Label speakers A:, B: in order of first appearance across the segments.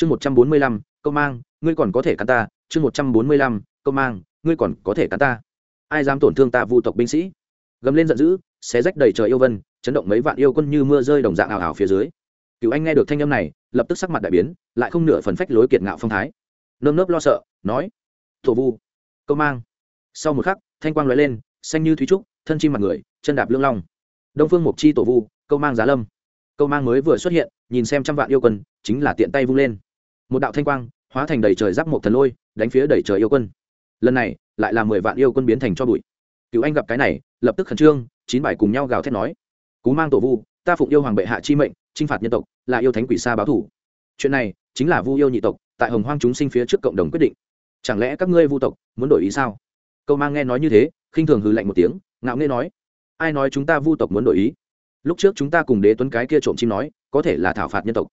A: chương một trăm bốn mươi lăm, câu mang, ngươi còn có thể cắn ta. Chương một trăm bốn mươi lăm, câu mang, ngươi còn có thể cắn ta. Ai dám tổn thương ta vu tộc binh sĩ? Gầm lên giận dữ, xé rách đầy trời yêu vân, chấn động mấy vạn yêu quân như mưa rơi đồng dạng ảo ảo phía dưới. Cựu anh nghe được thanh âm này, lập tức sắc mặt đại biến, lại không nửa phần phách lối kiệt ngạo phong thái. Nơm nớp lo sợ, nói thổ vu, câu mang. Sau một khắc, thanh quang lóe lên, xanh như thúy trúc, thân chim mặt người, chân đạp lương long. Đông phương mục chi tổ vu, câu mang giá lâm. Câu mang mới vừa xuất hiện, nhìn xem trăm vạn yêu quân, chính là tiện tay vung lên một đạo thanh quang, hóa thành đầy trời giáp một thần lôi, đánh phía đầy trời yêu quân. Lần này, lại là mười vạn yêu quân biến thành cho bụi. Cựu anh gặp cái này, lập tức khẩn trương, chín bài cùng nhau gào thét nói. Cú mang tổ vu, ta phụng yêu hoàng bệ hạ chi mệnh, chinh phạt nhân tộc, là yêu thánh quỷ xa báo thủ. Chuyện này, chính là vu yêu nhị tộc, tại hồng hoang chúng sinh phía trước cộng đồng quyết định. Chẳng lẽ các ngươi vu tộc, muốn đổi ý sao? Câu mang nghe nói như thế, khinh thường hư lạnh một tiếng, ngạo nghê nói. Ai nói chúng ta vu tộc muốn đổi ý? Lúc trước chúng ta cùng đế tuấn cái kia trộm chim nói, có thể là thảo phạt nhân tộc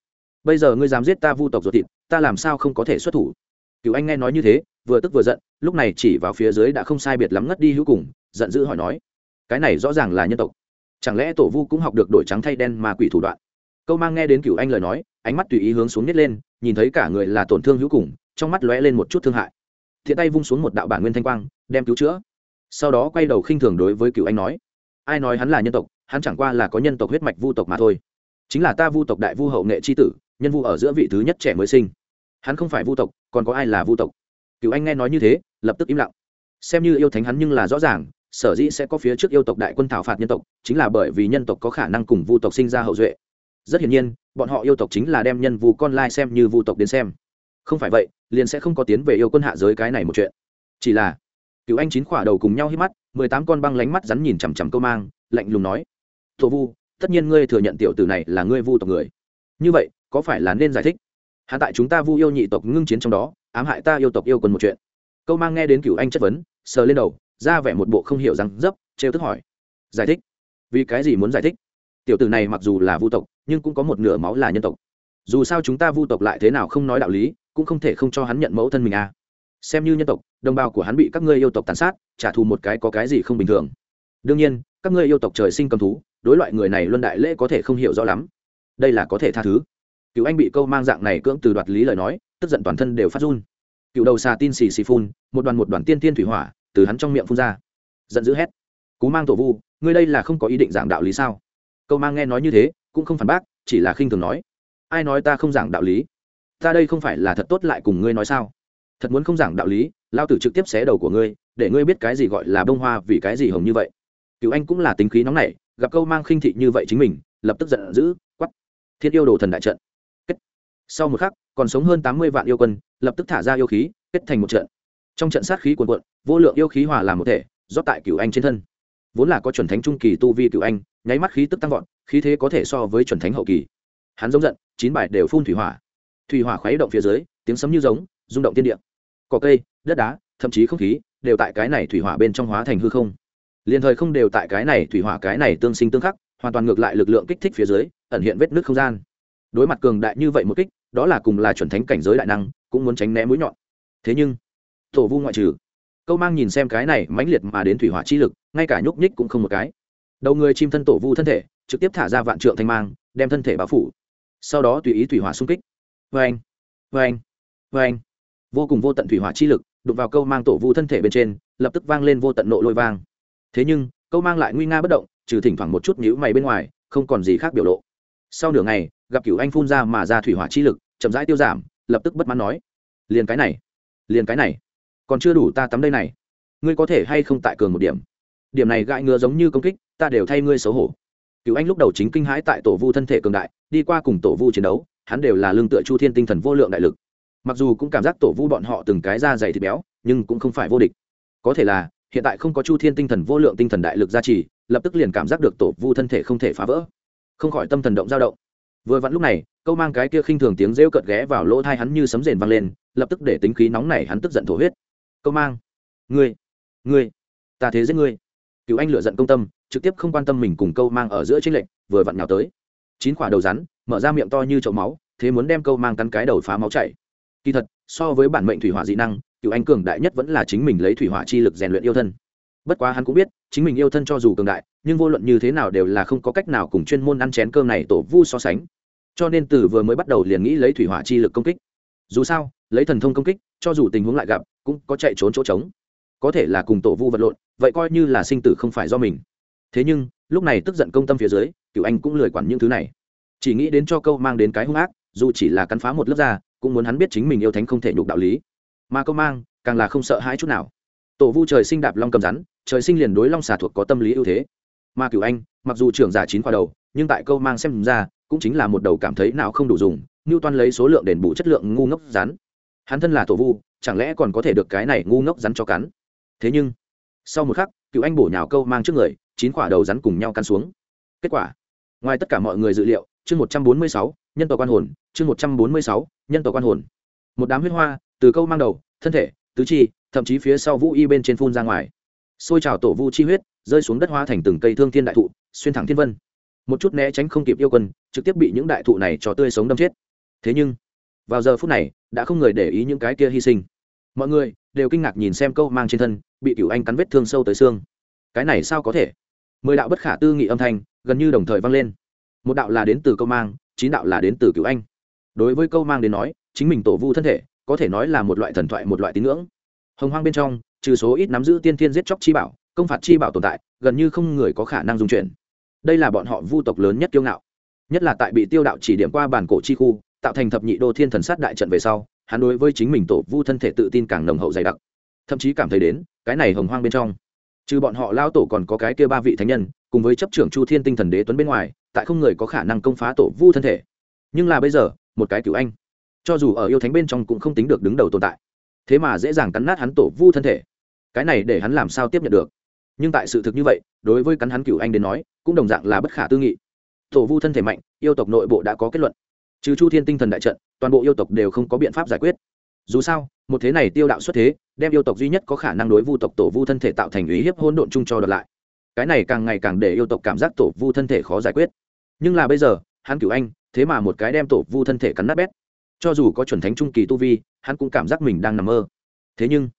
A: bây giờ ngươi dám giết ta vu tộc ruột thịt, ta làm sao không có thể xuất thủ? Cựu anh nghe nói như thế, vừa tức vừa giận, lúc này chỉ vào phía dưới đã không sai biệt lắm ngất đi hữu cùng, giận dữ hỏi nói, cái này rõ ràng là nhân tộc. Chẳng lẽ tổ vu cũng học được đổi trắng thay đen mà quỷ thủ đoạn? Câu mang nghe đến cựu anh lời nói, ánh mắt tùy ý hướng xuống nhét lên, nhìn thấy cả người là tổn thương hữu cùng, trong mắt lóe lên một chút thương hại. Thiện tay vung xuống một đạo bản nguyên thanh quang, đem cứu chữa. Sau đó quay đầu khinh thường đối với cựu anh nói, ai nói hắn là nhân tộc, hắn chẳng qua là có nhân tộc huyết mạch vu tộc mà thôi. Chính là ta vu tộc đại vu hậu nghệ c h i tử nhân vu ở giữa vị thứ nhất trẻ mới sinh. Hắn không phải vu tộc, còn có ai là vu tộc? Cựu anh nghe nói như thế, lập tức im lặng. Xem như yêu thánh hắn nhưng là rõ ràng, sở dĩ sẽ có phía trước yêu tộc đại quân thảo phạt nhân tộc, chính là bởi vì nhân tộc có khả năng cùng vu tộc sinh ra hậu duệ. Rất hiển nhiên, bọn họ yêu tộc chính là đem nhân vu con lai xem như vu tộc đến xem. Không phải vậy, liền sẽ không có tiến về yêu quân hạ giới cái này một chuyện. Chỉ là cựu anh chín khỏa đầu cùng nhau hít mắt, mười tám con băng lánh mắt rắn nhìn chằm chằm câu mang, lạnh lùng nói, thổ vu, tất nhiên ngươi thừa nhận tiểu tử này là ngươi vu tộc người. Như vậy có phải là nên giải thích? Hạ tại chúng ta vu yêu nhị tộc ngưng chiến trong đó ám hại ta yêu tộc yêu quân một chuyện. Câu mang nghe đến cựu anh chất vấn sờ lên đầu ra vẻ một bộ không hiểu rằng, dấp trêu tức hỏi. Giải thích? Vì cái gì muốn giải thích? Tiểu tử này mặc dù là vu tộc nhưng cũng có một nửa máu là nhân tộc. Dù sao chúng ta vu tộc lại thế nào không nói đạo lý cũng không thể không cho hắn nhận mẫu thân mình à. Xem như nhân tộc đồng bào của hắn bị các ngươi yêu tộc tàn sát trả thù một cái có cái gì không bình thường. Đương nhiên các ngươi yêu tộc trời sinh cầm thú đối loại người này luân đại lễ có thể không hiểu rõ lắm. Đây là có thể tha thứ cựu anh bị câu mang dạng này cưỡng từ đoạt lý lời nói, tức giận toàn thân đều phát run. Cựu đầu xà tin xì xì phun, một đoàn một đoàn tiên tiên thủy hỏa, từ hắn trong miệng phun ra. Giận dữ hét. Cú mang tổ vu, ngươi đây là không có ý định giảng đạo lý sao? Câu mang nghe nói như thế, cũng không phản bác, chỉ là khinh thường nói. Ai nói ta không giảng đạo lý? Ta đây không phải là thật tốt lại cùng ngươi nói sao? Thật muốn không giảng đạo lý, lao tử trực tiếp xé đầu của ngươi, để ngươi biết cái gì gọi là bông hoa vì cái gì hồng như vậy. Cựu anh cũng là tính khí nóng nảy, gặp câu mang khinh thị như vậy chính mình, lập tức giận dữ quắp thiên yêu đồ thần đại trận sau một khắc, còn sống hơn tám mươi vạn yêu quân, lập tức thả ra yêu khí, kết thành một trận. Trong trận sát khí cuồn cuộn, vô lượng yêu khí hòa làm một thể, rót tại cửu anh trên thân. Vốn là có chuẩn thánh trung kỳ tu vi cửu anh, nháy mắt khí tức tăng vọt, khí thế có thể so với chuẩn thánh hậu kỳ. Hắn giống giận, chín bài đều phun thủy hỏa. Thủy hỏa khuấy động phía dưới, tiếng sấm như giống, rung động tiên địa. Cỏ cây, đất đá, thậm chí không khí, đều tại cái này thủy hỏa bên trong hóa thành hư không. Liền thời không đều tại cái này thủy hỏa cái này tương sinh tương khắc, hoàn toàn ngược lại lực lượng kích thích phía dưới, ẩn hiện vết nước không gian đối mặt cường đại như vậy một kích, đó là cùng là chuẩn thánh cảnh giới đại năng, cũng muốn tránh né mũi nhọn. Thế nhưng, tổ vu ngoại trừ, câu mang nhìn xem cái này mãnh liệt mà đến thủy hỏa chi lực, ngay cả nhúc nhích cũng không một cái. Đầu người chim thân tổ vu thân thể, trực tiếp thả ra vạn trượng thanh mang, đem thân thể bao phủ. Sau đó tùy ý thủy hỏa xung kích. Vê anh vê anh vê anh vô cùng vô tận thủy hỏa chi lực, đụng vào câu mang tổ vu thân thể bên trên, lập tức vang lên vô tận nộ lôi vang. Thế nhưng, câu mang lại nguy nga bất động, trừ thỉnh thoảng một chút nhữ mày bên ngoài, không còn gì khác biểu lộ sau nửa ngày, gặp cửu anh phun ra mà ra thủy hỏa chi lực, chậm rãi tiêu giảm, lập tức bất mãn nói, liền cái này, liền cái này, còn chưa đủ ta tắm đây này. Ngươi có thể hay không tại cường một điểm? Điểm này gãi ngứa giống như công kích, ta đều thay ngươi xấu hổ. Cựu anh lúc đầu chính kinh hãi tại tổ vu thân thể cường đại, đi qua cùng tổ vu chiến đấu, hắn đều là lương tựa chu thiên tinh thần vô lượng đại lực. Mặc dù cũng cảm giác tổ vu bọn họ từng cái ra dày thịt béo, nhưng cũng không phải vô địch. Có thể là, hiện tại không có chu thiên tinh thần vô lượng tinh thần đại lực gia trì, lập tức liền cảm giác được tổ vu thân thể không thể phá vỡ không khỏi tâm thần động dao động. Vừa vặn lúc này, câu mang cái kia khinh thường tiếng rêu cợt ghé vào lỗ thai hắn như sấm rền vang lên, lập tức để tính khí nóng này hắn tức giận thổ huyết. Câu mang, ngươi ngươi, ta thế giết ngươi. Cựu anh lựa giận công tâm, trực tiếp không quan tâm mình cùng câu mang ở giữa tranh lệnh vừa vặn nhào tới. Chín quả đầu rắn, mở ra miệng to như chậu máu, thế muốn đem câu mang cắn cái đầu phá máu chảy. Kỳ thật, so với bản mệnh thủy hỏa dị năng cựu anh cường đại nhất vẫn là chính mình lấy thủy hỏa chi lực rèn luyện yêu thân bất quá hắn cũng biết, chính mình yêu thân cho dù cường đại, nhưng vô luận như thế nào đều là không có cách nào cùng chuyên môn ăn chén cơm này tổ vu so sánh. Cho nên từ vừa mới bắt đầu liền nghĩ lấy thủy hỏa chi lực công kích. Dù sao, lấy thần thông công kích, cho dù tình huống lại gặp, cũng có chạy trốn chỗ trống. Có thể là cùng tổ vu vật lộn, vậy coi như là sinh tử không phải do mình. Thế nhưng, lúc này tức giận công tâm phía dưới cựu anh cũng lười quản những thứ này. Chỉ nghĩ đến cho câu mang đến cái hung ác, dù chỉ là cắn phá một lớp da, cũng muốn hắn biết chính mình yêu thánh không thể nhục đạo lý. Mà câu mang, càng là không sợ hãi chút nào tổ vu trời sinh đạp long cầm rắn, trời sinh liền đối long xà thuộc có tâm lý ưu thế. Mà cựu anh, mặc dù trưởng giả chín khoa đầu, nhưng tại câu mang xem ra, cũng chính là một đầu cảm thấy nào không đủ dùng, như toan lấy số lượng đền bù chất lượng ngu ngốc rắn. Hắn thân là tổ vu, chẳng lẽ còn có thể được cái này ngu ngốc rắn cho cắn? Thế nhưng, sau một khắc cựu anh bổ nhào câu mang trước người, chín quả đầu rắn cùng nhau cắn xuống. Kết quả, ngoài tất cả mọi người dự liệu, chương một trăm bốn mươi sáu, nhân tộc quan hồn, chương một trăm bốn mươi sáu, nhân tộc quan hồn. Một đám huyết hoa, từ câu mang đầu, thân thể, tứ chi thậm chí phía sau vũ y bên trên phun ra ngoài. Xôi trào tổ vu chi huyết, rơi xuống đất hoa thành từng cây thương thiên đại thụ, xuyên thẳng thiên vân. Một chút né tránh không kịp yêu quân, trực tiếp bị những đại thụ này cho tươi sống đâm chết. Thế nhưng, vào giờ phút này, đã không người để ý những cái kia hy sinh. Mọi người đều kinh ngạc nhìn xem câu mang trên thân, bị cựu anh cắn vết thương sâu tới xương. Cái này sao có thể? Mười đạo bất khả tư nghị âm thanh, gần như đồng thời vang lên. Một đạo là đến từ câu mang, chín đạo là đến từ cựu anh. Đối với câu mang đến nói, chính mình tổ vu thân thể, có thể nói là một loại thần thoại, một loại tín ngưỡng hồng hoang bên trong, trừ số ít nắm giữ tiên thiên giết chóc chi bảo, công phạt chi bảo tồn tại, gần như không người có khả năng dung chuyển. Đây là bọn họ vu tộc lớn nhất kiêu ngạo. Nhất là tại bị tiêu đạo chỉ điểm qua bản cổ chi khu, tạo thành thập nhị đô thiên thần sát đại trận về sau, hắn đối với chính mình tổ vu thân thể tự tin càng nồng hậu dày đặc. Thậm chí cảm thấy đến, cái này hồng hoang bên trong, trừ bọn họ lao tổ còn có cái kia ba vị thánh nhân, cùng với chấp trưởng chu thiên tinh thần đế tuấn bên ngoài, tại không người có khả năng công phá tổ vu thân thể. Nhưng là bây giờ, một cái cựu anh, cho dù ở yêu thánh bên trong cũng không tính được đứng đầu tồn tại thế mà dễ dàng cắn nát hắn tổ vu thân thể. Cái này để hắn làm sao tiếp nhận được? Nhưng tại sự thực như vậy, đối với cắn hắn cựu anh đến nói, cũng đồng dạng là bất khả tư nghị. Tổ vu thân thể mạnh, yêu tộc nội bộ đã có kết luận. Trừ chu thiên tinh thần đại trận, toàn bộ yêu tộc đều không có biện pháp giải quyết. Dù sao, một thế này tiêu đạo xuất thế, đem yêu tộc duy nhất có khả năng đối vu tộc tổ vu thân thể tạo thành ý hiếp hôn độn chung cho đợt lại. Cái này càng ngày càng để yêu tộc cảm giác tổ vu thân thể khó giải quyết. Nhưng là bây giờ, hắn cửu anh, thế mà một cái đem tổ vu thân thể cắn nát bét cho dù có chuẩn thánh trung kỳ tu vi, hắn cũng cảm giác mình đang nằm mơ. Thế nhưng,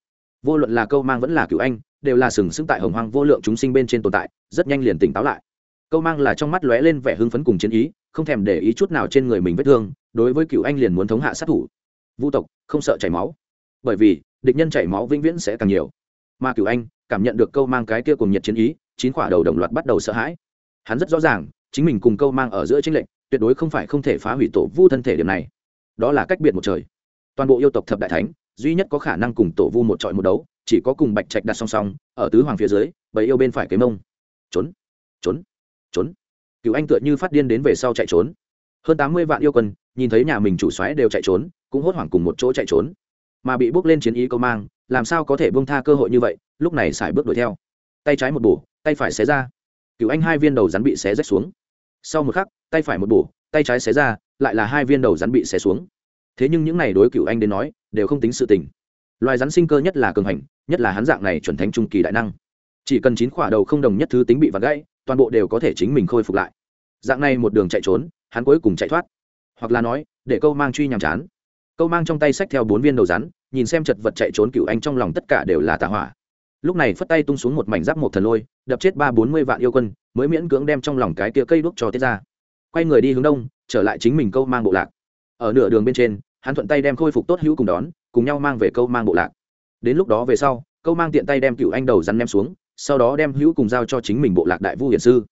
A: vô luận là câu mang vẫn là Cựu anh, đều là sừng sững tại hồng hoang vô lượng chúng sinh bên trên tồn tại, rất nhanh liền tỉnh táo lại. Câu mang là trong mắt lóe lên vẻ hưng phấn cùng chiến ý, không thèm để ý chút nào trên người mình vết thương, đối với Cựu anh liền muốn thống hạ sát thủ. Vu tộc, không sợ chảy máu. Bởi vì, địch nhân chảy máu vĩnh viễn sẽ càng nhiều. Mà Cựu anh, cảm nhận được câu mang cái kia cùng nhiệt chiến ý, chín quả đầu đồng loạt bắt đầu sợ hãi. Hắn rất rõ ràng, chính mình cùng câu mang ở giữa tranh lệnh tuyệt đối không phải không thể phá hủy tổ vu thân thể điểm này đó là cách biệt một trời. Toàn bộ yêu tộc thập đại thánh, duy nhất có khả năng cùng tổ vu một trọi một đấu, chỉ có cùng bạch trạch đặt song song, ở tứ hoàng phía dưới, bầy yêu bên phải cái mông. Trốn trốn trốn. Cựu anh tựa như phát điên đến về sau chạy trốn. Hơn tám mươi vạn yêu quân, nhìn thấy nhà mình chủ xoáy đều chạy trốn, cũng hốt hoảng cùng một chỗ chạy trốn. Mà bị bước lên chiến ý câu mang, làm sao có thể bông tha cơ hội như vậy, lúc này xài bước đuổi theo. Tay trái một bổ, tay phải xé ra. Cựu anh hai viên đầu rắn bị xé rách xuống. Sau một khắc, tay phải một bổ tay trái xé ra, lại là hai viên đầu rắn bị xé xuống. Thế nhưng những n à y đối cựu anh đến nói, đều không tính sự tình. Loài rắn sinh cơ nhất là cường hành, nhất là hắn dạng này chuẩn thánh trung kỳ đại năng. Chỉ cần chín khỏa đầu không đồng nhất thứ tính bị vặt gãy, toàn bộ đều có thể chính mình khôi phục lại. Dạng này một đường chạy trốn, hắn cuối cùng chạy thoát. Hoặc là nói, để câu mang truy nhàm chán. Câu mang trong tay xách theo bốn viên đầu rắn, nhìn xem chật vật chạy trốn cựu anh trong lòng tất cả đều là tạ hỏa. Lúc này phất tay tung xuống một mảnh giáp một thần lôi, đập chết ba bốn mươi vạn yêu quân, mới miễn cưỡng đem trong lòng cái tia cây đuốc cho tiết ra quay người đi hướng đông, trở lại chính mình câu mang bộ lạc. Ở nửa đường bên trên, hắn thuận tay đem khôi phục tốt hữu cùng đón, cùng nhau mang về câu mang bộ lạc. Đến lúc đó về sau, câu mang tiện tay đem cựu anh đầu rắn ném xuống, sau đó đem hữu cùng giao cho chính mình bộ lạc đại vu hiển sư.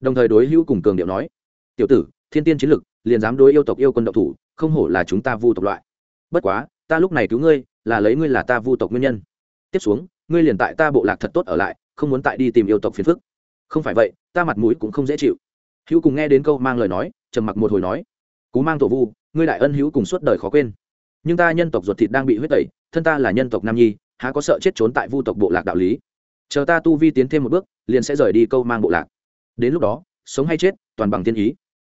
A: Đồng thời đối hữu cùng cường điệu nói, tiểu tử, thiên tiên chiến lực, liền dám đối yêu tộc yêu quân độc thủ, không hổ là chúng ta vu tộc loại. Bất quá, ta lúc này cứu ngươi, là lấy ngươi là ta vu tộc nguyên nhân. Tiếp xuống, ngươi liền tại ta bộ lạc thật tốt ở lại, không muốn tại đi tìm yêu tộc phiền phức. Không phải vậy, ta mặt mũi cũng không dễ chịu hữu cùng nghe đến câu mang lời nói, trầm mặc một hồi nói, cú mang tổ vu, ngươi đại ân hữu cùng suốt đời khó quên. Nhưng ta nhân tộc ruột thịt đang bị huyết tẩy, thân ta là nhân tộc nam nhi, há có sợ chết trốn tại vu tộc bộ lạc đạo lý? Chờ ta tu vi tiến thêm một bước, liền sẽ rời đi câu mang bộ lạc. Đến lúc đó, sống hay chết, toàn bằng tiên ý.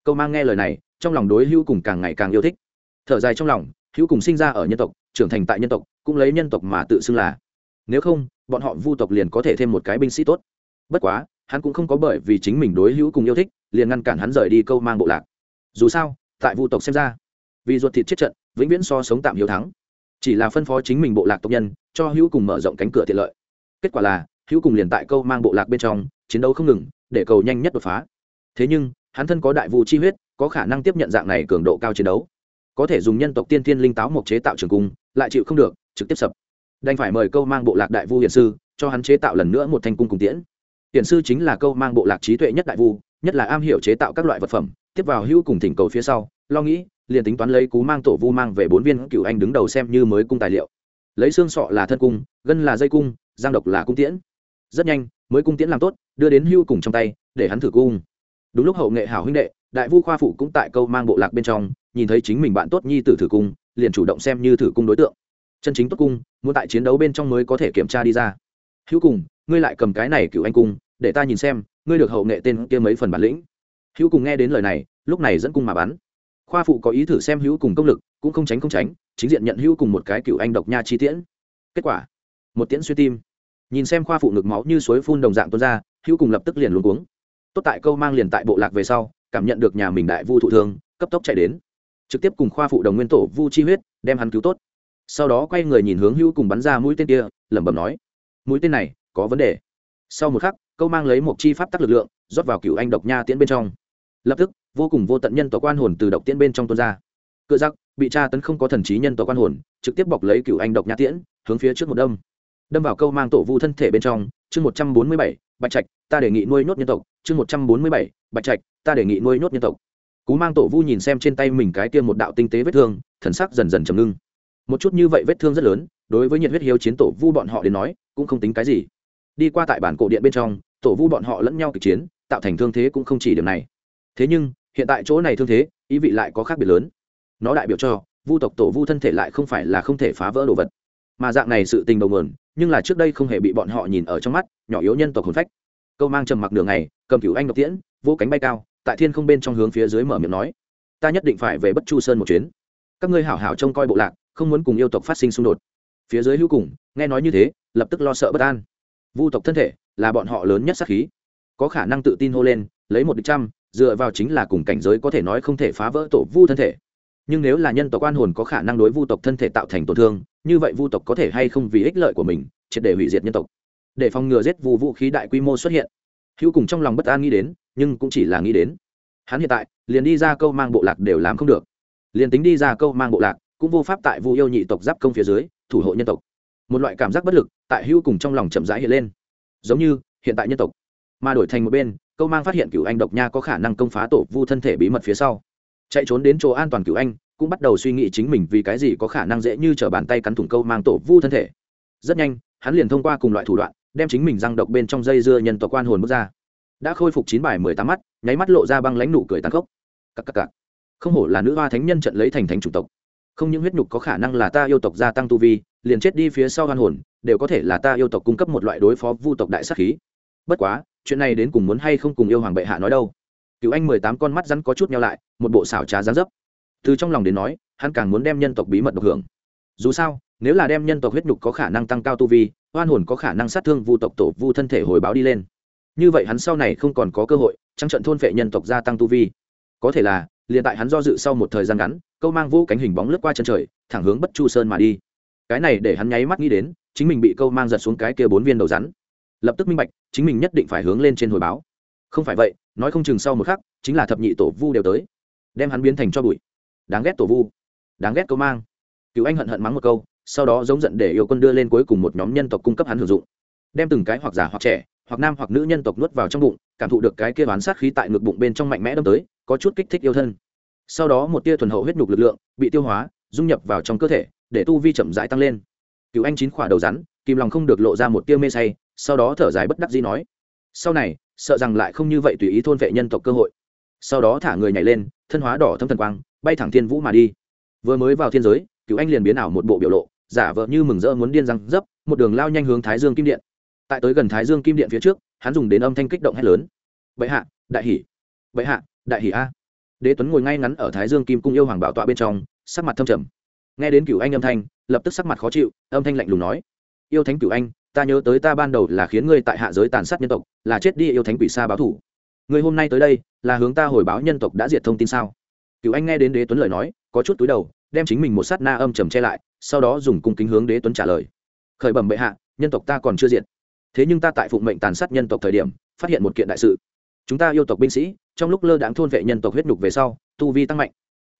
A: Câu mang nghe lời này, trong lòng đối hữu cùng càng ngày càng yêu thích. Thở dài trong lòng, hữu cùng sinh ra ở nhân tộc, trưởng thành tại nhân tộc, cũng lấy nhân tộc mà tự xưng là. Nếu không, bọn họ vu tộc liền có thể thêm một cái binh sĩ tốt. Bất quá, hắn cũng không có bởi vì chính mình đối hữu cùng yêu thích liền ngăn cản hắn rời đi câu mang bộ lạc. Dù sao, tại vu tộc xem ra, vì ruột thịt chết trận, vĩnh viễn so sống tạm hiếu thắng. Chỉ là phân phó chính mình bộ lạc tộc nhân, cho hữu cùng mở rộng cánh cửa tiện lợi. Kết quả là, hữu cùng liền tại câu mang bộ lạc bên trong, chiến đấu không ngừng, để cầu nhanh nhất đột phá. Thế nhưng, hắn thân có đại vụ chi huyết, có khả năng tiếp nhận dạng này cường độ cao chiến đấu. Có thể dùng nhân tộc tiên tiên linh táo mộc chế tạo trường cung, lại chịu không được, trực tiếp sập. Đành phải mời câu mang bộ lạc đại vu hiền sư, cho hắn chế tạo lần nữa một thanh cung cùng tiễn. Hiền sư chính là câu mang bộ lạc trí tuệ nhất đại vu nhất là am hiểu chế tạo các loại vật phẩm, tiếp vào hữu cùng thỉnh cầu phía sau, lo nghĩ, liền tính toán lấy cú mang tổ vu mang về bốn viên cựu anh đứng đầu xem như mới cung tài liệu. Lấy xương sọ là thân cung, gân là dây cung, giang độc là cung tiễn. Rất nhanh, mới cung tiễn làm tốt, đưa đến hưu cùng trong tay, để hắn thử cung. Đúng lúc hậu nghệ hảo huynh đệ, đại vu khoa phụ cũng tại câu mang bộ lạc bên trong, nhìn thấy chính mình bạn tốt nhi tử thử cung, liền chủ động xem như thử cung đối tượng. Chân chính tốt cung, muốn tại chiến đấu bên trong mới có thể kiểm tra đi ra. Hữu cùng, ngươi lại cầm cái này cựu anh cung để ta nhìn xem, ngươi được hậu nghệ tên kia mấy phần bản lĩnh. Hữu cùng nghe đến lời này, lúc này dẫn cung mà bắn. Khoa phụ có ý thử xem hữu cùng công lực, cũng không tránh không tránh, chính diện nhận hữu cùng một cái cựu anh độc nha chi tiễn. Kết quả, một tiễn suy tim. Nhìn xem khoa phụ ngực máu như suối phun đồng dạng tuôn ra, hữu cùng lập tức liền luống cuống. Tốt tại câu mang liền tại bộ lạc về sau, cảm nhận được nhà mình đại vu thụ thương, cấp tốc chạy đến. Trực tiếp cùng khoa phụ đồng nguyên tổ vu chi huyết, đem hắn cứu tốt. Sau đó quay người nhìn hướng hữu cùng bắn ra mũi tên kia, lẩm bẩm nói, mũi tên này có vấn đề. Sau một khắc câu mang lấy một chi pháp tắc lực lượng, rót vào cựu anh độc nha tiễn bên trong. Lập tức, vô cùng vô tận nhân tộc quan hồn từ độc tiễn bên trong tuôn ra. Cựa giặc bị tra tấn không có thần trí nhân tộc quan hồn, trực tiếp bọc lấy cựu anh độc nha tiễn, hướng phía trước một đâm. Đâm vào câu mang tổ vu thân thể bên trong, chương một trăm bốn mươi bảy, bạch trạch, ta đề nghị nuôi nhốt nhân tộc, chương một trăm bốn mươi bảy, bạch trạch, ta đề nghị nuôi nhốt nhân tộc. Cú mang tổ vu nhìn xem trên tay mình cái tiêm một đạo tinh tế vết thương, thần sắc dần dần trầm ngưng. Một chút như vậy vết thương rất lớn, đối với nhiệt huyết hiếu chiến tổ vu bọn họ đến nói, cũng không tính cái gì. Đi qua tại bản cổ điện bên trong tổ vu bọn họ lẫn nhau kịch chiến, tạo thành thương thế cũng không chỉ điểm này. Thế nhưng, hiện tại chỗ này thương thế, ý vị lại có khác biệt lớn. Nó đại biểu cho, vu tộc tổ vu thân thể lại không phải là không thể phá vỡ đồ vật. Mà dạng này sự tình đầu nguồn, nhưng là trước đây không hề bị bọn họ nhìn ở trong mắt, nhỏ yếu nhân tộc hồn phách. Câu mang trầm mặc đường này cầm cửu anh độc tiễn vô cánh bay cao, tại thiên không bên trong hướng phía dưới mở miệng nói, ta nhất định phải về bất chu sơn một chuyến. Các ngươi hảo hảo trông coi bộ lạc, không muốn cùng yêu tộc phát sinh xung đột. Phía dưới hữu cùng, nghe nói như thế, lập tức lo sợ bất an. Vu tộc thân thể là bọn họ lớn nhất sát khí. Có khả năng tự tin hô lên, lấy một địch trăm, dựa vào chính là cùng cảnh giới có thể nói không thể phá vỡ tổ vu thân thể. Nhưng nếu là nhân tộc quan hồn có khả năng đối vu tộc thân thể tạo thành tổn thương, như vậy vu tộc có thể hay không vì ích lợi của mình, triệt để hủy diệt nhân tộc. Để phòng ngừa giết vu vũ khí đại quy mô xuất hiện. Hữu cùng trong lòng bất an nghĩ đến, nhưng cũng chỉ là nghĩ đến. Hắn hiện tại, liền đi ra câu mang bộ lạc đều làm không được. Liền tính đi ra câu mang bộ lạc, cũng vô pháp tại vu yêu nhị tộc giáp công phía dưới, thủ hộ nhân tộc. Một loại cảm giác bất lực, tại hữu cùng trong lòng chậm rãi hiện lên giống như hiện tại nhân tộc, mà đổi thành một bên, câu mang phát hiện cựu anh độc nha có khả năng công phá tổ vu thân thể bí mật phía sau. Chạy trốn đến chỗ an toàn cựu anh, cũng bắt đầu suy nghĩ chính mình vì cái gì có khả năng dễ như t r ở bàn tay cắn thủng câu mang tổ vu thân thể. Rất nhanh, hắn liền thông qua cùng loại thủ đoạn, đem chính mình răng độc bên trong dây dưa nhân tộc quan hồn bước ra. Đã khôi phục chín bài mười tám mắt, nháy mắt lộ ra băng lãnh nụ cười tàn khốc. Cặp cặp cặp không hổ là nữ hoa thánh nhân trận lấy thành thánh chủng tộc. Không những huyết nhục có khả năng là ta yêu tộc gia tăng tu vi, liền chết đi phía sau hoan hồn đều có thể là ta yêu tộc cung cấp một loại đối phó vu tộc đại sắc khí. Bất quá, chuyện này đến cùng muốn hay không cùng yêu hoàng bệ hạ nói đâu. Cựu anh mười tám con mắt rắn có chút nhau lại, một bộ xảo trá rán dấp. Từ trong lòng đến nói, hắn càng muốn đem nhân tộc bí mật độc hưởng. Dù sao, nếu là đem nhân tộc huyết nhục có khả năng tăng cao tu vi, oan hồn có khả năng sát thương vu tộc tổ vu thân thể hồi báo đi lên. Như vậy hắn sau này không còn có cơ hội trăng trận thôn phệ nhân tộc gia tăng tu vi. Có thể là, liền tại hắn do dự sau một thời gian ngắn, câu mang vô cánh hình bóng lướt qua chân trời, thẳng hướng bất chu sơn mà đi. Cái này để hắn nháy mắt nghĩ đến chính mình bị câu mang giật xuống cái kia bốn viên đầu rắn. Lập tức minh bạch, chính mình nhất định phải hướng lên trên hồi báo. Không phải vậy, nói không chừng sau một khắc, chính là thập nhị tổ vu đều tới. Đem hắn biến thành cho bụi. Đáng ghét tổ vu. Đáng ghét câu mang. Cựu anh hận hận mắng một câu, sau đó giống giận để yêu quân đưa lên cuối cùng một nhóm nhân tộc cung cấp hắn hưởng dụng. Đem từng cái hoặc già hoặc trẻ, hoặc nam hoặc nữ nhân tộc nuốt vào trong bụng, cảm thụ được cái kia oán sát khí tại ngực bụng bên trong mạnh mẽ đâm tới, có chút kích thích yêu thân. Sau đó một tia thuần hậu huyết nhục lực lượng, bị tiêu hóa, dung nhập vào trong cơ thể, để tu vi chậm rãi tăng lên cựu anh chín khỏa đầu rắn, kìm lòng không được lộ ra một tia mê say, sau đó thở dài bất đắc dĩ nói, sau này, sợ rằng lại không như vậy tùy ý thôn vệ nhân tộc cơ hội. Sau đó thả người nhảy lên, thân hóa đỏ thâm thần quang, bay thẳng thiên vũ mà đi. Vừa mới vào thiên giới cựu anh liền biến ảo một bộ biểu lộ, giả vờ như mừng rỡ muốn điên răng dấp, một đường lao nhanh hướng thái dương kim điện. Tại tới gần thái dương kim điện phía trước, hắn dùng đến âm thanh kích động hét lớn. Bệ hạ, đại hỷ, bệ hạ, đại hỷ a. Đế tuấn ngồi ngay ngắn ở thái dương kim cung yêu hoàng bảo tọa bên trong, sắc mặt thâm trầm nghe đến cựu anh âm thanh, lập tức sắc mặt khó chịu, âm thanh lạnh lùng nói, yêu thánh cựu anh, ta nhớ tới ta ban đầu là khiến ngươi tại hạ giới tàn sát nhân tộc, là chết đi yêu thánh quỷ xa báo thủ. Người hôm nay tới đây, là hướng ta hồi báo nhân tộc đã diệt thông tin sao? Cựu anh nghe đến đế tuấn lời nói, có chút túi đầu, đem chính mình một sát na âm trầm che lại, sau đó dùng cung kính hướng đế tuấn trả lời, khởi bẩm bệ hạ, nhân tộc ta còn chưa diệt. Thế nhưng ta tại phụng mệnh tàn sát nhân tộc thời điểm, phát hiện một kiện đại sự. Chúng ta yêu tộc binh sĩ, trong lúc lơ đãng thôn vệ nhân tộc huyết nhục về sau, tu vi tăng mạnh.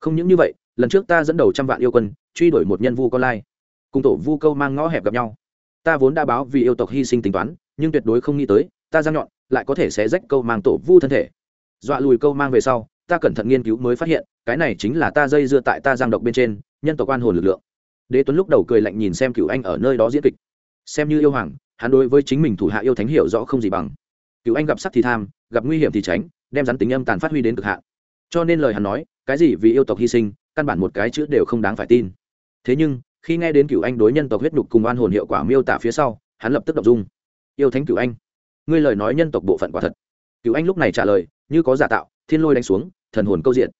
A: Không những như vậy lần trước ta dẫn đầu trăm vạn yêu quân, truy đuổi một nhân vu con lai. Cùng tổ vu câu mang ngõ hẹp gặp nhau. Ta vốn đã báo vì yêu tộc hy sinh tính toán, nhưng tuyệt đối không nghĩ tới, ta giang nhọn, lại có thể sẽ rách câu mang tổ vu thân thể. Dọa lùi câu mang về sau, ta cẩn thận nghiên cứu mới phát hiện, cái này chính là ta dây dưa tại ta giang độc bên trên, nhân tộc quan hồn lực lượng. Đế tuấn lúc đầu cười lạnh nhìn xem cựu anh ở nơi đó diễn kịch. Xem như yêu hoàng, hắn đối với chính mình thủ hạ yêu thánh hiểu rõ không gì bằng. Cựu anh gặp sắc thì tham, gặp nguy hiểm thì tránh, đem rắn tính âm tàn phát huy đến cực hạn. Cho nên lời hắn nói, cái gì vì yêu tộc hy sinh căn bản một cái chữ đều không đáng phải tin. Thế nhưng, khi nghe đến cựu anh đối nhân tộc huyết nhục cùng oan hồn hiệu quả miêu tả phía sau, hắn lập tức đọc dung. Yêu thánh cựu anh, ngươi lời nói nhân tộc bộ phận quả thật. Cựu anh lúc này trả lời, như có giả tạo, thiên lôi đánh xuống, thần hồn câu diện.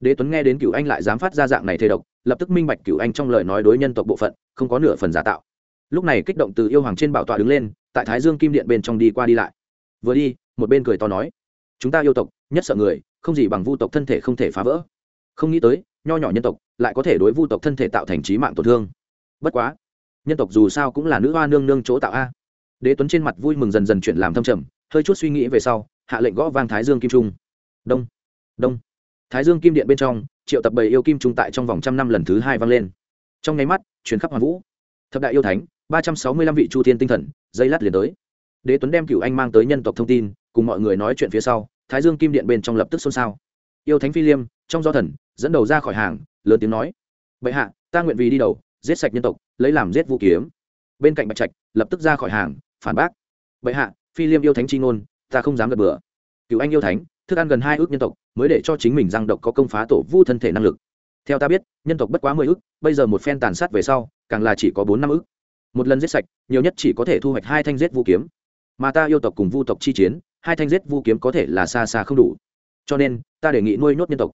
A: Đế tuấn nghe đến cựu anh lại dám phát ra dạng này thê độc, lập tức minh bạch cựu anh trong lời nói đối nhân tộc bộ phận, không có nửa phần giả tạo. Lúc này kích động từ yêu hoàng trên bảo tọa đứng lên, tại thái dương kim điện bên trong đi qua đi lại. Vừa đi, một bên cười to nói, chúng ta yêu tộc, nhất sợ người, không gì bằng vu tộc thân thể không thể phá vỡ không nghĩ tới, nho nhỏ nhân tộc lại có thể đối vu tộc thân thể tạo thành trí mạng tổn thương. Bất quá, nhân tộc dù sao cũng là nữ hoa nương nương chỗ tạo a. Đế tuấn trên mặt vui mừng dần dần chuyển làm thâm trầm, hơi chút suy nghĩ về sau, hạ lệnh gõ vang thái dương kim trung. Đông đông. Thái dương kim điện bên trong, triệu tập bầy yêu kim trung tại trong vòng trăm năm lần thứ hai vang lên. Trong nháy mắt chuyến khắp hoàn vũ. Thập đại yêu thánh, ba trăm sáu mươi lăm vị chu thiên tinh thần, dây lát liền tới. Đế tuấn đem cựu anh mang tới nhân tộc thông tin, cùng mọi người nói chuyện phía sau, thái dương kim điện bên trong lập tức xôn xao. Yêu thánh phi liêm trong do thần, dẫn đầu ra khỏi hàng, lớn tiếng nói, bệ hạ, ta nguyện vì đi đầu, giết sạch nhân tộc, lấy làm giết vũ kiếm. Bên cạnh bạch trạch lập tức ra khỏi hàng, phản bác, bệ hạ, phi liêm yêu thánh chi ngôn, ta không dám gật bừa. Cựu anh yêu thánh, thức ăn gần hai ước nhân tộc, mới để cho chính mình răng độc có công phá tổ vu thân thể năng lực. Theo ta biết, nhân tộc bất quá mười ước, bây giờ một phen tàn sát về sau, càng là chỉ có bốn năm ước. Một lần giết sạch, nhiều nhất chỉ có thể thu hoạch hai thanh giết vũ kiếm. Mà ta yêu tộc cùng vu tộc chi chiến, hai thanh giết vu kiếm có thể là xa xa không đủ. Cho nên, ta đề nghị nuôi nhốt nhân tộc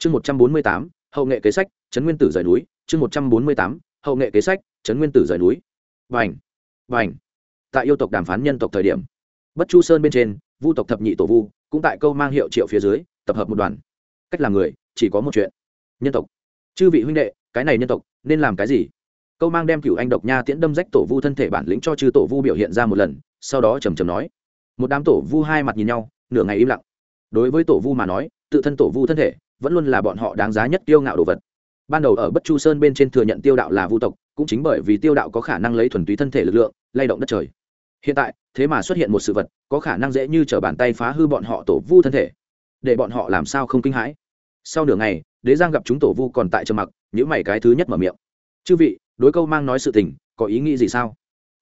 A: chương một trăm bốn mươi tám, hậu nghệ kế sách, trấn nguyên tử rời núi. Chương một trăm bốn mươi tám, hậu nghệ kế sách, trấn nguyên tử rời núi. Vành vành tại yêu tộc đàm phán nhân tộc thời điểm, bất chu sơn bên trên, vu tộc thập nhị tổ vu cũng tại câu mang hiệu triệu phía dưới, tập hợp một đoàn. Cách làm người, chỉ có một chuyện. Nhân tộc. Chư vị huynh đệ, cái này nhân tộc, nên làm cái gì? Câu mang đem cửu anh độc nha tiễn đâm rách tổ vu thân thể bản lĩnh cho chư tổ vu biểu hiện ra một lần, sau đó trầm trầm nói. Một đám tổ vu hai mặt nhìn nhau, nửa ngày im lặng. Đối với tổ vu mà nói, tự thân tổ vu thân thể vẫn luôn là bọn họ đáng giá nhất tiêu ngạo đồ vật. Ban đầu ở bất chu sơn bên trên thừa nhận tiêu đạo là vu tộc, cũng chính bởi vì tiêu đạo có khả năng lấy thuần túy thân thể lực lượng, lay động đất trời. Hiện tại, thế mà xuất hiện một sự vật, có khả năng dễ như t r ở bàn tay phá hư bọn họ tổ vu thân thể. Để bọn họ làm sao không kinh hãi? Sau nửa ngày, đế giang gặp chúng tổ vu còn tại trầm mặc những mày cái thứ nhất mở miệng. Chư vị, đối câu mang nói sự tình, có ý nghĩ gì sao?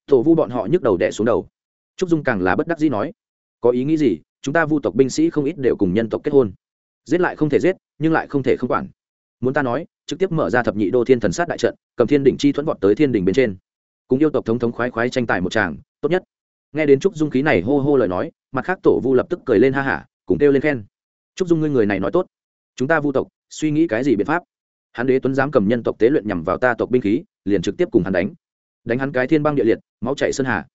A: Tổ vu bọn họ nhức đầu đẻ xuống đầu. Trúc dung càng là bất đắc dĩ nói, có ý nghĩ gì? Chúng ta vu tộc binh sĩ không ít đều cùng nhân tộc kết hôn. Giết lại không thể giết nhưng lại không thể không quản. Muốn ta nói, trực tiếp mở ra thập nhị đô thiên thần sát đại trận, cầm thiên đỉnh chi thuẫn vọt tới thiên đỉnh bên trên. Cùng yêu tộc thống thống khoái khoái tranh tài một tràng, tốt nhất. Nghe đến trúc dung khí này hô hô lời nói, mặt khác tổ vu lập tức cười lên ha hả, cùng kêu lên khen. Trúc dung ngươi người này nói tốt. Chúng ta vu tộc, suy nghĩ cái gì biện pháp? Hắn đế tuấn dám cầm nhân tộc tế luyện nhằm vào ta tộc binh khí, liền trực tiếp cùng hắn đánh. Đánh hắn cái thiên băng địa liệt, máu chảy sơn hà.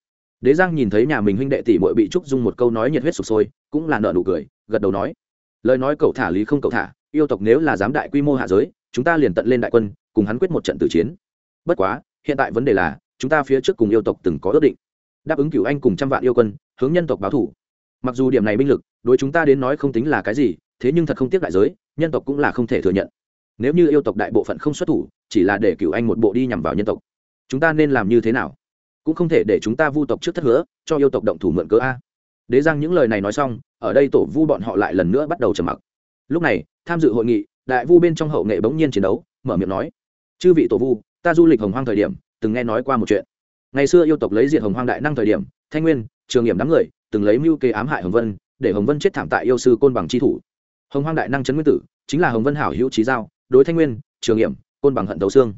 A: Đế giang nhìn thấy nhà mình huynh đệ tỷ muội bị trúc dung một câu nói nhiệt huyết sụp sôi, cũng là nợ nụ cười, gật đầu nói. Lời nói cậu thả lý không cậu thả yêu tộc nếu là dám đại quy mô hạ giới, chúng ta liền tận lên đại quân, cùng hắn quyết một trận tử chiến. Bất quá, hiện tại vấn đề là, chúng ta phía trước cùng yêu tộc từng có ước định. Đáp ứng cửu anh cùng trăm vạn yêu quân, hướng nhân tộc báo thủ. Mặc dù điểm này binh lực, đối chúng ta đến nói không tính là cái gì, thế nhưng thật không tiếc đại giới, nhân tộc cũng là không thể thừa nhận. Nếu như yêu tộc đại bộ phận không xuất thủ, chỉ là để cửu anh một bộ đi nhằm vào nhân tộc, chúng ta nên làm như thế nào? Cũng không thể để chúng ta vu tộc trước thất hứa, cho yêu tộc động thủ mượn cớ a. Đế giang những lời này nói xong, ở đây tổ vu bọn họ lại lần nữa bắt đầu trầm mặc. Lúc này tham dự hội nghị, đại vu bên trong hậu nghệ bỗng nhiên chiến đấu, mở miệng nói, chư vị tổ vu, ta du lịch hồng hoang thời điểm, từng nghe nói qua một chuyện. Ngày xưa yêu tộc lấy diệt hồng hoang đại năng thời điểm, thanh nguyên, trường nghiệm đám người, từng lấy mưu kế ám hại hồng vân, để hồng vân chết thảm tại yêu sư côn bằng chi thủ. Hồng hoang đại năng trấn nguyên tử, chính là hồng vân hảo hữu trí giao, đối thanh nguyên, trường nghiệm, côn bằng hận tấu xương.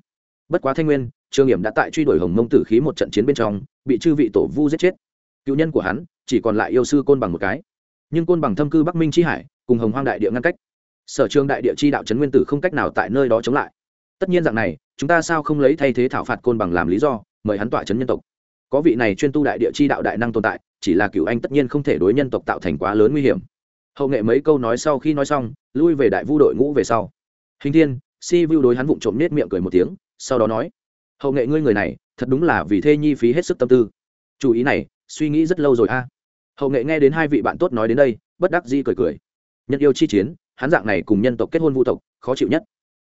A: Bất quá thanh nguyên, trường nghiệm đã tại truy đuổi hồng mông tử khí một trận chiến bên trong, bị chư vị tổ vu giết chết. Cựu nhân của hắn, chỉ còn lại yêu sư côn bằng một cái. Nhưng côn bằng thâm cư bắc minh chi hải, cùng hồng hoang đại địa ngăn cách sở trường đại địa chi đạo trấn nguyên tử không cách nào tại nơi đó chống lại. Tất nhiên dạng này, chúng ta sao không lấy thay thế thảo phạt côn bằng làm lý do, mời hắn tỏa chấn nhân tộc. Có vị này chuyên tu đại địa chi đạo đại năng tồn tại, chỉ là cựu anh tất nhiên không thể đối nhân tộc tạo thành quá lớn nguy hiểm. Hậu nghệ mấy câu nói sau khi nói xong, lui về đại vu đội ngũ về sau. Hình thiên, si vu đối hắn vụng trộm nết miệng cười một tiếng, sau đó nói, hậu nghệ ngươi người này, thật đúng là vì thê nhi phí hết sức tâm tư. Chú ý này, suy nghĩ rất lâu rồi a. Hậu nghệ nghe đến hai vị bạn tốt nói đến đây, bất đắc di cười cười. Nhân yêu chi chiến hắn dạng này cùng nhân tộc kết hôn vu tộc, khó chịu nhất.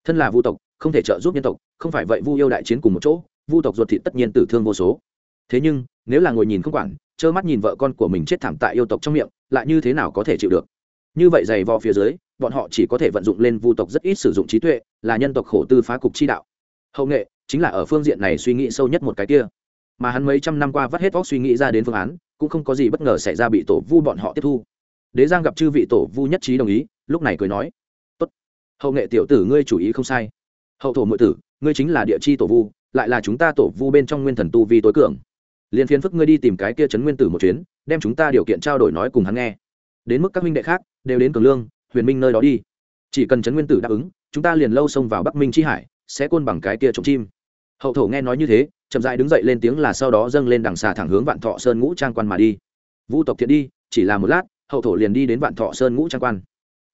A: Thân là vu tộc, không thể trợ giúp nhân tộc, không phải vậy vu yêu đại chiến cùng một chỗ, vu tộc ruột thịt tất nhiên tử thương vô số. Thế nhưng, nếu là ngồi nhìn không quản, trơ mắt nhìn vợ con của mình chết thảm tại yêu tộc trong miệng, lại như thế nào có thể chịu được? Như vậy dày vò phía dưới, bọn họ chỉ có thể vận dụng lên vu tộc rất ít sử dụng trí tuệ, là nhân tộc khổ tư phá cục chi đạo. Hậu nghệ, chính là ở phương diện này suy nghĩ sâu nhất một cái kia. Mà hắn mấy trăm năm qua vắt hết vóc suy nghĩ ra đến phương án, cũng không có gì bất ngờ xảy ra bị tổ vu bọn họ tiếp thu. Đế giang gặp chư vị tổ vu nhất trí đồng ý lúc này cười nói, tốt, hậu nghệ tiểu tử ngươi chủ ý không sai. Hậu thổ mượn tử, ngươi chính là địa chi tổ vu, lại là chúng ta tổ vu bên trong nguyên thần tu vi tối cường. Liền phiến phức ngươi đi tìm cái kia trấn nguyên tử một chuyến, đem chúng ta điều kiện trao đổi nói cùng hắn nghe. Đến mức các minh đệ khác, đều đến cường lương, huyền minh nơi đó đi. Chỉ cần trấn nguyên tử đáp ứng, chúng ta liền lâu xông vào bắc minh chi hải, sẽ côn bằng cái kia trộm chim. Hậu thổ nghe nói như thế, chậm dại đứng dậy lên tiếng là sau đó dâng lên đằng xà thẳng hướng vạn thọ sơn ngũ trang quan mà đi. Vu tộc thiện đi, chỉ là một lát, hậu thổ liền đi đến vạn thọ sơn ngũ trang quan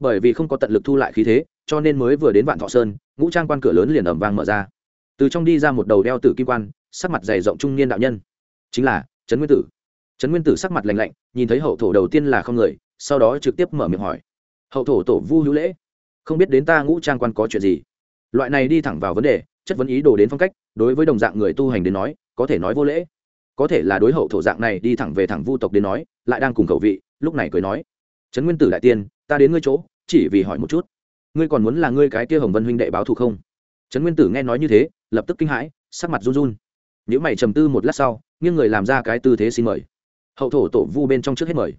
A: bởi vì không có tận lực thu lại khí thế, cho nên mới vừa đến vạn thọ sơn, ngũ trang quan cửa lớn liền ẩm vang mở ra. Từ trong đi ra một đầu đeo tử kim quan, sắc mặt dày rộng trung niên đạo nhân. Chính là trấn nguyên tử. Trấn nguyên tử sắc mặt lành lạnh, nhìn thấy hậu thổ đầu tiên là không người, sau đó trực tiếp mở miệng hỏi. Hậu thổ tổ vu hữu lễ, không biết đến ta ngũ trang quan có chuyện gì? Loại này đi thẳng vào vấn đề, chất vấn ý đồ đến phong cách, đối với đồng dạng người tu hành đến nói, có thể nói vô lễ. Có thể là đối hậu thổ dạng này đi thẳng về thẳng vu tộc đến nói, lại đang cùng khẩu vị, lúc này cười nói. Trấn nguyên tử đại tiên, ta đến ngươi chỗ chỉ vì hỏi một chút. Ngươi còn muốn là ngươi cái kia hồng vân huynh đệ báo thù không? Trấn nguyên tử nghe nói như thế, lập tức kinh hãi, sắc mặt run run. Nếu mày trầm tư một lát sau, nghiêng người làm ra cái tư thế xin mời. Hậu thổ tổ vu bên trong trước hết mời.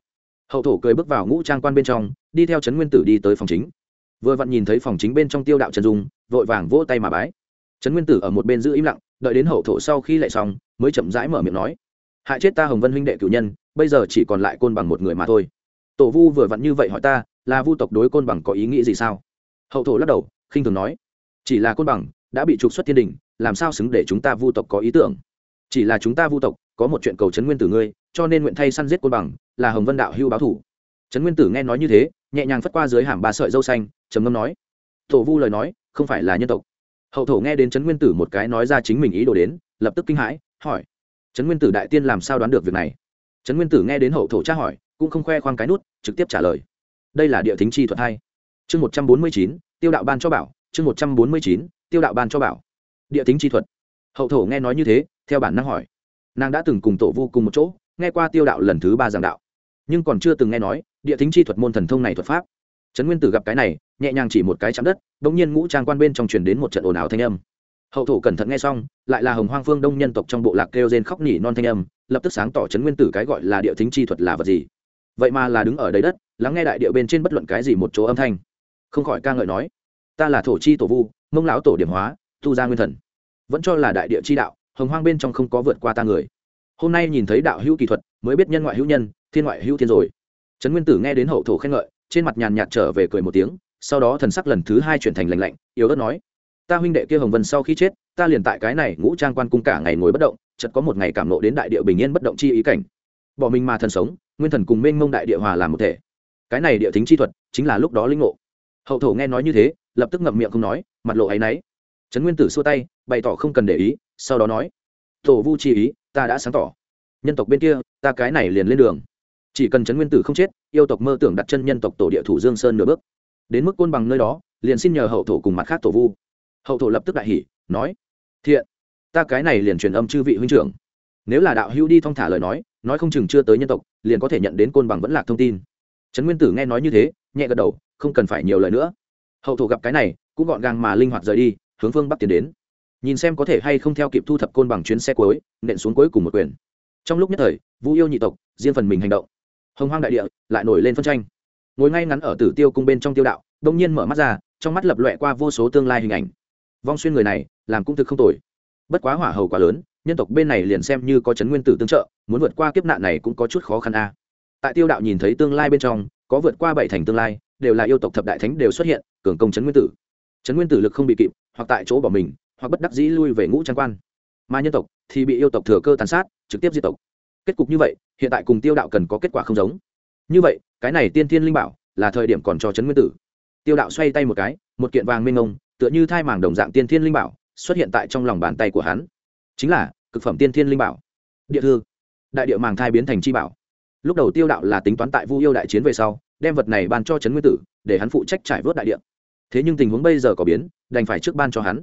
A: Hậu thổ cười bước vào ngũ trang quan bên trong, đi theo trấn nguyên tử đi tới phòng chính. Vừa vặn nhìn thấy phòng chính bên trong tiêu đạo trần dung, vội vàng vỗ tay mà bái. Trấn nguyên tử ở một bên giữ im lặng, đợi đến hậu thổ sau khi lại xong, mới chậm rãi mở miệng nói. Hại chết ta hồng vân huynh đệ cử nhân, bây giờ chỉ còn lại côn bằng một người mà thôi. Tổ vu vừa vặn như vậy hỏi ta là vu tộc đối côn bằng có ý nghĩ gì sao? Hậu thổ lắc đầu, khinh thường nói, chỉ là côn bằng đã bị trục xuất thiên đình, làm sao xứng để chúng ta vu tộc có ý tưởng? Chỉ là chúng ta vu tộc có một chuyện cầu trấn nguyên tử ngươi, cho nên nguyện thay săn giết côn bằng, là hồng vân đạo hưu báo thủ. Trấn nguyên tử nghe nói như thế, nhẹ nhàng phất qua dưới hàm ba sợi dâu xanh, trầm ngâm nói thổ vu lời nói, không phải là nhân tộc. Hậu thổ nghe đến trấn nguyên tử một cái nói ra chính mình ý đồ đến, lập tức kinh hãi, hỏi trấn nguyên tử đại tiên làm sao đoán được việc này? Trấn nguyên tử nghe đến hậu thổ tra hỏi, cũng không khoe khoang cái nút, trực tiếp trả lời đây là địa thính chi thuật hai. Chương một trăm bốn mươi chín, tiêu đạo ban cho bảo. Chương một trăm bốn mươi chín, tiêu đạo ban cho bảo. Địa thính chi thuật. Hậu thổ nghe nói như thế, theo bản năng hỏi. Nàng đã từng cùng tổ vu cùng một chỗ, nghe qua tiêu đạo lần thứ ba giảng đạo. Nhưng còn chưa từng nghe nói, địa thính chi thuật môn thần thông này thuật pháp. Trấn nguyên tử gặp cái này, nhẹ nhàng chỉ một cái chạm đất đ ỗ n g nhiên ngũ trang quan bên trong truyền đến một trận ồn ào thanh âm. Hậu thổ cẩn thận nghe xong, lại là hồng hoang phương đông nhân tộc trong bộ lạc kêu gen khóc nỉ non thanh âm, lập tức sáng tỏ trấn nguyên tử cái gọi là địa thính chi thuật là vật gì vậy mà là đứng ở đầy đất, lắng nghe đại địa bên trên bất luận cái gì một chỗ âm thanh. Không khỏi ca ngợi nói, ta là thổ chi tổ vu, mông lão tổ điểm hóa, tu gia nguyên thần. Vẫn cho là đại địa chi đạo, hồng hoang bên trong không có vượt qua ta người. Hôm nay nhìn thấy đạo hữu kỳ thuật, mới biết nhân ngoại hữu nhân, thiên ngoại hữu thiên rồi. Trấn nguyên tử nghe đến hậu thổ khen ngợi, trên mặt nhàn nhạt trở về cười một tiếng, sau đó thần sắc lần thứ hai chuyển thành lành lạnh, yếu ớt nói, ta huynh đệ kia hồng vân sau khi chết, ta liền tại cái này ngũ trang quan cung cả ngày ngồi bất động, chợt có một ngày cảm nộ đến đại địa bình yên bất động chi ý cảnh. Bỏ mình mà thần sống nguyên thần cùng mênh mông đại địa hòa làm một thể. Cái này địa tính chi thuật chính là lúc đó linh ngộ. Hậu thổ nghe nói như thế, lập tức ngậm miệng không nói, mặt lộ áy náy. Trấn nguyên tử xua tay, bày tỏ không cần để ý, sau đó nói, tổ vu chi ý, ta đã sáng tỏ. Nhân tộc bên kia, ta cái này liền lên đường. Chỉ cần trấn nguyên tử không chết, yêu tộc mơ tưởng đặt chân nhân tộc tổ địa thủ dương sơn nửa bước. Đến mức côn bằng nơi đó, liền xin nhờ hậu thổ cùng mặt khác tổ vu. Hậu thổ lập tức đại hỉ, nói, thiện, ta cái này liền truyền âm chư vị huynh trưởng. Nếu là đạo hữu đi thong thả lời nói nói không chừng chưa tới nhân tộc, liền có thể nhận đến côn bằng vẫn lạc thông tin. Trấn nguyên tử nghe nói như thế, nhẹ gật đầu, không cần phải nhiều lời nữa. Hậu thổ gặp cái này, cũng gọn gàng mà linh hoạt rời đi, hướng phương bắc tiến đến. Nhìn xem có thể hay không theo kịp thu thập côn bằng chuyến xe cuối, nện xuống cuối cùng một quyền. Trong lúc nhất thời, vũ yêu nhị tộc, riêng phần mình hành động. Hồng hoang đại địa lại nổi lên phân tranh. Ngồi ngay ngắn ở tử tiêu cung bên trong tiêu đạo đông nhiên mở mắt ra, trong mắt lập lọe qua vô số tương lai hình ảnh. Vong xuyên người này, làm cũng thực không tồi. Bất quá hỏa hầu quá lớn nhân tộc bên này liền xem như có chấn nguyên tử tương trợ, muốn vượt qua kiếp nạn này cũng có chút khó khăn a. Tại tiêu đạo nhìn thấy tương lai bên trong, có vượt qua bảy thành tương lai, đều là yêu tộc thập đại thánh đều xuất hiện, cường công chấn nguyên tử. Chấn nguyên tử lực không bị kịp, hoặc tại chỗ bỏ mình, hoặc bất đắc dĩ lui về ngũ trang quan. Mà nhân tộc thì bị yêu tộc thừa cơ tàn sát, trực tiếp diệt tộc. Kết cục như vậy, hiện tại cùng tiêu đạo cần có kết quả không giống. Như vậy, cái này tiên thiên linh bảo là thời điểm còn cho chấn nguyên tử. Tiêu đạo xoay tay một cái, một kiện vàng mênh ngông tựa như thai màng đồng dạng tiên thiên linh bảo, xuất hiện tại trong lòng bàn tay của hắn chính là cực phẩm tiên thiên linh bảo. Địa thư. Đại địa màng thai biến thành chi bảo. Lúc đầu tiêu đạo là tính toán tại vu yêu đại chiến về sau, đem vật này ban cho trấn nguyên tử, để hắn phụ trách trải vớt đại địa. Thế nhưng tình huống bây giờ có biến, đành phải trước ban cho hắn.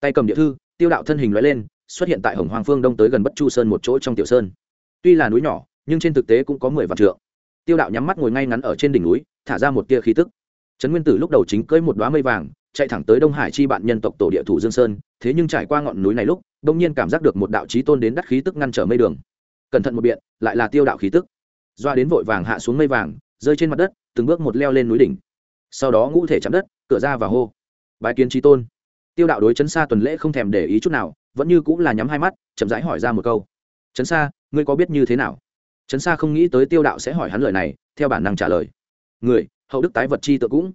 A: Tay cầm địa thư, tiêu đạo thân hình loại lên, xuất hiện tại hồng hoàng phương đông tới gần bất chu sơn một chỗ trong tiểu sơn. Tuy là núi nhỏ, nhưng trên thực tế cũng có mười vạn trượng. Tiêu đạo nhắm mắt ngồi ngay ngắn ở trên đỉnh núi, thả ra một tia khí tức. Trấn nguyên tử lúc đầu chính cưỡi một đoá mây vàng, chạy thẳng tới đông hải chi bạn nhân tộc tổ địa thủ dương sơn, thế nhưng trải qua ngọn núi này lúc đông nhiên cảm giác được một đạo trí tôn đến đắt khí tức ngăn trở mây đường. Cẩn thận một biện, lại là tiêu đạo khí tức. Doa đến vội vàng hạ xuống mây vàng, rơi trên mặt đất, từng bước một leo lên núi đỉnh. Sau đó ngũ thể chạm đất, cửa ra và hô. Bài kiến trí tôn. Tiêu đạo đối chấn xa tuần lễ không thèm để ý chút nào, vẫn như cũng là nhắm hai mắt, chậm rãi hỏi ra một câu. Chấn xa, ngươi có biết như thế nào? Chấn xa không nghĩ tới tiêu đạo sẽ hỏi hắn lời này, theo bản năng trả lời. Người, hậu đức tái vật chi tự cũng.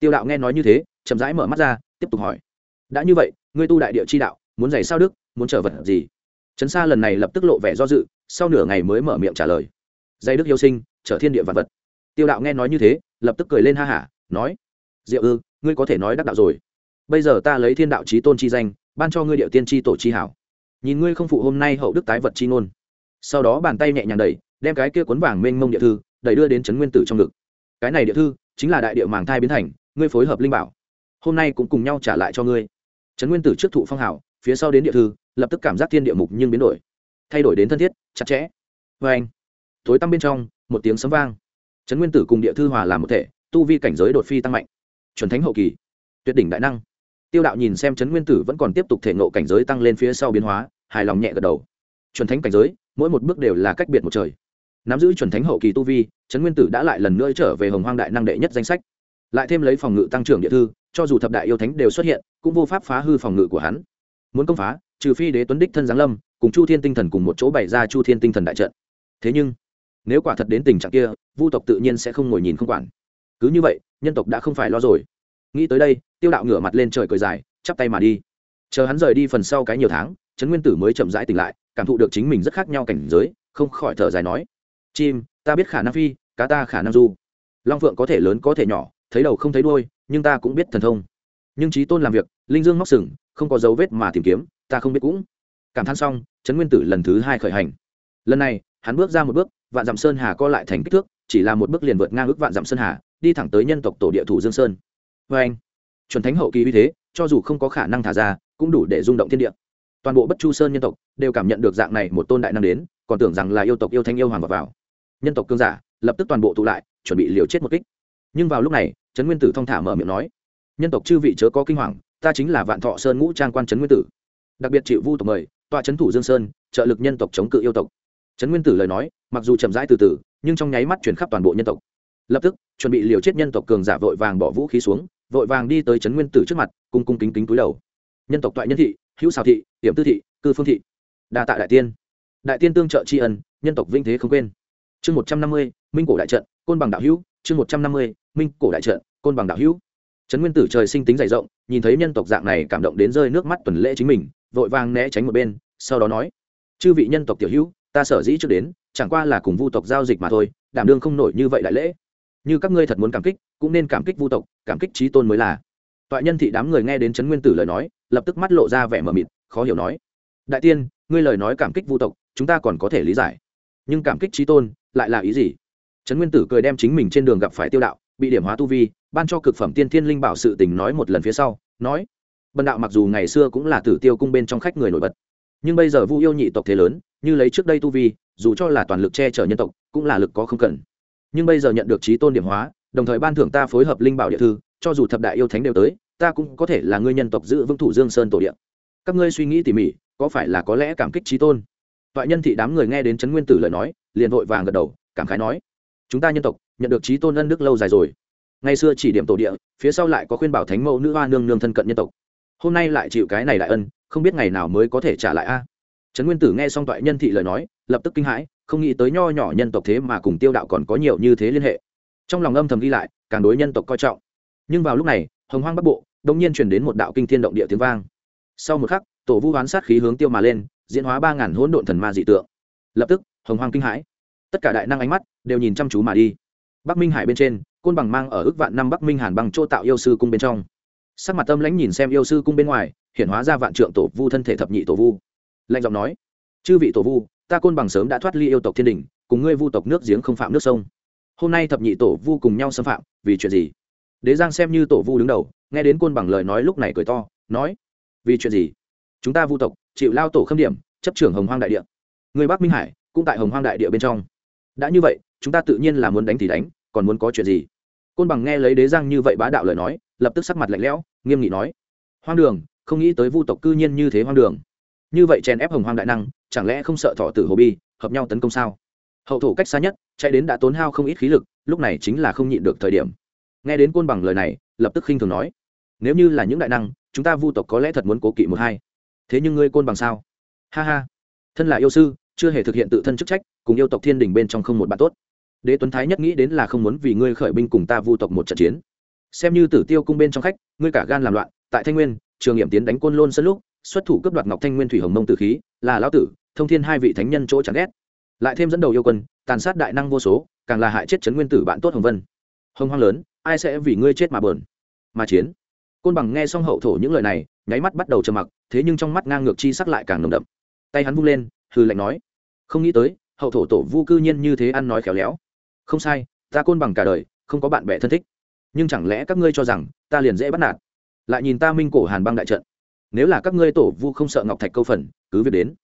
A: Tiêu đạo nghe nói như thế, chậm rãi mở mắt ra, tiếp tục hỏi. Đã như vậy, ngươi tu đại địa chi đạo, muốn giày sao đức? Muốn trở vật gì? Chấn xa lần này lập tức lộ vẻ do dự, sau nửa ngày mới mở miệng trả lời. Dây đức yêu sinh, trở thiên địa vật vật. Tiêu đạo nghe nói như thế, lập tức cười lên ha hả, nói, diệu ư, ngươi có thể nói đắc đạo rồi. Bây giờ ta lấy thiên đạo trí tôn chi danh, ban cho ngươi điệu tiên tri tổ chi hảo. Nhìn ngươi không phụ hôm nay hậu đức tái vật chi ngôn. Sau đó bàn tay nhẹ nhàng đẩy, đem cái kia cuốn vàng mênh mông địa thư, đẩy đưa đến trấn nguyên tử trong ngực. Cái này địa thư chính là đại địa màng thai biến thành, ngươi phối hợp linh bảo. Hôm nay cũng cùng nhau trả lại cho ngươi. Trấn nguyên tử trước thụ phong hảo phía sau đến địa thư, lập tức cảm giác thiên địa mục nhưng biến đổi. Thay đổi đến thân thiết, chặt chẽ. Vê anh, tối tăm bên trong, một tiếng sấm vang. Trấn nguyên tử cùng địa thư hòa làm một thể, tu vi cảnh giới đột phi tăng mạnh. Chuẩn thánh hậu kỳ, tuyệt đỉnh đại năng. Tiêu đạo nhìn xem trấn nguyên tử vẫn còn tiếp tục thể ngộ cảnh giới tăng lên phía sau biến hóa, hài lòng nhẹ gật đầu. Chuẩn thánh cảnh giới, mỗi một bước đều là cách biệt một trời. Nắm giữ chuẩn thánh hậu kỳ tu vi, trấn nguyên tử đã lại lần nữa trở về hồng hoang đại năng đệ nhất danh sách. Lại thêm lấy phòng ngự tăng trưởng địa thư, cho dù thập đại yêu thánh đều xuất hiện, cũng vô pháp phá hư phòng ngự của hắn muốn công phá, trừ phi đế tuấn đích thân giáng lâm, cùng chu thiên tinh thần cùng một chỗ bày ra chu thiên tinh thần đại trận. Thế nhưng, nếu quả thật đến tình trạng kia, vu tộc tự nhiên sẽ không ngồi nhìn không quản. Cứ như vậy, nhân tộc đã không phải lo rồi. Nghĩ tới đây, tiêu đạo ngửa mặt lên trời cười dài, chắp tay mà đi. Chờ hắn rời đi phần sau cái nhiều tháng, trấn nguyên tử mới chậm rãi tỉnh lại, cảm thụ được chính mình rất khác nhau cảnh giới, không khỏi thở dài nói, chim, ta biết khả năng phi, cá ta khả năng du. Long phượng có thể lớn có thể nhỏ, thấy đầu không thấy đôi nhưng ta cũng biết thần thông. Nhưng trí tôn làm việc, linh dương móc sừng không có dấu vết mà tìm kiếm ta không biết cũng. Cảm thán xong trấn nguyên tử lần thứ hai khởi hành. Lần này hắn bước ra một bước vạn dặm sơn hà co lại thành kích thước chỉ là một bước liền vượt ngang ước vạn dặm sơn hà đi thẳng tới nhân tộc tổ địa thủ dương sơn. Vê anh chuẩn thánh hậu kỳ uy thế cho dù không có khả năng thả ra cũng đủ để rung động thiên địa. Toàn bộ bất chu sơn nhân tộc đều cảm nhận được dạng này một tôn đại năng đến còn tưởng rằng là yêu tộc yêu thanh yêu hoàng vào, vào. nhân tộc cương giả lập tức toàn bộ tụ lại chuẩn bị liều chết một kích. Nhưng vào lúc này trấn nguyên tử thong thả mở miệng nói nhân tộc chư vị chớ có kinh hoàng ta chính là vạn thọ sơn ngũ trang quan trấn nguyên tử. Đặc biệt chịu vu tộc mời, tọa trấn thủ dương sơn, trợ lực nhân tộc chống cự yêu tộc. Trấn nguyên tử lời nói, mặc dù chậm rãi từ từ, nhưng trong nháy mắt chuyển khắp toàn bộ nhân tộc. Lập tức, chuẩn bị liều chết nhân tộc cường giả vội vàng bỏ vũ khí xuống, vội vàng đi tới trấn nguyên tử trước mặt, cung cung kính kính túi đầu. Nhân tộc toại nhân thị, hữu xào thị hiểm tư thị, cư phương thị. Đa tạ đại tiên. Đại tiên tương trợ tri ân, nhân tộc vinh thế không quên. Chương một trăm năm mươi, minh cổ đại trận, côn bằng đạo hữu, chương một trăm năm mươi, minh cổ đại trận, côn bằng đạo hữu trấn nguyên tử trời sinh tính dày rộng, nhìn thấy nhân tộc dạng này cảm động đến rơi nước mắt tuần lễ chính mình, vội vàng né tránh một bên, sau đó nói, chư vị nhân tộc tiểu hữu, ta sở dĩ trước đến, chẳng qua là cùng vu tộc giao dịch mà thôi, đảm đương không nổi như vậy đại lễ. Như các ngươi thật muốn cảm kích, cũng nên cảm kích vu tộc, cảm kích trí tôn mới là. Toại nhân thị đám người nghe đến trấn nguyên tử lời nói, lập tức mắt lộ ra vẻ mờ mịt, khó hiểu nói, đại tiên, ngươi lời nói cảm kích vu tộc, chúng ta còn có thể lý giải. Nhưng cảm kích trí tôn, lại là ý gì? Trấn nguyên tử cười đem chính mình trên đường gặp phải tiêu đạo, bị điểm hóa tu vi ban cho cực phẩm tiên thiên linh bảo sự tình nói một lần phía sau, nói, bần đạo mặc dù ngày xưa cũng là tử tiêu cung bên trong khách người nổi bật, nhưng bây giờ vu yêu nhị tộc thế lớn, như lấy trước đây tu vi, dù cho là toàn lực che chở nhân tộc, cũng là lực có không cần nhưng bây giờ nhận được trí tôn điểm hóa, đồng thời ban thưởng ta phối hợp linh bảo địa thư, cho dù thập đại yêu thánh đều tới, ta cũng có thể là ngươi nhân tộc giữ vững thủ dương sơn tổ địa. Các ngươi suy nghĩ tỉ mỉ, có phải là có lẽ cảm kích trí tôn? Toại nhân thị đám người nghe đến trấn nguyên tử lời nói, liền vội vàng gật đầu, cảm khái nói, chúng ta nhân tộc, nhận được trí tôn ân đức lâu dài rồi ngày xưa chỉ điểm tổ địa, phía sau lại có khuyên bảo thánh mẫu nữ hoa nương nương thân cận nhân tộc. Hôm nay lại chịu cái này đại ân, không biết ngày nào mới có thể trả lại a. Trấn nguyên tử nghe xong toại nhân thị lời nói, lập tức kinh hãi, không nghĩ tới nho nhỏ nhân tộc thế mà cùng tiêu đạo còn có nhiều như thế liên hệ. Trong lòng âm thầm ghi lại, càng đối nhân tộc coi trọng. Nhưng vào lúc này, hồng hoang bắc bộ đông nhiên truyền đến một đạo kinh thiên động địa tiếng vang. Sau một khắc, tổ vu hoán sát khí hướng tiêu mà lên, diễn hóa ba ngàn hỗn độn thần ma dị tượng. Lập tức, hồng hoang kinh hãi. Tất cả đại năng ánh mắt đều nhìn chăm chú mà đi. Bắc minh hải bên trên côn bằng mang ở ước vạn năm bắc minh hàn bằng chỗ tạo yêu sư cung bên trong sắc mặt tâm lãnh nhìn xem yêu sư cung bên ngoài hiện hóa ra vạn trượng tổ vu thân thể thập nhị tổ vu lạnh giọng nói chư vị tổ vu ta côn bằng sớm đã thoát ly yêu tộc thiên đình cùng ngươi vu tộc nước giếng không phạm nước sông hôm nay thập nhị tổ vu cùng nhau xâm phạm vì chuyện gì đế giang xem như tổ vu đứng đầu nghe đến côn bằng lời nói lúc này cười to nói vì chuyện gì chúng ta vu tộc chịu lao tổ khâm điểm chấp trưởng hồng hoang đại địa người bắc minh hải cũng tại hồng hoang đại địa bên trong đã như vậy chúng ta tự nhiên là muốn đánh thì đánh còn muốn có chuyện gì? Côn bằng nghe lấy đế giang như vậy bá đạo lời nói, lập tức sắc mặt lạnh lẽo, nghiêm nghị nói. Hoang đường, không nghĩ tới vu tộc cư nhiên như thế hoang đường. Như vậy chèn ép hồng hoang đại năng, chẳng lẽ không sợ thọ tử hồ bi, hợp nhau tấn công sao? Hậu thổ cách xa nhất, chạy đến đã tốn hao không ít khí lực, lúc này chính là không nhịn được thời điểm. Nghe đến côn bằng lời này, lập tức khinh thường nói. Nếu như là những đại năng, chúng ta vu tộc có lẽ thật muốn cố kỵ một hai. Thế nhưng ngươi côn bằng sao? Ha ha. Thân là yêu sư, chưa hề thực hiện tự thân chức trách, cùng yêu tộc thiên đình bên trong không một bạn tốt đế tuấn thái nhất nghĩ đến là không muốn vì ngươi khởi binh cùng ta vu tộc một trận chiến. Xem như tử tiêu cung bên trong khách, ngươi cả gan làm loạn, tại thanh nguyên, trường nghiệm tiến đánh côn lôn sân lúc, xuất thủ cấp đoạt ngọc thanh nguyên thủy hồng mông tử khí, là lão tử, thông thiên hai vị thánh nhân chỗ chẳng ghét. Lại thêm dẫn đầu yêu quân, tàn sát đại năng vô số, càng là hại chết trấn nguyên tử bạn tốt hồng vân. Hồng hoang lớn, ai sẽ vì ngươi chết mà bờn mà chiến? Côn bằng nghe xong hậu thổ những lời này, nháy mắt bắt đầu trầm mặc, thế nhưng trong mắt ngang ngược chi sắc lại càng nồng đậm. Tay hắn vung lên hư lạnh nói, không nghĩ tới, hậu thổ tổ vu cư nhiên như thế ăn nói khéo léo không sai, ta côn bằng cả đời, không có bạn bè thân thích. Nhưng chẳng lẽ các ngươi cho rằng ta liền dễ bắt nạt? Lại nhìn ta minh cổ hàn băng đại trận. Nếu là các ngươi tổ vu không sợ ngọc thạch câu phần, cứ việc đến.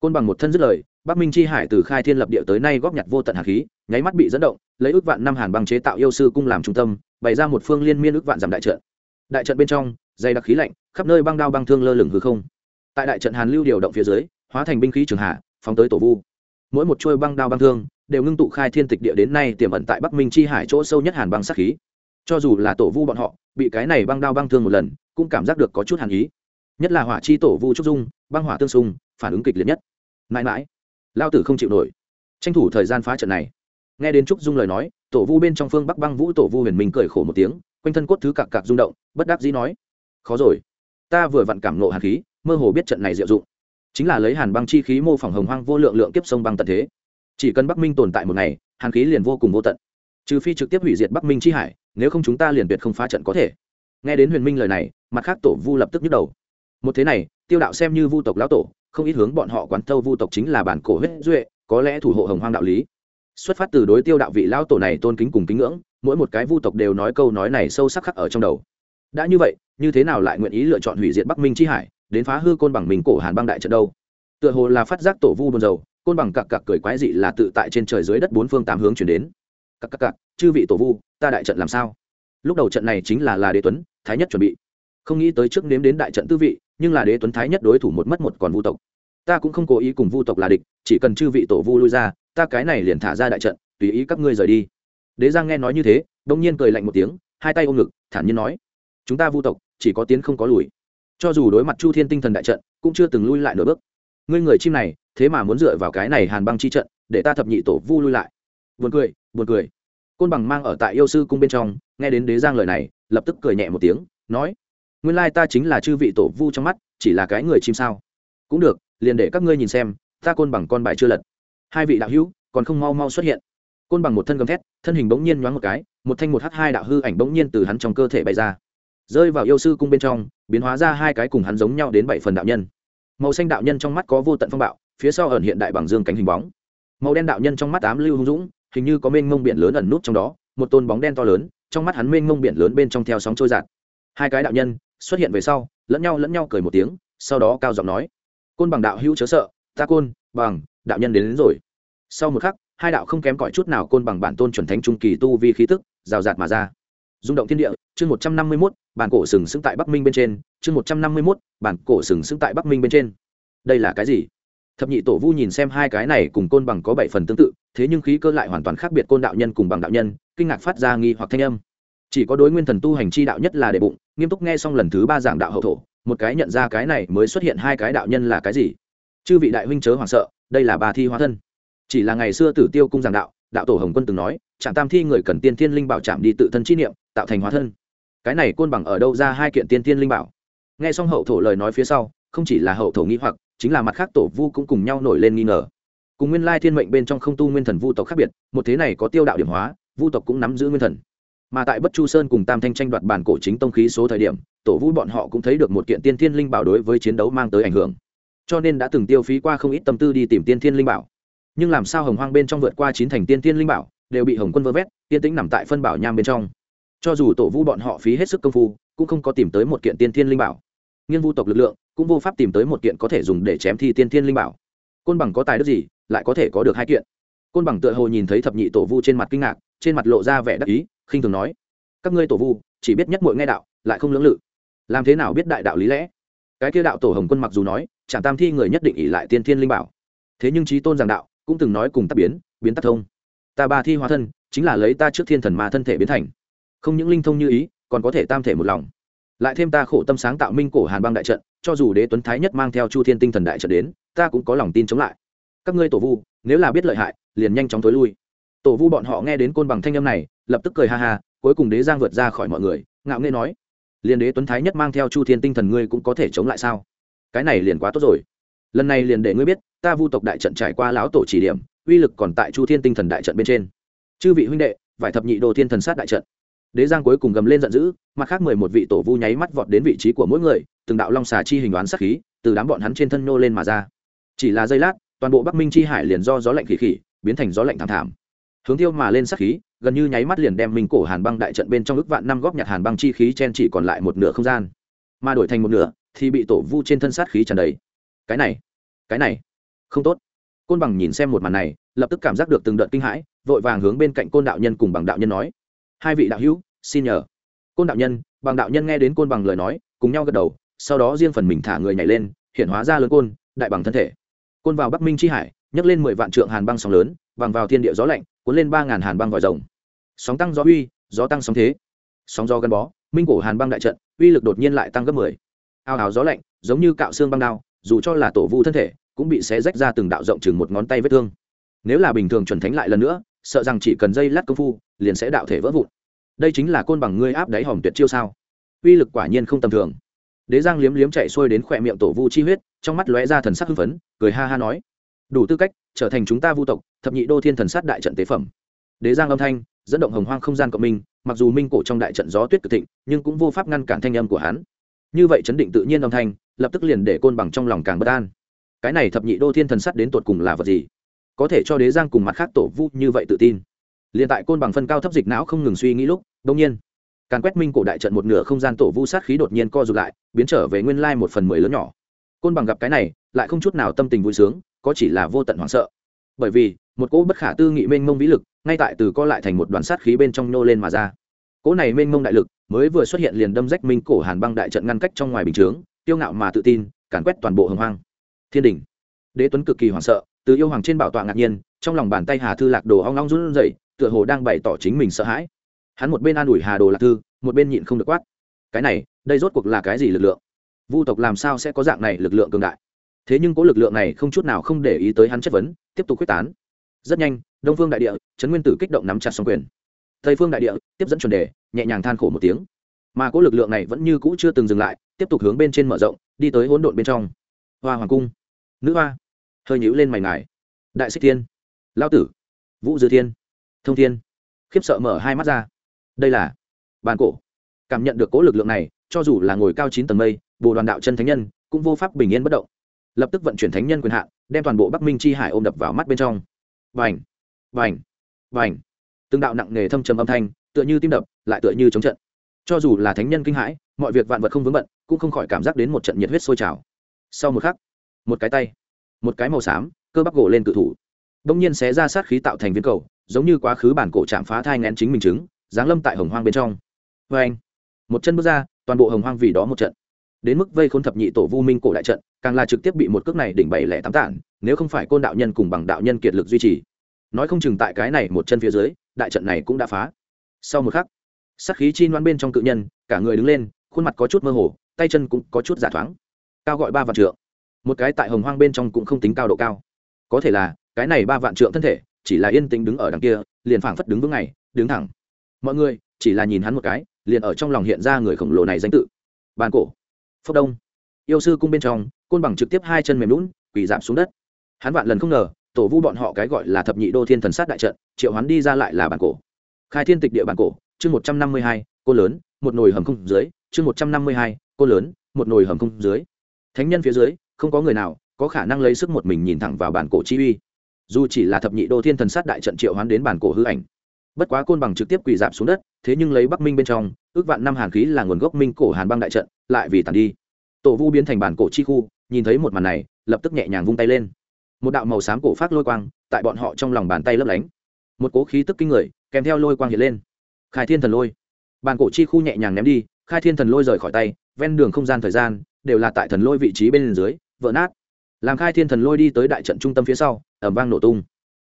A: Côn bằng một thân dứt lời, bắc minh chi hải từ khai thiên lập địa tới nay góp nhặt vô tận hạt khí, nháy mắt bị dẫn động, lấy ước vạn năm hàn băng chế tạo yêu sư cung làm trung tâm, bày ra một phương liên miên ước vạn giảm đại trận. Đại trận bên trong, dày đặc khí lạnh, khắp nơi băng đao băng thương lơ lửng hư không. Tại đại trận hàn lưu điều động phía dưới, hóa thành binh khí trường hạ, phóng tới tổ vu. Mỗi một chuôi băng đao băng thương đều ngưng tụ khai thiên tịch địa đến nay tiềm ẩn tại bắc minh chi hải chỗ sâu nhất hàn băng sát khí. Cho dù là tổ vu bọn họ, bị cái này băng đao băng thương một lần, cũng cảm giác được có chút hàn ý. Nhất là hỏa chi tổ vu trúc dung, băng hỏa tương xung, phản ứng kịch liệt nhất. Mãi mãi, lao tử không chịu nổi. Tranh thủ thời gian phá trận này. Nghe đến trúc dung lời nói, tổ vu bên trong phương bắc băng vũ tổ vu huyền minh cười khổ một tiếng, quanh thân cốt thứ cặc cặc rung động, bất đắc dĩ nói, khó rồi, ta vừa vặn cảm nộ hàn khí, mơ hồ biết trận này diệu dụng. Chính là lấy hàn băng chi khí mô phỏng hồng hoang vô lượng lượng kiếp sông băng tận thế chỉ cần bắc minh tồn tại một ngày, hàn khí liền vô cùng vô tận. Trừ phi trực tiếp hủy diệt bắc minh chi hải, nếu không chúng ta liền tuyệt không phá trận có thể. Nghe đến huyền minh lời này, mặt khác tổ vu lập tức nhức đầu. Một thế này, tiêu đạo xem như vu tộc lão tổ, không ít hướng bọn họ quán thâu vu tộc chính là bản cổ huyết duệ, có lẽ thủ hộ hồng hoang đạo lý. Xuất phát từ đối tiêu đạo vị lão tổ này tôn kính cùng kính ngưỡng, mỗi một cái vu tộc đều nói câu nói này sâu sắc khắc ở trong đầu. Đã như vậy, như thế nào lại nguyện ý lựa chọn hủy diệt bắc minh chi hải, đến phá hư côn bằng mình cổ hàn băng đại trận đâu? Tựa hồ là phát giác tổ vu buồn dầu côn bằng cặc cặc cười quái dị là tự tại trên trời dưới đất bốn phương tám hướng chuyển đến. Cặc cặc cặc, chư vị tổ vu, ta đại trận làm sao? Lúc đầu trận này chính là là đế tuấn, thái nhất chuẩn bị. Không nghĩ tới trước nếm đến đại trận tư vị, nhưng là đế tuấn thái nhất đối thủ một mất một còn vu tộc. Ta cũng không cố ý cùng vu tộc là địch, chỉ cần chư vị tổ vu lui ra, ta cái này liền thả ra đại trận, tùy ý các ngươi rời đi. Đế giang nghe nói như thế, đông nhiên cười lạnh một tiếng, hai tay ôm ngực, thản nhiên nói, chúng ta vu tộc, chỉ có tiến không có lùi. Cho dù đối mặt chu thiên tinh thần đại trận, cũng chưa từng lui lại nửa bước. Ngươi người chim này thế mà muốn dựa vào cái này hàn băng chi trận, để ta thập nhị tổ vu lui lại. Buồn cười buồn cười. Côn bằng mang ở tại yêu sư cung bên trong, nghe đến đế giang lời này, lập tức cười nhẹ một tiếng, nói, nguyên lai ta chính là chư vị tổ vu trong mắt, chỉ là cái người chim sao? Cũng được, liền để các ngươi nhìn xem, ta côn bằng con bài chưa lật. Hai vị đạo hữu còn không mau mau xuất hiện. Côn bằng một thân gầm thét, thân hình bỗng nhiên nhoáng một cái, một thanh một h hai đạo hư ảnh bỗng nhiên từ hắn trong cơ thể bay ra, rơi vào yêu sư cung bên trong, biến hóa ra hai cái cùng hắn giống nhau đến bảy phần đạo nhân. Màu xanh đạo nhân trong mắt có vô tận phong bạo phía sau ẩn hiện đại bằng dương cánh hình bóng. Màu đen đạo nhân trong mắt ám lưu hung dũng hình như có mênh mông biển lớn ẩn nút trong đó một tôn bóng đen to lớn trong mắt hắn mênh mông biển lớn bên trong theo sóng trôi giạt hai cái đạo nhân xuất hiện về sau lẫn nhau lẫn nhau cười một tiếng sau đó cao giọng nói côn bằng đạo hữu chớ sợ ta côn bằng đạo nhân đến, đến rồi. Sau một khắc hai đạo không kém cỏi chút nào côn bằng bản tôn chuẩn thánh trung kỳ tu vi khí tức rào rạt mà ra. Rung động thiên địa chương một trăm năm mươi mốt bản cổ sừng sững tại bắc minh bên trên chương một trăm năm mươi mốt bản cổ sừng sững tại bắc minh bên trên. Đây là cái gì? Thập nhị tổ vu nhìn xem hai cái này cùng côn bằng có bảy phần tương tự, thế nhưng khí cơ lại hoàn toàn khác biệt côn đạo nhân cùng bằng đạo nhân, kinh ngạc phát ra nghi hoặc thanh âm. Chỉ có đối nguyên thần tu hành chi đạo nhất là đệ bụng, nghiêm túc nghe xong lần thứ ba giảng đạo hậu thổ, một cái nhận ra cái này mới xuất hiện hai cái đạo nhân là cái gì. Chư vị đại huynh chớ hoảng sợ, đây là bà thi hóa thân. Chỉ là ngày xưa tử tiêu cung giảng đạo đạo tổ hồng quân từng nói, trạm tam thi người cần tiên thiên linh bảo chạm đi tự thân chi niệm, tạo thành hóa thân. Cái này côn bằng ở đâu ra hai kiện tiên thiên linh bảo? Nghe xong hậu thổ lời nói phía sau, không chỉ là hậu thổ nghi hoặc chính là mặt khác tổ vu cũng cùng nhau nổi lên nghi ngờ. Cùng nguyên lai thiên mệnh bên trong không tu nguyên thần vu tộc khác biệt, một thế này có tiêu đạo điểm hóa, vu tộc cũng nắm giữ nguyên thần. Mà tại bất chu sơn cùng tam thanh tranh đoạt bản cổ chính tông khí số thời điểm, tổ vu bọn họ cũng thấy được một kiện tiên thiên linh bảo đối với chiến đấu mang tới ảnh hưởng. Cho nên đã từng tiêu phí qua không ít tâm tư đi tìm tiên thiên linh bảo. Nhưng làm sao hồng hoang bên trong vượt qua chín thành tiên thiên linh bảo, đều bị hồng quân vơ vét, tiên tĩnh nằm tại phân bảo nham bên trong. Cho dù tổ vu bọn họ phí hết sức công phu, cũng không có tìm tới một kiện tiên thiên linh bảo nghiên vu tộc lực lượng cũng vô pháp tìm tới một kiện có thể dùng để chém thi tiên thiên linh bảo. Côn bằng có tài đức gì, lại có thể có được hai kiện. Côn bằng tựa hồ nhìn thấy thập nhị tổ vu trên mặt kinh ngạc, trên mặt lộ ra vẻ đắc ý, khinh thường nói, các ngươi tổ vu, chỉ biết nhất muội nghe đạo, lại không lưỡng lự. Làm thế nào biết đại đạo lý lẽ? Cái kia đạo tổ hồng quân mặc dù nói chẳng tam thi người nhất định ỉ lại tiên thiên linh bảo. Thế nhưng trí tôn giảng đạo cũng từng nói cùng tác biến biến tắc thông. Ta ba thi hóa thân, chính là lấy ta trước thiên thần mà thân thể biến thành. Không những linh thông như ý, còn có thể tam thể một lòng lại thêm ta khổ tâm sáng tạo minh cổ hàn băng đại trận, cho dù đế tuấn thái nhất mang theo chu thiên tinh thần đại trận đến, ta cũng có lòng tin chống lại. Các ngươi tổ vu, nếu là biết lợi hại, liền nhanh chóng tối lui. Tổ vu bọn họ nghe đến côn bằng thanh âm này, lập tức cười ha ha, cuối cùng đế giang vượt ra khỏi mọi người, ngạo nghê nói liền đế tuấn thái nhất mang theo chu thiên tinh thần ngươi cũng có thể chống lại sao? Cái này liền quá tốt rồi. Lần này liền để ngươi biết, ta vu tộc đại trận trải qua lão tổ chỉ điểm, uy lực còn tại chu thiên tinh thần đại trận bên trên. Chư vị huynh đệ vải thập nhị đồ thiên thần sát đại trận đế giang cuối cùng gầm lên giận dữ, mặt khác mười một vị tổ vu nháy mắt vọt đến vị trí của mỗi người, từng đạo long xà chi hình đoán sắc khí từ đám bọn hắn trên thân nô lên mà ra. Chỉ là giây lát, toàn bộ bắc minh chi hải liền do gió lạnh khỉ khỉ, biến thành gió lạnh thảm thảm. Hướng tiêu mà lên sắc khí, gần như nháy mắt liền đem mình cổ hàn băng đại trận bên trong ức vạn năm góp nhặt hàn băng chi khí chen chỉ còn lại một nửa không gian. Mà đổi thành một nửa, thì bị tổ vu trên thân sát khí tràn đầy. Cái này cái này, không tốt. Côn bằng nhìn xem một màn này, lập tức cảm giác được từng đợt kinh hãi, vội vàng hướng bên cạnh côn đạo nhân cùng bằng đạo nhân nói hai vị đạo hữu, xin nhờ. Côn đạo nhân, bằng đạo nhân nghe đến côn bằng lời nói, cùng nhau gật đầu, sau đó riêng phần mình thả người nhảy lên, hiện hóa ra lớn côn, đại bằng thân thể. Côn vào bắc minh chi hải, nhấc lên mười vạn trượng hàn băng sóng lớn, bằng vào thiên địa gió lạnh, cuốn lên ba ngàn hàn băng vòi rồng. Sóng tăng gió uy, gió tăng sóng thế. Sóng gió gắn bó, minh cổ hàn băng đại trận, uy lực đột nhiên lại tăng gấp mười. Ao ào gió lạnh, giống như cạo xương băng đao, dù cho là tổ vu thân thể, cũng bị xé rách ra từng đạo rộng chừng một ngón tay vết thương. Nếu là bình thường chuẩn thánh lại lần nữa sợ rằng chỉ cần dây lát công phu, liền sẽ đạo thể vỡ vụn. Đây chính là côn bằng ngươi áp đáy hòm tuyệt chiêu sao? Uy lực quả nhiên không tầm thường. Đế giang liếm liếm chạy xuôi đến khỏe miệng tổ vu chi huyết, trong mắt lóe ra thần sắc hưng phấn, cười ha ha nói, đủ tư cách, trở thành chúng ta vu tộc, thập nhị đô thiên thần sát đại trận tế phẩm. Đế giang âm thanh, dẫn động hồng hoang không gian cộng minh, mặc dù minh cổ trong đại trận gió tuyết cực thịnh, nhưng cũng vô pháp ngăn cản thanh âm của hắn. Như vậy chấn định tự nhiên âm thanh, lập tức liền để côn bằng trong lòng càng bất an. Cái này thập nhị đô thiên thần sắt đến tột cùng là vật gì? Có thể cho đế giang cùng mặt khác tổ vu như vậy tự tin. Liền tại côn bằng phân cao thấp dịch não không ngừng suy nghĩ lúc đông nhiên, càn quét minh cổ đại trận một nửa không gian tổ vu sát khí đột nhiên co rụt lại, biến trở về nguyên lai một phần mười lớn nhỏ. Côn bằng gặp cái này, lại không chút nào tâm tình vui sướng, có chỉ là vô tận hoảng sợ. Bởi vì, một cỗ bất khả tư nghị mênh mông vĩ lực, ngay tại từ co lại thành một đoàn sát khí bên trong nô lên mà ra. Cỗ này mênh mông đại lực, mới vừa xuất hiện liền đâm rách minh cổ hàn băng đại trận ngăn cách trong ngoài bình chướng tiêu ngạo mà tự tin, càn quét toàn bộ hồng hoang. Thiên đình đế tuấn cực kỳ hoảng sợ từ yêu hoàng trên bảo tọa ngạc nhiên, trong lòng bàn tay hà thư lạc đồ hoang long run rẩy, tựa hồ đang bày tỏ chính mình sợ hãi. Hắn một bên an ủi hà đồ lạc thư, một bên nhịn không được quát. Cái này, đây rốt cuộc là cái gì lực lượng? Vu tộc làm sao sẽ có dạng này lực lượng cường đại? Thế nhưng có lực lượng này không chút nào không để ý tới hắn chất vấn, tiếp tục quyết tán. Rất nhanh, đông phương đại địa, trấn nguyên tử kích động nắm chặt xong quyền. Tây phương đại địa, tiếp dẫn chuẩn đề, nhẹ nhàng than khổ một tiếng. Mà có lực lượng này vẫn như cũ chưa từng dừng lại, tiếp tục hướng bên trên mở rộng, đi tới hỗn độn bên trong. Hoa hoàng cung. Nữ hoa hơi nhíu lên mày ngài. Đại xích thiên lao tử, vũ dư thiên, thông thiên, khiếp sợ mở hai mắt ra. Đây là bàn cổ. Cảm nhận được cố lực lượng này, cho dù là ngồi cao chín tầng mây, bồ đoàn đạo chân thánh nhân cũng vô pháp bình yên bất động. Lập tức vận chuyển thánh nhân quyền hạn, đem toàn bộ bắc minh chi hải ôm đập vào mắt bên trong. Vành vành vành từng đạo nặng nề thâm trầm âm thanh, tựa như tim đập, lại tựa như chống trận. Cho dù là thánh nhân kinh hãi, mọi việc vạn vật không vướng bận, cũng không khỏi cảm giác đến một trận nhiệt huyết sôi trào. Sau một khắc, một cái tay một cái màu xám, cơ bắp gỗ lên cự thủ. Đông nhiên xé ra sát khí tạo thành viên cầu, giống như quá khứ bản cổ chạm phá thai ngén chính mình chứng giáng lâm tại hồng hoang bên trong. Vê anh, một chân bước ra, toàn bộ hồng hoang vì đó một trận. Đến mức vây khốn thập nhị tổ vu minh cổ đại trận, càng là trực tiếp bị một cước này đỉnh bảy lẻ tám tản, nếu không phải côn đạo nhân cùng bằng đạo nhân kiệt lực duy trì. Nói không chừng tại cái này một chân phía dưới, đại trận này cũng đã phá. Sau một khắc sắc khí chi loan bên trong cự nhân, cả người đứng lên, khuôn mặt có chút mơ hồ, tay chân cũng có chút giả thoáng. Cao gọi ba vạn trượng một cái tại hồng hoang bên trong cũng không tính cao độ cao. Có thể là, cái này ba vạn trượng thân thể, chỉ là yên tĩnh đứng ở đằng kia, liền phảng phất đứng vững ngày, đứng thẳng. Mọi người, chỉ là nhìn hắn một cái, liền ở trong lòng hiện ra người khổng lồ này danh tự. Bàn cổ. Phúc đông. Yêu sư cung bên trong, côn bằng trực tiếp hai chân mềm lún quỳ giảm xuống đất. Hắn vạn lần không ngờ, tổ vu bọn họ cái gọi là thập nhị đô thiên thần sát đại trận, triệu hắn đi ra lại là bản cổ. Khai thiên tịch địa bản cổ, chương một trăm năm mươi hai, cô lớn, một nồi hầm không dưới, chương một trăm năm mươi hai, cô lớn, một nồi hầm không dưới. Thánh nhân phía dưới không có người nào có khả năng lấy sức một mình nhìn thẳng vào bản cổ chi uy. Dù chỉ là thập nhị đô thiên thần sát đại trận triệu hoán đến bản cổ hư ảnh. Bất quá côn bằng trực tiếp quỳ dạp xuống đất, thế nhưng lấy bắc minh bên trong, ước vạn năm hàn khí là nguồn gốc minh cổ hàn băng đại trận, lại vì tàn đi. Tổ vu biến thành bản cổ chi khu, nhìn thấy một màn này, lập tức nhẹ nhàng vung tay lên. Một đạo màu xám cổ phát lôi quang, tại bọn họ trong lòng bàn tay lấp lánh. Một cố khí tức kinh người, kèm theo lôi quang hiện lên. Khai thiên thần lôi. Bản cổ chi khu nhẹ nhàng ném đi, khai thiên thần lôi rời khỏi tay, ven đường không gian thời gian, đều là tại thần lôi vị trí bên dưới vỡ nát. Làm khai thiên thần lôi đi tới đại trận trung tâm phía sau ẩm vang nổ tung.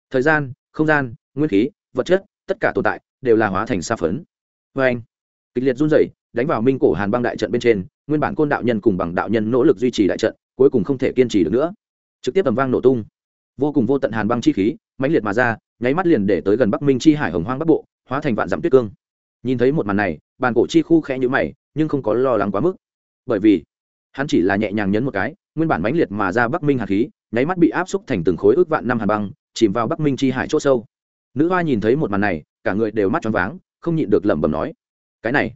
A: Thời gian, không gian, nguyên khí, vật chất, tất cả tồn tại đều là hóa thành sa phấn. Vê anh, kịch liệt run rẩy, đánh vào minh cổ hàn băng đại trận bên trên, nguyên bản côn đạo nhân cùng bằng đạo nhân nỗ lực duy trì đại trận, cuối cùng không thể kiên trì được nữa. Trực tiếp ẩm vang nổ tung. Vô cùng vô tận hàn băng chi khí, mãnh liệt mà ra, nháy mắt liền để tới gần bắc minh chi hải hồng hoang bắc bộ, hóa thành vạn dặm tuyết cương. Nhìn thấy một màn này, bàn cổ chi khu khẽ nhữ mày, nhưng không có lo lắng quá mức. Bởi vì, hắn chỉ là nhẹ nhàng nhấn một cái nguyên bản mãnh liệt mà ra bắc minh hạt khí, nháy mắt bị áp xúc thành từng khối ước vạn năm hàn băng, chìm vào bắc minh chi hải c h ỗ sâu. Nữ hoa nhìn thấy một màn này, cả người đều mắt t r váng, không nhịn được lẩm bẩm nói, cái này,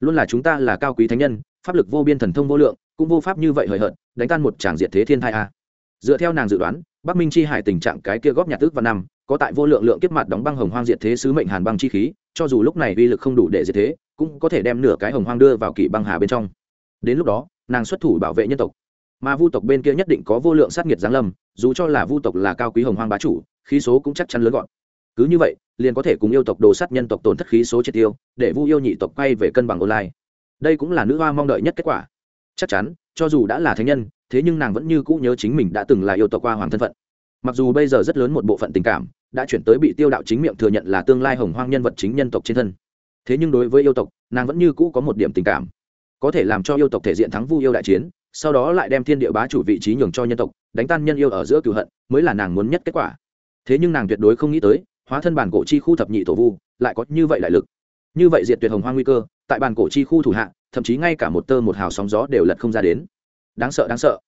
A: luôn là chúng ta là cao quý thánh nhân, pháp lực vô biên thần thông vô lượng, cũng vô pháp như vậy hời hợt, đánh tan một tràng diệt thế thiên thai a. Dựa theo nàng dự đoán, bắc minh chi hải tình trạng cái kia góp nhặt tức và năm, có tại vô lượng lượng kiếp mặt đóng băng hồng hoang diệt thế sứ mệnh hàn băng chi khí, cho dù lúc này uy lực không đủ để diệt thế, cũng có thể đem nửa cái hồng hoang đưa vào kỷ băng hà bên trong. Đến lúc đó, nàng xuất thủ bảo vệ nhân tộc mà vu tộc bên kia nhất định có vô lượng sát nghiệt giáng lâm, dù cho là vu tộc là cao quý hồng hoang bá chủ, khí số cũng chắc chắn lớn gọn. Cứ như vậy, liền có thể cùng yêu tộc đồ sát nhân tộc tổn thất khí số triệt tiêu, để vu yêu nhị tộc quay về cân bằng online. Đây cũng là nữ hoa mong đợi nhất kết quả. Chắc chắn, cho dù đã là thánh nhân, thế nhưng nàng vẫn như cũ nhớ chính mình đã từng là yêu tộc qua hoàng thân phận. Mặc dù bây giờ rất lớn một bộ phận tình cảm đã chuyển tới bị tiêu đạo chính miệng thừa nhận là tương lai hồng hoang nhân vật chính nhân tộc trên thân. Thế nhưng đối với yêu tộc, nàng vẫn như cũ có một điểm tình cảm. Có thể làm cho yêu tộc thể diện thắng vu yêu đại chiến sau đó lại đem thiên địa bá chủ vị trí nhường cho nhân tộc, đánh tan nhân yêu ở giữa cửu hận, mới là nàng muốn nhất kết quả. Thế nhưng nàng tuyệt đối không nghĩ tới, hóa thân bản cổ chi khu thập nhị tổ vu, lại có như vậy đại lực. Như vậy diệt tuyệt hồng hoa nguy cơ, tại bản cổ chi khu thủ hạ, thậm chí ngay cả một tơ một hào sóng gió đều lật không ra đến. Đáng sợ đáng sợ.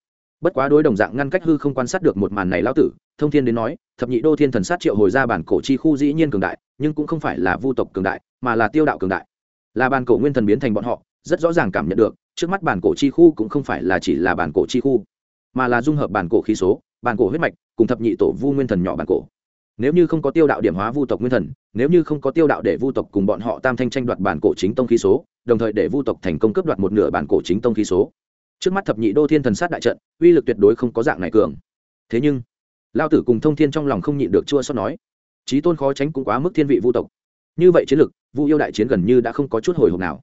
A: Bất quá đối đồng dạng ngăn cách hư không quan sát được một màn này lão tử, thông thiên đến nói, thập nhị đô thiên thần sát triệu hồi ra bản cổ chi khu dĩ nhiên cường đại, nhưng cũng không phải là vu tộc cường đại, mà là tiêu đạo cường đại. Là bản cổ nguyên thần biến thành bọn họ, rất rõ ràng cảm nhận được trước mắt bản cổ chi khu cũng không phải là chỉ là bản cổ chi khu, mà là dung hợp bản cổ khí số, bản cổ huyết mạch, cùng thập nhị tổ vu nguyên thần nhỏ bản cổ. Nếu như không có tiêu đạo điểm hóa vu tộc nguyên thần, nếu như không có tiêu đạo để vu tộc cùng bọn họ tam thanh tranh đoạt bản cổ chính tông khí số, đồng thời để vu tộc thành công cướp đoạt một nửa bản cổ chính tông khí số. Trước mắt thập nhị đô thiên thần sát đại trận, uy lực tuyệt đối không có dạng này cường. Thế nhưng, lao tử cùng thông thiên trong lòng không nhịn được chua xót nói trí tôn khó tránh cũng quá mức thiên vị vu tộc. Như vậy chiến lực, vu yêu đại chiến gần như đã không có chút hồi hộp nào.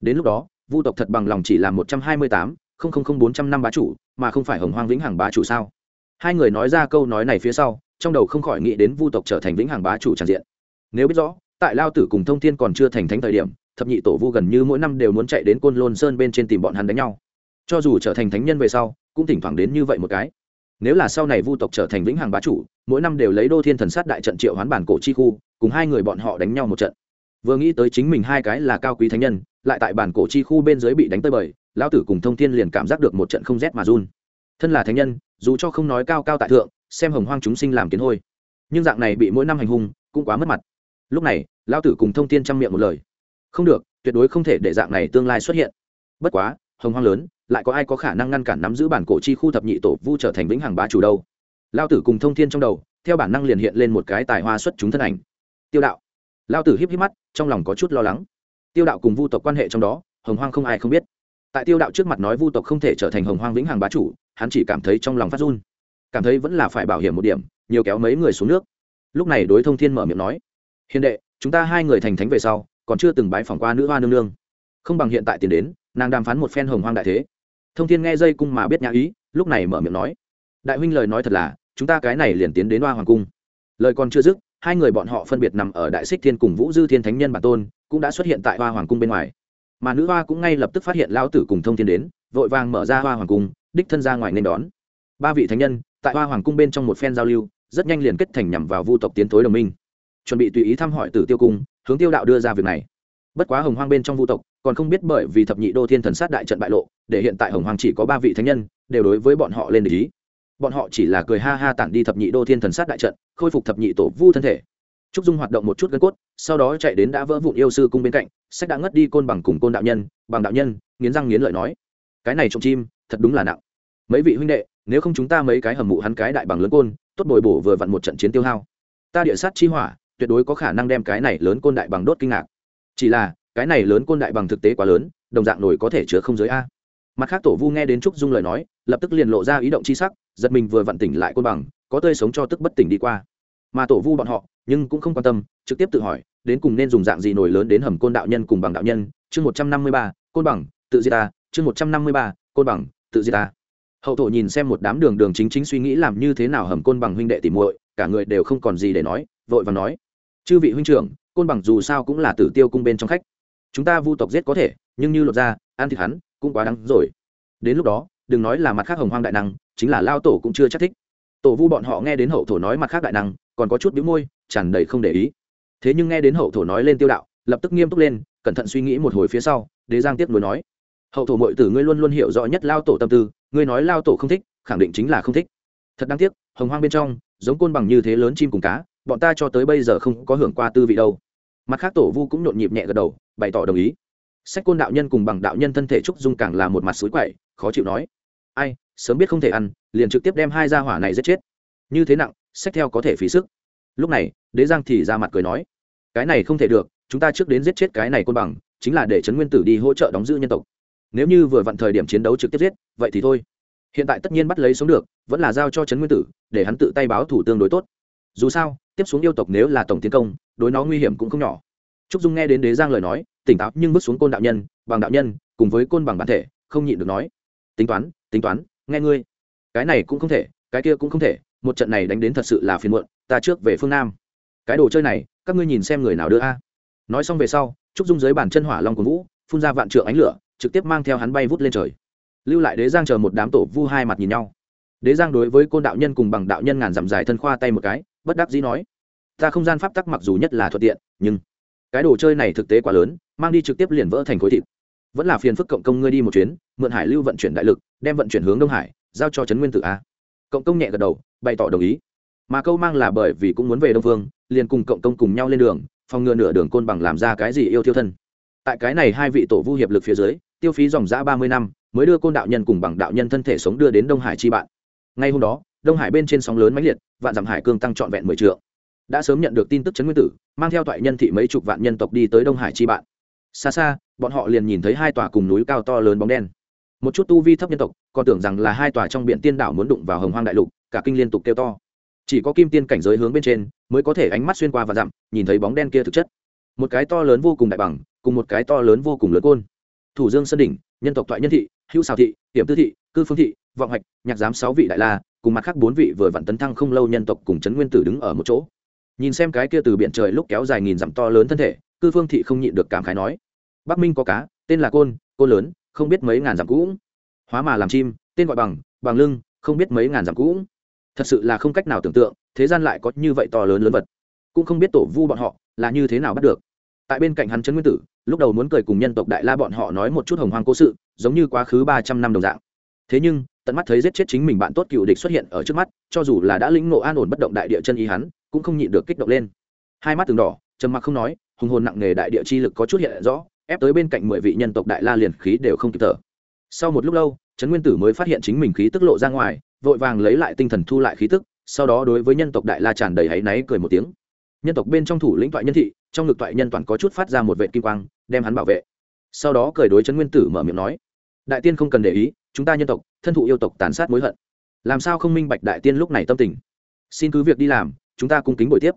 A: Đến lúc đó vu tộc thật bằng lòng chỉ làm một trăm hai mươi tám bốn trăm năm bá chủ, mà không phải hồng hoang vĩnh hằng bá chủ sao? Hai người nói ra câu nói này phía sau, trong đầu không khỏi nghĩ đến vu tộc trở thành vĩnh hằng bá chủ tràn diện. Nếu biết rõ, tại lao tử cùng thông thiên còn chưa thành thánh thời điểm, thập nhị tổ vu gần như mỗi năm đều muốn chạy đến côn lôn sơn bên trên tìm bọn hắn đánh nhau. Cho dù trở thành thánh nhân về sau, cũng thỉnh thoảng đến như vậy một cái. Nếu là sau này vu tộc trở thành vĩnh hằng bá chủ, mỗi năm đều lấy đô thiên thần sát đại trận triệu hoán bản cổ chi khu, cùng hai người bọn họ đánh nhau một trận vừa nghĩ tới chính mình hai cái là cao quý thánh nhân, lại tại bản cổ chi khu bên dưới bị đánh tơi bời, lão tử cùng thông thiên liền cảm giác được một trận không rét mà run. Thân là thánh nhân, dù cho không nói cao cao tại thượng, xem hồng hoang chúng sinh làm kiến hôi. Nhưng dạng này bị mỗi năm hành hung, cũng quá mất mặt. Lúc này, lão tử cùng thông thiên chăm miệng một lời. Không được, tuyệt đối không thể để dạng này tương lai xuất hiện. Bất quá, hồng hoang lớn, lại có ai có khả năng ngăn cản nắm giữ bản cổ chi khu thập nhị tổ vu trở thành vĩnh hằng bá chủ đâu? Lao tử cùng thông thiên trong đầu, theo bản năng liền hiện lên một cái tài hoa xuất chúng thân ảnh. Tiêu đạo. Lao tử híp híp mắt trong lòng có chút lo lắng. Tiêu đạo cùng vu tộc quan hệ trong đó, hồng hoang không ai không biết. Tại tiêu đạo trước mặt nói vu tộc không thể trở thành hồng hoang vĩnh hằng bá chủ, hắn chỉ cảm thấy trong lòng phát run. Cảm thấy vẫn là phải bảo hiểm một điểm, nhiều kéo mấy người xuống nước. Lúc này đối thông thiên mở miệng nói, hiền đệ, chúng ta hai người thành thánh về sau, còn chưa từng bái phỏng qua nữ hoa nương nương. Không bằng hiện tại tiền đến, nàng đàm phán một phen hồng hoang đại thế. Thông thiên nghe dây cung mà biết nhã ý, lúc này mở miệng nói, đại huynh lời nói thật là, chúng ta cái này liền tiến đến hoa hoàng cung. Lời còn chưa dứt hai người bọn họ phân biệt nằm ở đại xích thiên cùng vũ dư thiên thánh nhân bản tôn, cũng đã xuất hiện tại hoa hoàng cung bên ngoài. Mà nữ hoa cũng ngay lập tức phát hiện lão tử cùng thông thiên đến, vội vàng mở ra hoa hoàng cung, đích thân ra ngoài nên đón. Ba vị thánh nhân, tại hoa hoàng cung bên trong một phen giao lưu, rất nhanh liền kết thành nhằm vào vu tộc tiến thối đồng minh. Chuẩn bị tùy ý thăm hỏi tử tiêu cung, hướng tiêu đạo đưa ra việc này. Bất quá hồng hoang bên trong vu tộc, còn không biết bởi vì thập nhị đô thiên thần sát đại trận bại lộ, để hiện tại hồng hoang chỉ có ba vị thánh nhân, đều đối với bọn họ lên để ý bọn họ chỉ là cười ha ha tản đi thập nhị đô thiên thần sát đại trận, khôi phục thập nhị tổ vu thân thể. Trúc dung hoạt động một chút gân cốt, sau đó chạy đến đã vỡ vụn yêu sư cung bên cạnh, sách đã ngất đi côn bằng cùng côn đạo nhân, bằng đạo nhân, nghiến răng nghiến lợi nói, cái này trộm chim, thật đúng là nặng. Mấy vị huynh đệ, nếu không chúng ta mấy cái hầm mụ hắn cái đại bằng lớn côn, tốt bồi bổ vừa vặn một trận chiến tiêu hao. Ta địa sát chi hỏa, tuyệt đối có khả năng đem cái này lớn côn đại bằng đốt kinh ngạc. Chỉ là, cái này lớn côn đại bằng thực tế quá lớn, đồng dạng nổi có thể chứa không giới a mặt khác tổ vu nghe đến trúc dung lời nói, lập tức liền lộ ra ý động c h i sắc, giật mình vừa vặn tỉnh lại côn bằng, có tươi sống cho tức bất tỉnh đi qua. Mà tổ vu bọn họ, nhưng cũng không quan tâm, trực tiếp tự hỏi, đến cùng nên dùng dạng gì nổi lớn đến hầm côn đạo nhân cùng bằng đạo nhân? Chương một trăm năm mươi ba, côn bằng, tự di ta. Chương một trăm năm mươi ba, côn bằng, tự di ta. Hậu thổ nhìn xem một đám đường đường chính chính suy nghĩ làm như thế nào hầm côn bằng huynh đệ tìm muội, cả người đều không còn gì để nói, vội và nói. Chư vị huynh trưởng, côn bằng dù sao cũng là tử tiêu cung bên trong khách. Chúng ta vu tộc giết có thể, nhưng như lột ra ăn thịt hắn cũng quá đáng rồi. Đến lúc đó, đừng nói là mặt khác hồng hoang đại năng, chính là lao tổ cũng chưa chắc thích. Tổ vu bọn họ nghe đến hậu thổ nói mặt khác đại năng, còn có chút bĩu môi, tràn đầy không để ý. Thế nhưng nghe đến hậu thổ nói lên tiêu đạo, lập tức nghiêm túc lên, cẩn thận suy nghĩ một hồi phía sau, đế giang tiếp nối nói. Hậu thổ mội tử ngươi luôn luôn hiểu rõ nhất lao tổ tâm tư, ngươi nói lao tổ không thích, khẳng định chính là không thích. Thật đáng tiếc, hồng hoang bên trong, giống côn bằng như thế lớn chim cùng cá, bọn ta cho tới bây giờ không có hưởng qua tư vị đâu. Mặt khác tổ vu cũng nhộn nhịp nhẹ gật đầu, bày tỏ đồng ý sách côn đạo nhân cùng bằng đạo nhân thân thể trúc dung càng là một mặt suối quậy, khó chịu nói. Ai, sớm biết không thể ăn, liền trực tiếp đem hai gia hỏa này giết chết. Như thế nặng, sách theo có thể phí sức. Lúc này, đế giang thì ra mặt cười nói. Cái này không thể được, chúng ta trước đến giết chết cái này côn bằng, chính là để trấn nguyên tử đi hỗ trợ đóng giữ nhân tộc. Nếu như vừa vặn thời điểm chiến đấu trực tiếp giết, vậy thì thôi. Hiện tại tất nhiên bắt lấy sống được, vẫn là giao cho trấn nguyên tử, để hắn tự tay báo thủ tương đối tốt. Dù sao, tiếp xuống yêu tộc nếu là tổng tiến công, đối nó nguy hiểm cũng không nhỏ. Trúc dung nghe đến đế giang lời nói tỉnh táo nhưng bước xuống côn đạo nhân, bằng đạo nhân, cùng với côn bằng bản thể, không nhịn được nói. Tính toán tính toán, nghe ngươi. Cái này cũng không thể, cái kia cũng không thể, một trận này đánh đến thật sự là phiền muộn, ta trước về phương nam. Cái đồ chơi này, các ngươi nhìn xem người nào đưa a. Nói xong về sau, trúc dung dưới bàn chân hỏa long của vũ, phun ra vạn trượng ánh lửa, trực tiếp mang theo hắn bay vút lên trời. Lưu lại đế giang chờ một đám tổ vu hai mặt nhìn nhau. Đế giang đối với côn đạo nhân cùng bằng đạo nhân ngàn dặm dài thân khoa tay một cái, bất đắc dĩ nói, ta không gian pháp tắc mặc dù nhất là thuận tiện, nhưng cái đồ chơi này thực tế quá lớn, mang đi trực tiếp liền vỡ thành khối thịt. Vẫn là phiền phức cộng công ngươi đi một chuyến, mượn hải lưu vận chuyển đại lực, đem vận chuyển hướng đông hải, giao cho trấn nguyên tử a. Cộng công nhẹ gật đầu, bày tỏ đồng ý. Mà câu mang là bởi vì cũng muốn về đông phương, liền cùng cộng công cùng nhau lên đường, phòng ngừa nửa đường côn bằng làm ra cái gì yêu thiêu thân. Tại cái này hai vị tổ vu hiệp lực phía dưới, tiêu phí dòng giã ba mươi năm, mới đưa côn đạo nhân cùng bằng đạo nhân thân thể sống đưa đến đông hải chi bạn. Ngay hôm đó, đông hải bên trên sóng lớn mãnh liệt, vạn dặm hải cương tăng trọn vẹn mười triệu đã sớm nhận được tin tức chấn nguyên tử, mang theo toại nhân thị mấy chục vạn nhân tộc đi tới đông hải chi bạn. Xa xa, bọn họ liền nhìn thấy hai tòa cùng núi cao to lớn bóng đen. Một chút tu vi thấp nhân tộc, còn tưởng rằng là hai tòa trong biển tiên đảo muốn đụng vào hồng hoang đại lục, cả kinh liên tục kêu to. Chỉ có kim tiên cảnh giới hướng bên trên, mới có thể ánh mắt xuyên qua và dặm, nhìn thấy bóng đen kia thực chất. Một cái to lớn vô cùng đại bằng, cùng một cái to lớn vô cùng lớn côn. Thủ dương sơn đỉnh, nhân tộc thoại nhân thị, hữu xào thị, hiểm tư thị, cư phương thị, vọng hoạch nhạc giám sáu vị đại la, cùng mặt khác bốn vị vừa vạn tấn thăng không lâu nhân tộc cùng trấn nguyên tử đứng ở một chỗ nhìn xem cái kia từ biển trời lúc kéo dài nghìn dặm to lớn thân thể, cư phương thị không nhịn được cảm khái nói. Bắc minh có cá, tên là côn côn lớn, không biết mấy ngàn dặm cũ hóa mà làm chim, tên gọi bằng bằng lưng, không biết mấy ngàn dặm cũ thật sự là không cách nào tưởng tượng, thế gian lại có như vậy to lớn lớn vật. Cũng không biết tổ vu bọn họ là như thế nào bắt được. Tại bên cạnh hắn trấn nguyên tử, lúc đầu muốn cười cùng nhân tộc đại la bọn họ nói một chút hồng hoang cố sự, giống như quá khứ ba trăm năm đồng dạng. Thế nhưng, tận mắt thấy giết chết chính mình bạn tốt cựu địch xuất hiện ở trước mắt, cho dù là đã lĩnh ngộ an ổn bất động đại địa chân ý hắn cũng không nhịn được kích động lên. Hai mắt từng đỏ, trầm mặc không nói, hùng hồn nặng nề đại địa chi lực có chút hiện rõ, ép tới bên cạnh mười vị nhân tộc đại la liền khí đều không kịp thở. Sau một lúc lâu, trấn nguyên tử mới phát hiện chính mình khí tức lộ ra ngoài, vội vàng lấy lại tinh thần thu lại khí tức, sau đó đối với nhân tộc đại la tràn đầy áy náy cười một tiếng. Nhân tộc bên trong thủ lĩnh toại nhân thị, trong ngực toại nhân toàn có chút phát ra một vệ kim quang, đem hắn bảo vệ. Sau đó cười đối trấn nguyên tử mở miệng nói, đại tiên không cần để ý, chúng ta nhân tộc, thân thụ yêu tộc tàn sát mối hận. Làm sao không minh bạch đại tiên lúc này tâm tình? Xin cứ việc đi làm chúng ta cung kính buổi tiếp.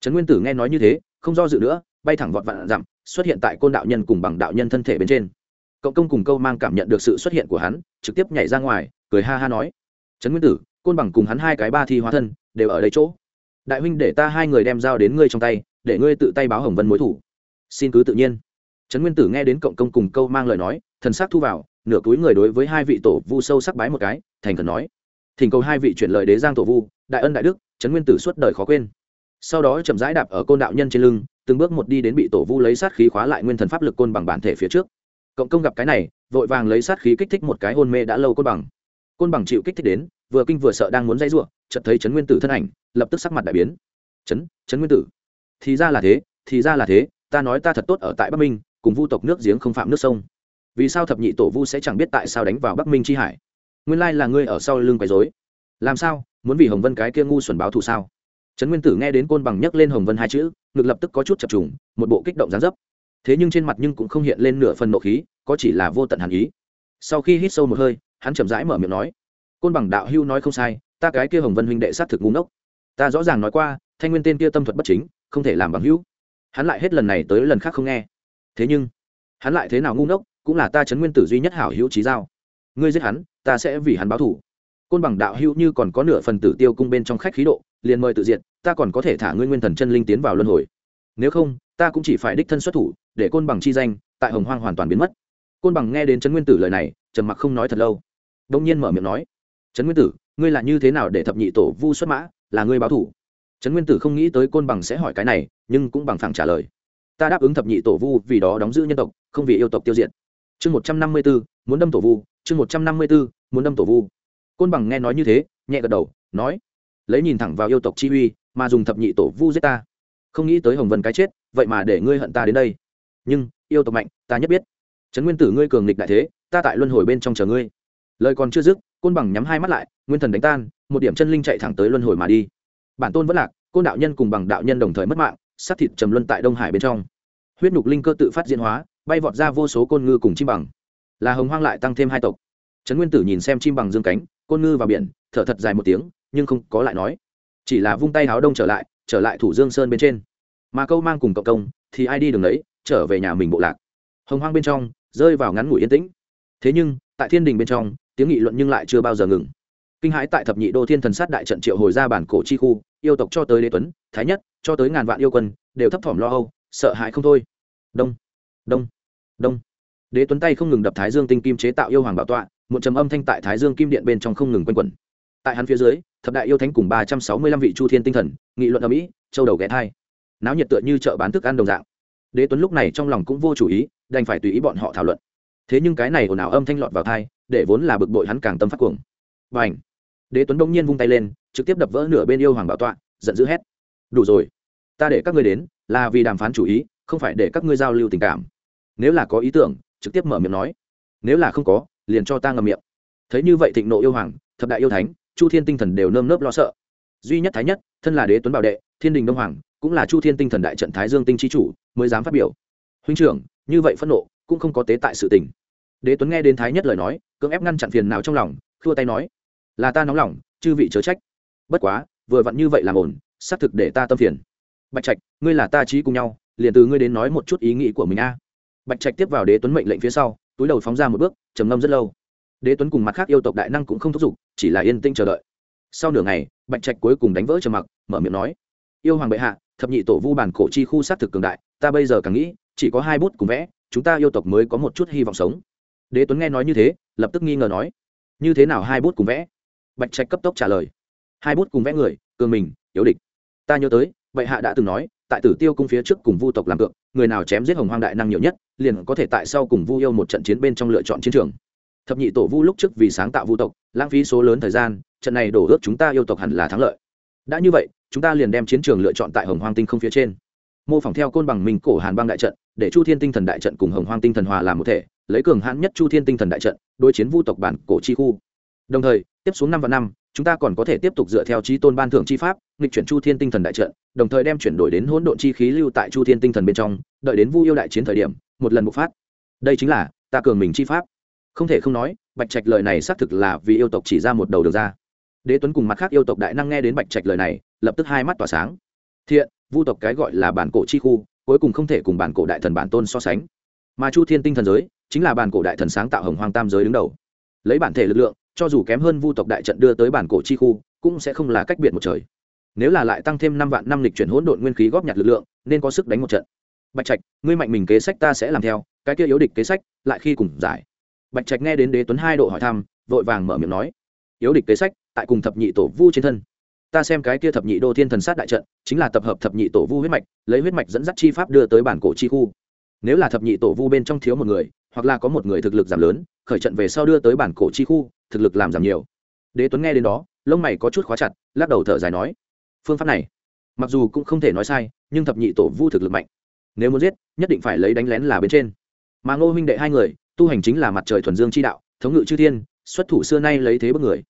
A: Trấn nguyên tử nghe nói như thế, không do dự nữa, bay thẳng vọt vạn dặm, xuất hiện tại côn đạo nhân cùng bằng đạo nhân thân thể bên trên. Cộng công cùng câu mang cảm nhận được sự xuất hiện của hắn, trực tiếp nhảy ra ngoài, cười ha ha nói. Trấn nguyên tử, côn bằng cùng hắn hai cái ba thi hóa thân, đều ở đây chỗ. Đại huynh để ta hai người đem dao đến ngươi trong tay, để ngươi tự tay báo hồng vân mối thủ. Xin cứ tự nhiên. Trấn nguyên tử nghe đến cộng công cùng câu mang lời nói, thần sắc thu vào, nửa túi người đối với hai vị tổ vu sâu sắc bái một cái, thành thần nói. Thỉnh cầu hai vị chuyển lời đế giang tổ vu, đại ân đại đức trấn nguyên tử suốt đời khó quên. Sau đó chậm rãi đạp ở côn đạo nhân trên lưng, từng bước một đi đến bị tổ vu lấy sát khí khóa lại nguyên thần pháp lực côn bằng bản thể phía trước. Cộng công gặp cái này, vội vàng lấy sát khí kích thích một cái hôn mê đã lâu côn bằng. Côn bằng chịu kích thích đến, vừa kinh vừa sợ đang muốn dây ruộng, chợt thấy trấn nguyên tử thân ảnh, lập tức sắc mặt đại biến. Trấn trấn nguyên tử. Thì ra là thế, thì ra là thế, ta nói ta thật tốt ở tại bắc minh, cùng vu tộc nước giếng không phạm nước sông. Vì sao thập nhị tổ vu sẽ chẳng biết tại sao đánh vào bắc minh chi hải? Nguyên lai là ngươi ở sau lưng quấy dối làm sao? Muốn vì hồng vân cái kia ngu xuẩn báo thù sao? Trấn nguyên tử nghe đến côn bằng nhấc lên hồng vân hai chữ, ngực lập tức có chút chập trùng, một bộ kích động gián dấp. Thế nhưng trên mặt nhưng cũng không hiện lên nửa phần nộ khí, có chỉ là vô tận hàn ý. Sau khi hít sâu một hơi, hắn chậm rãi mở miệng nói, côn bằng đạo hưu nói không sai, ta cái kia hồng vân huynh đệ sát thực ngu ngốc. Ta rõ ràng nói qua, thanh nguyên tên kia tâm thuật bất chính, không thể làm bằng hữu. Hắn lại hết lần này tới lần khác không nghe. Thế nhưng, hắn lại thế nào ngu ngốc, cũng là ta chấn nguyên tử duy nhất hảo hữu trí giao. Ngươi giết hắn, ta sẽ vì hắn báo thủ côn bằng đạo hữu như còn có nửa phần tử tiêu cung bên trong khách khí độ, liền mời tự diện ta còn có thể thả ngươi nguyên thần chân linh tiến vào luân hồi. Nếu không, ta cũng chỉ phải đích thân xuất thủ, để côn bằng chi danh, tại hồng hoang hoàn toàn biến mất. Côn bằng nghe đến trấn nguyên tử lời này, trầm mặc không nói thật lâu. Đông nhiên mở miệng nói, trấn nguyên tử, ngươi là như thế nào để thập nhị tổ vu xuất mã, là ngươi báo thủ? Trấn nguyên tử không nghĩ tới côn bằng sẽ hỏi cái này, nhưng cũng bằng phẳng trả lời. Ta đáp ứng thập nhị tổ vu vì đó đóng giữ nhân tộc, không vì yêu tộc tiêu diệt. Chương một trăm năm mươi b ố muốn đâm tổ vu, chương một trăm năm mươi b ố muốn đâm tổ vu côn bằng nghe nói như thế, nhẹ gật đầu, nói, lấy nhìn thẳng vào yêu tộc chi uy, mà dùng thập nhị tổ vu giết ta. Không nghĩ tới hồng vân cái chết, vậy mà để ngươi hận ta đến đây. Nhưng, yêu tộc mạnh, ta nhất biết. Trấn nguyên tử ngươi cường nghịch đại thế, ta tại luân hồi bên trong chờ ngươi. Lời còn chưa dứt, côn bằng nhắm hai mắt lại, nguyên thần đánh tan, một điểm chân linh chạy thẳng tới luân hồi mà đi. Bản tôn vẫn lạc, côn đạo nhân cùng bằng đạo nhân đồng thời mất mạng, sát thịt trầm luân tại đông hải bên trong. Huyết nhục linh cơ tự phát diễn hóa, bay vọt ra vô số côn ngư cùng chim bằng. Là hồng hoang lại tăng thêm hai tộc. Trấn nguyên tử nhìn xem chim bằng dương cánh côn ngư vào biển, thở thật dài một tiếng, nhưng không có lại nói. Chỉ là vung tay háo đông trở lại trở lại thủ dương sơn bên trên. Mà câu mang cùng cộng công, thì ai đi đường đấy trở về nhà mình bộ lạc. Hồng hoang bên trong, rơi vào ngắn ngủi yên tĩnh. Thế nhưng, tại thiên đình bên trong, tiếng nghị luận nhưng lại chưa bao giờ ngừng. Kinh hãi tại thập nhị đô thiên thần sát đại trận triệu hồi ra bản cổ chi khu, yêu tộc cho tới đế tuấn, thái nhất, cho tới ngàn vạn yêu quân, đều thấp thỏm lo âu, sợ hãi không thôi. Đông đông đông. Đế tuấn tay không ngừng đập thái dương tinh kim chế tạo yêu hoàng bảo tọa một trầm âm thanh tại thái dương kim điện bên trong không ngừng quanh quẩn. Tại hắn phía dưới, thập đại yêu thánh cùng ba trăm sáu mươi lăm vị chu thiên tinh thần, nghị luận ở mỹ, châu đầu ghé thai. Náo nhiệt tựa như chợ bán thức ăn đồng dạng. Đế tuấn lúc này trong lòng cũng vô chủ ý, đành phải tùy ý bọn họ thảo luận. Thế nhưng cái này ồn ào âm thanh lọt vào thai để vốn là bực bội hắn càng tâm phát cuồng. Và h đế tuấn bỗng nhiên vung tay lên, trực tiếp đập vỡ nửa bên yêu hoàng bảo tọa, giận dữ hét. Đủ rồi, ta để các ngươi đến, là vì đàm phán chủ ý, không phải để các ngươi giao lưu tình cảm. Nếu là có ý tưởng, trực tiếp mở miệng nói. Nếu là không có liền cho ta ngậm miệng. Thấy như vậy thịnh nộ yêu hoàng, thập đại yêu thánh, chu thiên tinh thần đều nơm nớp lo sợ. Duy nhất thái nhất, thân là đế tuấn bảo đệ, thiên đình đông hoàng, cũng là chu thiên tinh thần đại trận thái dương tinh chi chủ, mới dám phát biểu. Huynh trưởng, như vậy phẫn nộ, cũng không có tế tại sự tình. Đế tuấn nghe đến thái nhất lời nói, cưỡng ép ngăn chặn phiền nào trong lòng, khua tay nói, là ta nóng lòng, chư vị chớ trách. Bất quá, vừa vặn như vậy làm ổn, xác thực để ta tâm phiền. Bạch trạch, ngươi là ta trí cùng nhau, liền từ ngươi đến nói một chút ý nghĩ của mình a. Bạch trạch tiếp vào đế tuấn mệnh lệnh phía sau, túi đầu phóng ra một bước trầm ngâm rất lâu. Đế tuấn cùng mặt khác yêu tộc đại năng cũng không thúc giục, chỉ là yên tĩnh chờ đợi. Sau nửa ngày, bạch trạch cuối cùng đánh vỡ trầm mặc, mở miệng nói, yêu hoàng bệ hạ, thập nhị tổ vu bản cổ chi khu sát thực cường đại, ta bây giờ càng nghĩ, chỉ có hai bút cùng vẽ, chúng ta yêu tộc mới có một chút hy vọng sống. Đế tuấn nghe nói như thế, lập tức nghi ngờ nói, như thế nào hai bút cùng vẽ? Bạch trạch cấp tốc trả lời, hai bút cùng vẽ người, cường mình, yếu địch. Ta nhớ tới, bệ hạ đã từng nói tại tử tiêu cung phía trước cùng vu tộc làm cược, người nào chém giết hồng hoang đại năng nhiều nhất, liền có thể tại sau cùng vu yêu một trận chiến bên trong lựa chọn chiến trường. Thập nhị tổ vu lúc trước vì sáng tạo vu tộc, lãng phí số lớn thời gian, trận này đổ ước chúng ta yêu tộc hẳn là thắng lợi. Đã như vậy, chúng ta liền đem chiến trường lựa chọn tại hồng hoang tinh không phía trên. Mô phỏng theo côn bằng minh cổ hàn băng đại trận, để chu thiên tinh thần đại trận cùng hồng hoang tinh thần hòa làm một thể, lấy cường hãn nhất chu thiên tinh thần đại trận, đối chiến vu tộc bản cổ chi khu. Đồng thời, tiếp xuống năm và năm chúng ta còn có thể tiếp tục dựa theo trí tôn ban thưởng chi pháp, nghịch chuyển chu thiên tinh thần đại trận, đồng thời đem chuyển đổi đến hỗn độn chi khí lưu tại chu thiên tinh thần bên trong, đợi đến vu yêu đại chiến thời điểm, một lần bộc phát. Đây chính là ta cường mình chi pháp. Không thể không nói, bạch trạch lời này xác thực là vì yêu tộc chỉ ra một đầu được ra. Đế tuấn cùng mặt khác yêu tộc đại năng nghe đến bạch trạch lời này, lập tức hai mắt tỏa sáng. Thiện, vu tộc cái gọi là bản cổ chi khu, cuối cùng không thể cùng bản cổ đại thần bản tôn so sánh. Mà chu thiên tinh thần giới, chính là bản cổ đại thần sáng tạo hồng hoang tam giới đứng đầu. Lấy bản thể lực lượng cho dù kém hơn vu tộc đại trận đưa tới bản cổ chi khu, cũng sẽ không là cách biệt một trời. Nếu là lại tăng thêm năm vạn năm lịch chuyển hỗn độn nguyên khí góp nhặt lực lượng, nên có sức đánh một trận. Bạch trạch, ngươi mạnh mình kế sách ta sẽ làm theo, cái kia yếu địch kế sách, lại khi cùng giải. Bạch trạch nghe đến đế tuấn hai độ hỏi thăm, vội vàng mở miệng nói, yếu địch kế sách, tại cùng thập nhị tổ vu trên thân. Ta xem cái kia thập nhị đô thiên thần sát đại trận, chính là tập hợp thập nhị tổ vu huyết mạch, lấy huyết mạch dẫn dắt chi pháp đưa tới bản cổ chi khu. Nếu là thập nhị tổ vu bên trong thiếu một người, hoặc là có một người thực lực giảm lớn, khởi trận về sau đưa tới bản cổ chi khu thực lực làm giảm nhiều. Đế tuấn nghe đến đó, lông mày có chút khóa chặt, lắc đầu thở dài nói, phương pháp này, mặc dù cũng không thể nói sai, nhưng thập nhị tổ vu thực lực mạnh. Nếu muốn giết, nhất định phải lấy đánh lén là bên trên. Mà ngô huynh đệ hai người, tu hành chính là mặt trời thuần dương chi đạo, thống ngự chư thiên, xuất thủ xưa nay lấy thế bất người.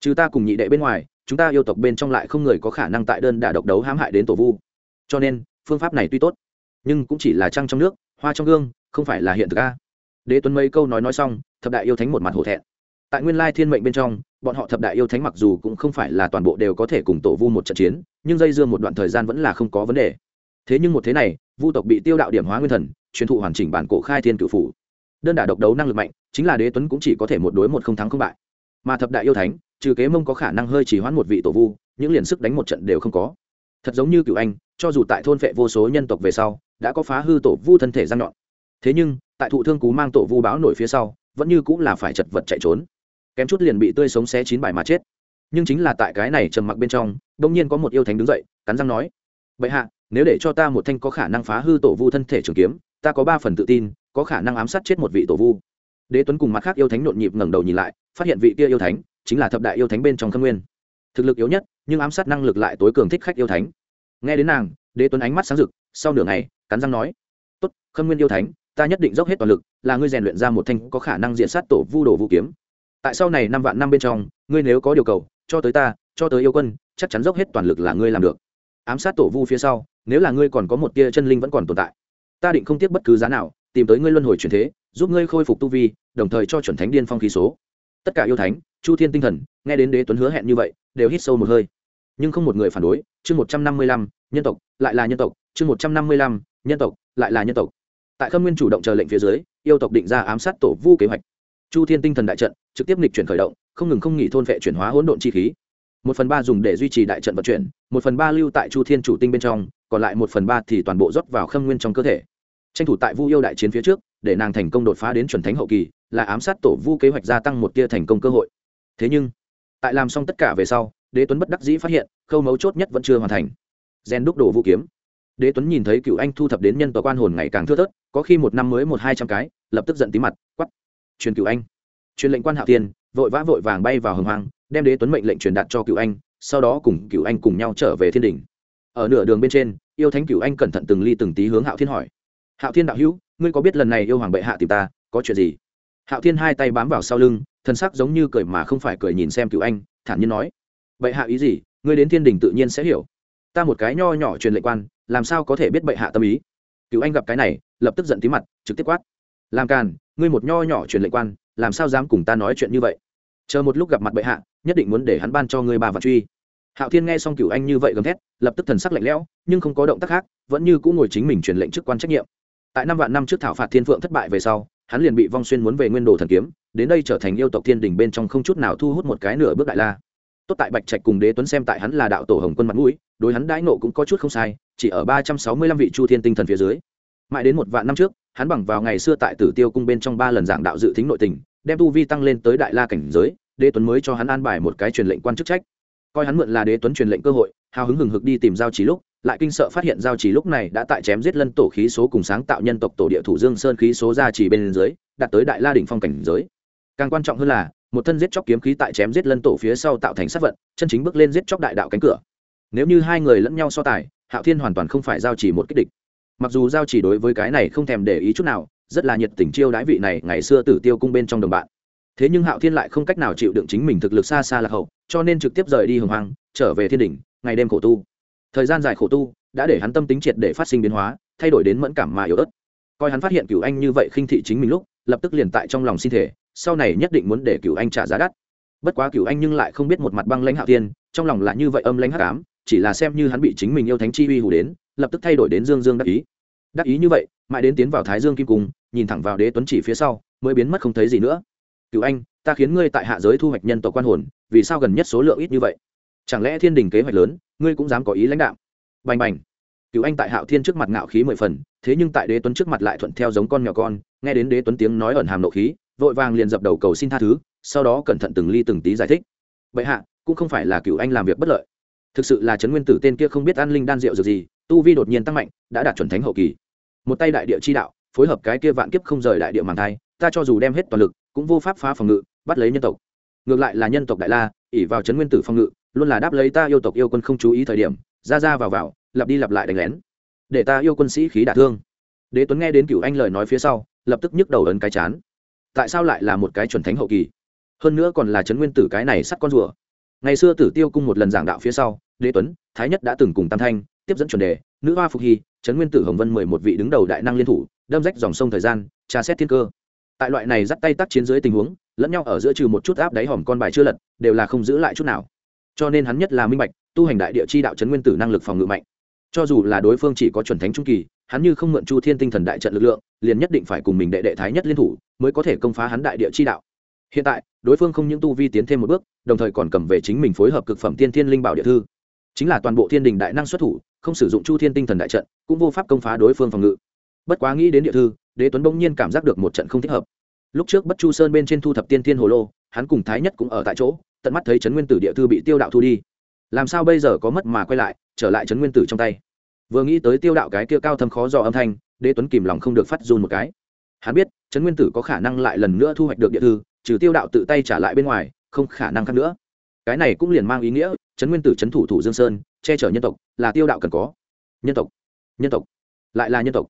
A: Trừ ta cùng nhị đệ bên ngoài, chúng ta yêu tộc bên trong lại không người có khả năng tại đơn đả độc đấu hãm hại đến tổ vu. Cho nên, phương pháp này tuy tốt, nhưng cũng chỉ là trăng trong nước, hoa trong gương, không phải là hiện thực a. Đế tuấn mấy câu nói nói xong, thập đại yêu thánh một mặt hổ thẹn tại nguyên lai thiên mệnh bên trong, bọn họ thập đại yêu thánh mặc dù cũng không phải là toàn bộ đều có thể cùng tổ vu một trận chiến, nhưng dây dưa một đoạn thời gian vẫn là không có vấn đề. Thế nhưng một thế này, vu tộc bị tiêu đạo điểm hóa nguyên thần, truyền thụ hoàn chỉnh bản cổ khai thiên cự phủ. Đơn đả độc đấu năng lực mạnh, chính là đế tuấn cũng chỉ có thể một đối một không thắng không bại. Mà thập đại yêu thánh, trừ kế mông có khả năng hơi chỉ hoãn một vị tổ vu, những liền sức đánh một trận đều không có. Thật giống như cựu anh, cho dù tại thôn vệ vô số nhân tộc về sau, đã có phá hư tổ vu thân thể gian nhọn. Thế nhưng, tại thụ thương cú mang tổ vu báo nổi phía sau, vẫn như cũng là phải chật vật chạy trốn kém chút liền bị tươi sống xé chín bài mà chết. Nhưng chính là tại cái này trầm mặc bên trong đông nhiên có một yêu thánh đứng dậy, cắn răng nói vậy hạ, nếu để cho ta một thanh có khả năng phá hư tổ vu thân thể trường kiếm, ta có ba phần tự tin, có khả năng ám sát chết một vị tổ vu. Đế tuấn cùng mặt khác yêu thánh nhộn nhịp ngẩng đầu nhìn lại, phát hiện vị kia yêu thánh chính là thập đại yêu thánh bên trong khâm nguyên. Thực lực yếu nhất, nhưng ám sát năng lực lại tối cường thích khách yêu thánh. Nghe đến nàng, đế tuấn ánh mắt sáng rực, sau nửa ngày, cắn răng nói, tốt, khâm nguyên yêu thánh, ta nhất định dốc hết toàn lực, là ngươi rèn luyện ra một thanh có khả năng diện sát tổ vu đồ vũ kiếm tại sau này năm vạn năm bên trong, ngươi nếu có điều cầu, cho tới ta, cho tới yêu quân, chắc chắn dốc hết toàn lực là ngươi làm được. Ám sát tổ vu phía sau, nếu là ngươi còn có một tia chân linh vẫn còn tồn tại, ta định không tiếc bất cứ giá nào, tìm tới ngươi luân hồi truyền thế, giúp ngươi khôi phục tu vi, đồng thời cho chuẩn thánh điên phong khí số. Tất cả yêu thánh, chu thiên tinh thần, nghe đến đế tuấn hứa hẹn như vậy, đều hít sâu một hơi. Nhưng không một người phản đối, chương một trăm năm mươi lăm, nhân tộc, lại là nhân tộc, chương một trăm năm mươi lăm, nhân tộc, lại là nhân tộc. Tại khâm nguyên chủ động chờ lệnh phía dưới, yêu tộc định ra ám sát tổ vu kế hoạch. Chu thiên tinh thần đại trận trực tiếp lịch chuyển khởi động, không ngừng không nghỉ thôn vệ chuyển hóa hỗn độn chi khí. Một phần ba dùng để duy trì đại trận vận chuyển, một phần ba lưu tại chu thiên chủ tinh bên trong, còn lại một phần ba thì toàn bộ rót vào khâm nguyên trong cơ thể. Tranh thủ tại vu yêu đại chiến phía trước, để nàng thành công đột phá đến chuẩn thánh hậu kỳ, là ám sát tổ vu kế hoạch gia tăng một tia thành công cơ hội. Thế nhưng, tại làm xong tất cả về sau, đế tuấn bất đắc dĩ phát hiện, khâu mấu chốt nhất vẫn chưa hoàn thành. Gen đúc đổ vũ kiếm. Đế tuấn nhìn thấy cựu anh thu thập đến nhân tòa quan hồn ngày càng thưa thớt, có khi một năm mới một hai trăm cái, lập tức giận tí mặt quắp truyền cựu anh truyền lệnh quan hạo tiên vội vã vội vàng bay vào hồng hoang, đem đế tuấn mệnh lệnh truyền đạt cho cựu anh, sau đó cùng cựu anh cùng nhau trở về thiên đình. Ở nửa đường bên trên, yêu thánh cựu anh cẩn thận từng ly từng tí hướng hạo thiên hỏi. Hạo thiên đạo hữu, ngươi có biết lần này yêu hoàng bệ hạ tìm ta, có chuyện gì? Hạo thiên hai tay bám vào sau lưng, thân sắc giống như cười mà không phải cười nhìn xem cựu anh, thản nhiên nói. Bệ hạ ý gì? Ngươi đến thiên đình tự nhiên sẽ hiểu. Ta một cái nho nhỏ truyền lệnh quan, làm sao có thể biết bệ hạ tâm ý? Cựu anh gặp cái này, lập tức giận tí mặt, trực tiếp quát. Làm càn, ngươi một nho nhỏ truyền lệnh quan làm sao dám cùng ta nói chuyện như vậy? Chờ một lúc gặp mặt bệ hạ, nhất định muốn để hắn ban cho ngươi ba và truy. Hạo thiên nghe xong cựu anh như vậy gầm thét, lập tức thần sắc lạnh lẽo, nhưng không có động tác khác, vẫn như cũng ngồi chính mình truyền lệnh chức quan trách nhiệm. Tại năm vạn năm trước thảo phạt thiên phượng thất bại về sau, hắn liền bị vong xuyên muốn về nguyên đồ thần kiếm, đến đây trở thành yêu tộc thiên đình bên trong không chút nào thu hút một cái nửa bước đại la. Tốt tại bạch trạch cùng đế tuấn xem tại hắn là đạo tổ hồng quân mặt mũi, đối hắn đãi nộ cũng có chút không sai, chỉ ở ba trăm sáu mươi lăm vị chu thiên tinh thần phía dưới. Mãi đến một vạn năm trước hắn bằng vào ngày xưa tại tử tiêu cung bên trong ba lần giảng đạo dự tính nội tình, đem tu vi tăng lên tới đại la cảnh giới, đế tuấn mới cho hắn an bài một cái truyền lệnh quan chức trách. Coi hắn mượn là đế tuấn truyền lệnh cơ hội, hào hứng hừng hực đi tìm giao Chỉ lúc, lại kinh sợ phát hiện giao chỉ lúc này đã tại chém giết lân tổ khí số cùng sáng tạo nhân tộc tổ địa thủ dương sơn khí số ra chỉ bên dưới, đạt tới đại la đỉnh phong cảnh giới. Càng quan trọng hơn là, một thân giết chóc kiếm khí tại chém giết lân tổ phía sau tạo thành sát vận, chân chính bước lên giết chóc đại đạo cánh cửa. Nếu như hai người lẫn nhau so tài, hạo thiên hoàn toàn không phải giao chỉ một kích địch mặc dù giao chỉ đối với cái này không thèm để ý chút nào rất là nhiệt tình chiêu đãi vị này ngày xưa tử tiêu cung bên trong đồng bạn. Thế nhưng hạo thiên lại không cách nào chịu đựng chính mình thực lực xa xa lạc hậu cho nên trực tiếp rời đi hồng hoang trở về thiên Đình, ngày đêm khổ tu. Thời gian dài khổ tu đã để hắn tâm tính triệt để phát sinh biến hóa thay đổi đến mẫn cảm mà yếu ớt. Coi hắn phát hiện cựu anh như vậy khinh thị chính mình lúc lập tức liền tại trong lòng xin thể sau này nhất định muốn để cựu anh trả giá đắt. Bất quá cựu anh nhưng lại không biết một mặt băng lãnh hạo thiên trong lòng là như vậy âm lãnh hắc ám chỉ là xem như hắn bị chính mình yêu thánh chi uy hù đến lập tức thay đổi đến dương dương đắc ý. Đắc ý như vậy, mãi đến tiến vào thái dương kim cung, nhìn thẳng vào đế tuấn chỉ phía sau, mới biến mất không thấy gì nữa. Cựu anh, ta khiến ngươi tại hạ giới thu hoạch nhân tộc quan hồn, vì sao gần nhất số lượng ít như vậy? Chẳng lẽ thiên đình kế hoạch lớn, ngươi cũng dám có ý lãnh đạo? Bành bành. Cựu anh tại hạo thiên trước mặt ngạo khí mười phần, thế nhưng tại đế tuấn trước mặt lại thuận theo giống con nhỏ con, nghe đến đế tuấn tiếng nói ẩn hàm nộ khí, vội vàng liền dập đầu cầu xin tha thứ, sau đó cẩn thận từng ly từng tí giải thích. Bệ hạ, cũng không phải là cựu anh làm việc bất lợi. Thực sự là trấn nguyên tử tên kia không biết an linh đan rượu dược gì tu vi đột nhiên tăng mạnh, đã đạt chuẩn thánh hậu kỳ. Một tay đại địa chi đạo, phối hợp cái kia vạn kiếp không rời đại địa màng thai, ta cho dù đem hết toàn lực, cũng vô pháp phá phòng ngự, bắt lấy nhân tộc. Ngược lại là nhân tộc đại la ỉ vào trấn nguyên tử phòng ngự, luôn là đáp lấy ta yêu tộc yêu quân không chú ý thời điểm, ra ra vào vào, lặp đi lặp lại đánh lén. Để ta yêu quân sĩ khí đả thương. Đế tuấn nghe đến cựu anh lời nói phía sau, lập tức nhức đầu ấn cái chán. Tại sao lại là một cái chuẩn thánh hậu kỳ? Hơn nữa còn là trấn nguyên tử cái này sắt con rùa. Ngày xưa tử tiêu cung một lần giảng đạo phía sau, đế tuấn, thái nhất đã từng cùng tam thanh tiếp dẫn chuẩn đề, nữ hoa phục hy, trấn nguyên tử hồng vân mười một vị đứng đầu đại năng liên thủ, đâm rách dòng sông thời gian, tra xét thiên cơ. Tại loại này dắt tay tác chiến dưới tình huống, lẫn nhau ở giữa trừ một chút áp đáy hòm con bài chưa lật, đều là không giữ lại chút nào. Cho nên hắn nhất là minh bạch, tu hành đại địa chi đạo trấn nguyên tử năng lực phòng ngự mạnh. Cho dù là đối phương chỉ có chuẩn thánh trung kỳ, hắn như không mượn chu thiên tinh thần đại trận lực lượng, liền nhất định phải cùng mình đệ đệ thái nhất liên thủ, mới có thể công phá hắn đại địa chi đạo. Hiện tại, đối phương không những tu vi tiến thêm một bước, đồng thời còn cầm về chính mình phối hợp cực phẩm tiên thiên linh bảo địa thư. Chính là toàn bộ thiên đình đại năng xuất thủ không sử dụng chu thiên tinh thần đại trận, cũng vô pháp công phá đối phương phòng ngự. Bất quá nghĩ đến địa thư, đế tuấn bỗng nhiên cảm giác được một trận không thích hợp. Lúc trước bất chu sơn bên trên thu thập tiên thiên hồ lô, hắn cùng thái nhất cũng ở tại chỗ, tận mắt thấy trấn nguyên tử địa thư bị tiêu đạo thu đi. Làm sao bây giờ có mất mà quay lại, trở lại trấn nguyên tử trong tay? Vừa nghĩ tới tiêu đạo cái kia cao thâm khó dò âm thanh, đế tuấn kìm lòng không được phát run một cái. Hắn biết, trấn nguyên tử có khả năng lại lần nữa thu hoạch được địa thư, trừ tiêu đạo tự tay trả lại bên ngoài, không khả năng khác nữa. Cái này cũng liền mang ý nghĩa trấn nguyên tử trấn thủ thủ dương sơn, che chở nhân tộc, là tiêu đạo cần có. Nhân tộc nhân tộc, lại là nhân tộc.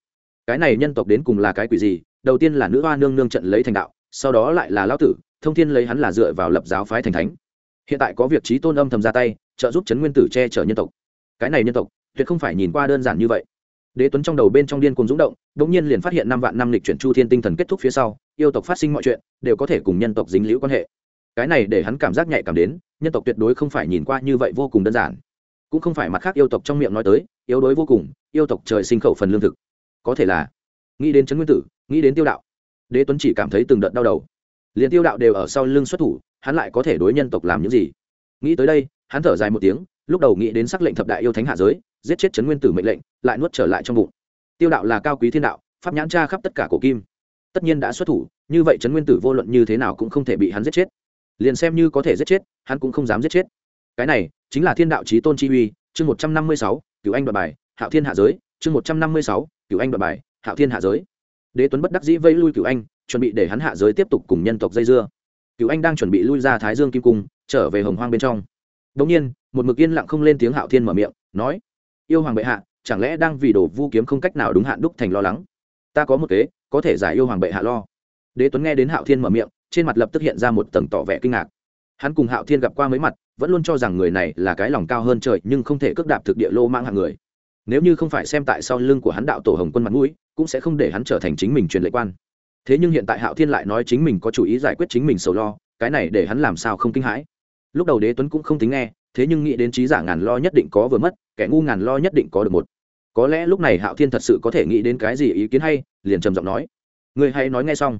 A: Cái này nhân tộc đến cùng là cái quỷ gì? Đầu tiên là nữ hoa nương nương trận lấy thành đạo, sau đó lại là lão tử, thông thiên lấy hắn là dựa vào lập giáo phái thành thánh. Hiện tại có việc trí tôn âm thầm ra tay, trợ giúp trấn nguyên tử che chở nhân tộc. Cái này nhân tộc, tuyệt không phải nhìn qua đơn giản như vậy. Đế tuấn trong đầu bên trong điên cùng rúng động đ ỗ n g nhiên liền phát hiện năm vạn năm lịch chuyển chu thiên tinh thần kết thúc phía sau, yêu tộc phát sinh mọi chuyện, đều có thể cùng nhân tộc dính liễu quan hệ cái này để hắn cảm giác nhạy cảm đến, nhân tộc tuyệt đối không phải nhìn qua như vậy vô cùng đơn giản. Cũng không phải mặt khác yêu tộc trong miệng nói tới, yếu đuối vô cùng, yêu tộc trời sinh khẩu phần lương thực. Có thể là, nghĩ đến trấn nguyên tử, nghĩ đến tiêu đạo. Đế tuấn chỉ cảm thấy từng đợt đau đầu. Liền tiêu đạo đều ở sau lưng xuất thủ, hắn lại có thể đối nhân tộc làm những gì? Nghĩ tới đây, hắn thở dài một tiếng, lúc đầu nghĩ đến sắc lệnh thập đại yêu thánh hạ giới, giết chết trấn nguyên tử mệnh lệnh, lại nuốt trở lại trong bụng. Tiêu đạo là cao quý thiên đạo, pháp nhãn tra khắp tất cả cổ kim. Tất nhiên đã xuất thủ, như vậy trấn nguyên tử vô luận như thế nào cũng không thể bị hắn giết chết liền xem như có thể giết chết, hắn cũng không dám giết chết. Cái này chính là thiên đạo trí tôn chi uy, chương một trăm năm mươi sáu cựu anh đoạn bài, hạo thiên hạ giới, chương một trăm năm mươi sáu cựu anh đoạn bài, hạo thiên hạ giới. Đế tuấn bất đắc dĩ vây lui cựu anh, chuẩn bị để hắn hạ giới tiếp tục cùng nhân tộc dây dưa. Cựu anh đang chuẩn bị lui ra thái dương kim cung, trở về hồng hoang bên trong. Đ ỗ n g nhiên, một mực yên lặng không lên tiếng hạo thiên mở miệng, nói, yêu hoàng bệ hạ, chẳng lẽ đang vì đổ vu kiếm không cách nào đúng hạn đúc thành lo lắng? Ta có một kế, có thể giải yêu hoàng bệ hạ lo. Đế tuấn nghe đến hạo thiên mở miệng trên mặt lập tức hiện ra một tầng tỏ vẻ kinh ngạc. Hắn cùng hạo thiên gặp qua mấy mặt, vẫn luôn cho rằng người này là cái lòng cao hơn trời nhưng không thể cước đạp thực địa lô mang hạng người. Nếu như không phải xem tại sau lưng của hắn đạo tổ hồng quân mặt mũi, cũng sẽ không để hắn trở thành chính mình truyền lệ quan. Thế nhưng hiện tại hạo thiên lại nói chính mình có chủ ý giải quyết chính mình sầu lo, cái này để hắn làm sao không kinh hãi. Lúc đầu đế tuấn cũng không tính nghe, thế nhưng nghĩ đến trí giả ngàn lo nhất định có vừa mất, kẻ ngu ngàn lo nhất định có được một. Có lẽ lúc này hạo thiên thật sự có thể nghĩ đến cái gì ý kiến hay, liền trầm giọng nói. Người hay nói nghe xong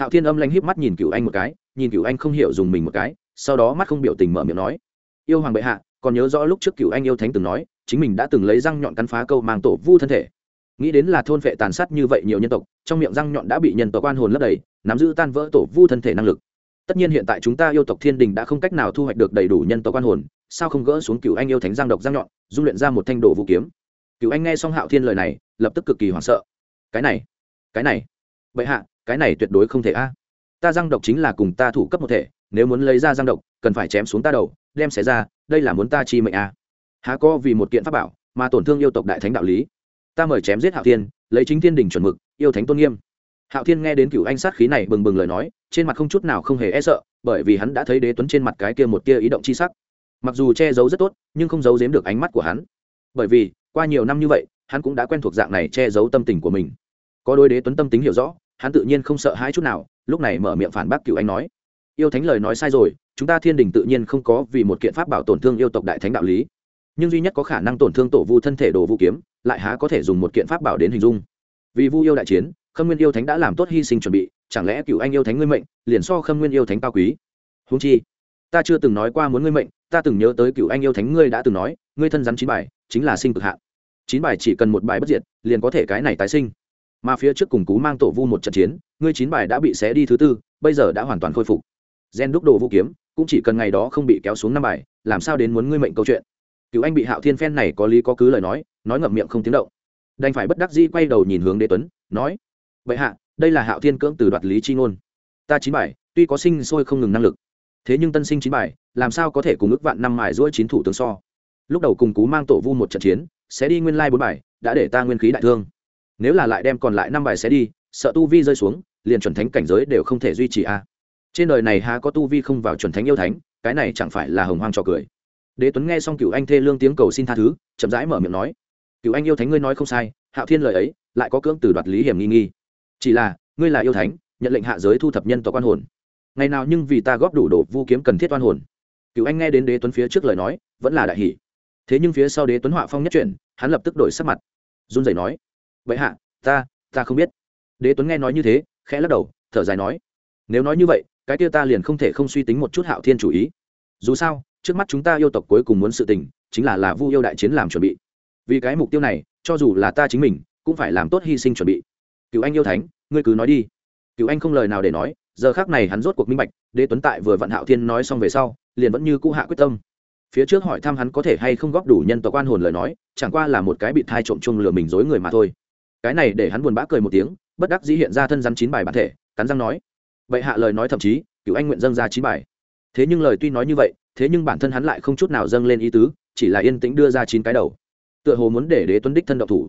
A: hạo thiên âm lanh híp mắt nhìn cựu anh một cái, nhìn cựu anh không hiểu dùng mình một cái, sau đó mắt không biểu tình mở miệng nói, yêu hoàng bệ hạ, còn nhớ rõ lúc trước cựu anh yêu thánh từng nói, chính mình đã từng lấy răng nhọn cắn phá câu mang tổ vu thân thể. Nghĩ đến là thôn vệ tàn sát như vậy nhiều nhân tộc, trong miệng răng nhọn đã bị nhân tộc quan hồn lấp đầy, nắm giữ tan vỡ tổ vu thân thể năng lực. Tất nhiên hiện tại chúng ta yêu tộc thiên đình đã không cách nào thu hoạch được đầy đủ nhân tộc quan hồn, sao không gỡ xuống cựu anh yêu thánh giang độc giang nhọn, dung luyện ra một thanh đồ vũ kiếm? Cựu anh nghe xong hạo thiên lời này, lập tức cực kỳ hoảng sợ. Cái này cái này, bệ hạ cái này tuyệt đối không thể a. Ta giang độc chính là cùng ta thủ cấp một thể, nếu muốn lấy ra giang độc, cần phải chém xuống ta đầu, đem xé ra, đây là muốn ta chi mệnh a. Há có vì một kiện pháp bảo mà tổn thương yêu tộc đại thánh đạo lý. Ta mời chém giết hạo thiên, lấy chính thiên đình chuẩn mực, yêu thánh tôn nghiêm. Hạo thiên nghe đến cựu anh sát khí này bừng bừng lời nói, trên mặt không chút nào không hề e sợ, bởi vì hắn đã thấy đế tuấn trên mặt cái kia một kia ý động c h i sắc. Mặc dù che giấu rất tốt, nhưng không giấu giếm được ánh mắt của hắn. Bởi vì, qua nhiều năm như vậy, hắn cũng đã quen thuộc dạng này che giấu tâm tình của mình. Có đôi đế tuấn tâm tính hiểu rõ hắn tự nhiên không sợ hãi chút nào, lúc này mở miệng phản bác cựu anh nói, yêu thánh lời nói sai rồi, chúng ta thiên đình tự nhiên không có vì một kiện pháp bảo tổn thương yêu tộc đại thánh đạo lý. Nhưng duy nhất có khả năng tổn thương tổ vu thân thể đồ vũ kiếm, lại há có thể dùng một kiện pháp bảo đến hình dung. Vì vu yêu đại chiến, khâm nguyên yêu thánh đã làm tốt hy sinh chuẩn bị, chẳng lẽ cựu anh yêu thánh ngươi mệnh, liền so khâm nguyên yêu thánh cao quý? Húng chi, ta chưa từng nói qua muốn ngươi mệnh, ta từng nhớ tới cựu anh yêu thánh ngươi đã từng nói, ngươi thân rắn chín bài, chính là sinh cực hạn. Chín bài chỉ cần một bài bất diệt, liền có thể cái này tái sinh mà phía trước cùng cú mang tổ vu một trận chiến, ngươi chín bài đã bị xé đi thứ tư, bây giờ đã hoàn toàn khôi phục. Gen đúc đồ vũ kiếm, cũng chỉ cần ngày đó không bị kéo xuống năm bài, làm sao đến muốn ngươi mệnh câu chuyện? Cựu anh bị hạo thiên phen này có lý có cứ lời nói nói ngậm miệng không tiếng động. Đành phải bất đắc dĩ quay đầu nhìn hướng đế tuấn, nói vậy hạ, đây là hạo thiên cưỡng từ đoạt lý chi ngôn. Ta chín bài, tuy có sinh sôi không ngừng năng lực, thế nhưng tân sinh chín bài, làm sao có thể cùng ước vạn năm mài rũa chín thủ tướng so? Lúc đầu cùng cú mang tổ vu một trận chiến sẽ đi nguyên lai bốn bài, đã để ta nguyên khí đại thương nếu là lại đem còn lại năm bài sẽ đi, sợ tu vi rơi xuống, liền chuẩn thánh cảnh giới đều không thể duy trì a. Trên đời này há có tu vi không vào chuẩn thánh yêu thánh, cái này chẳng phải là hồng hoang trò cười. Đế tuấn nghe xong cựu anh thê lương tiếng cầu xin tha thứ, chậm rãi mở miệng nói cựu anh yêu thánh ngươi nói không sai, hạo thiên lời ấy, lại có cưỡng từ đoạt lý hiểm nghi nghi. Chỉ là, ngươi là yêu thánh, nhận lệnh hạ giới thu thập nhân tộc quan hồn. Ngày nào nhưng vì ta góp đủ đồ vu kiếm cần thiết oan hồn. Cựu anh nghe đến đế tuấn phía trước lời nói, vẫn là đại hỷ thế nhưng phía sau đế tuấn họa phong nhất chuyển, hắn lập tức đổi sắc mặt, run rẩy nói Bệ hạ, ta ta không biết. Đế tuấn nghe nói như thế, khẽ lắc đầu, thở dài nói, nếu nói như vậy, cái kia ta liền không thể không suy tính một chút hạo thiên chủ ý. Dù sao, trước mắt chúng ta yêu tộc cuối cùng muốn sự tình, chính là là vu yêu đại chiến làm chuẩn bị. Vì cái mục tiêu này, cho dù là ta chính mình, cũng phải làm tốt hy sinh chuẩn bị. Cựu anh yêu thánh, ngươi cứ nói đi. Cựu anh không lời nào để nói, giờ khác này hắn rốt cuộc minh bạch, đế tuấn tại vừa vạn hạo thiên nói xong về sau, liền vẫn như cũ hạ quyết tâm. Phía trước hỏi thăm hắn có thể hay không góp đủ nhân tộc quan hồn lời nói, chẳng qua là một cái bị thai trộm chung lừa mình dối người mà thôi cái này để hắn buồn bã cười một tiếng, bất đắc dĩ hiện ra thân rắn chín bài bản thể, cắn răng nói. Vậy hạ lời nói thậm chí cựu anh nguyện dâng ra chín bài. Thế nhưng lời tuy nói như vậy, thế nhưng bản thân hắn lại không chút nào dâng lên ý tứ, chỉ là yên tĩnh đưa ra chín cái đầu. Tựa hồ muốn để đế tuấn đích thân động thủ.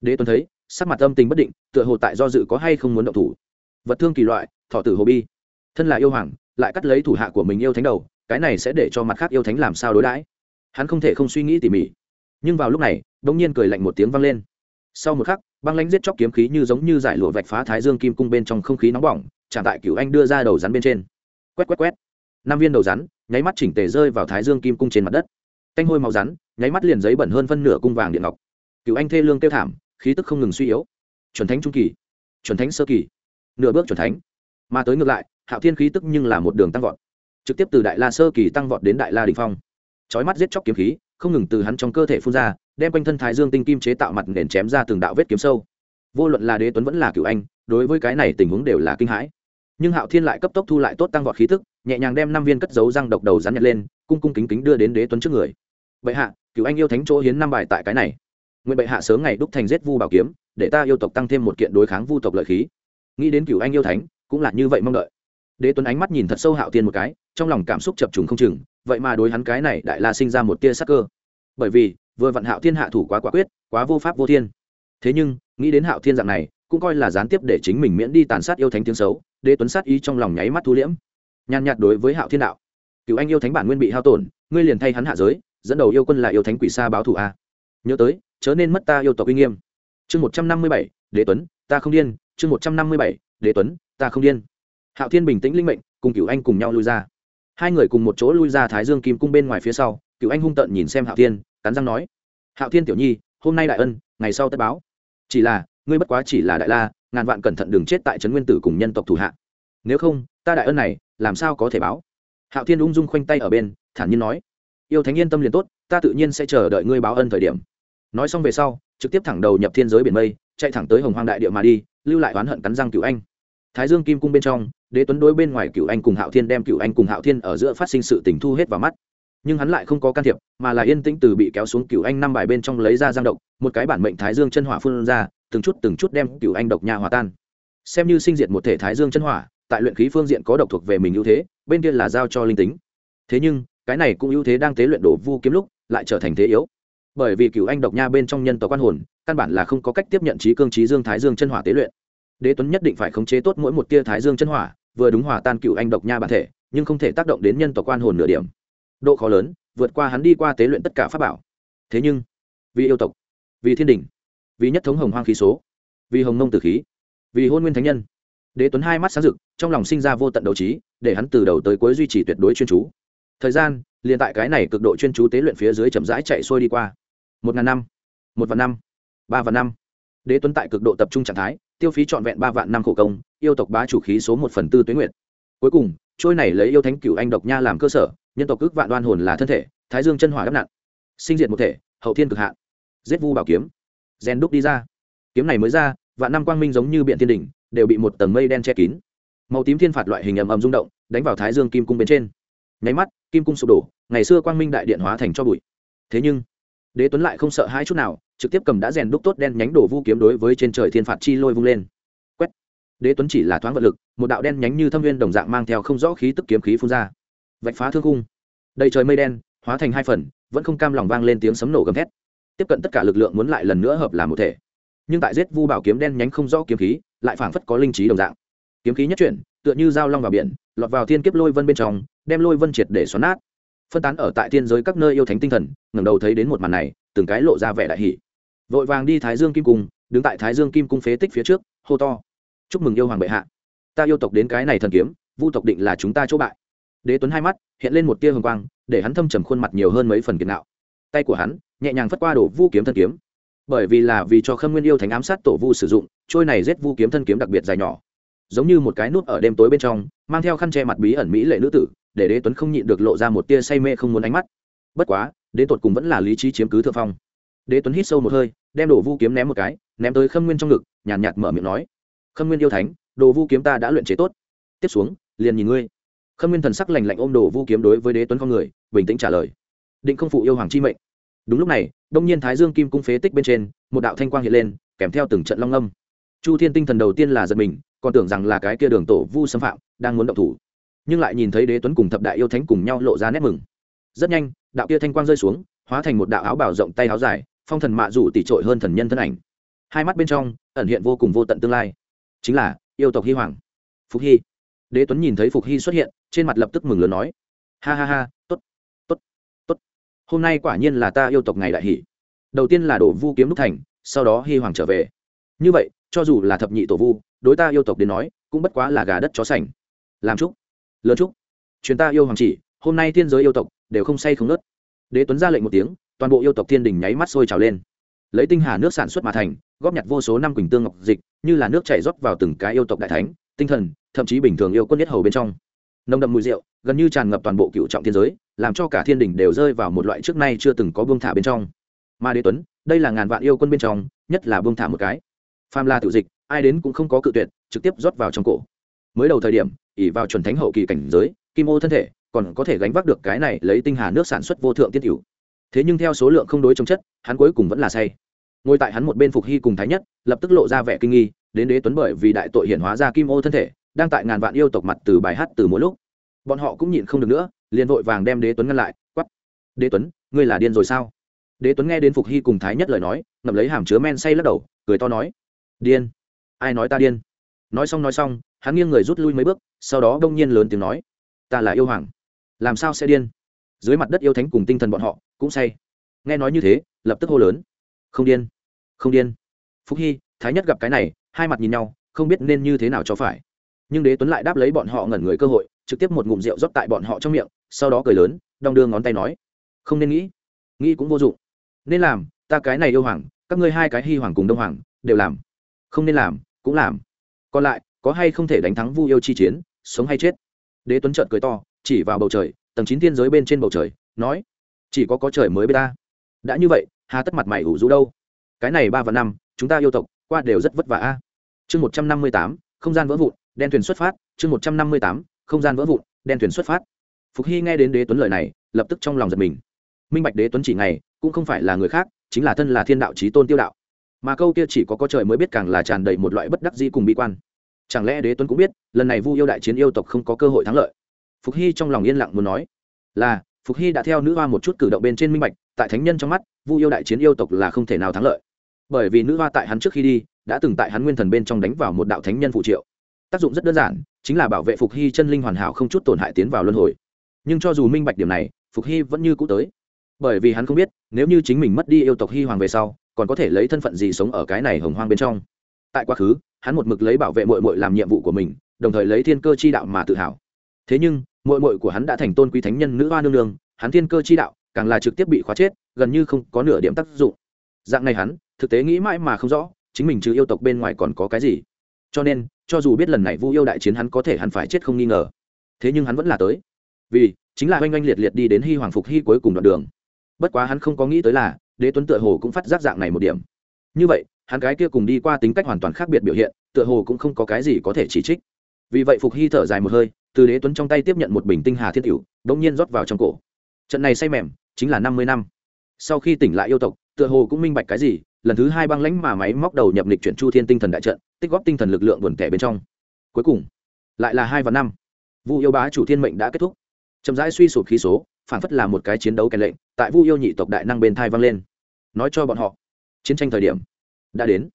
A: Đế tuấn thấy, sắc mặt âm tình bất định, tựa hồ tại do dự có hay không muốn động thủ. Vật thương kỳ loại, thọ tử hồ bi. Thân là yêu hoàng, lại cắt lấy thủ hạ của mình yêu thánh đầu, cái này sẽ để cho mặt khác yêu thánh làm sao đối đãi? Hắn không thể không suy nghĩ tỉ mỉ. Nhưng vào lúc này đ ỗ n g nhiên cười lạnh một tiếng vang lên. Sau một khắc băng lãnh giết chóc kiếm khí như giống như giải lụa vạch phá thái dương kim cung bên trong không khí nóng bỏng trả tại cựu anh đưa ra đầu rắn bên trên. Quét quét quét. Năm viên đầu rắn, nháy mắt chỉnh tề rơi vào thái dương kim cung trên mặt đất. Tanh hôi màu rắn, nháy mắt liền giấy bẩn hơn phân nửa cung vàng điện ngọc. Cựu anh thê lương kêu thảm, khí tức không ngừng suy yếu. Chuẩn thánh trung kỳ, chuẩn thánh sơ kỳ. Nửa bước chuẩn thánh. Mà tới ngược lại, hạo thiên khí tức nhưng là một đường tăng vọt. Trực tiếp từ đại la sơ kỳ tăng vọt đến đại la đình phong. Chói mắt giết chóc kiếm khí, không ngừng từ hắn trong cơ thể phun ra đem quanh thân thái dương tinh kim chế tạo mặt nền chém ra từng đạo vết kiếm sâu. Vô luận là đế tuấn vẫn là cựu anh, đối với cái này tình huống đều là kinh hãi. Nhưng hạo thiên lại cấp tốc thu lại tốt tăng vọt khí tức nhẹ nhàng đem năm viên cất dấu răng độc đầu rắn nhật lên, cung cung kính kính đưa đến đế tuấn trước người. Bệ hạ cựu anh yêu thánh chỗ hiến năm bài tại cái này. Nguyện bệ hạ sớm ngày đúc thành giết vu bảo kiếm, để ta yêu tộc tăng thêm một kiện đối kháng vu tộc lợi khí. Nghĩ đến cựu anh yêu thánh, cũng là như vậy mong đợi. Đế tuấn ánh mắt nhìn thật sâu hạo Thiên một cái, trong lòng cảm xúc chập trùng không chừng, vậy mà đối hắn cái này đại la sinh ra một tia sắc cơ. Bởi vì vừa vặn hạo thiên hạ thủ quá quả quyết, quá vô pháp vô thiên. Thế nhưng, nghĩ đến hạo thiên dạng này, cũng coi là gián tiếp để chính mình miễn đi tàn sát yêu thánh tiếng xấu, đế tuấn sát ý trong lòng nháy mắt thu liễm. Nhàn nhạt đối với hạo thiên đạo cựu anh yêu thánh bản nguyên bị hao tổn, ngươi liền thay hắn hạ giới, dẫn đầu yêu quân là yêu thánh quỷ xa báo thù a. Nhớ tới, chớ nên mất ta yêu tộc uy nghiêm. Chương một trăm năm mươi bảy, đế tuấn, ta không điên. Chương một trăm năm mươi bảy, đế tuấn, ta không điên. Hạo thiên bình tĩnh linh mệnh, cùng cựu anh cùng nhau lui ra. Hai người cùng một chỗ lui ra thái dương kim cung bên ngoài phía sau cựu anh hung tợn nhìn xem hạo thiên cắn răng nói, hạo thiên tiểu nhi, hôm nay đại ân, ngày sau tất báo. Chỉ là, ngươi bất quá chỉ là đại la, ngàn vạn cẩn thận đừng chết tại trấn nguyên tử cùng nhân tộc thủ hạ. Nếu không, ta đại ân này, làm sao có thể báo? Hạo thiên ung dung khoanh tay ở bên, thản nhiên nói, yêu thánh yên tâm liền tốt, ta tự nhiên sẽ chờ đợi ngươi báo ân thời điểm. Nói xong về sau, trực tiếp thẳng đầu nhập thiên giới biển mây, chạy thẳng tới hồng hoang đại địa mà đi, lưu lại oán hận cắn răng cựu anh. Thái dương kim cung bên trong, đế tuấn đối bên ngoài cựu anh cùng hạo thiên đem cựu anh cùng hạo thiên ở giữa phát sinh sự tình thu hết vào mắt nhưng hắn lại không có can thiệp, mà là yên tĩnh từ bị kéo xuống cựu anh năm bài bên trong lấy ra giang động một cái bản mệnh thái dương chân hỏa phun ra, từng chút từng chút đem cựu anh độc nhà hòa tan. Xem như sinh diệt một thể thái dương chân hỏa, tại luyện khí phương diện có độc thuộc về mình ưu thế, bên kia là giao cho linh tính. Thế nhưng, cái này cũng ưu thế đang tế luyện đổ vu kiếm lúc, lại trở thành thế yếu. Bởi vì cựu anh độc nha bên trong nhân tộc quan hồn, căn bản là không có cách tiếp nhận trí cương trí dương thái dương chân hỏa tế luyện. Đế tuấn nhất định phải khống chế tốt mỗi một tia thái dương chân hỏa, vừa đúng hòa tan cựu anh độc nha bản thể, nhưng không thể tác động đến nhân tộc quan hồn nửa điểm độ khó lớn, vượt qua hắn đi qua tế luyện tất cả pháp bảo. Thế nhưng, vì yêu tộc, vì thiên đình, vì nhất thống hồng hoang khí số, vì hồng nông tử khí, vì hôn nguyên thánh nhân, đế tuấn hai mắt sáng rực, trong lòng sinh ra vô tận đấu trí, để hắn từ đầu tới cuối duy trì tuyệt đối chuyên chú. Thời gian, liền tại cái này cực độ chuyên chú tế luyện phía dưới chậm rãi chạy xuôi đi qua. Một ngàn năm, một vạn năm, ba vạn năm. Đế tuấn tại cực độ tập trung trạng thái, tiêu phí trọn vẹn ba vạn năm khổ công, yêu tộc bá chủ khí số một phần tư tuyến nguyện cuối cùng, trôi này lấy yêu thánh cửu anh độc nha làm cơ sở nhân tộc ước vạn đoan hồn là thân thể, thái dương chân hỏa đắp nặn, sinh diệt một thể, hậu thiên cực hạn, giết vu bảo kiếm gen đúc đi ra. Kiếm này mới ra, vạn năm quang minh giống như biện thiên đỉnh, đều bị một tầng mây đen che kín. Màu tím thiên phạt loại hình ầm ầm rung động, đánh vào thái dương kim cung bên trên. Nháy mắt, kim cung sụp đổ, ngày xưa quang minh đại điện hóa thành cho bụi. Thế nhưng, đế tuấn lại không sợ hai chút nào, trực tiếp cầm đã rèn đúc tốt đen nhánh đổ vu kiếm đối với trên trời thiên phạt chi lôi vung lên. Quét. Đế tuấn chỉ là thoáng vật lực, một đạo đen nhánh như thâm viên đồng dạng mang theo không rõ khí tức kiếm khí phun ra vạch phá thương cung đầy trời mây đen, hóa thành hai phần, vẫn không cam lòng vang lên tiếng sấm nổ gầm thét. Tiếp cận tất cả lực lượng muốn lại lần nữa hợp làm một thể. Nhưng tại giết vu bảo kiếm đen nhánh không rõ kiếm khí, lại phảng phất có linh trí đồng dạng. Kiếm khí nhất chuyển, tựa như dao long vào biển, lọt vào thiên kiếp lôi vân bên trong, đem lôi vân triệt để xoắn nát. Phân tán ở tại thiên giới các nơi yêu thánh tinh thần, ngẩng đầu thấy đến một màn này, từng cái lộ ra vẻ đại hỷ vội vàng đi thái dương kim cung, đứng tại thái dương kim cung phế tích phía trước, hô to. Chúc mừng yêu hoàng bệ hạ. Ta yêu tộc đến cái này thần kiếm, vu tộc định là chúng ta chỗ bại đế tuấn hai mắt hiện lên một tia hồng quang để hắn thâm trầm khuôn mặt nhiều hơn mấy phần kiệt nạo. Tay của hắn nhẹ nhàng phất qua đổ vu kiếm thân kiếm. Bởi vì là vì cho khâm nguyên yêu thánh ám sát tổ vu sử dụng trôi này giết vu kiếm thân kiếm đặc biệt dài nhỏ. Giống như một cái nút ở đêm tối bên trong mang theo khăn che mặt bí ẩn mỹ lệ nữ tử để đế tuấn không nhịn được lộ ra một tia say mê không muốn ánh mắt. Bất quá đến tột cùng vẫn là lý trí chiếm cứ thượng phong. Đế tuấn hít sâu một hơi đem đổ vu kiếm ném một cái ném tới khâm nguyên trong ngực nhàn nhạt, nhạt mở miệng nói khâm nguyên yêu thánh đồ vu kiếm ta đã luyện chế tốt. Tiếp xuống liền nhìn ngươi khâm nguyên thần sắc lành lạnh ôm đồ vu kiếm đối với đế tuấn con người, bình tĩnh trả lời. Định không phụ yêu hoàng chi mệnh. Đúng lúc này, đông nhiên thái dương kim cung phế tích bên trên, một đạo thanh quang hiện lên, kèm theo từng trận long âm. Chu thiên tinh thần đầu tiên là giật mình, còn tưởng rằng là cái kia đường tổ vu xâm phạm, đang muốn động thủ. Nhưng lại nhìn thấy đế tuấn cùng thập đại yêu thánh cùng nhau lộ ra nét mừng. Rất nhanh, đạo kia thanh quang rơi xuống, hóa thành một đạo áo bảo rộng tay áo dài, phong thần mạ rủ tỉ trội hơn thần nhân thân ảnh. Hai mắt bên trong, ẩn hiện vô cùng vô tận tương lai. Chính là yêu tộc hy hoàng. Phúc hy đế tuấn nhìn thấy phục hy xuất hiện, trên mặt lập tức mừng lớn nói, ha ha ha t ố t t ố t t ố t hôm nay quả nhiên là ta yêu tộc ngày đại hỷ. Đầu tiên là đổ vu kiếm đúc thành, sau đó hy hoàng trở về. Như vậy, cho dù là thập nhị tổ vu, đối ta yêu tộc đến nói, cũng bất quá là gà đất chó sành. Làm chúc lớn chúc. Chuyến ta yêu hoàng chỉ, hôm nay thiên giới yêu tộc, đều không say không nớt đế tuấn ra lệnh một tiếng, toàn bộ yêu tộc thiên đình nháy mắt sôi trào lên. Lấy tinh hà nước sản xuất mà thành, góp nhặt vô số năm quỳnh tương ngọc dịch, như là nước chảy rót vào từng cái yêu tộc đại thánh, tinh thần thậm chí bình thường yêu quân nhất hầu bên trong. Nồng đậm mùi rượu, gần như tràn ngập toàn bộ cựu trọng thiên giới, làm cho cả thiên đình đều rơi vào một loại trước nay chưa từng có buông thả bên trong. Mà đế tuấn, đây là ngàn vạn yêu quân bên trong, nhất là buông thả một cái. Pham la tự dịch, ai đến cũng không có cự tuyệt, trực tiếp rót vào trong cổ. Mới đầu thời điểm ỉ vào chuẩn thánh hậu kỳ cảnh giới, kim ô thân thể, còn có thể gánh vác được cái này lấy tinh hà nước sản xuất vô thượng tiết tiểu. thế nhưng theo số lượng không đối chống chất, hắn cuối cùng vẫn là say. Ngồi tại hắn một bên phục hy cùng thái nhất, lập tức lộ ra vẻ kinh nghi, đến đế tuấn bởi vì đại tội hiển hóa ra kim ô thân thể đang tại ngàn vạn yêu tộc mặt từ bài hát từ mỗi lúc. Bọn họ cũng nhịn không được nữa, liền vội vàng đem đế tuấn ngăn lại, quắp. Đế tuấn, ngươi là điên rồi sao? Đế tuấn nghe đến phục hy cùng thái nhất lời nói, ngậm lấy hàm chứa men say lắc đầu, cười to nói, điên. Ai nói ta điên? Nói xong nói xong, hắn nghiêng người rút lui mấy bước, sau đó đông nhiên lớn tiếng nói, ta là yêu hoàng. Làm sao sẽ điên? Dưới mặt đất yêu thánh cùng tinh thần bọn họ cũng say. Nghe nói như thế, lập tức hô lớn, không điên không điên. Phúc hy, thái nhất gặp cái này, hai mặt nhìn nhau, không biết nên như thế nào cho phải nhưng đế tuấn lại đáp lấy bọn họ ngẩn người cơ hội, trực tiếp một ngụm rượu rót tại bọn họ trong miệng, sau đó cười lớn, đong đưa ngón tay nói, không nên nghĩ nghĩ cũng vô dụng. Nên làm, ta cái này yêu hoàng, các ngươi hai cái hy hoàng cùng đông hoàng, đều làm. Không nên làm, cũng làm. Còn lại, có hay không thể đánh thắng vu yêu chi chiến, sống hay chết? Đế tuấn trợn cười to, chỉ vào bầu trời, tầng chín thiên giới bên trên bầu trời, nói, chỉ có có trời mới bê ta. Đã như vậy, hà tất mặt mày ủ rũ đâu? Cái này ba và năm, chúng ta yêu tộc, qua đều rất vất vả a. Chương một trăm năm mươi tám, không gian vỡ vụn đen thuyền xuất phát, chương một trăm năm mươi tám, không gian vỡ vụn, đen thuyền xuất phát. Phục hy nghe đến đế tuấn lời này, lập tức trong lòng giật mình. Minh bạch đế tuấn chỉ ngày, cũng không phải là người khác, chính là thân là thiên đạo trí tôn tiêu đạo. Mà câu kia chỉ có có trời mới biết càng là tràn đầy một loại bất đắc dĩ cùng bi quan. Chẳng lẽ đế tuấn cũng biết, lần này vu yêu đại chiến yêu tộc không có cơ hội thắng lợi? Phục hy trong lòng yên lặng muốn nói, là, phục hy đã theo nữ hoa một chút cử động bên trên minh bạch, tại thánh nhân trong mắt, vu yêu đại chiến yêu tộc là không thể nào thắng lợi. Bởi vì nữ hoa tại hắn trước khi đi, đã từng tại hắn nguyên thần bên trong đánh vào một đạo thánh nhân phụ triệu tác dụng rất đơn giản, chính là bảo vệ phục hy chân linh hoàn hảo không chút tổn hại tiến vào luân hồi. Nhưng cho dù minh bạch điểm này, phục hy vẫn như cũ tới. Bởi vì hắn không biết, nếu như chính mình mất đi yêu tộc hy hoàng về sau, còn có thể lấy thân phận gì sống ở cái này hồng hoang bên trong. Tại quá khứ, hắn một mực lấy bảo vệ mội mội làm nhiệm vụ của mình, đồng thời lấy thiên cơ chi đạo mà tự hào. Thế nhưng mội mội của hắn đã thành tôn quý thánh nhân nữ hoa nương nương, hắn thiên cơ chi đạo càng là trực tiếp bị khóa chết, gần như không có nửa điểm tác dụng. Dạng này hắn, thực tế nghĩ mãi mà không rõ, chính mình trừ yêu tộc bên ngoài còn có cái gì. Cho nên cho dù biết lần này vu yêu đại chiến hắn có thể hẳn phải chết không nghi ngờ. Thế nhưng hắn vẫn là tới. Vì, chính là oanh oanh liệt liệt đi đến hy hoàng phục hy cuối cùng đoạn đường. Bất quá hắn không có nghĩ tới là, đế tuấn tựa hồ cũng phát giác dạng này một điểm. Như vậy, hắn cái kia cùng đi qua tính cách hoàn toàn khác biệt biểu hiện, tựa hồ cũng không có cái gì có thể chỉ trích. Vì vậy phục hy thở dài một hơi, từ đế tuấn trong tay tiếp nhận một bình tinh hà thiên cửu đ ỗ n g nhiên rót vào trong cổ. Trận này say mềm, chính là năm mươi năm. Sau khi tỉnh lại yêu tộc, tựa hồ cũng minh bạch cái gì lần thứ hai băng lãnh mà máy móc đầu nhập lịch chuyển chu thiên tinh thần đại trận, tích góp tinh thần lực lượng buồn tẻ bên trong. Cuối cùng, lại là hai và năm. Vu yêu bá chủ thiên mệnh đã kết thúc. Chậm rãi suy sụp khí số, phản phất là một cái chiến đấu kèn lệnh, tại vu yêu nhị tộc đại năng bên thai vang lên. Nói cho bọn họ, chiến tranh thời điểm đã đến.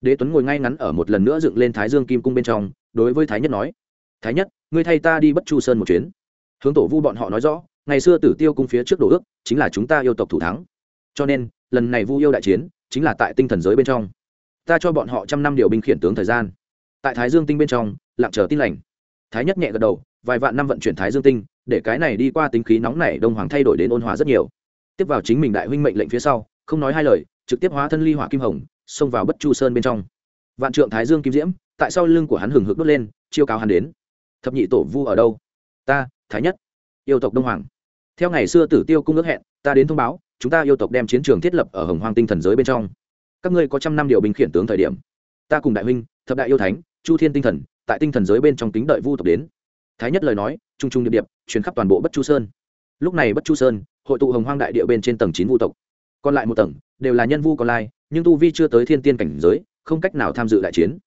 A: Đế tuấn ngồi ngay ngắn ở một lần nữa dựng lên thái dương kim cung bên trong, đối với thái nhất nói, thái nhất, ngươi thay ta đi bất chu sơn một chuyến. Hướng tổ vu bọn họ nói rõ, ngày xưa tử tiêu cung phía trước đồ ước chính là chúng ta yêu tộc thủ thắng. Cho nên, lần này vu yêu đại chiến chính là tại tinh thần giới bên trong. Ta cho bọn họ trăm năm điều binh khiển tướng thời gian. Tại thái dương tinh bên trong, lặng chờ tin lành. Thái nhất nhẹ gật đầu, vài vạn năm vận chuyển thái dương tinh, để cái này đi qua tính khí nóng này đông hoàng thay đổi đến ôn hòa rất nhiều. Tiếp vào chính mình đại huynh mệnh lệnh phía sau, không nói hai lời, trực tiếp hóa thân ly hỏa kim hồng, xông vào bất chu sơn bên trong. Vạn trượng thái dương kim diễm, tại sau lưng của hắn hừng hực đốt lên, chiêu cáo hắn đến. Thập nhị tổ vu ở đâu? Ta, thái nhất, yêu tộc đông hoàng. Theo ngày xưa tử tiêu cung ước hẹn, ta đến thông báo chúng ta yêu tộc đem chiến trường thiết lập ở hồng hoang tinh thần giới bên trong. Các ngươi có trăm năm điều binh khiển tướng thời điểm, ta cùng đại huynh, thập đại yêu thánh, chu thiên tinh thần, tại tinh thần giới bên trong tính đợi vu tộc đến. Thái nhất lời nói, trung trung điệp điệp, truyền khắp toàn bộ bất chu sơn. Lúc này bất chu sơn, hội tụ hồng hoang đại địa bên trên tầng chín vu tộc. Còn lại một tầng, đều là nhân vu còn lai nhưng tu vi chưa tới thiên tiên cảnh giới, không cách nào tham dự đại chiến.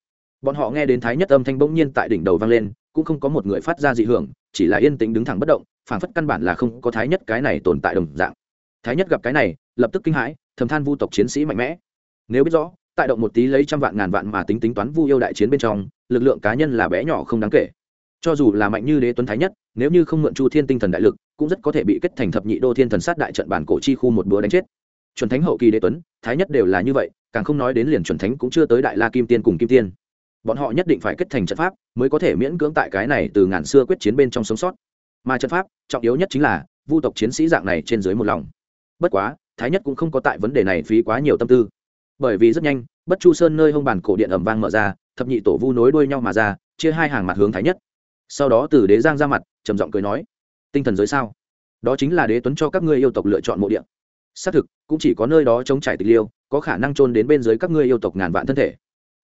A: Bọn họ nghe đến thái nhất âm thanh bỗng nhiên tại đỉnh đầu vang lên, cũng không có một người phát ra dị hưởng, chỉ là yên tĩnh đứng thẳng bất động, phảng phất căn bản là không có thái nhất cái này tồn tại đồng dạng thái nhất gặp cái này, lập tức kinh hãi, thầm than vu tộc chiến sĩ mạnh mẽ. Nếu biết rõ, tại động một tí lấy trăm vạn ngàn vạn mà tính tính toán vu yêu đại chiến bên trong, lực lượng cá nhân là bé nhỏ không đáng kể. Cho dù là mạnh như đế tuấn thái nhất, nếu như không mượn chu thiên tinh thần đại lực, cũng rất có thể bị kết thành thập nhị đô thiên thần sát đại trận bản cổ chi khu một búa đánh chết. Chuẩn thánh hậu kỳ đế tuấn, thái nhất đều là như vậy, càng không nói đến liền chuẩn thánh cũng chưa tới đại la kim tiên cùng kim tiên. Bọn họ nhất định phải kết thành trận pháp, mới có thể miễn cưỡng tại cái này từ ngàn xưa quyết chiến bên trong sống sót. Mà trận pháp, trọng yếu nhất chính là, vu tộc chiến sĩ dạng này trên dưới một lòng bất quá, thái nhất cũng không có tại vấn đề này phí quá nhiều tâm tư. Bởi vì rất nhanh, bất chu sơn nơi hông bàn cổ điện ẩm vang mở ra, thập nhị tổ vu nối đuôi nhau mà ra, chia hai hàng mặt hướng thái nhất. Sau đó từ đế giang ra mặt, trầm giọng cười nói, tinh thần giới sao? Đó chính là đế tuấn cho các ngươi yêu tộc lựa chọn mộ điện xác thực, cũng chỉ có nơi đó chống trải tịch liêu, có khả năng trôn đến bên dưới các ngươi yêu tộc ngàn vạn thân thể.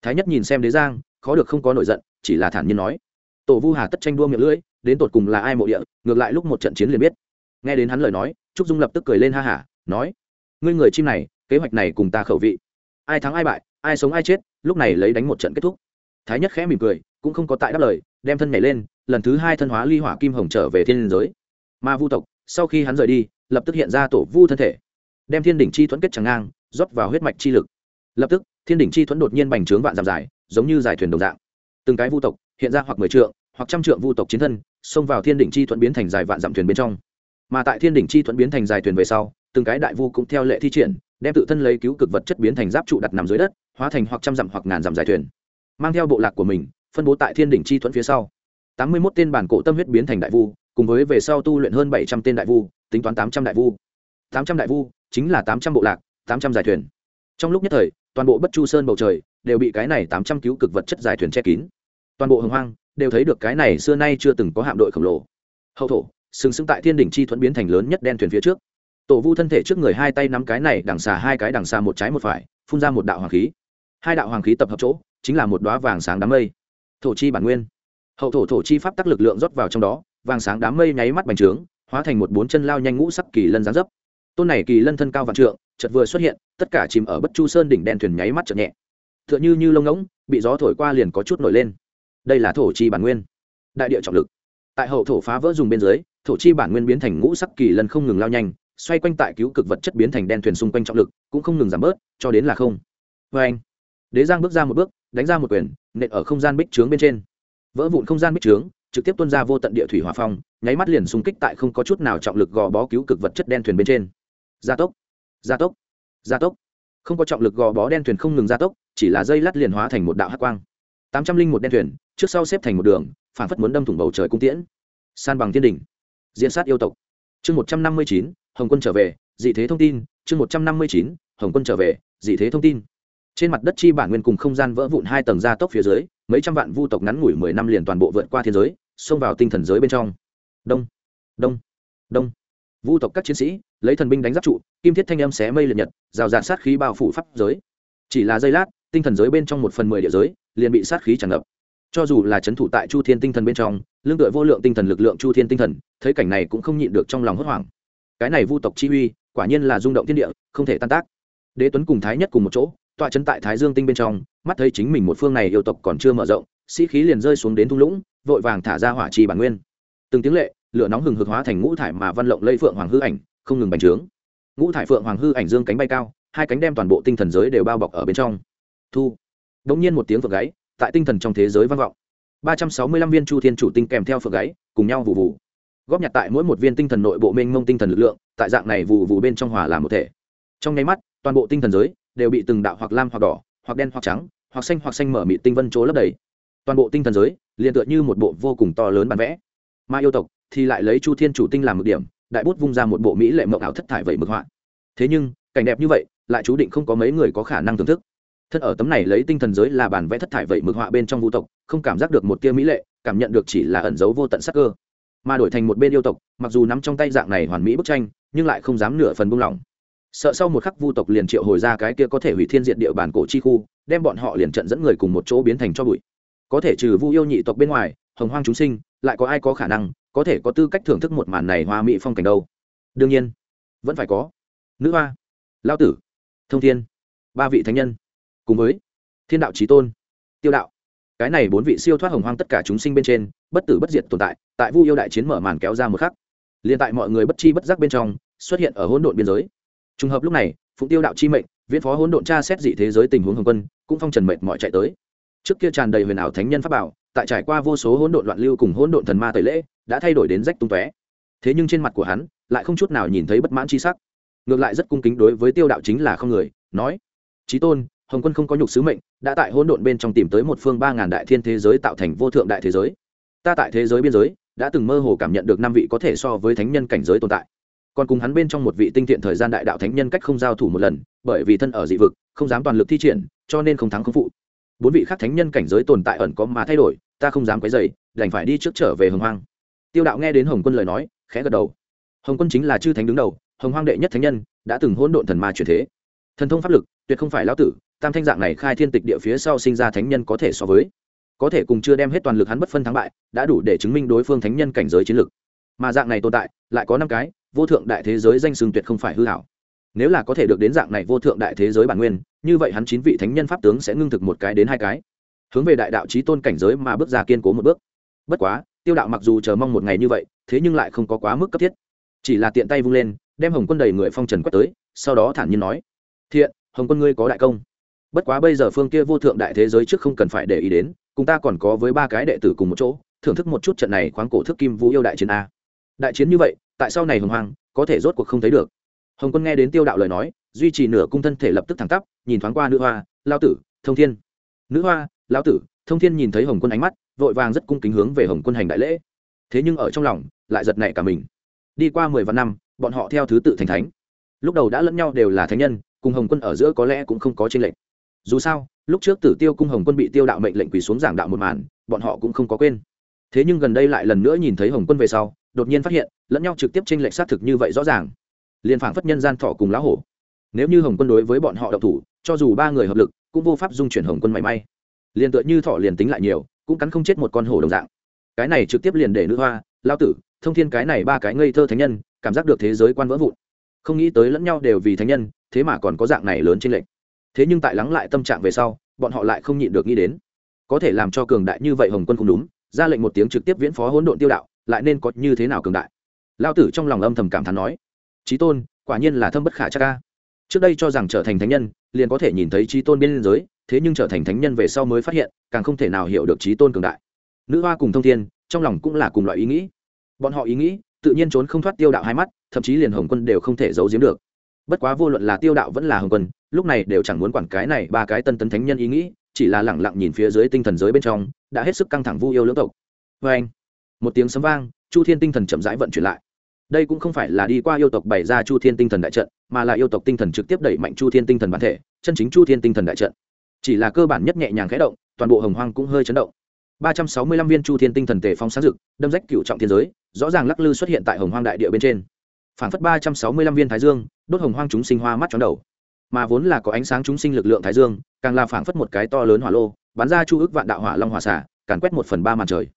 A: Thái nhất nhìn xem đế giang, khó được không có nổi giận, chỉ là thản nhiên nói, tổ vu hà tất tranh đua miệng lưỡi, đến tột cùng là ai mộ địa, ngược lại lúc một trận chiến liền biết. Nghe đến hắn lời nói trúc dung lập tức cười lên ha hả, nói, ngươi người chim này, kế hoạch này cùng ta khẩu vị. Ai thắng ai bại, ai sống ai chết, lúc này lấy đánh một trận kết thúc. Thái nhất khẽ mỉm cười, cũng không có tại đáp lời, đem thân nhảy lên, lần thứ hai thân hóa ly hỏa kim hồng trở về thiên liên giới. Ma vu tộc, sau khi hắn rời đi, lập tức hiện ra tổ vu thân thể, đem thiên đỉnh chi thuẫn kết chẳng ngang, rót vào huyết mạch chi lực. Lập tức, thiên đỉnh chi thuẫn đột nhiên bành trướng vạn giảm dài, giống như giải thuyền đồng dạng. Từng cái vu tộc hiện ra hoặc mười trượng, hoặc trăm trượng vu tộc chiến thân, xông vào thiên đỉnh chi thuẫn biến thành dài vạn dặm thuyền bên trong mà tại thiên đỉnh chi thuẫn biến thành dài thuyền về sau, từng cái đại vu cũng theo lệ thi triển, đem tự thân lấy cứu cực vật chất biến thành giáp trụ đặt nằm dưới đất, hóa thành hoặc trăm dặm hoặc ngàn dặm dài thuyền. Mang theo bộ lạc của mình, phân bố tại thiên đỉnh chi thuẫn phía sau. Tám mươi mốt tên bản cổ tâm huyết biến thành đại vu, cùng với về sau tu luyện hơn bảy trăm tên đại vu, tính toán tám trăm đại vu. Tám trăm đại vu chính là tám trăm bộ lạc, tám trăm dài thuyền. Trong lúc nhất thời, toàn bộ bất chu sơn bầu trời đều bị cái này tám trăm cứu cực vật chất dài thuyền che kín. Toàn bộ hồng hoang đều thấy được cái này xưa nay chưa từng có hạm đội khổng lồ. Hậu thổ sừng sững tại thiên đỉnh chi thuẫn biến thành lớn nhất đen thuyền phía trước. Tổ vu thân thể trước người hai tay nắm cái này, đằng xà hai cái, đằng xà một trái một phải, phun ra một đạo hoàng khí. Hai đạo hoàng khí tập hợp chỗ, chính là một đoá vàng sáng đám mây. Thổ chi bản nguyên. Hậu thổ thổ chi pháp tắc lực lượng rót vào trong đó, vàng sáng đám mây nháy mắt bành trướng, hóa thành một bốn chân lao nhanh ngũ sắc kỳ lân gián dấp. Tôn này kỳ lân thân cao vạn trượng, chợt vừa xuất hiện, tất cả chìm ở bất chu sơn đỉnh đen thuyền nháy mắt chợt nhẹ. Tựa như như lông ngỗng, bị gió thổi qua liền có chút nổi lên. Đây là thổ chi bản nguyên. Đại địa trọng lực. Tại hậu thổ phá vỡ dùng bên dưới thổ chi bản nguyên biến thành ngũ sắc kỳ lân không ngừng lao nhanh, xoay quanh tại cứu cực vật chất biến thành đen thuyền xung quanh trọng lực, cũng không ngừng giảm bớt, cho đến là không. Vê anh, đế giang bước ra một bước, đánh ra một quyền, nện ở không gian bích trướng bên trên. Vỡ vụn không gian bích trướng, trực tiếp tuôn ra vô tận địa thủy hỏa phong, nháy mắt liền xung kích tại không có chút nào trọng lực gò bó cứu cực vật chất đen thuyền bên trên. Gia tốc gia tốc gia tốc. Không có trọng lực gò bó đen thuyền không ngừng gia tốc, chỉ là dây lát liền hóa thành một đạo hát quang. Tám trăm linh một đen thuyền, trước sau xếp thành một đường, phản phất muốn đâm thủng bầu trời cung tiễn. San bằng thiên đỉnh diễn sát yêu tộc. Chương một trăm năm mươi chín, hồng quân trở về, dị thế thông tin. Chương một trăm năm mươi chín, hồng quân trở về, dị thế thông tin. Trên mặt đất chi bản nguyên cùng không gian vỡ vụn hai tầng gia tốc phía dưới, mấy trăm vạn vu tộc ngắn ngủi mười năm liền toàn bộ vượt qua thiên giới, xông vào tinh thần giới bên trong. Đông đông đông. Vu tộc các chiến sĩ, lấy thần binh đánh giáp trụ, kim thiết thanh âm xé mây liệt nhật, rào rạt sát khí bao phủ pháp giới. Chỉ là giây lát, tinh thần giới bên trong một phần mười địa giới, liền bị sát khí tràn ngập cho dù là c h ấ n thủ tại chu thiên tinh thần bên trong, lương tựa vô lượng tinh thần lực lượng chu thiên tinh thần, thấy cảnh này cũng không nhịn được trong lòng hốt hoảng. Cái này vu tộc chi uy, quả nhiên là rung động thiên địa, không thể tan tác. Đế tuấn cùng thái nhất cùng một chỗ, tọa chấn tại thái dương tinh bên trong, mắt thấy chính mình một phương này yêu tộc còn chưa mở rộng, sĩ khí liền rơi xuống đến thung lũng, vội vàng thả ra hỏa trì bản nguyên. Từng tiếng lệ, lửa nóng hừng hực hóa thành ngũ thải mà văn lộng lây phượng hoàng hư ảnh, không ngừng bành trướng. Ngũ thải phượng hoàng hư ảnh dương cánh bay cao, hai cánh đem toàn bộ tinh thần giới đều bao bọc ở bên trong. Thu. Đ ỗ n g nhiên một tiếng phượng gáy tại tinh thần trong thế giới vang vọng. Ba trăm sáu mươi lăm viên chu thiên chủ tinh kèm theo phượng gáy, cùng nhau vụ vụ góp nhặt tại mỗi một viên tinh thần nội bộ mênh mông tinh thần lực lượng, tại dạng này vụ vụ bên trong hòa làm một thể. Trong nháy mắt, toàn bộ tinh thần giới đều bị từng đạo hoặc lam hoặc đỏ, hoặc đen hoặc trắng, hoặc xanh hoặc xanh mở mị tinh vân chỗ lấp đầy. Toàn bộ tinh thần giới liền tựa như một bộ vô cùng to lớn bản vẽ. Ma yêu tộc thì lại lấy chu thiên chủ tinh làm một điểm, đại bút vung ra một bộ mỹ lệ mộng ảo thất thải vậy mực họa. Thế nhưng, cảnh đẹp như vậy, lại chú định không có mấy người có khả năng thưởng thức thân ở tấm này lấy tinh thần giới là bản vẽ thất thải vậy mực họa bên trong vũ tộc, không cảm giác được một tia mỹ lệ, cảm nhận được chỉ là ẩn dấu vô tận sắc cơ. Mà đổi thành một bên yêu tộc, mặc dù nắm trong tay dạng này hoàn mỹ bức tranh, nhưng lại không dám nửa phần buông lỏng. Sợ sau một khắc vu tộc liền triệu hồi ra cái kia có thể hủy thiên diện địa bàn cổ chi khu, đem bọn họ liền trận dẫn người cùng một chỗ biến thành cho bụi. Có thể trừ vu yêu nhị tộc bên ngoài, hồng hoang chúng sinh, lại có ai có khả năng, có thể có tư cách thưởng thức một màn này hoa mỹ phong cảnh đâu? Đương nhiên, vẫn phải có. Nữ hoa lao tử, thông thiên, ba vị thánh nhân cùng với thiên đạo trí tôn, tiêu đạo. Cái này bốn vị siêu thoát hồng hoang tất cả chúng sinh bên trên, bất tử bất diệt tồn tại tại vu yêu đại chiến mở màn kéo ra một khắc. Liền tại mọi người bất chi bất giác bên trong, xuất hiện ở hỗn độn biên giới. Trùng hợp lúc này, phụng tiêu đạo chi mệnh, viễn phó hỗn độn tra xét dị thế giới tình huống hồng quân, cũng phong trần mệnh mọi chạy tới. Trước kia tràn đầy huyền ảo thánh nhân pháp bảo, tại trải qua vô số hỗn độn loạn lưu cùng hỗn độn thần ma tẩy lễ, đã thay đổi đến rách tung tóe. Thế nhưng trên mặt của hắn, lại không chút nào nhìn thấy bất mãn chi sắc. Ngược lại rất cung kính đối với tiêu đạo chính là không người, nói, chí tôn hồng quân không có nhục sứ mệnh, đã tại hỗn độn bên trong tìm tới một phương ba ngàn đại thiên thế giới tạo thành vô thượng đại thế giới. Ta tại thế giới biên giới, đã từng mơ hồ cảm nhận được năm vị có thể so với thánh nhân cảnh giới tồn tại. Còn cùng hắn bên trong một vị tinh thiện thời gian đại đạo thánh nhân cách không giao thủ một lần, bởi vì thân ở dị vực, không dám toàn lực thi triển, cho nên không thắng không phụ. Bốn vị khác thánh nhân cảnh giới tồn tại ẩn có mà thay đổi, ta không dám quấy dày đành phải đi trước trở về hồng hoang. Tiêu đạo nghe đến hồng quân lời nói, khẽ gật đầu. Hồng quân chính là chư thánh đứng đầu, hồng hoang đệ nhất thánh nhân, đã từng hỗn độn thần ma chuyển thế thần thông pháp lực, tuyệt không phải lão tử, tam thanh dạng này khai thiên tịch địa phía sau sinh ra thánh nhân có thể so với. Có thể cùng chưa đem hết toàn lực hắn bất phân thắng bại, đã đủ để chứng minh đối phương thánh nhân cảnh giới chiến lực. Mà dạng này tồn tại, lại có năm cái, vô thượng đại thế giới danh sừng tuyệt không phải hư hảo nếu là có thể được đến dạng này vô thượng đại thế giới bản nguyên, như vậy hắn chín vị thánh nhân pháp tướng sẽ ngưng thực một cái đến hai cái. Hướng về đại đạo trí tôn cảnh giới mà bước ra kiên cố một bước. Bất quá, tiêu đạo mặc dù chờ mong một ngày như vậy, thế nhưng lại không có quá mức cấp thiết. Chỉ là tiện tay vung lên, đem hồng quân đầy người phong trần quét tới, sau đó thản nhiên nói thiện, hồng quân ngươi có đại công. Bất quá bây giờ phương kia vô thượng đại thế giới trước không cần phải để ý đến, cùng ta còn có với ba cái đệ tử cùng một chỗ, thưởng thức một chút trận này khoáng cổ thức kim vũ yêu đại chiến a. Đại chiến như vậy, tại sau này hồng hoàng có thể rốt cuộc không thấy được. Hồng quân nghe đến tiêu đạo lời nói, duy trì nửa cung thân thể lập tức thẳng tắp, nhìn thoáng qua nữ hoa, lao tử, thông thiên. Nữ hoa, lao tử, thông thiên nhìn thấy hồng quân ánh mắt, vội vàng rất cung kính hướng về hồng quân hành đại lễ. Thế nhưng ở trong lòng, lại giật nảy cả mình. Đi qua mười vạn năm, bọn họ theo thứ tự thành thánh. Lúc đầu đã lẫn nhau đều là thánh nhân cùng hồng quân ở giữa có lẽ cũng không có tranh lệch. Dù sao, lúc trước tử tiêu cung hồng quân bị tiêu đạo mệnh lệnh quỳ xuống giảng đạo một màn, bọn họ cũng không có quên. Thế nhưng gần đây lại lần nữa nhìn thấy hồng quân về sau, đột nhiên phát hiện, lẫn nhau trực tiếp tranh lệch xác thực như vậy rõ ràng. Liền phảng phất nhân gian thọ cùng lá hổ. Nếu như hồng quân đối với bọn họ độc thủ, cho dù ba người hợp lực, cũng vô pháp dung chuyển hồng quân mảy may. Liền tựa như thọ liền tính lại nhiều, cũng cắn không chết một con hổ đồng dạng. Cái này trực tiếp liền để nữ hoa, lao tử, thông thiên cái này ba cái ngây thơ thánh nhân, cảm giác được thế giới quan vỡ vụn. Không nghĩ tới lẫn nhau đều vì thánh nhân thế mà còn có dạng này lớn trên lệnh thế nhưng tại lắng lại tâm trạng về sau, bọn họ lại không nhịn được nghĩ đến. Có thể làm cho cường đại như vậy hồng quân không đúng, ra lệnh một tiếng trực tiếp viễn phó hỗn độn tiêu đạo, lại nên có như thế nào cường đại? Lao tử trong lòng âm thầm cảm thán nói trí tôn, quả nhiên là thâm bất khả chắc ca trước đây cho rằng trở thành thánh nhân, liền có thể nhìn thấy trí tôn biên giới thế nhưng trở thành thánh nhân về sau mới phát hiện, càng không thể nào hiểu được trí tôn cường đại. Nữ hoa cùng thông thiên, trong lòng cũng là cùng loại ý nghĩ. Bọn họ ý nghĩ, tự nhiên trốn không thoát tiêu đạo hai mắt, thậm chí liền hồng quân đều không thể giấu giếm được bất quá vô luận là tiêu đạo vẫn là hồng quân, lúc này đều chẳng muốn quản cái này ba cái tân tấn thánh nhân ý nghĩ, chỉ là lẳng lặng nhìn phía dưới tinh thần giới bên trong, đã hết sức căng thẳng vu yêu lưỡng tộc. Vê anh, một tiếng sấm vang, chu thiên tinh thần chậm rãi vận chuyển lại. Đây cũng không phải là đi qua yêu tộc bày ra chu thiên tinh thần đại trận, mà là yêu tộc tinh thần trực tiếp đẩy mạnh chu thiên tinh thần bản thể, chân chính chu thiên tinh thần đại trận. Chỉ là cơ bản nhất nhẹ nhàng khẽ động, toàn bộ hồng hoang cũng hơi chấn động. Ba trăm sáu mươi lăm viên chu thiên tinh thần tề phong sáng rực, đâm rách cựu trọng thiên giới, rõ ràng lắc lư xuất hiện tại hồng hoang đại địa bên trên phản phất ba trăm sáu mươi lăm viên thái dương, đốt hồng hoang chúng sinh hoa mắt chóng đầu. Mà vốn là có ánh sáng chúng sinh lực lượng thái dương, càng là phảng phất một cái to lớn hỏa lô, bắn ra chu ước vạn đạo hỏa long hỏa xả càn quét một phần ba màn trời.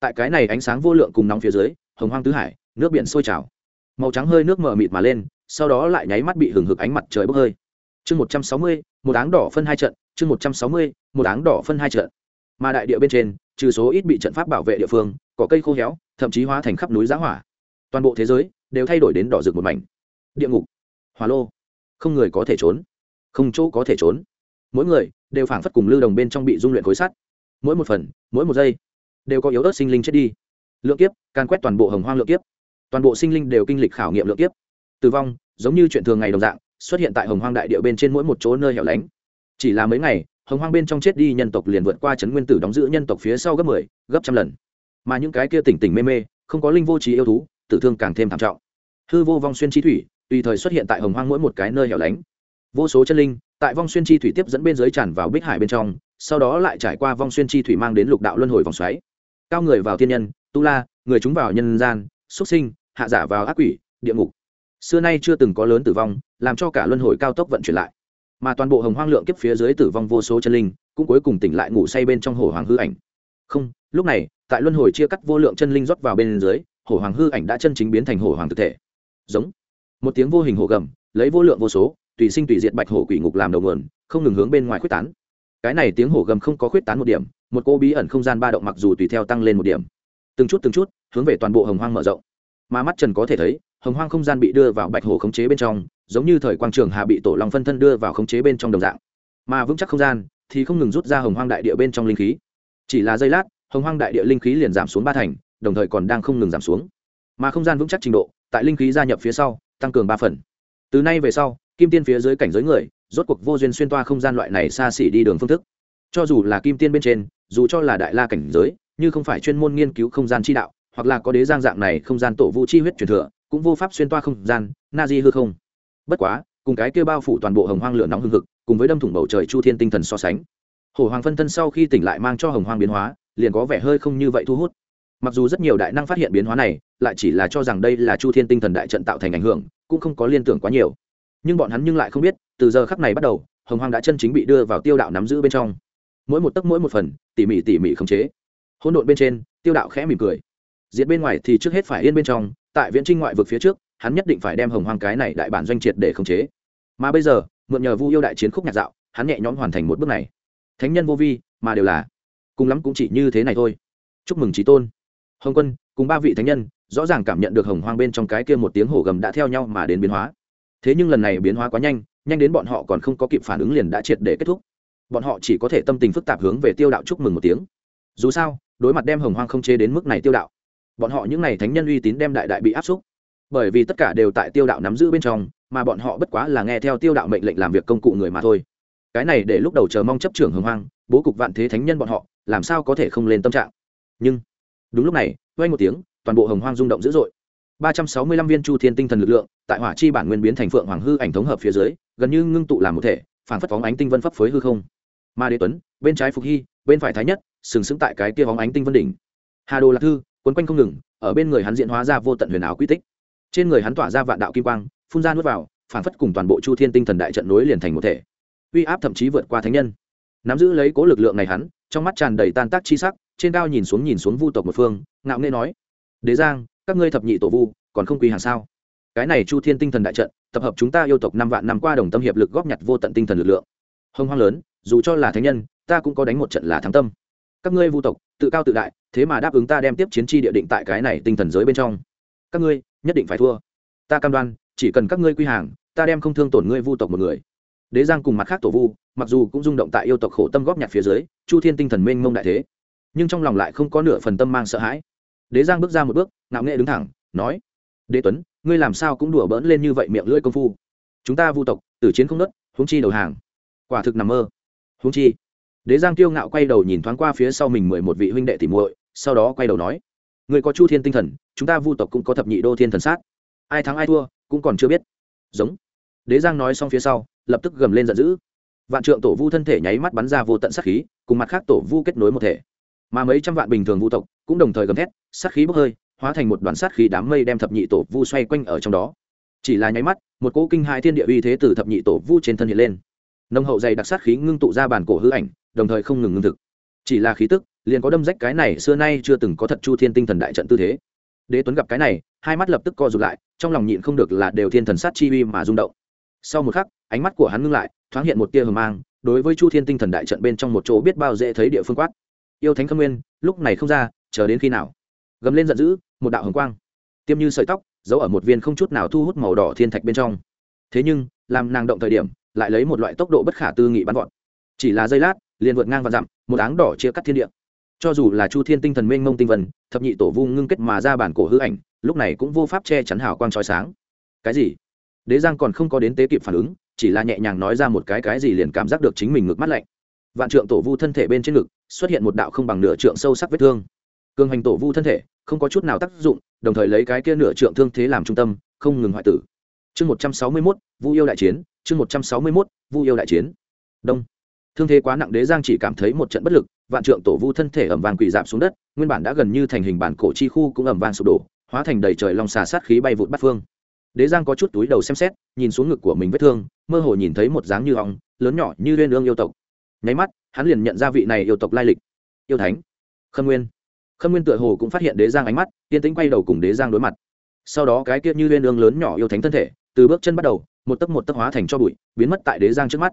A: Tại cái này ánh sáng vô lượng cùng nóng phía dưới, hồng hoang tứ hải, nước biển sôi trào. Màu trắng hơi nước mờ mịt mà lên, sau đó lại nháy mắt bị hừng hực ánh mặt trời bốc hơi. Chương một trăm sáu mươi, một áng đỏ phân hai trận, chương một trăm sáu mươi, một áng đỏ phân hai trận. Mà đại địa bên trên, trừ số ít bị trận pháp bảo vệ địa phương, có cây khô héo, thậm chí hóa thành khắp núi giá hỏa. Toàn bộ thế giới đều thay đổi đến đỏ rực một mảnh. Địa ngục hỏa lô không người có thể trốn không chỗ có thể trốn. Mỗi người đều phảng phất cùng lưu đồng bên trong bị dung luyện khối sắt. Mỗi một phần mỗi một giây đều có yếu ớt sinh linh chết đi. Lượng kiếp can quét toàn bộ hồng hoang lượng kiếp. Toàn bộ sinh linh đều kinh lịch khảo nghiệm lượng kiếp. Tử vong giống như chuyện thường ngày đồng dạng xuất hiện tại hồng hoang đại địa bên trên mỗi một chỗ nơi hẻo lánh. Chỉ là mấy ngày hồng hoang bên trong chết đi nhân tộc liền vượt qua chấn nguyên tử đóng giữ nhân tộc phía sau gấp mười 10, gấp trăm lần. Mà những cái kia tỉnh tỉnh mê mê không có linh vô trí yêu thú tử thương càng thêm thảm trọng. Hư vô vong xuyên chi thủy, tùy thời xuất hiện tại hồng hoang mỗi một cái nơi hẻo lánh. Vô số chân linh, tại vong xuyên chi thủy tiếp dẫn bên dưới tràn vào bích hải bên trong, sau đó lại trải qua vong xuyên chi thủy mang đến lục đạo luân hồi vòng xoáy. Cao người vào thiên nhân, tu la, người chúng vào nhân gian xuất sinh, hạ giả vào ác quỷ, địa ngục. Xưa nay chưa từng có lớn tử vong, làm cho cả luân hồi cao tốc vận chuyển lại. Mà toàn bộ hồng hoang lượng kiếp phía dưới tử vong vô số chân linh, cũng cuối cùng tỉnh lại ngủ say bên trong hồ hoàng hư ảnh. Không, lúc này, tại luân hồi chia cắt vô lượng chân linh rót vào bên dưới Hổ hoàng hư ảnh đã chân chính biến thành Hổ hoàng thực thể. Giống. Một tiếng vô hình hổ gầm, lấy vô lượng vô số, tùy sinh tùy diệt bạch hổ quỷ ngục làm đầu nguồn, không ngừng hướng bên ngoài quyết tán. Cái này tiếng hổ gầm không có khuyết tán một điểm, một cô bí ẩn không gian ba động mặc dù tùy theo tăng lên một điểm. Từng chút từng chút, hướng về toàn bộ hồng hoang mở rộng. Mà mắt trần có thể thấy, hồng hoang không gian bị đưa vào bạch hổ khống chế bên trong, giống như thời quang trường Hà bị tổ long phân thân đưa vào khống chế bên trong đồng dạng. Mà vững chắc không gian thì không ngừng rút ra hồng hoang đại địa bên trong linh khí. Chỉ là giây lát, hồng hoang đại địa linh khí liền giảm xuống ba thành đồng thời còn đang không ngừng giảm xuống. Mà không gian vững chắc trình độ, tại linh khí gia nhập phía sau, tăng cường ba phần. Từ nay về sau, kim tiên phía dưới cảnh giới người, rốt cuộc vô duyên xuyên toa không gian loại này xa xỉ đi đường phương thức. Cho dù là kim tiên bên trên, dù cho là đại la cảnh giới, như không phải chuyên môn nghiên cứu không gian chi đạo, hoặc là có đế giang dạng này không gian tổ vũ chi huyết truyền thừa, cũng vô pháp xuyên toa không gian, na di hư không. Bất quá, cùng cái kêu bao phủ toàn bộ hồng hoang lửa nóng hưng hực, cùng với đâm thủng bầu trời chu thiên tinh thần so sánh hổ hoàng phân thân sau khi tỉnh lại mang cho hồng hoang biến hóa, liền có vẻ hơi không như vậy thu hút mặc dù rất nhiều đại năng phát hiện biến hóa này, lại chỉ là cho rằng đây là chu thiên tinh thần đại trận tạo thành ảnh hưởng, cũng không có liên tưởng quá nhiều. Nhưng bọn hắn nhưng lại không biết, từ giờ khắc này bắt đầu, hồng hoang đã chân chính bị đưa vào tiêu đạo nắm giữ bên trong. Mỗi một tấc mỗi một phần, tỉ mỉ tỉ mỉ khống chế. Hỗn độn bên trên, tiêu đạo khẽ mỉm cười. Diệt bên ngoài thì trước hết phải yên bên trong, tại viễn trinh ngoại vực phía trước, hắn nhất định phải đem hồng hoang cái này đại bản doanh triệt để khống chế. Mà bây giờ, mượn nhờ vu yêu đại chiến khúc nhạc dạo, hắn nhẹ nhõm hoàn thành một bước này. Thánh nhân vô vi, mà đều là. Cùng lắm cũng chỉ như thế này thôi. Chúc mừng trí tôn hồng quân, cùng ba vị thánh nhân, rõ ràng cảm nhận được hồng hoang bên trong cái kia một tiếng hổ gầm đã theo nhau mà đến biến hóa. Thế nhưng lần này biến hóa quá nhanh nhanh đến bọn họ còn không có kịp phản ứng liền đã triệt để kết thúc. Bọn họ chỉ có thể tâm tình phức tạp hướng về tiêu đạo chúc mừng một tiếng. Dù sao, đối mặt đem hồng hoang không chế đến mức này tiêu đạo, bọn họ những n à y thánh nhân uy tín đem đại đại bị áp xúc. Bởi vì tất cả đều tại tiêu đạo nắm giữ bên trong, mà bọn họ bất quá là nghe theo tiêu đạo mệnh lệnh làm việc công cụ người mà thôi. Cái này để lúc đầu chờ mong chấp trưởng hồng hoang, bố cục vạn thế thánh nhân bọn họ, làm sao có thể không lên tâm trạng? Nhưng đúng lúc này quay một tiếng, toàn bộ hồng hoang rung động dữ dội. Ba trăm sáu mươi lăm viên chu thiên tinh thần lực lượng, tại hỏa chi bản nguyên biến thành phượng hoàng hư ảnh thống hợp phía dưới, gần như ngưng tụ làm một thể phản phất phóng ánh tinh vân phấp phới hư không. Ma đế tuấn, bên trái phục hy, bên phải thái nhất, sừng sững tại cái kia phóng ánh tinh vân đỉnh. Hà đồ lạc thư, quấn quanh không ngừng, ở bên người hắn diễn hóa ra vô tận huyền ảo quy tích. Trên người hắn tỏa ra vạn đạo kim quang, phun ra nuốt vào phản phất cùng toàn bộ chu thiên tinh thần đại trận nối liền thành một thể. Uy áp thậm chí vượt qua thánh nhân. Nắm giữ lấy cố lực lượng này hắn, trong mắt tràn đầy tan tác chi sắc trên cao nhìn xuống nhìn xuống vu tộc một phương, ngạo nghê nói, đế giang, các ngươi thập nhị tổ vu, còn không quy hàng sao? Cái này chu thiên tinh thần đại trận, tập hợp chúng ta yêu tộc năm vạn năm qua đồng tâm hiệp lực góp nhặt vô tận tinh thần lực lượng. Hông hoang lớn, dù cho là thánh nhân, ta cũng có đánh một trận là thắng tâm. Các ngươi vu tộc, tự cao tự đại, thế mà đáp ứng ta đem tiếp chiến tri địa định tại cái này tinh thần giới bên trong. Các ngươi, nhất định phải thua. Ta cam đoan, chỉ cần các ngươi quy hàng, ta đem không thương tổn ngươi vu tộc một người. Đế giang cùng mặt khác tổ vu, mặc dù cũng rung động tại yêu tộc khổ tâm góp nhặt phía dưới, chu thiên tinh thần mênh mông đại thế nhưng trong lòng lại không có nửa phần tâm mang sợ hãi. Đế giang bước ra một bước, ngạo nghệ đứng thẳng, nói, đế tuấn, ngươi làm sao cũng đùa bỡn lên như vậy miệng lưỡi công phu. Chúng ta vu tộc, tử chiến không nớt huống chi đầu hàng. Quả thực nằm mơ. Huống chi. Đế giang kiêu ngạo quay đầu nhìn thoáng qua phía sau mình mười một vị huynh đệ tìm muội, sau đó quay đầu nói người có chu thiên tinh thần, chúng ta vu tộc cũng có thập nhị đô thiên thần sát. Ai thắng ai thua, cũng còn chưa biết. Giống. Đế giang nói xong phía sau, lập tức gầm lên giận dữ. Vạn trượng tổ vu thân thể nháy mắt bắn ra vô tận sát khí, cùng mặt khác tổ vu kết nối một thể mà mấy trăm vạn bình thường vũ tộc cũng đồng thời gầm thét, sát khí bốc hơi, hóa thành một đoàn sát khí đám mây đem thập nhị tổ vu xoay quanh ở trong đó. Chỉ là nháy mắt, một cỗ kinh hai thiên địa uy thế từ thập nhị tổ vu trên thân hiện lên. Nông hậu dày đặc sát khí ngưng tụ ra bản cổ hư ảnh, đồng thời không ngừng ngưng thực. Chỉ là khí tức, liền có đâm rách cái này xưa nay chưa từng có thật chu thiên tinh thần đại trận tư thế. Đế tuấn gặp cái này, hai mắt lập tức co rụt lại, trong lòng nhịn không được là đều thiên thần sát chi uy mà rung động. Sau một khắc, ánh mắt của hắn ngưng lại, thoáng hiện một tia hờ mang, đối với chu thiên tinh thần đại trận bên trong một chỗ biết bao dễ thấy địa phương quát yêu thánh khâm nguyên, lúc này không ra, chờ đến khi nào? Gầm lên giận dữ, một đạo hồng quang. Tiêm như sợi tóc, giấu ở một viên không chút nào thu hút màu đỏ thiên thạch bên trong. Thế nhưng, làm nàng động thời điểm, lại lấy một loại tốc độ bất khả tư nghị bắn vọt. Chỉ là giây lát, liền vượt ngang và dặm một áng đỏ chia cắt thiên địa. Cho dù là chu thiên tinh thần mênh mông tinh vân, thập nhị tổ vung ngưng kết mà ra bản cổ hư ảnh, lúc này cũng vô pháp che chắn hào quang trói sáng. Cái gì? Đế giang còn không có đến tế kịp phản ứng, chỉ là nhẹ nhàng nói ra một cái cái gì liền cảm giác được chính mình ngược mắt lạnh vạn trượng tổ vu thân thể bên trên ngực xuất hiện một đạo không bằng nửa trượng sâu sắc vết thương. Cường hành tổ vu thân thể không có chút nào tác dụng, đồng thời lấy cái kia nửa trượng thương thế làm trung tâm, không ngừng hoại tử. Chương một trăm sáu mươi mốt, vu yêu đại chiến, chương một trăm sáu mươi mốt, vu yêu đại chiến. Đông. Thương thế quá nặng đế giang chỉ cảm thấy một trận bất lực, vạn trượng tổ vu thân thể ẩm vàng quỳ dạp xuống đất, nguyên bản đã gần như thành hình bản cổ chi khu cũng ẩm vàng sụp đổ, hóa thành đầy trời lòng xà sát khí bay vụt bắt phương. Đế giang có chút túi đầu xem xét, nhìn xuống ngực của mình vết thương, mơ hồ nhìn thấy một dáng như ong, lớn nhỏ như liên ương yêu tộc nháy mắt, hắn liền nhận ra vị này yêu tộc lai lịch. Yêu thánh, khâm nguyên. Khâm nguyên tựa hồ cũng phát hiện đế giang ánh mắt, tiên tính quay đầu cùng đế giang đối mặt. Sau đó cái kia như liên ương lớn nhỏ yêu thánh thân thể, từ bước chân bắt đầu, một tấc một tấc hóa thành cho bụi, biến mất tại đế giang trước mắt.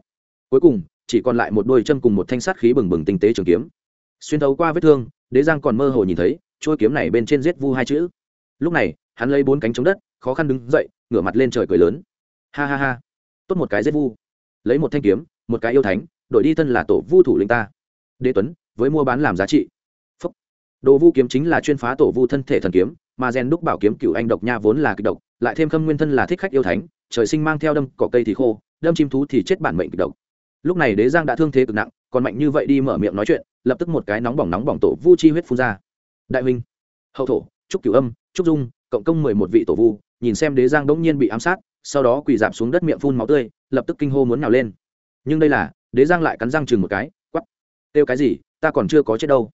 A: Cuối cùng, chỉ còn lại một đôi chân cùng một thanh sát khí bừng bừng tinh tế trường kiếm. Xuyên thấu qua vết thương, đế giang còn mơ hồ nhìn thấy trôi kiếm này bên trên giết vu hai chữ. Lúc này, hắn lấy bốn cánh chống đất, khó khăn đứng dậy, ngửa mặt lên trời cười lớn. Ha ha ha. Tốt một cái giết vu. Lấy một thanh kiếm, một cái yêu thánh đổi đi thân là tổ vu thủ linh ta. Đế tuấn, với mua bán làm giá trị. Phúc. đồ vu kiếm chính là chuyên phá tổ vu thân thể thần kiếm, mà rèn đúc bảo kiếm cựu anh độc nha vốn là kịch độc, lại thêm khâm nguyên thân là thích khách yêu thánh, trời sinh mang theo đâm, cỏ cây thì khô, đâm chim thú thì chết bản mệnh kịch độc. Lúc này đế giang đã thương thế cực nặng, còn mạnh như vậy đi mở miệng nói chuyện, lập tức một cái nóng bỏng nóng bỏng tổ vu chi huyết phun ra. Đại huynh, hậu thổ trúc cửu âm trúc dung, cộng công mười một vị tổ vu, nhìn xem đế giang bỗng nhiên bị ám sát, sau đó quỳ dạp xuống đất miệng phun máu tươi, lập tức kinh hô muốn nào lên. Nhưng đây là đế giang lại cắn răng chừng một cái quắp kêu cái gì, ta còn chưa có chết đâu.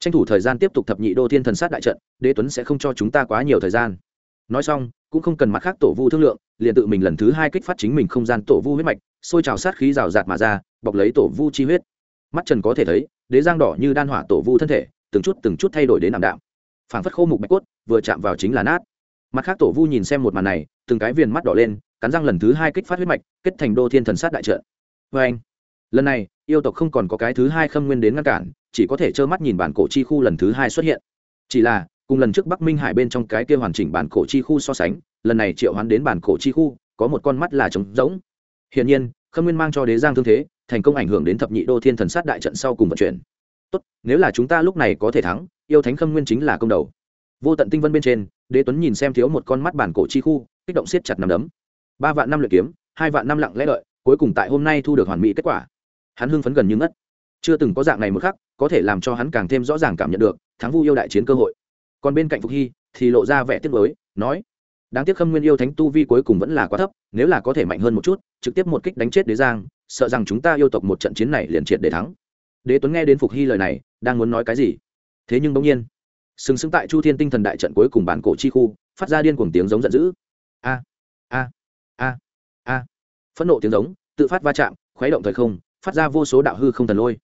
A: Tranh thủ thời gian tiếp tục thập nhị đô thiên thần sát đại trận, đế tuấn sẽ không cho chúng ta quá nhiều thời gian. Nói xong, cũng không cần mặt khác tổ vu thương lượng, liền tự mình lần thứ hai kích phát chính mình không gian tổ vu huyết mạch, xôi trào sát khí rào rạt mà ra, bọc lấy tổ vu chi huyết. Mắt trần có thể thấy, đế giang đỏ như đan hỏa tổ vu thân thể, từng chút từng chút thay đổi đến ảm đạm. Phảng phất khô mục bạch cốt, vừa chạm vào chính là nát. Mặt khác tổ vu nhìn xem một màn này, từng cái viền mắt đỏ lên, cắn răng lần thứ hai kích phát huyết mạch, kết thành đô thiên thần sát đại trận. Vê anh lần này, yêu tộc không còn có cái thứ hai khâm nguyên đến ngăn cản, chỉ có thể trơ mắt nhìn bản cổ chi khu lần thứ hai xuất hiện. Chỉ là, cùng lần trước bắc minh hải bên trong cái kia hoàn chỉnh bản cổ chi khu so sánh, lần này triệu hoán đến bản cổ chi khu, có một con mắt là trống rỗng. Hiển nhiên, khâm nguyên mang cho đế giang thương thế, thành công ảnh hưởng đến thập nhị đô thiên thần sát đại trận sau cùng vận chuyển. Tốt, nếu là chúng ta lúc này có thể thắng, yêu thánh khâm nguyên chính là công đầu. Vô tận tinh vân bên trên, đế tuấn nhìn xem thiếu một con mắt bản cổ chi khu, kích động siết chặt nằm đấm. Ba vạn năm luyện kiếm, hai vạn năm lặng lẽ đợi, cuối cùng tại hôm nay thu được hoàn mỹ kết quả hắn hưng phấn gần như ngất. Chưa từng có dạng này một khắc, có thể làm cho hắn càng thêm rõ ràng cảm nhận được thắng vu yêu đại chiến cơ hội. Còn bên cạnh phục hy, thì lộ ra vẻ tiếc mới nói, đáng tiếc khâm nguyên yêu thánh tu vi cuối cùng vẫn là quá thấp, nếu là có thể mạnh hơn một chút, trực tiếp một kích đánh chết đế giang, sợ rằng chúng ta yêu tộc một trận chiến này liền triệt để thắng. Đế tuấn nghe đến phục hy lời này, đang muốn nói cái gì? Thế nhưng bỗng nhiên, sừng sững tại chu thiên tinh thần đại trận cuối cùng bản cổ chi khu, phát ra điên cuồng tiếng giống giận dữ. A a a a. Phẫn nộ tiếng giống, tự phát va chạm, khuấy động thời không phát ra vô số đạo hư không thần lôi.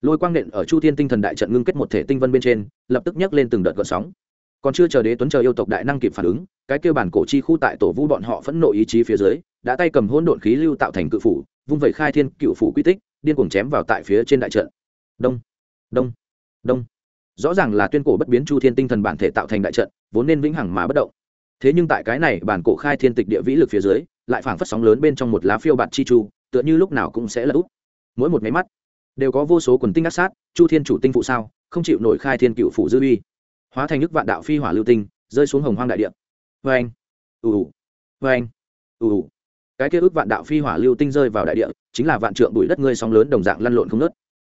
A: Lôi quang nện ở chu thiên tinh thần đại trận ngưng kết một thể tinh vân bên trên, lập tức nhấc lên từng đợt gợn sóng. Còn chưa chờ đế tuấn chờ yêu tộc đại năng kịp phản ứng, cái kêu bản cổ chi khu tại tổ vu bọn họ phẫn nộ ý chí phía dưới, đã tay cầm hôn độn khí lưu tạo thành cự phủ, vung vẩy khai thiên cựu phủ quy tích, điên cuồng chém vào tại phía trên đại trận. Đông đông đông. Rõ ràng là tuyên cổ bất biến chu thiên tinh thần bản thể tạo thành đại trận, vốn nên vĩnh hằng mà bất động. Thế nhưng tại cái này bản cổ khai thiên tịch địa vĩ lực phía dưới, lại phảng phất sóng lớn bên trong một lá phiêu bạt chi chu, tựa như lúc nào cũng sẽ lật úp mỗi một máy mắt đều có vô số quần tinh ác sát, chu thiên chủ tinh phụ sao, không chịu nổi khai thiên cựu phủ dư uy. Hóa thành nước vạn đạo phi hỏa lưu tinh, rơi xuống hồng hoang đại địa. Vê anh ù ù vê anh ù ù. Cái kia ước vạn đạo phi hỏa lưu tinh rơi vào đại địa, chính là vạn trượng bụi đất ngươi sóng lớn đồng dạng lăn lộn không nớt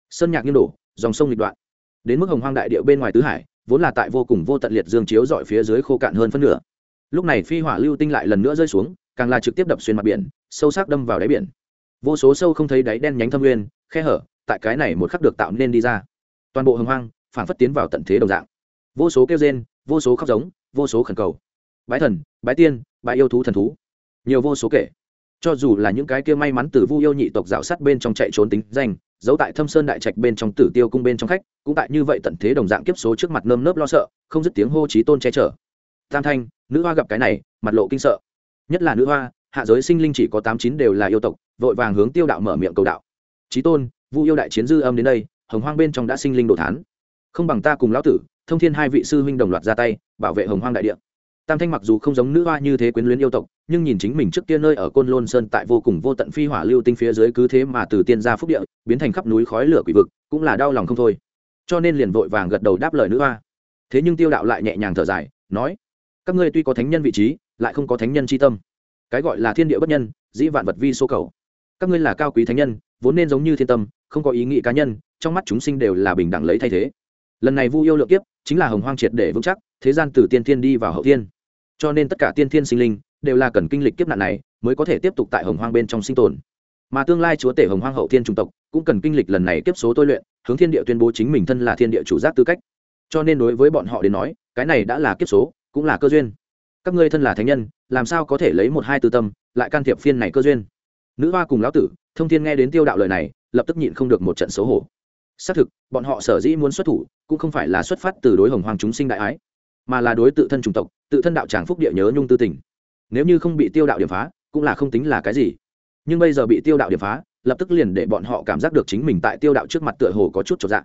A: sơn nhạc như đổ, dòng sông lịch đoạn. Đến mức hồng hoang đại địa bên ngoài tứ hải, vốn là tại vô cùng vô tận liệt dương chiếu dọi phía dưới khô cạn hơn phân nửa. Lúc này phi hỏa lưu tinh lại lần nữa rơi xuống, càng là trực tiếp đập xuyên mặt biển, sâu sắc đâm vào đáy biển vô số sâu không thấy đáy đen nhánh thâm nguyên, khe hở, tại cái này một khắc được tạo nên đi ra. Toàn bộ hồng hoang phản phất tiến vào tận thế đồng dạng. Vô số kêu rên, vô số khóc giống, vô số khẩn cầu. Bái thần, bái tiên, bái yêu thú thần thú. Nhiều vô số kể. Cho dù là những cái kia may mắn từ vu yêu nhị tộc dạo sát bên trong chạy trốn tính danh, giấu tại thâm sơn đại trạch bên trong tử tiêu cung bên trong khách, cũng tại như vậy tận thế đồng dạng kiếp số trước mặt nơm nớp lo sợ, không dứt tiếng hô trí tôn che chở. Tam thanh, nữ hoa gặp cái này, mặt lộ kinh sợ. Nhất là nữ hoa hạ giới sinh linh chỉ có tám chín đều là yêu tộc, vội vàng hướng tiêu đạo mở miệng cầu đạo. Trí tôn, vu yêu đại chiến dư âm đến đây, hồng hoang bên trong đã sinh linh đồ thán. Không bằng ta cùng lão tử, thông thiên hai vị sư huynh đồng loạt ra tay, bảo vệ hồng hoang đại địa. Tam thanh mặc dù không giống nữ hoa như thế quyến luyến yêu tộc, nhưng nhìn chính mình trước kia nơi ở côn lôn sơn tại vô cùng vô tận phi hỏa lưu tinh phía dưới cứ thế mà từ tiên ra phúc địa, biến thành khắp núi khói lửa quỷ vực, cũng là đau lòng không thôi. Cho nên liền vội vàng gật đầu đáp lời nữ hoa. Thế nhưng tiêu đạo lại nhẹ nhàng thở dài, nói, các ngươi tuy có thánh nhân vị trí, lại không có thánh nhân c h i tâm cái gọi là thiên địa bất nhân, dĩ vạn vật vi số cầu. Các ngươi là cao quý thánh nhân, vốn nên giống như thiên tâm, không có ý nghĩ cá nhân, trong mắt chúng sinh đều là bình đẳng lấy thay thế. Lần này vu yêu lượng kiếp, chính là hồng hoang triệt để vững chắc, thế gian từ tiên thiên đi vào hậu thiên. Cho nên tất cả tiên thiên sinh linh, đều là cần kinh lịch kiếp nạn này, mới có thể tiếp tục tại hồng hoang bên trong sinh tồn. Mà tương lai chúa tể hồng hoang hậu thiên trung tộc, cũng cần kinh lịch lần này kiếp số tôi luyện, hướng thiên địa tuyên bố chính mình thân là thiên địa chủ giác tư cách. Cho nên đối với bọn họ đến nói, cái này đã là kiếp số, cũng là cơ duyên. Các ngươi thân là thánh nhân làm sao có thể lấy một hai tư tâm, lại can thiệp phiên này cơ duyên? Nữ hoa cùng lão tử, thông thiên nghe đến tiêu đạo lời này, lập tức nhịn không được một trận xấu hổ. Xác thực, bọn họ sở dĩ muốn xuất thủ, cũng không phải là xuất phát từ đối hồng hoàng chúng sinh đại ái, mà là đối tự thân chủng tộc, tự thân đạo tràng phúc địa nhớ nhung tư tình. Nếu như không bị tiêu đạo điểm phá, cũng là không tính là cái gì. Nhưng bây giờ bị tiêu đạo điểm phá, lập tức liền để bọn họ cảm giác được chính mình tại tiêu đạo trước mặt tựa hồ có chút trọn dạng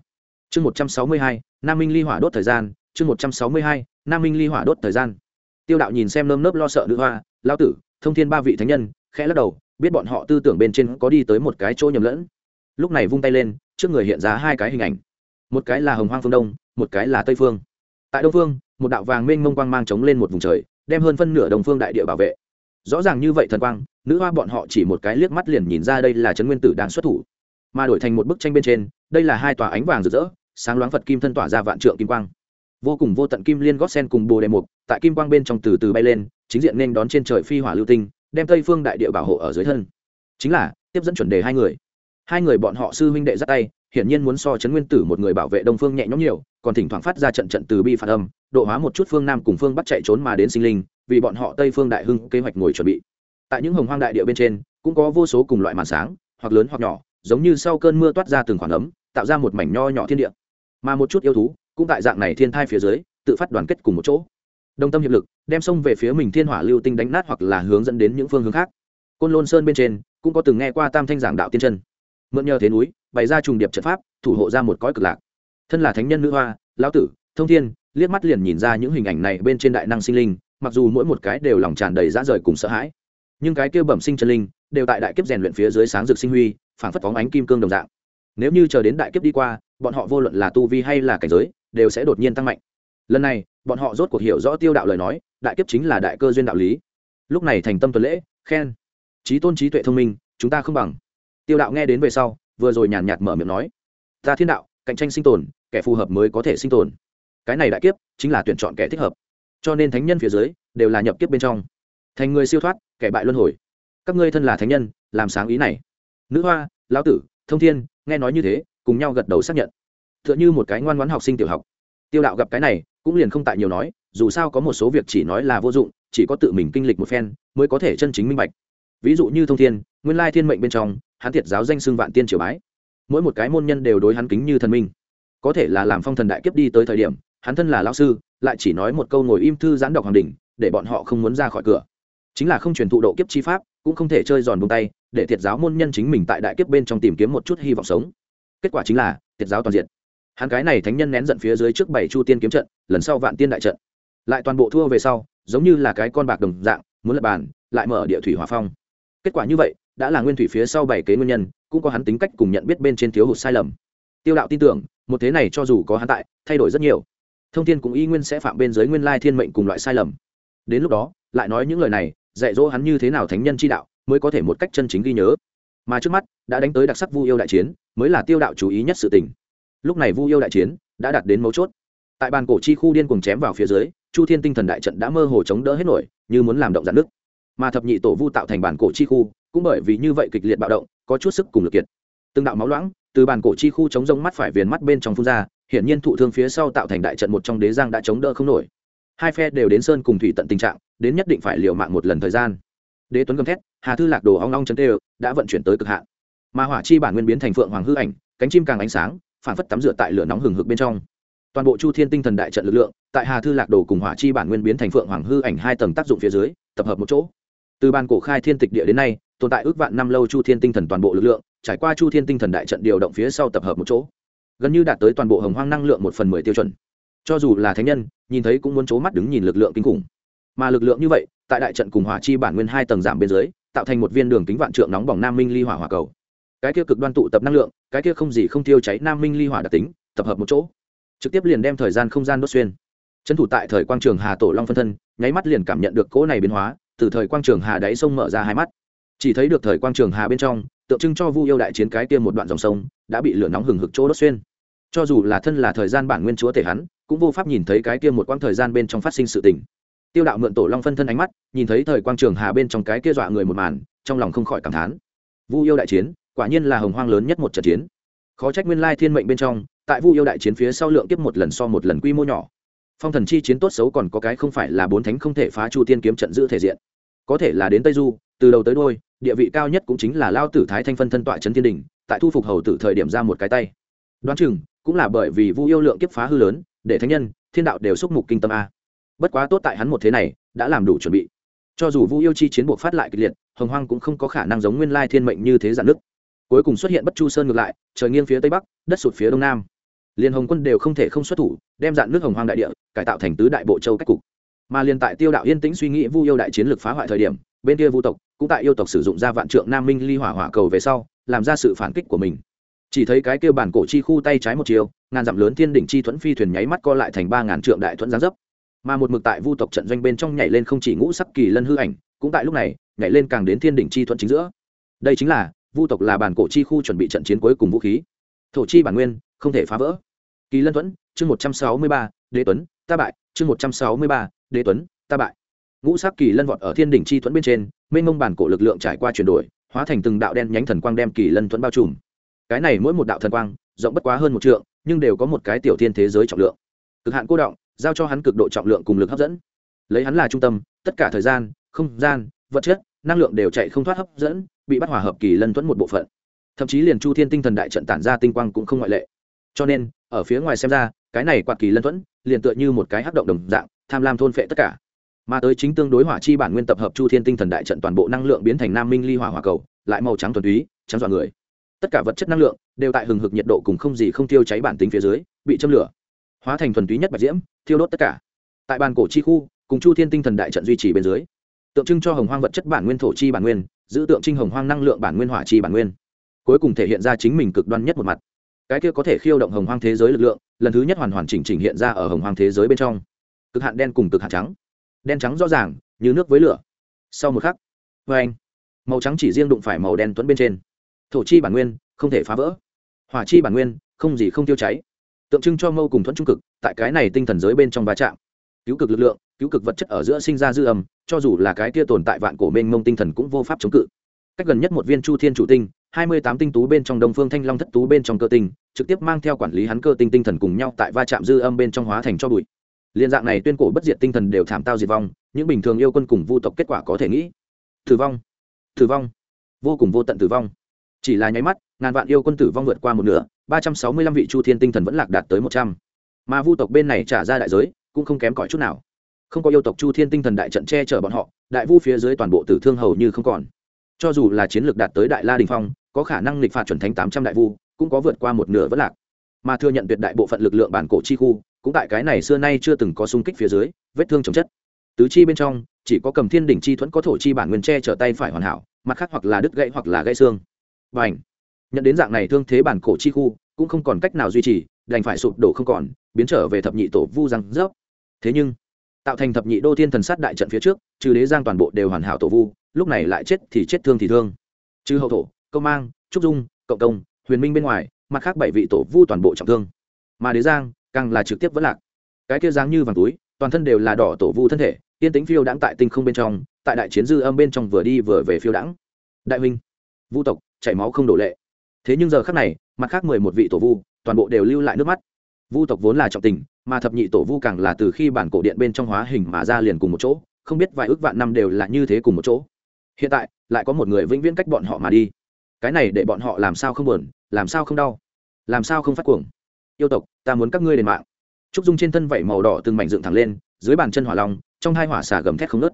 A: chương một trăm sáu mươi hai, nam minh ly hỏa đốt thời gian, chương một trăm sáu mươi hai, nam minh ly hỏa đốt thời gian tiêu đạo nhìn xem nơm nớp lo sợ nữ hoa lao tử, thông thiên ba vị thánh nhân, khẽ lắc đầu, biết bọn họ tư tưởng bên trên có đi tới một cái chỗ nhầm lẫn. Lúc này vung tay lên, trước người hiện ra hai cái hình ảnh. Một cái là hồng hoang phương đông, một cái là tây phương. Tại đông phương, một đạo vàng mênh mông quang mang trống lên một vùng trời, đem hơn phân nửa đồng phương đại địa bảo vệ. Rõ ràng như vậy thần quang, nữ hoa bọn họ chỉ một cái liếc mắt liền nhìn ra đây là trấn nguyên tử đang xuất thủ. Mà đổi thành một bức tranh bên trên, đây là hai tòa ánh vàng rực rỡ, sáng loáng phật kim thân tỏa ra vạn trượng kim quang vô cùng vô tận kim liên gót sen cùng bồ đề mục, tại kim quang bên trong từ từ bay lên, chính diện nên đón trên trời phi hỏa lưu tinh, đem tây phương đại địa bảo hộ ở dưới thân. Chính là, tiếp dẫn chuẩn đề hai người. Hai người bọn họ sư huynh đệ dắt tay, hiển nhiên muốn so chấn nguyên tử một người bảo vệ đông phương nhẹ nhõm nhiều, còn thỉnh thoảng phát ra trận trận từ bi phản âm, độ hóa một chút phương nam cùng phương bắt chạy trốn mà đến sinh linh, vì bọn họ tây phương đại hưng kế hoạch ngồi chuẩn bị. Tại những hồng hoang đại địa bên trên, cũng có vô số cùng loại màn sáng, hoặc lớn hoặc nhỏ, giống như sau cơn mưa toát ra từng khoảng ấm, tạo ra một mảnh nho nhỏ thiên địa. Mà một chút yêu thú cũng tại dạng này thiên thai phía dưới, tự phát đoàn kết cùng một chỗ. Đồng tâm hiệp lực, đem sông về phía mình thiên hỏa lưu tinh đánh nát hoặc là hướng dẫn đến những phương hướng khác. Côn lôn sơn bên trên, cũng có từng nghe qua tam thanh giảng đạo tiên chân. Mượn nhờ thế núi, bày ra trùng điệp trận pháp, thủ hộ ra một cõi cực lạc. Thân là thánh nhân nữ hoa, lão tử, thông thiên, liếc mắt liền nhìn ra những hình ảnh này bên trên đại năng sinh linh, mặc dù mỗi một cái đều lòng tràn đầy dã rời cùng sợ hãi, nhưng cái kia bẩm sinh chân linh đều tại đại kiếp rèn luyện phía dưới sáng rực sinh huy, phảng phất phóng ánh kim cương đồng dạng. Nếu như chờ đến đại kiếp đi qua, bọn họ vô luận là tu vi hay là cảnh giới đều sẽ đột nhiên tăng mạnh. Lần này, bọn họ rốt cuộc hiểu rõ tiêu đạo lời nói, đại kiếp chính là đại cơ duyên đạo lý. Lúc này thành tâm tuần lễ, khen. Trí tôn trí tuệ thông minh, chúng ta không bằng. Tiêu đạo nghe đến về sau, vừa rồi nhàn nhạt mở miệng nói. Ta thiên đạo, cạnh tranh sinh tồn, kẻ phù hợp mới có thể sinh tồn. Cái này đại kiếp, chính là tuyển chọn kẻ thích hợp. Cho nên thánh nhân phía dưới, đều là nhập kiếp bên trong. Thành người siêu thoát, kẻ bại luân hồi. Các ngươi thân là thánh nhân, làm sáng ý này. Nữ hoa, lão tử, thông thiên, nghe nói như thế, cùng nhau gật đầu xác nhận tựa như một cái ngoan ngoãn học sinh tiểu học. Tiêu đạo gặp cái này, cũng liền không tại nhiều nói, dù sao có một số việc chỉ nói là vô dụng, chỉ có tự mình kinh lịch một phen, mới có thể chân chính minh bạch. Ví dụ như thông thiên, nguyên lai thiên mệnh bên trong, hắn thiệt giáo danh xưng vạn tiên triều bái. Mỗi một cái môn nhân đều đối hắn kính như thần minh. Có thể là làm phong thần đại kiếp đi tới thời điểm, hắn thân là lao sư, lại chỉ nói một câu ngồi im thư giãn đọc hoàng đình để bọn họ không muốn ra khỏi cửa. Chính là không truyền thụ độ kiếp chi pháp, cũng không thể chơi giòn bông tay, để thiệt giáo môn nhân chính mình tại đại kiếp bên trong tìm kiếm một chút hy vọng sống. Kết quả chính là thiệt giáo toàn diện hắn cái này thánh nhân nén giận phía dưới trước bảy chu tiên kiếm trận, lần sau vạn tiên đại trận. Lại toàn bộ thua về sau, giống như là cái con bạc đồng dạng, muốn lập bàn, lại mở địa thủy hòa phong. Kết quả như vậy, đã là nguyên thủy phía sau bảy kế nguyên nhân, cũng có hắn tính cách cùng nhận biết bên trên thiếu hụt sai lầm. Tiêu đạo tin tưởng, một thế này cho dù có hắn tại, thay đổi rất nhiều. Thông thiên cũng y nguyên sẽ phạm bên giới nguyên lai thiên mệnh cùng loại sai lầm. Đến lúc đó, lại nói những lời này, dạy dỗ hắn như thế nào thánh nhân chi đạo, mới có thể một cách chân chính ghi nhớ. Mà trước mắt, đã đánh tới đặc sắc vu yêu đại chiến, mới là tiêu đạo chú ý nhất sự tình lúc này vu yêu đại chiến đã đạt đến mấu chốt. Tại bàn cổ chi khu điên cuồng chém vào phía dưới, chu thiên tinh thần đại trận đã mơ hồ chống đỡ hết nổi, như muốn làm động dạn nước. Mà thập nhị tổ vu tạo thành bản cổ chi khu, cũng bởi vì như vậy kịch liệt bạo động, có chút sức cùng lực kiệt. Từng đạo máu loãng từ bàn cổ chi khu chống rông mắt phải viền mắt bên trong phun ra, hiển nhiên thụ thương phía sau tạo thành đại trận một trong đế giang đã chống đỡ không nổi. Hai phe đều đến sơn cùng thủy tận tình trạng, đến nhất định phải liều mạng một lần thời gian. Đế tuấn gầm thét, hà thư lạc đồ ong ong chân tê, đã vận chuyển tới cực hạn. Mà hỏa chi bản nguyên biến thành phượng hoàng hư ảnh, cánh chim càng ánh sáng phản phất tắm rửa tại lửa nóng hừng hực bên trong. Toàn bộ chu thiên tinh thần đại trận lực lượng, tại hà thư lạc đồ cùng hỏa chi bản nguyên biến thành phượng hoàng hư ảnh hai tầng tác dụng phía dưới, tập hợp một chỗ. Từ ban cổ khai thiên tịch địa đến nay, tồn tại ước vạn năm lâu chu thiên tinh thần toàn bộ lực lượng, trải qua chu thiên tinh thần đại trận điều động phía sau tập hợp một chỗ. Gần như đạt tới toàn bộ hồng hoang năng lượng một phần mười tiêu chuẩn. Cho dù là thánh nhân, nhìn thấy cũng muốn c mắt đứng nhìn lực lượng kinh khủng. Mà lực lượng như vậy, tại đại trận cùng hỏa chi bản nguyên hai tầng giảm bên dưới, tạo thành một viên đường kính vạn trượng nóng bỏng nam minh ly hỏa hỏa cầu cái kia cực đoan tụ tập năng lượng, cái kia không gì không tiêu cháy nam minh ly hỏa đặc tính, tập hợp một chỗ. Trực tiếp liền đem thời gian không gian đốt xuyên. Trấn thủ tại thời quang trường hà tổ long phân thân, nháy mắt liền cảm nhận được cỗ này biến hóa, từ thời quang trường hà đáy sông mở ra hai mắt. Chỉ thấy được thời quang trường hà bên trong, tượng trưng cho vu yêu đại chiến cái kia một đoạn dòng sông, đã bị lửa nóng hừng hực chỗ đốt xuyên. Cho dù là thân là thời gian bản nguyên chúa thể hắn, cũng vô pháp nhìn thấy cái kia một quãng thời gian bên trong phát sinh sự tình. Tiêu đạo mượn tổ long phân thân ánh mắt, nhìn thấy thời quang trường hà bên trong cái kia dọa người một màn, trong lòng không khỏi cảm thán. Vu yêu đại chiến quả nhiên là hồng hoang lớn nhất một trận chiến. Khó trách nguyên lai thiên mệnh bên trong, tại vu yêu đại chiến phía sau lượng tiếp một lần so một lần quy mô nhỏ. Phong thần chi chiến tốt xấu còn có cái không phải là bốn thánh không thể phá chu tiên kiếm trận giữ thể diện. Có thể là đến tây du, từ đầu tới đôi địa vị cao nhất cũng chính là lao tử thái thanh phân thân tọa trấn thiên đình, tại thu phục hầu tử thời điểm ra một cái tay. Đoán chừng, cũng là bởi vì vu yêu lượng kiếp phá hư lớn, để thánh nhân, thiên đạo đều xúc mục kinh tâm a. Bất quá tốt tại hắn một thế này, đã làm đủ chuẩn bị. Cho dù vu yêu chi chiến buộc phát lại kịch liệt, hồng hoang cũng không có khả năng giống nguyên lai thiên mệnh như thế giản nứt cuối cùng xuất hiện bất chu sơn ngược lại, trời nghiêng phía tây bắc, đất sụt phía đông nam. Liên hồng quân đều không thể không xuất thủ, đem dạn nước hồng hoang đại địa, cải tạo thành tứ đại bộ châu cách cục. Mà liên tại tiêu đạo yên tĩnh suy nghĩ vu yêu đại chiến lược phá hoại thời điểm, bên kia vu tộc cũng tại yêu tộc sử dụng ra vạn trượng nam minh ly hỏa hỏa cầu về sau, làm ra sự phản kích của mình. Chỉ thấy cái kêu bản cổ chi khu tay trái một chiều, ngàn dặm lớn thiên đỉnh chi thuẫn phi thuyền nháy mắt co lại thành ba ngàn trượng đại thuẫn giáng dấp. Mà một mực tại vu tộc trận doanh bên trong nhảy lên không chỉ ngũ sắc kỳ lân hư ảnh, cũng tại lúc này, nhảy lên càng đến thiên đỉnh chi thuẫn chính giữa. Đây chính là vu tộc là bản cổ chi khu chuẩn bị trận chiến cuối cùng vũ khí. Thổ chi bản nguyên, không thể phá vỡ. Kỳ lân thuẫn, chương một trăm sáu mươi ba, đế tuấn, ta bại. Chương một trăm sáu mươi ba, đế tuấn, ta bại. Ngũ sắc kỳ lân vọt ở thiên đỉnh chi thuẫn bên trên, mênh mông bản cổ lực lượng trải qua chuyển đổi, hóa thành từng đạo đen nhánh thần quang đem kỳ lân thuẫn bao trùm. Cái này mỗi một đạo thần quang, rộng bất quá hơn một trượng, nhưng đều có một cái tiểu thiên thế giới trọng lượng. Cực hạn cô động, giao cho hắn cực độ trọng lượng cùng lực hấp dẫn. Lấy hắn là trung tâm, tất cả thời gian, không gian, vật chất, năng lượng đều chạy không thoát hấp dẫn bị bắt hòa hợp kỳ lân thuẫn một bộ phận. Thậm chí liền chu thiên tinh thần đại trận tản ra tinh quang cũng không ngoại lệ. Cho nên, ở phía ngoài xem ra, cái này quạt kỳ lân thuẫn liền tựa như một cái hắc động đồng dạng, tham lam thôn phệ tất cả. Mà tới chính tương đối hỏa chi bản nguyên tập hợp chu thiên tinh thần đại trận toàn bộ năng lượng biến thành nam minh ly hỏa hỏa cầu, lại màu trắng thuần túy, trắng dọa người. Tất cả vật chất năng lượng đều tại hừng hực nhiệt độ cùng không gì không tiêu cháy bản tính phía dưới, bị châm lửa. Hóa thành thuần túy nhất bạch diễm, thiêu đốt tất cả. Tại bàn cổ chi khu, cùng chu thiên tinh thần đại trận duy trì bên dưới, tượng trưng cho hồng hoang vật chất bản nguyên, thổ chi bản nguyên giữ tượng trinh hồng hoang năng lượng bản nguyên hỏa chi bản nguyên, cuối cùng thể hiện ra chính mình cực đoan nhất một mặt. Cái kia có thể khiêu động hồng hoang thế giới lực lượng, lần thứ nhất hoàn hoàn chỉnh chỉnh hiện ra ở hồng hoang thế giới bên trong. Cực hạn đen cùng cực hạn trắng. Đen trắng rõ ràng, như nước với lửa. Sau một khắc vê anh, màu trắng chỉ riêng đụng phải màu đen tuấn bên trên. Thổ chi bản nguyên, không thể phá vỡ. Hỏa chi bản nguyên, không gì không tiêu cháy. Tượng trưng cho mâu cùng thuẫn trung cực, tại cái này tinh thần giới bên trong va chạm. Cứu cực lực lượng cứu cực vật chất ở giữa sinh ra dư âm, cho dù là cái kia tồn tại vạn cổ mênh mông tinh thần cũng vô pháp chống cự. Cách gần nhất một viên chu thiên chủ tinh, hai mươi tám tinh tú bên trong đông phương thanh long thất tú bên trong cơ tinh, trực tiếp mang theo quản lý hắn cơ tinh tinh thần cùng nhau tại va chạm dư âm bên trong hóa thành cho bụi. Liên dạng này tuyên cổ bất diệt tinh thần đều thảm tao diệt vong, những bình thường yêu quân cùng vu tộc kết quả có thể nghĩ. Tử vong tử vong, vô cùng vô tận tử vong. Chỉ là nháy mắt, ngàn vạn yêu quân tử vong vượt qua một nửa, ba trăm sáu mươi lăm vị chu thiên tinh thần vẫn lạc đạt tới một trăm. Mà vu tộc bên này trả ra đại giới, cũng không kém cỏi chút nào không có yêu tộc chu thiên tinh thần đại trận che chở bọn họ, đại vu phía dưới toàn bộ tử thương hầu như không còn. Cho dù là chiến lược đạt tới đại la đình phong, có khả năng lịch phạt chuẩn thánh tám trăm đại vu, cũng có vượt qua một nửa vẫn lạc. Mà thừa nhận tuyệt đại bộ phận lực lượng bản cổ chi khu, cũng tại cái này xưa nay chưa từng có xung kích phía dưới, vết thương chồng chất. Tứ chi bên trong, chỉ có cầm thiên đỉnh chi thuẫn có thổ chi bản nguyên tre trở tay phải hoàn hảo, mặt khác hoặc là đứt gãy hoặc là gãy xương. Và ảnh nhận đến dạng này thương thế bản cổ chi khu, cũng không còn cách nào duy trì, đành phải sụp đổ không còn, biến trở về thập nhị tổ vu răng rớp. Thế nhưng tạo thành thập nhị đô thiên thần sát đại trận phía trước, trừ đế giang toàn bộ đều hoàn hảo tổ vu, lúc này lại chết thì chết thương thì thương. Trừ hậu thổ, công mang, trúc dung, cộng công, huyền minh bên ngoài, mặt khác bảy vị tổ vu toàn bộ trọng thương. Mà đế giang, càng là trực tiếp vẫn lạc. Cái kia giáng như vàng túi, toàn thân đều là đỏ tổ vu thân thể tiên tính phiêu đãng tại tinh không bên trong, tại đại chiến dư âm bên trong vừa đi vừa về phiêu đãng. Đại huynh, vu tộc, chảy máu không đổ lệ. Thế nhưng giờ khác này, mặt khác mười một vị tổ vu, toàn bộ đều lưu lại nước mắt. Vu tộc vốn là trọng tình mà thập nhị tổ vu càng là từ khi bản cổ điện bên trong hóa hình mà ra liền cùng một chỗ, không biết vài ước vạn năm đều là như thế cùng một chỗ. Hiện tại, lại có một người vĩnh viễn cách bọn họ mà đi. Cái này để bọn họ làm sao không buồn, làm sao không đau, làm sao không phát cuồng. Yêu tộc, ta muốn các ngươi đền mạng. Trúc dung trên thân vảy màu đỏ từng mảnh dựng thẳng lên, dưới bàn chân hỏa long, trong hai hỏa xả gầm thét không nớt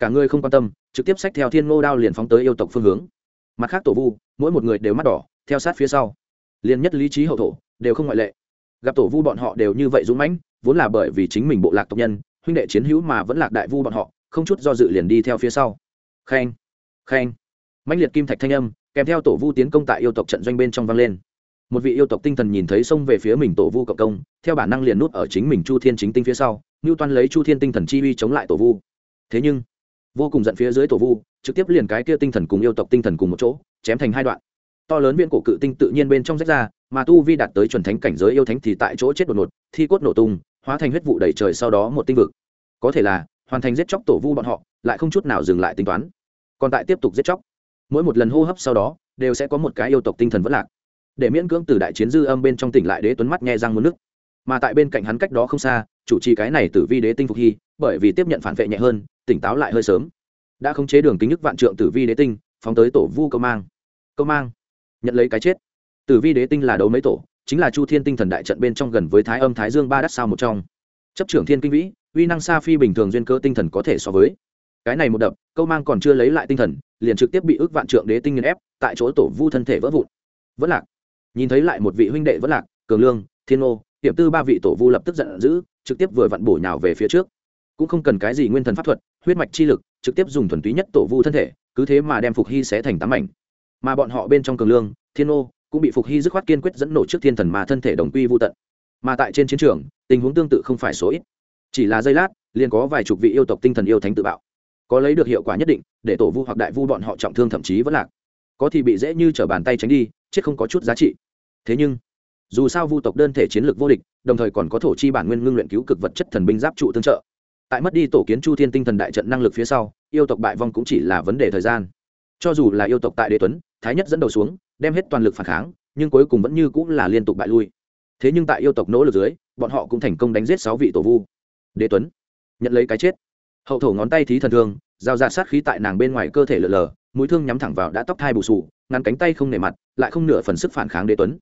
A: cả ngươi không quan tâm, trực tiếp xách theo thiên ngô đao liền phóng tới yêu tộc phương hướng. Mặt khác tổ vu, mỗi một người đều mắt đỏ, theo sát phía sau. Liền nhất lý trí hậu thổ, đều không ngoại lệ gặp tổ vu bọn họ đều như vậy dũng mãnh, vốn là bởi vì chính mình bộ lạc tộc nhân, huynh đệ chiến hữu mà vẫn lạc đại vu bọn họ, không chút do dự liền đi theo phía sau. Khen khen mãnh liệt kim thạch thanh âm, kèm theo tổ vu tiến công tại yêu tộc trận doanh bên trong vang lên. Một vị yêu tộc tinh thần nhìn thấy xông về phía mình tổ vu cộng công, theo bản năng liền nút ở chính mình chu thiên chính tinh phía sau ngưu toan lấy chu thiên tinh thần chi uy chống lại tổ vu. Thế nhưng, vô cùng giận phía dưới tổ vu, trực tiếp liền cái kia tinh thần cùng yêu tộc tinh thần cùng một chỗ, chém thành hai đoạn to lớn viên cổ cự tinh tự nhiên bên trong rách ra, mà tu vi đạt tới chuẩn thánh cảnh giới yêu thánh thì tại chỗ chết đột ngột, thi cốt nổ tung, hóa thành huyết vụ đầy trời sau đó một tinh vực. Có thể là, hoàn thành giết chóc tổ vu bọn họ, lại không chút nào dừng lại tính toán. Còn tại tiếp tục giết chóc, mỗi một lần hô hấp sau đó, đều sẽ có một cái yêu tộc tinh thần vất lạc. Để miễn cưỡng từ đại chiến dư âm bên trong tỉnh lại đế tuấn mắt nghe răng muốn nước. Mà tại bên cạnh hắn cách đó không xa, chủ trì cái này tử vi đế tinh phục hy, bởi vì tiếp nhận phản vệ nhẹ hơn, tỉnh táo lại hơi sớm. Đã khống chế đường kính nhức vạn trượng tử vi đế tinh, phóng tới tổ vu câu mang. Câu mang nhận lấy cái chết. Tử vi đế tinh là đấu mấy tổ, chính là chu thiên tinh thần đại trận bên trong gần với thái âm thái dương ba đắt sao một trong. Chấp trưởng thiên kinh vĩ, uy năng xa phi bình thường duyên cơ tinh thần có thể so với. Cái này một đập, câu mang còn chưa lấy lại tinh thần, liền trực tiếp bị ước vạn trượng đế tinh nghiền ép, tại chỗ tổ vu thân thể vỡ vụn. Vẫn lạc. Nhìn thấy lại một vị huynh đệ vẫn lạc, cường lương, thiên ô hiệp tư ba vị tổ vu lập tức giận dữ, trực tiếp vừa vặn bổ nhào về phía trước. Cũng không cần cái gì nguyên thần pháp thuật, huyết mạch chi lực, trực tiếp dùng thuần túy nhất tổ vu thân thể, cứ thế mà đem phục hy xé thành tám mảnh mà bọn họ bên trong cường lương, thiên ô cũng bị phục hy dứt khoát kiên quyết dẫn nổ trước thiên thần mà thân thể đồng quy vô tận. Mà tại trên chiến trường, tình huống tương tự không phải số ít. Chỉ là giây lát, liền có vài chục vị yêu tộc tinh thần yêu thánh tự bạo. Có lấy được hiệu quả nhất định, để tổ vu hoặc đại vu bọn họ trọng thương thậm chí vẫn lạc. Có thì bị dễ như t r ở bàn tay tránh đi, chết không có chút giá trị. Thế nhưng, dù sao vu tộc đơn thể chiến lược vô địch, đồng thời còn có thổ chi bản nguyên ngưng luyện cứu cực vật chất thần binh giáp trụ tương trợ. Tại mất đi tổ kiến chu thiên tinh thần đại trận năng lực phía sau, yêu tộc bại vong cũng chỉ là vấn đề thời gian. Cho dù là yêu tộc tại đế tuấn thái nhất dẫn đầu xuống, đem hết toàn lực phản kháng, nhưng cuối cùng vẫn như cũng là liên tục bại lui. Thế nhưng tại yêu tộc nỗ lực dưới, bọn họ cũng thành công đánh giết sáu vị tổ vu. Đế tuấn, nhận lấy cái chết. Hậu thổ ngón tay thí thần thương, giao ra sát khí tại nàng bên ngoài cơ thể lờ lờ mũi thương nhắm thẳng vào đã tóc thai bù sù, ngắn cánh tay không nề mặt, lại không nửa phần sức phản kháng đế tuấn.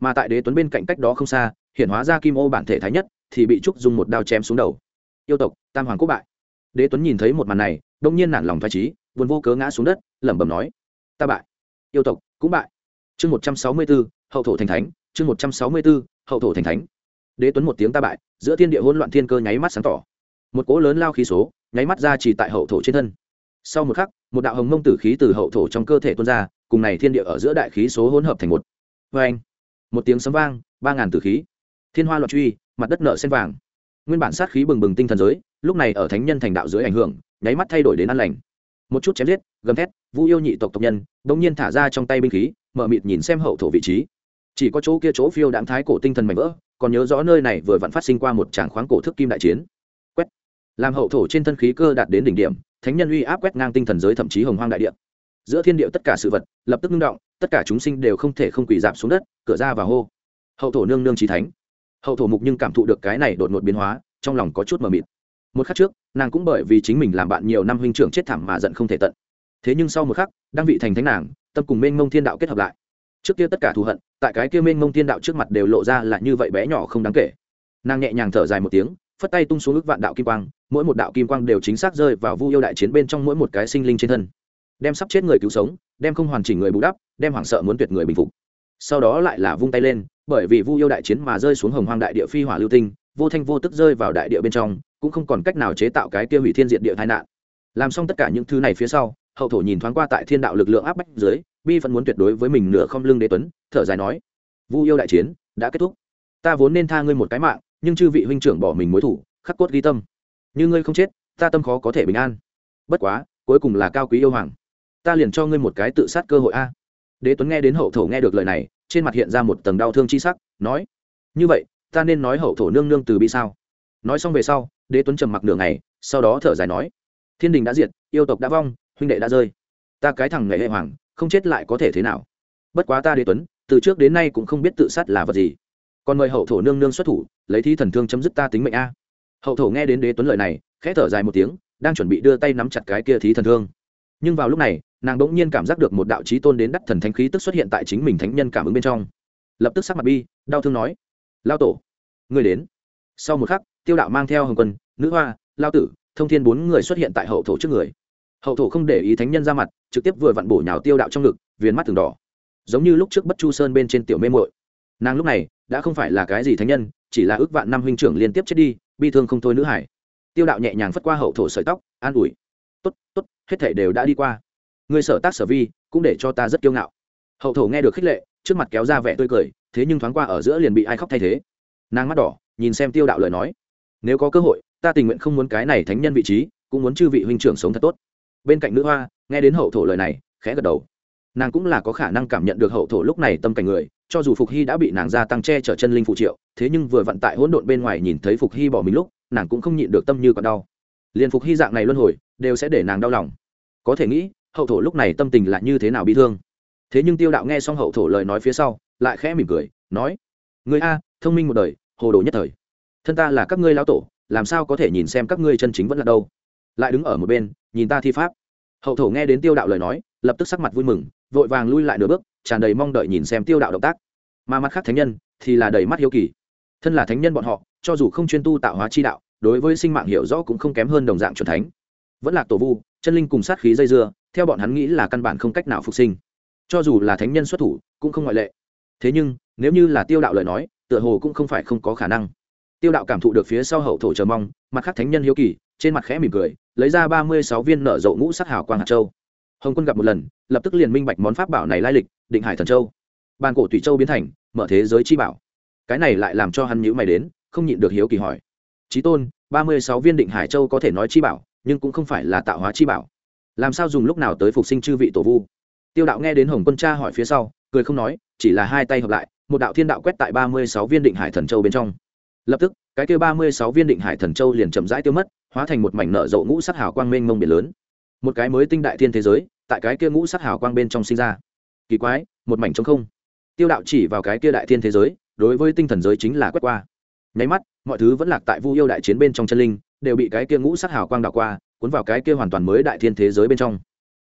A: Mà tại đế tuấn bên cạnh cách đó không xa hiện hóa ra kim ô bản thể thái nhất, thì bị trúc dùng một đao chém xuống đầu. Yêu tộc, tam hoàng quốc bại. Đế tuấn nhìn thấy một màn này, đông nhiên nản lòng thoải trí vốn vô cớ ngã xuống đất, lẩm bẩm nói, ta bại yêu tộc, cũng bại. Chương một trăm sáu mươi b ố hậu thổ thành thánh. Chương một trăm sáu mươi b ố hậu thổ thành thánh. Đế tuấn một tiếng ta bại, giữa thiên địa hỗn loạn thiên cơ nháy mắt sáng tỏ. Một cỗ lớn lao khí số, nháy mắt ra chỉ tại hậu thổ trên thân. Sau một khắc, một đạo hồng mông tử khí từ hậu thổ trong cơ thể tuôn ra, cùng này thiên địa ở giữa đại khí số hỗn hợp thành một. Vê anh, một tiếng sấm vang, ba ngàn tử khí. Thiên hoa loạn truy, mặt đất nợ sen vàng. Nguyên bản sát khí bừng bừng tinh thần giới, lúc này ở thánh nhân thành đạo dưới ảnh hưởng, nháy mắt thay đổi đến an lành một chút chém giết, gầm thét, vu yêu nhị tộc tộc nhân bỗng nhiên thả ra trong tay binh khí, mở mịt nhìn xem hậu thổ vị trí. Chỉ có chỗ kia chỗ phiêu đạm thái cổ tinh thần mảnh vỡ, còn nhớ rõ nơi này vừa vặn phát sinh qua một tràng khoáng cổ thức kim đại chiến. Quét. Làm hậu thổ trên thân khí cơ đạt đến đỉnh điểm, thánh nhân uy áp quét ngang tinh thần giới thậm chí hồng hoang đại địa. Giữa thiên địa tất cả sự vật, lập tức ngưng động, tất cả chúng sinh đều không thể không quỳ dạp xuống đất, cửa ra và hô. Hậu thổ nương nương trí thánh. Hậu thổ mục nhưng cảm thụ được cái này đột ngột biến hóa, trong lòng có chút mờ mịt một khắc trước, nàng cũng bởi vì chính mình làm bạn nhiều năm huynh trưởng chết thảm mà giận không thể tận. Thế nhưng sau một khắc đang vị thành thánh nàng, tâm cùng mênh mông thiên đạo kết hợp lại. Trước kia tất cả thù hận, tại cái kia mênh mông thiên đạo trước mặt đều lộ ra là như vậy bé nhỏ không đáng kể. Nàng nhẹ nhàng thở dài một tiếng, phất tay tung xuống ước vạn đạo kim quang, mỗi một đạo kim quang đều chính xác rơi vào vu yêu đại chiến bên trong mỗi một cái sinh linh trên thân. Đem sắp chết người cứu sống, đem không hoàn chỉnh người bù đắp, đem hoảng sợ muốn tuyệt người bình phục. Sau đó lại là vung tay lên, bởi vì vu yêu đại chiến mà rơi xuống hồng hoang đại địa phi hỏa lưu tinh, vô thanh vô tức rơi vào đại địa bên trong cũng không còn cách nào chế tạo cái kia hủy thiên diện địa tai nạn. Làm xong tất cả những thứ này phía sau, hậu thổ nhìn thoáng qua tại thiên đạo lực lượng áp bách dưới, bi vẫn muốn tuyệt đối với mình nửa không lưng đế tuấn, thở dài nói, vu yêu đại chiến, đã kết thúc. Ta vốn nên tha ngươi một cái mạng, nhưng chư vị huynh trưởng bỏ mình mối thủ, khắc cốt ghi tâm. Như ngươi không chết, ta tâm khó có thể bình an. Bất quá, cuối cùng là cao quý yêu hoàng. Ta liền cho ngươi một cái tự sát cơ hội a. Đế tuấn nghe đến hậu thổ nghe được lời này, trên mặt hiện ra một tầng đau thương chi sắc, nói, như vậy, ta nên nói hậu thổ nương nương từ bi sao? Nói xong về sau, đế tuấn trầm mặc nửa ngày, sau đó thở dài nói, thiên đình đã diệt, yêu tộc đã vong, huynh đệ đã rơi. Ta cái thằng nghệ hệ hoàng, không chết lại có thể thế nào? Bất quá ta đế tuấn, từ trước đến nay cũng không biết tự sát là vật gì. Còn mời hậu thổ nương nương xuất thủ, lấy thi thần thương chấm dứt ta tính mệnh a. Hậu thổ nghe đến đế tuấn lời này, khẽ thở dài một tiếng, đang chuẩn bị đưa tay nắm chặt cái kia thí thần thương. Nhưng vào lúc này, nàng đ ỗ n g nhiên cảm giác được một đạo trí tôn đến đắc thần thánh khí tức xuất hiện tại chính mình thánh nhân cảm ứng bên trong. Lập tức sắc mặt bi, đau thương nói, lao tổ người đến sau một khắc, tiêu đạo mang theo hồng quân, nữ hoa, lao tử, thông thiên bốn người xuất hiện tại hậu thổ trước người. Hậu thổ không để ý thánh nhân ra mặt, trực tiếp vừa vặn bổ nhào tiêu đạo trong ngực, viền mắt thường đỏ. Giống như lúc trước bất chu sơn bên trên tiểu mê mội nàng lúc này, đã không phải là cái gì thánh nhân, chỉ là ước vạn năm huynh trưởng liên tiếp chết đi, bi thương không thôi nữ hải. Tiêu đạo nhẹ nhàng phất qua hậu thổ sợi tóc, an ủi. Tốt tốt, hết thể đều đã đi qua. Người sở tác sở vi, cũng để cho ta rất kiêu ngạo. Hậu thổ nghe được khích lệ, trước mặt kéo ra vẻ tươi cười, thế nhưng thoáng qua ở giữa liền bị ai khóc thay thế. Nàng mắt đỏ nhìn xem tiêu đạo lời nói. Nếu có cơ hội, ta tình nguyện không muốn cái này thánh nhân vị trí, cũng muốn chư vị huynh trưởng sống thật tốt. Bên cạnh nữ hoa, nghe đến hậu thổ lời này, khẽ gật đầu. Nàng cũng là có khả năng cảm nhận được hậu thổ lúc này tâm cảnh người, cho dù phục hy đã bị nàng gia tăng che chở chân linh phụ triệu, thế nhưng vừa vận tại hỗn độn bên ngoài nhìn thấy phục hy bỏ mình lúc, nàng cũng không nhịn được tâm như còn đau. Liền phục hy dạng này luân hồi, đều sẽ để nàng đau lòng. Có thể nghĩ, hậu thổ lúc này tâm tình là như thế nào bị thương. Thế nhưng tiêu đạo nghe xong hậu thổ lời nói phía sau, lại khẽ mỉm cười, nói người a, thông minh một đời hồ đồ nhất thời. Thân ta là các ngươi lão tổ, làm sao có thể nhìn xem các ngươi chân chính vẫn là đâu? Lại đứng ở một bên, nhìn ta thi pháp. Hậu thổ nghe đến tiêu đạo lời nói, lập tức sắc mặt vui mừng, vội vàng lui lại nửa bước, tràn đầy mong đợi nhìn xem tiêu đạo động tác. Mà mặt khác thánh nhân thì là đầy mắt hiếu kỳ. Thân là thánh nhân bọn họ, cho dù không chuyên tu tạo hóa chi đạo, đối với sinh mạng hiểu rõ cũng không kém hơn đồng dạng c thánh. Vẫn là tổ vu, chân linh cùng sát khí dây dưa, theo bọn hắn nghĩ là căn bản không cách nào phục sinh. Cho dù là thánh nhân xuất thủ, cũng không ngoại lệ. Thế nhưng, nếu như là tiêu đạo lời nói tựa hồ cũng không phải không có khả năng. Tiêu đạo cảm thụ được phía sau hậu thổ chờ mong, mặt khác thánh nhân hiếu kỳ, trên mặt khẽ mỉm cười, lấy ra ba mươi sáu viên nở rộ ngũ sắc hào quang hạt châu. Hồng quân gặp một lần, lập tức liền minh bạch món pháp bảo này lai lịch, định hải thần châu. Bàn cổ thủy châu biến thành, mở thế giới chi bảo. Cái này lại làm cho hắn nhữ mày đến, không nhịn được hiếu kỳ hỏi. Trí tôn, ba mươi sáu viên định hải châu có thể nói chi bảo, nhưng cũng không phải là tạo hóa chi bảo. Làm sao dùng lúc nào tới phục sinh chư vị tổ vu? Tiêu đạo nghe đến hồng quân cha hỏi phía sau, cười không nói, chỉ là hai tay hợp lại một đạo thiên đạo quét tại ba mươi sáu viên định hải thần châu bên trong. Lập tức, cái kia ba mươi sáu viên định hải thần châu liền chậm rãi tiêu mất, hóa thành một mảnh nợ rộ ngũ sắc hào quang mênh mông biển lớn. Một cái mới tinh đại thiên thế giới, tại cái kia ngũ sắc hào quang bên trong sinh ra. Kỳ quái, một mảnh trống không. Tiêu đạo chỉ vào cái kia đại thiên thế giới, đối với tinh thần giới chính là quét qua. Nháy mắt, mọi thứ vẫn lạc tại vu yêu đại chiến bên trong chân linh, đều bị cái kia ngũ sắc hào quang đạo qua, cuốn vào cái kia hoàn toàn mới đại thiên thế giới bên trong.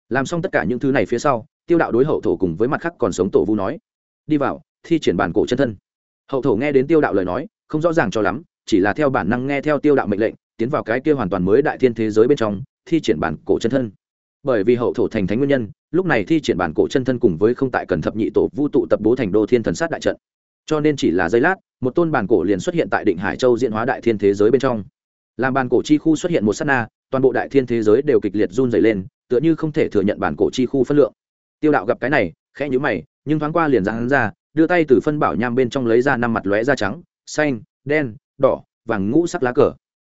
A: Làm xong tất cả những thứ này phía sau, tiêu đạo đối hậu thổ cùng với mặt khác còn sống tổ vu nói, đi vào thi triển bản cổ chân thân. Hậu thổ nghe đến tiêu đạo lời nói, không rõ ràng cho lắm, chỉ là theo bản năng nghe theo tiêu đạo mệnh lệnh, tiến vào cái kia hoàn toàn mới đại thiên thế giới bên trong, thi triển bản cổ chân thân. Bởi vì hậu thổ thành thánh nguyên nhân, lúc này thi triển bản cổ chân thân cùng với không tại cần thập nhị tổ vu tụ tập bố thành đô thiên thần sát đại trận. Cho nên chỉ là giây lát, một tôn bản cổ liền xuất hiện tại định hải châu diễn hóa đại thiên thế giới bên trong. Làm bản cổ chi khu xuất hiện một sát na, toàn bộ đại thiên thế giới đều kịch liệt run dày lên, tựa như không thể thừa nhận bản cổ chi khu phân lượng. Tiêu đạo gặp cái này, khẽ nhữ mày, nhưng thoáng qua liền ra hắn ra đưa tay từ phân bảo nham bên trong lấy ra năm mặt lóe da trắng, xanh, đen, đỏ, vàng ngũ sắc lá cờ.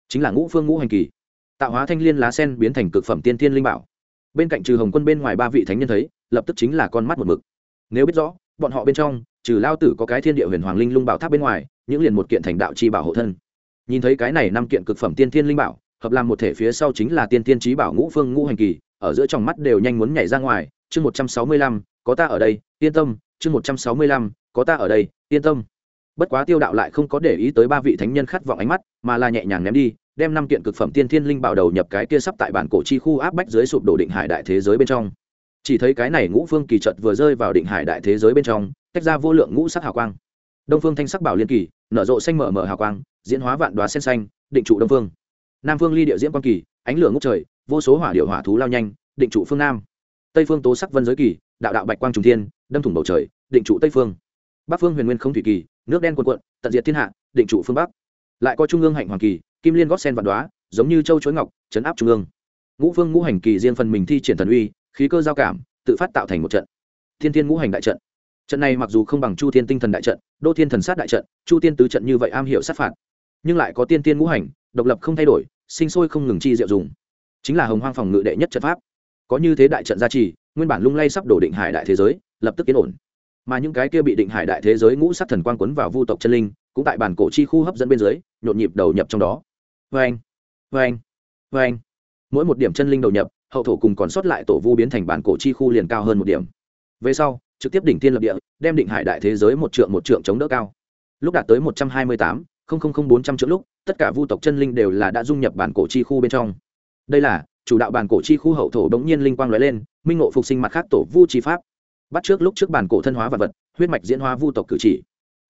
A: Chính là ngũ phương ngũ hành kỳ. Tạo hóa thanh liên lá sen biến thành cực phẩm tiên thiên linh bảo. Bên cạnh trừ hồng quân bên ngoài ba vị thánh nhân thấy, lập tức chính là con mắt một mực. Nếu biết rõ, bọn họ bên trong, trừ lao tử có cái thiên địa huyền hoàng linh lung bảo tháp bên ngoài, những liền một kiện thành đạo chi bảo hộ thân. Nhìn thấy cái này năm kiện cực phẩm tiên thiên linh bảo, hợp làm một thể phía sau chính là tiên tiên trí bảo ngũ phương ngũ hành kỳ, ở giữa trong mắt đều nhanh muốn nhảy ra ngoài. Chương một trăm sáu mươi lăm, có ta ở đây, yên tâm chương một trăm sáu mươi lăm, có ta ở đây, yên tâm. Bất quá tiêu đạo lại không có để ý tới ba vị thánh nhân khát vọng ánh mắt, mà là nhẹ nhàng ném đi, đem năm kiện cực phẩm tiên thiên linh bảo đầu nhập cái kia sắp tại bản cổ chi khu áp bách dưới sụp đổ định hải đại thế giới bên trong. Chỉ thấy cái này ngũ phương kỳ trận vừa rơi vào định hải đại thế giới bên trong, tách ra vô lượng ngũ sắc hào quang. Đông phương thanh sắc bảo liên kỳ, nở rộ xanh mở mở hào quang, diễn hóa vạn đoá sen xanh, định trụ đông phương. Nam phương ly địa diễn quang kỳ, ánh lửa ngốc trời, vô số hỏa điệu hỏa thú lao nhanh, định trụ phương nam. Tây phương tố sắc vân giới kỳ, đạo đạo bạch quang trùng thiên đâm thủng bầu trời, định trụ tây phương. Bắc phương huyền nguyên không thủy kỳ, nước đen quần quận tận diệt thiên hạ, định trụ phương bắc. Lại có trung ương hạnh hoàng kỳ, kim liên gót sen vạn đoá giống như châu chuối ngọc, chấn áp trung ương. Ngũ phương ngũ hành kỳ riêng phần mình thi triển thần uy, khí cơ giao cảm, tự phát tạo thành một trận. Thiên thiên ngũ hành đại trận. Trận này mặc dù không bằng chu thiên tinh thần đại trận, đô thiên thần sát đại trận, chu tiên tứ trận như vậy am hiểu sát phạt. Nhưng lại có tiên tiên ngũ hành, độc lập không thay đổi, sinh sôi không ngừng chi diệu dùng. Chính là hồng hoang phòng ngự đệ nhất trận pháp có như thế đại trận gia trì, nguyên bản lung lay sắp đổ định hải đại thế giới, lập tức yên ổn. Mà những cái kia bị định hải đại thế giới ngũ sắc thần quang quấn vào vu tộc chân linh, cũng tại bản cổ chi khu hấp dẫn bên dưới, nhộn nhịp đầu nhập trong đó. Vê anh vê anh vê anh mỗi một điểm chân linh đầu nhập, hậu thổ cùng còn sót lại tổ vu biến thành bản cổ chi khu liền cao hơn một điểm. Về sau, trực tiếp đỉnh tiên lập địa, đem định hải đại thế giới một trượng một trượng chống đỡ cao. Lúc đạt tới một trăm hai mươi tám bốn trăm triệu lúc, tất cả vu tộc chân linh đều là đã dung nhập bản cổ chi khu bên trong. Đây là chủ đạo bản cổ chi khu hậu thổ đống nhiên linh quang lóe lên, minh ngộ phục sinh mặt khác tổ vu chi pháp. Bắt trước lúc trước bản cổ thân hóa vật vật, huyết mạch diễn hóa vu tộc cử chỉ.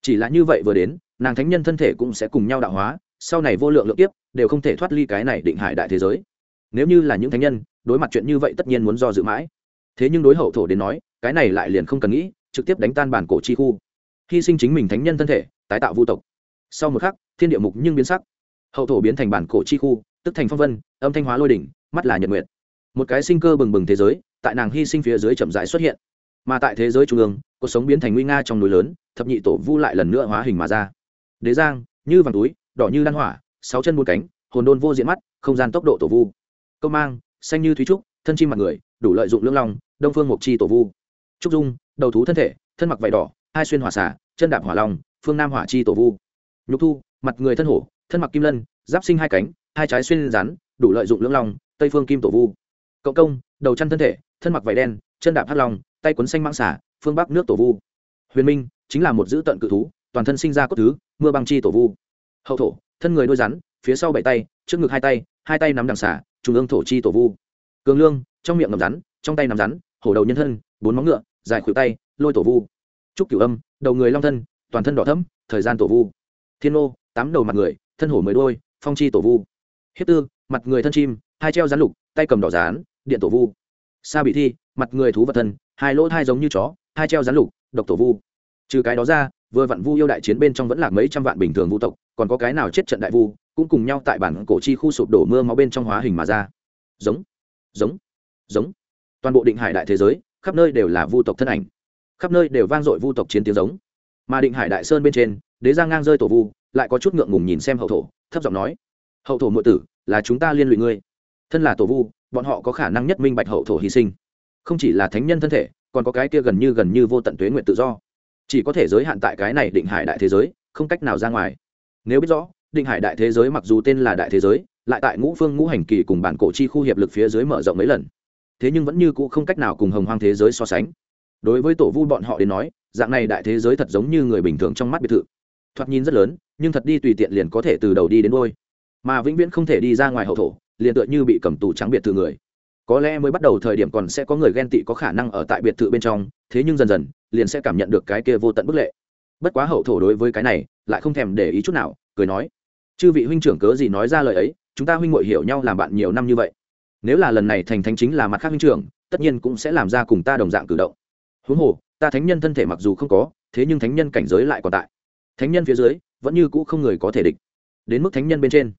A: Chỉ là như vậy vừa đến, nàng thánh nhân thân thể cũng sẽ cùng nhau đạo hóa, sau này vô lượng lượng tiếp đều không thể thoát ly cái này định hải đại thế giới. Nếu như là những thánh nhân, đối mặt chuyện như vậy tất nhiên muốn do dự mãi. Thế nhưng đối hậu thổ đến nói, cái này lại liền không cần nghĩ, trực tiếp đánh tan bản cổ chi khu. Hy sinh chính mình thánh nhân thân thể, tái tạo vu tộc. Sau một khắc, thiên địa mục nhưng biến sắc. Hậu thổ biến thành bản cổ chi khu, tức thành phong vân, âm thanh hóa lôi đỉnh mắt là nhật nguyệt. Một cái sinh cơ bừng bừng thế giới, tại nàng hy sinh phía dưới chậm rãi xuất hiện. Mà tại thế giới trung ương, cuộc sống biến thành nguy nga trong núi lớn, thập nhị tổ vu lại lần nữa hóa hình mà ra. Đế giang, như vàng túi, đỏ như đan hỏa, sáu chân bốn cánh, hồn đôn vô diện mắt, không gian tốc độ tổ vu. Câu mang, xanh như thúy trúc, thân chim mặt người, đủ lợi dụng lưỡng long, đông phương mộc chi tổ vu. Trúc dung, đầu thú thân thể, thân mặc vải đỏ, hai xuyên hỏa xả chân đạp hỏa long, phương nam hỏa chi tổ vu. Nhục thu, mặt người thân hổ, thân mặc kim lân, giáp sinh hai cánh, hai trái xuyên rắn, đủ lợi dụng lưỡng long tây phương kim tổ vu. Cộng công, đầu chăn thân thể, thân mặc vải đen, chân đạp hắc long, tay quấn xanh mãng xả phương bắc nước tổ vu. Huyền minh chính là một dữ tận cự thú, toàn thân sinh ra cốt thứ, mưa băng chi tổ vu. Hậu thổ, thân người đôi rắn, phía sau bảy tay, trước ngực hai tay hai tay nắm đằng xả trung ương thổ chi tổ vu. Cường lương, trong miệng nằm rắn, trong tay nằm rắn, hổ đầu nhân thân, bốn móng ngựa, dài khuỷu tay, lôi tổ vu. Trúc cửu âm, đầu người long thân, toàn thân đỏ thẫm, thời gian tổ vu. Thiên ô tám đầu mặt người, thân hổ mới đôi, phong chi tổ vu. Hiếp tư, mặt người thân chim hai treo rán lục, tay cầm đỏ rán, điện tổ vu. Sa bị thi, mặt người thú vật thân, hai lỗ hai giống như chó, hai treo rán lục, độc tổ vu. Trừ cái đó ra, vừa vặn vu yêu đại chiến bên trong vẫn là mấy trăm vạn bình thường vu tộc, còn có cái nào chết trận đại vu, cũng cùng nhau tại bản cổ chi khu sụp đổ mưa máu bên trong hóa hình mà ra. Giống giống giống. Toàn bộ định hải đại thế giới, khắp nơi đều là vu tộc thân ảnh. Khắp nơi đều vang dội vu tộc chiến tiếng giống. Mà định hải đại sơn bên trên, đế giang ngang rơi tổ vu, lại có chút ngượng ngùng nhìn xem hậu thổ, thấp giọng nói, hậu thổ mượn tử, là chúng ta liên lụy ngươi thân là tổ vu, bọn họ có khả năng nhất minh bạch hậu thổ hy sinh. Không chỉ là thánh nhân thân thể, còn có cái kia gần như gần như vô tận tuế nguyện tự do. Chỉ có thể giới hạn tại cái này định hải đại thế giới, không cách nào ra ngoài. Nếu biết rõ, định hải đại thế giới mặc dù tên là đại thế giới, lại tại ngũ phương ngũ hành kỳ cùng bản cổ chi khu hiệp lực phía dưới mở rộng mấy lần. Thế nhưng vẫn như cũ không cách nào cùng hồng hoang thế giới so sánh. Đối với tổ vu bọn họ đến nói, dạng này đại thế giới thật giống như người bình thường trong mắt biệt thự. Thoạt nhìn rất lớn, nhưng thật đi tùy tiện liền có thể từ đầu đi đến đôi mà vĩnh viễn không thể đi ra ngoài hậu thổ liền tựa như bị cầm tù trắng biệt thự người. Có lẽ mới bắt đầu thời điểm còn sẽ có người ghen tị có khả năng ở tại biệt thự bên trong, thế nhưng dần dần, liền sẽ cảm nhận được cái kia vô tận bức lệ. Bất quá hậu thổ đối với cái này, lại không thèm để ý chút nào, cười nói, chư vị huynh trưởng cớ gì nói ra lời ấy, chúng ta huynh ngội hiểu nhau làm bạn nhiều năm như vậy. Nếu là lần này thành thánh chính là mặt khác huynh trưởng, tất nhiên cũng sẽ làm ra cùng ta đồng dạng cử động. Huống hồ, ta thánh nhân thân thể mặc dù không có, thế nhưng thánh nhân cảnh giới lại còn tại. Thánh nhân phía dưới, vẫn như cũ không người có thể địch. Đến mức thánh nhân bên trên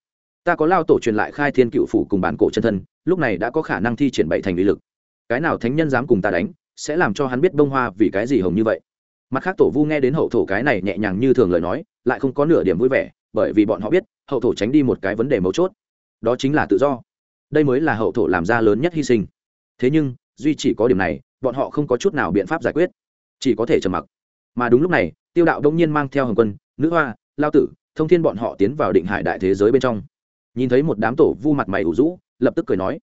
A: ta có lao tổ truyền lại khai thiên cựu phủ cùng bản cổ chân thân, lúc này đã có khả năng thi triển bậy thành lý lực. Cái nào thánh nhân dám cùng ta đánh, sẽ làm cho hắn biết bông hoa vì cái gì hồng như vậy. Mặt khác tổ vu nghe đến hậu thổ cái này nhẹ nhàng như thường lời nói, lại không có nửa điểm vui vẻ, bởi vì bọn họ biết, hậu thổ tránh đi một cái vấn đề mấu chốt. Đó chính là tự do. Đây mới là hậu thổ làm ra lớn nhất hy sinh. Thế nhưng, duy chỉ có điểm này, bọn họ không có chút nào biện pháp giải quyết. Chỉ có thể trầm mặc. Mà đúng lúc này, tiêu đạo đông nhiên mang theo hồng quân, nữ hoa, lao tử, thông thiên bọn họ tiến vào định hải đại thế giới bên trong nhìn thấy một đám tổ vu mặt mày ủ rũ, lập tức cười nói,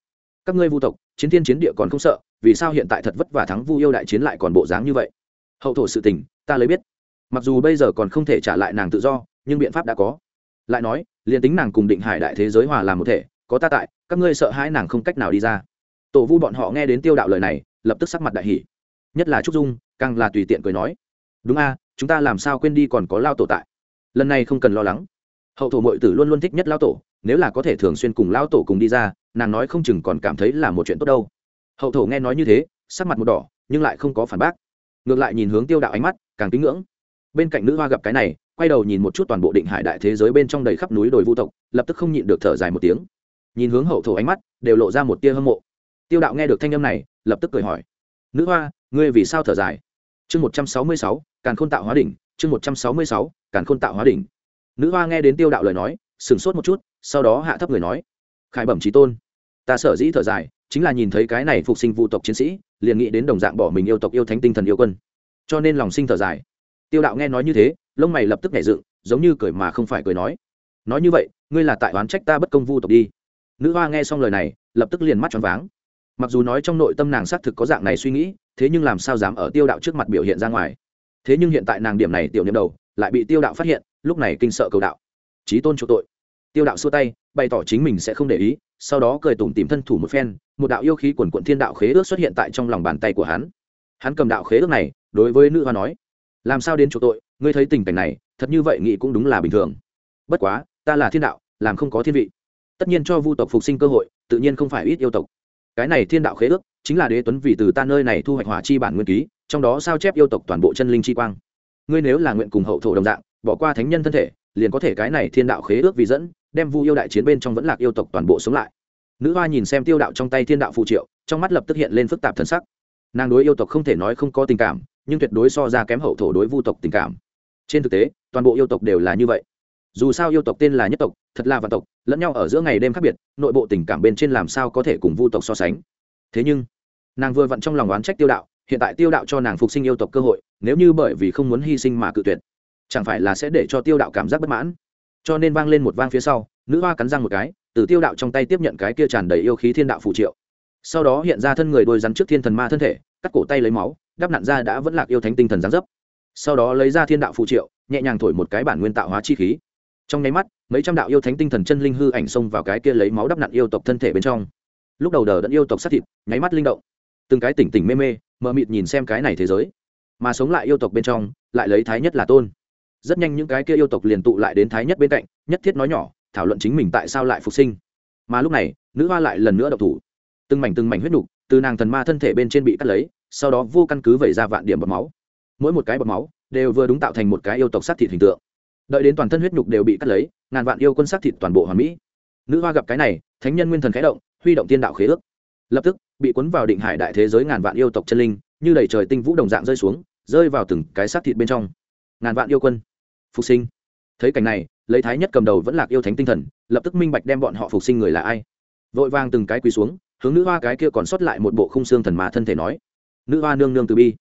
A: các ngươi vu tộc, chiến thiên chiến địa còn không sợ, vì sao hiện tại thật vất vả thắng vu yêu đại chiến lại còn bộ dáng như vậy? Hậu thổ sự tình, ta lấy biết. Mặc dù bây giờ còn không thể trả lại nàng tự do, nhưng biện pháp đã có. Lại nói, liền tính nàng cùng định hải đại thế giới hòa làm một thể, có ta tại, các ngươi sợ hãi nàng không cách nào đi ra. Tổ vu bọn họ nghe đến tiêu đạo lời này, lập tức sắc mặt đại hỷ nhất là trúc dung, càng là tùy tiện cười nói, đúng a, chúng ta làm sao quên đi còn có lao tổ tại? Lần này không cần lo lắng. Hậu thổ mội tử luôn luôn thích nhất lao tổ nếu là có thể thường xuyên cùng Lão tổ cùng đi ra, nàng nói không chừng còn cảm thấy là một chuyện tốt đâu. Hậu thổ nghe nói như thế, sắc mặt một đỏ, nhưng lại không có phản bác. Ngược lại nhìn hướng tiêu đạo ánh mắt, càng kính ngưỡng. Bên cạnh nữ hoa gặp cái này, quay đầu nhìn một chút toàn bộ định hải đại thế giới bên trong đầy khắp núi đồi vu tộc, lập tức không nhịn được thở dài một tiếng. Nhìn hướng hậu thổ ánh mắt, đều lộ ra một tia hâm mộ. Tiêu đạo nghe được thanh âm này, lập tức cười hỏi. Nữ hoa, ngươi vì sao thở dài? Chương một trăm sáu mươi sáu, càn khôn tạo hóa đỉnh, chương một trăm sáu mươi sáu, càn khôn tạo hóa đỉnh. Nữ hoa nghe đến tiêu đạo lời nói, sửng sốt một chút sau đó hạ thấp người nói, khải bẩm trí tôn. Ta sở dĩ thở dài, chính là nhìn thấy cái này phục sinh vu tộc chiến sĩ, liền nghĩ đến đồng dạng bỏ mình yêu tộc yêu thánh tinh thần yêu quân. Cho nên lòng sinh thở dài. Tiêu đạo nghe nói như thế, lông mày lập tức nhảy dựng, giống như cười mà không phải cười nói nói như vậy, ngươi là tại oán trách ta bất công vu tộc đi. Nữ hoa nghe xong lời này, lập tức liền mắt tròn váng. Mặc dù nói trong nội tâm nàng xác thực có dạng này suy nghĩ, thế nhưng làm sao dám ở tiêu đạo trước mặt biểu hiện ra ngoài. Thế nhưng hiện tại nàng điểm này tiểu niệm đầu, lại bị tiêu đạo phát hiện, lúc này kinh sợ cầu đạo. Trí tôn chỗ tội tiêu đạo xua tay, bày tỏ chính mình sẽ không để ý, sau đó cười tủm tìm thân thủ một phen, một đạo yêu khí quần quận thiên đạo khế ước xuất hiện tại trong lòng bàn tay của hắn. Hắn cầm đạo khế ước này, đối với nữ hoa nói, làm sao đến chỗ tội, ngươi thấy tình cảnh này, thật như vậy nghĩ cũng đúng là bình thường. Bất quá, ta là thiên đạo, làm không có thiên vị. Tất nhiên cho vu tộc phục sinh cơ hội, tự nhiên không phải ít yêu tộc. Cái này thiên đạo khế ước, chính là đế tuấn vì từ ta nơi này thu hoạch hỏa chi bản nguyên ký, trong đó sao chép yêu tộc toàn bộ chân linh chi quang. Ngươi nếu là nguyện cùng hậu thổ đồng dạng, bỏ qua thánh nhân thân thể, liền có thể cái này thiên đạo khế ước vì dẫn đem vu yêu đại chiến bên trong vẫn lạc yêu tộc toàn bộ sống lại. Nữ hoa nhìn xem tiêu đạo trong tay thiên đạo phụ triệu, trong mắt lập tức hiện lên phức tạp thần sắc. Nàng đối yêu tộc không thể nói không có tình cảm, nhưng tuyệt đối so ra kém hậu thổ đối vu tộc tình cảm. Trên thực tế, toàn bộ yêu tộc đều là như vậy. Dù sao yêu tộc tên là nhất tộc, thật là vạn tộc, lẫn nhau ở giữa ngày đêm khác biệt, nội bộ tình cảm bên trên làm sao có thể cùng vu tộc so sánh. Thế nhưng, nàng vừa vặn trong lòng oán trách tiêu đạo, hiện tại tiêu đạo cho nàng phục sinh yêu tộc cơ hội, nếu như bởi vì không muốn hy sinh mà cự tuyệt, chẳng phải là sẽ để cho tiêu đạo cảm giác bất mãn? Cho nên vang lên một vang phía sau, nữ hoa cắn răng một cái, từ tiêu đạo trong tay tiếp nhận cái kia tràn đầy yêu khí thiên đạo phù triệu. Sau đó hiện ra thân người đôi rắn trước thiên thần ma thân thể, cắt cổ tay lấy máu, đắp nặn ra đã vẫn lạc yêu thánh tinh thần giáng dấp. Sau đó lấy ra thiên đạo phù triệu, nhẹ nhàng thổi một cái bản nguyên tạo hóa chi khí. Trong nháy mắt, mấy trăm đạo yêu thánh tinh thần chân linh hư ảnh xông vào cái kia lấy máu đắp nặn yêu tộc thân thể bên trong. Lúc đầu đờ đẫn yêu tộc sát thịt, nháy mắt linh động. Từng cái tỉnh tỉnh mê mê, mờ mịt nhìn xem cái này thế giới. Mà sống lại yêu tộc bên trong, lại lấy thái nhất là tôn rất nhanh những cái kia yêu tộc liền tụ lại đến thái nhất bên cạnh, nhất thiết nói nhỏ, thảo luận chính mình tại sao lại phục sinh. Mà lúc này, nữ hoa lại lần nữa độc thủ. Từng mảnh từng mảnh huyết nục từ nàng thần ma thân thể bên trên bị cắt lấy, sau đó vô căn cứ vẩy ra vạn điểm bọt máu. Mỗi một cái bọt máu đều vừa đúng tạo thành một cái yêu tộc sát thịt hình tượng. Đợi đến toàn thân huyết nhục đều bị cắt lấy, ngàn vạn yêu quân sát thịt toàn bộ hoàn mỹ. Nữ hoa gặp cái này, thánh nhân nguyên thần khẽ động, huy động tiên đạo khế ước. Lập tức, bị cuốn vào định hải đại thế giới ngàn vạn yêu tộc chân linh, như đầy trời tinh vũ đồng dạng rơi xuống, rơi vào từng cái sát thịt bên trong. Ngàn vạn yêu quân phục sinh. Thấy cảnh này, lấy thái nhất cầm đầu vẫn lạc yêu thánh tinh thần, lập tức minh bạch đem bọn họ phục sinh người là ai. Vội vàng từng cái quỳ xuống, hướng nữ hoa cái kia còn sót lại một bộ khung xương thần mà thân thể nói, nữ hoa nương nương từ bi.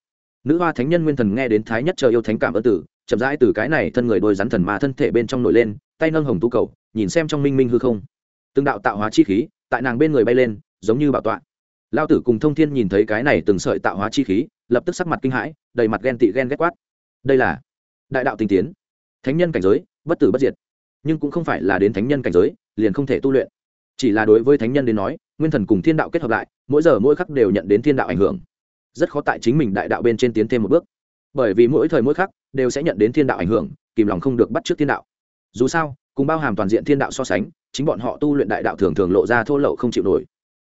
A: Nữ hoa thánh nhân nguyên thần nghe đến thái nhất chờ yêu thánh cảm ơn tử, chậm rãi từ cái này thân người đôi rắn thần mà thân thể bên trong nổi lên, tay nâng hồng tu cầu, nhìn xem trong minh minh hư không. Từng đạo tạo hóa chi khí, tại nàng bên người bay lên, giống như bảo tọa. Lao tử cùng thông thiên nhìn thấy cái này từng sợi tạo hóa chi khí, lập tức sắc mặt kinh hãi, đầy mặt ghen tị ghen ghét quát. Đây là đại đạo tinh tiến thánh nhân cảnh giới, bất tử bất diệt. Nhưng cũng không phải là đến thánh nhân cảnh giới, liền không thể tu luyện. Chỉ là đối với thánh nhân đến nói, nguyên thần cùng thiên đạo kết hợp lại, mỗi giờ mỗi khắc đều nhận đến thiên đạo ảnh hưởng. Rất khó tại chính mình đại đạo bên trên tiến thêm một bước. Bởi vì mỗi thời mỗi khắc, đều sẽ nhận đến thiên đạo ảnh hưởng, kìm lòng không được bắt trước thiên đạo. Dù sao, cùng bao hàm toàn diện thiên đạo so sánh, chính bọn họ tu luyện đại đạo thường thường lộ ra thô lậu không chịu nổi.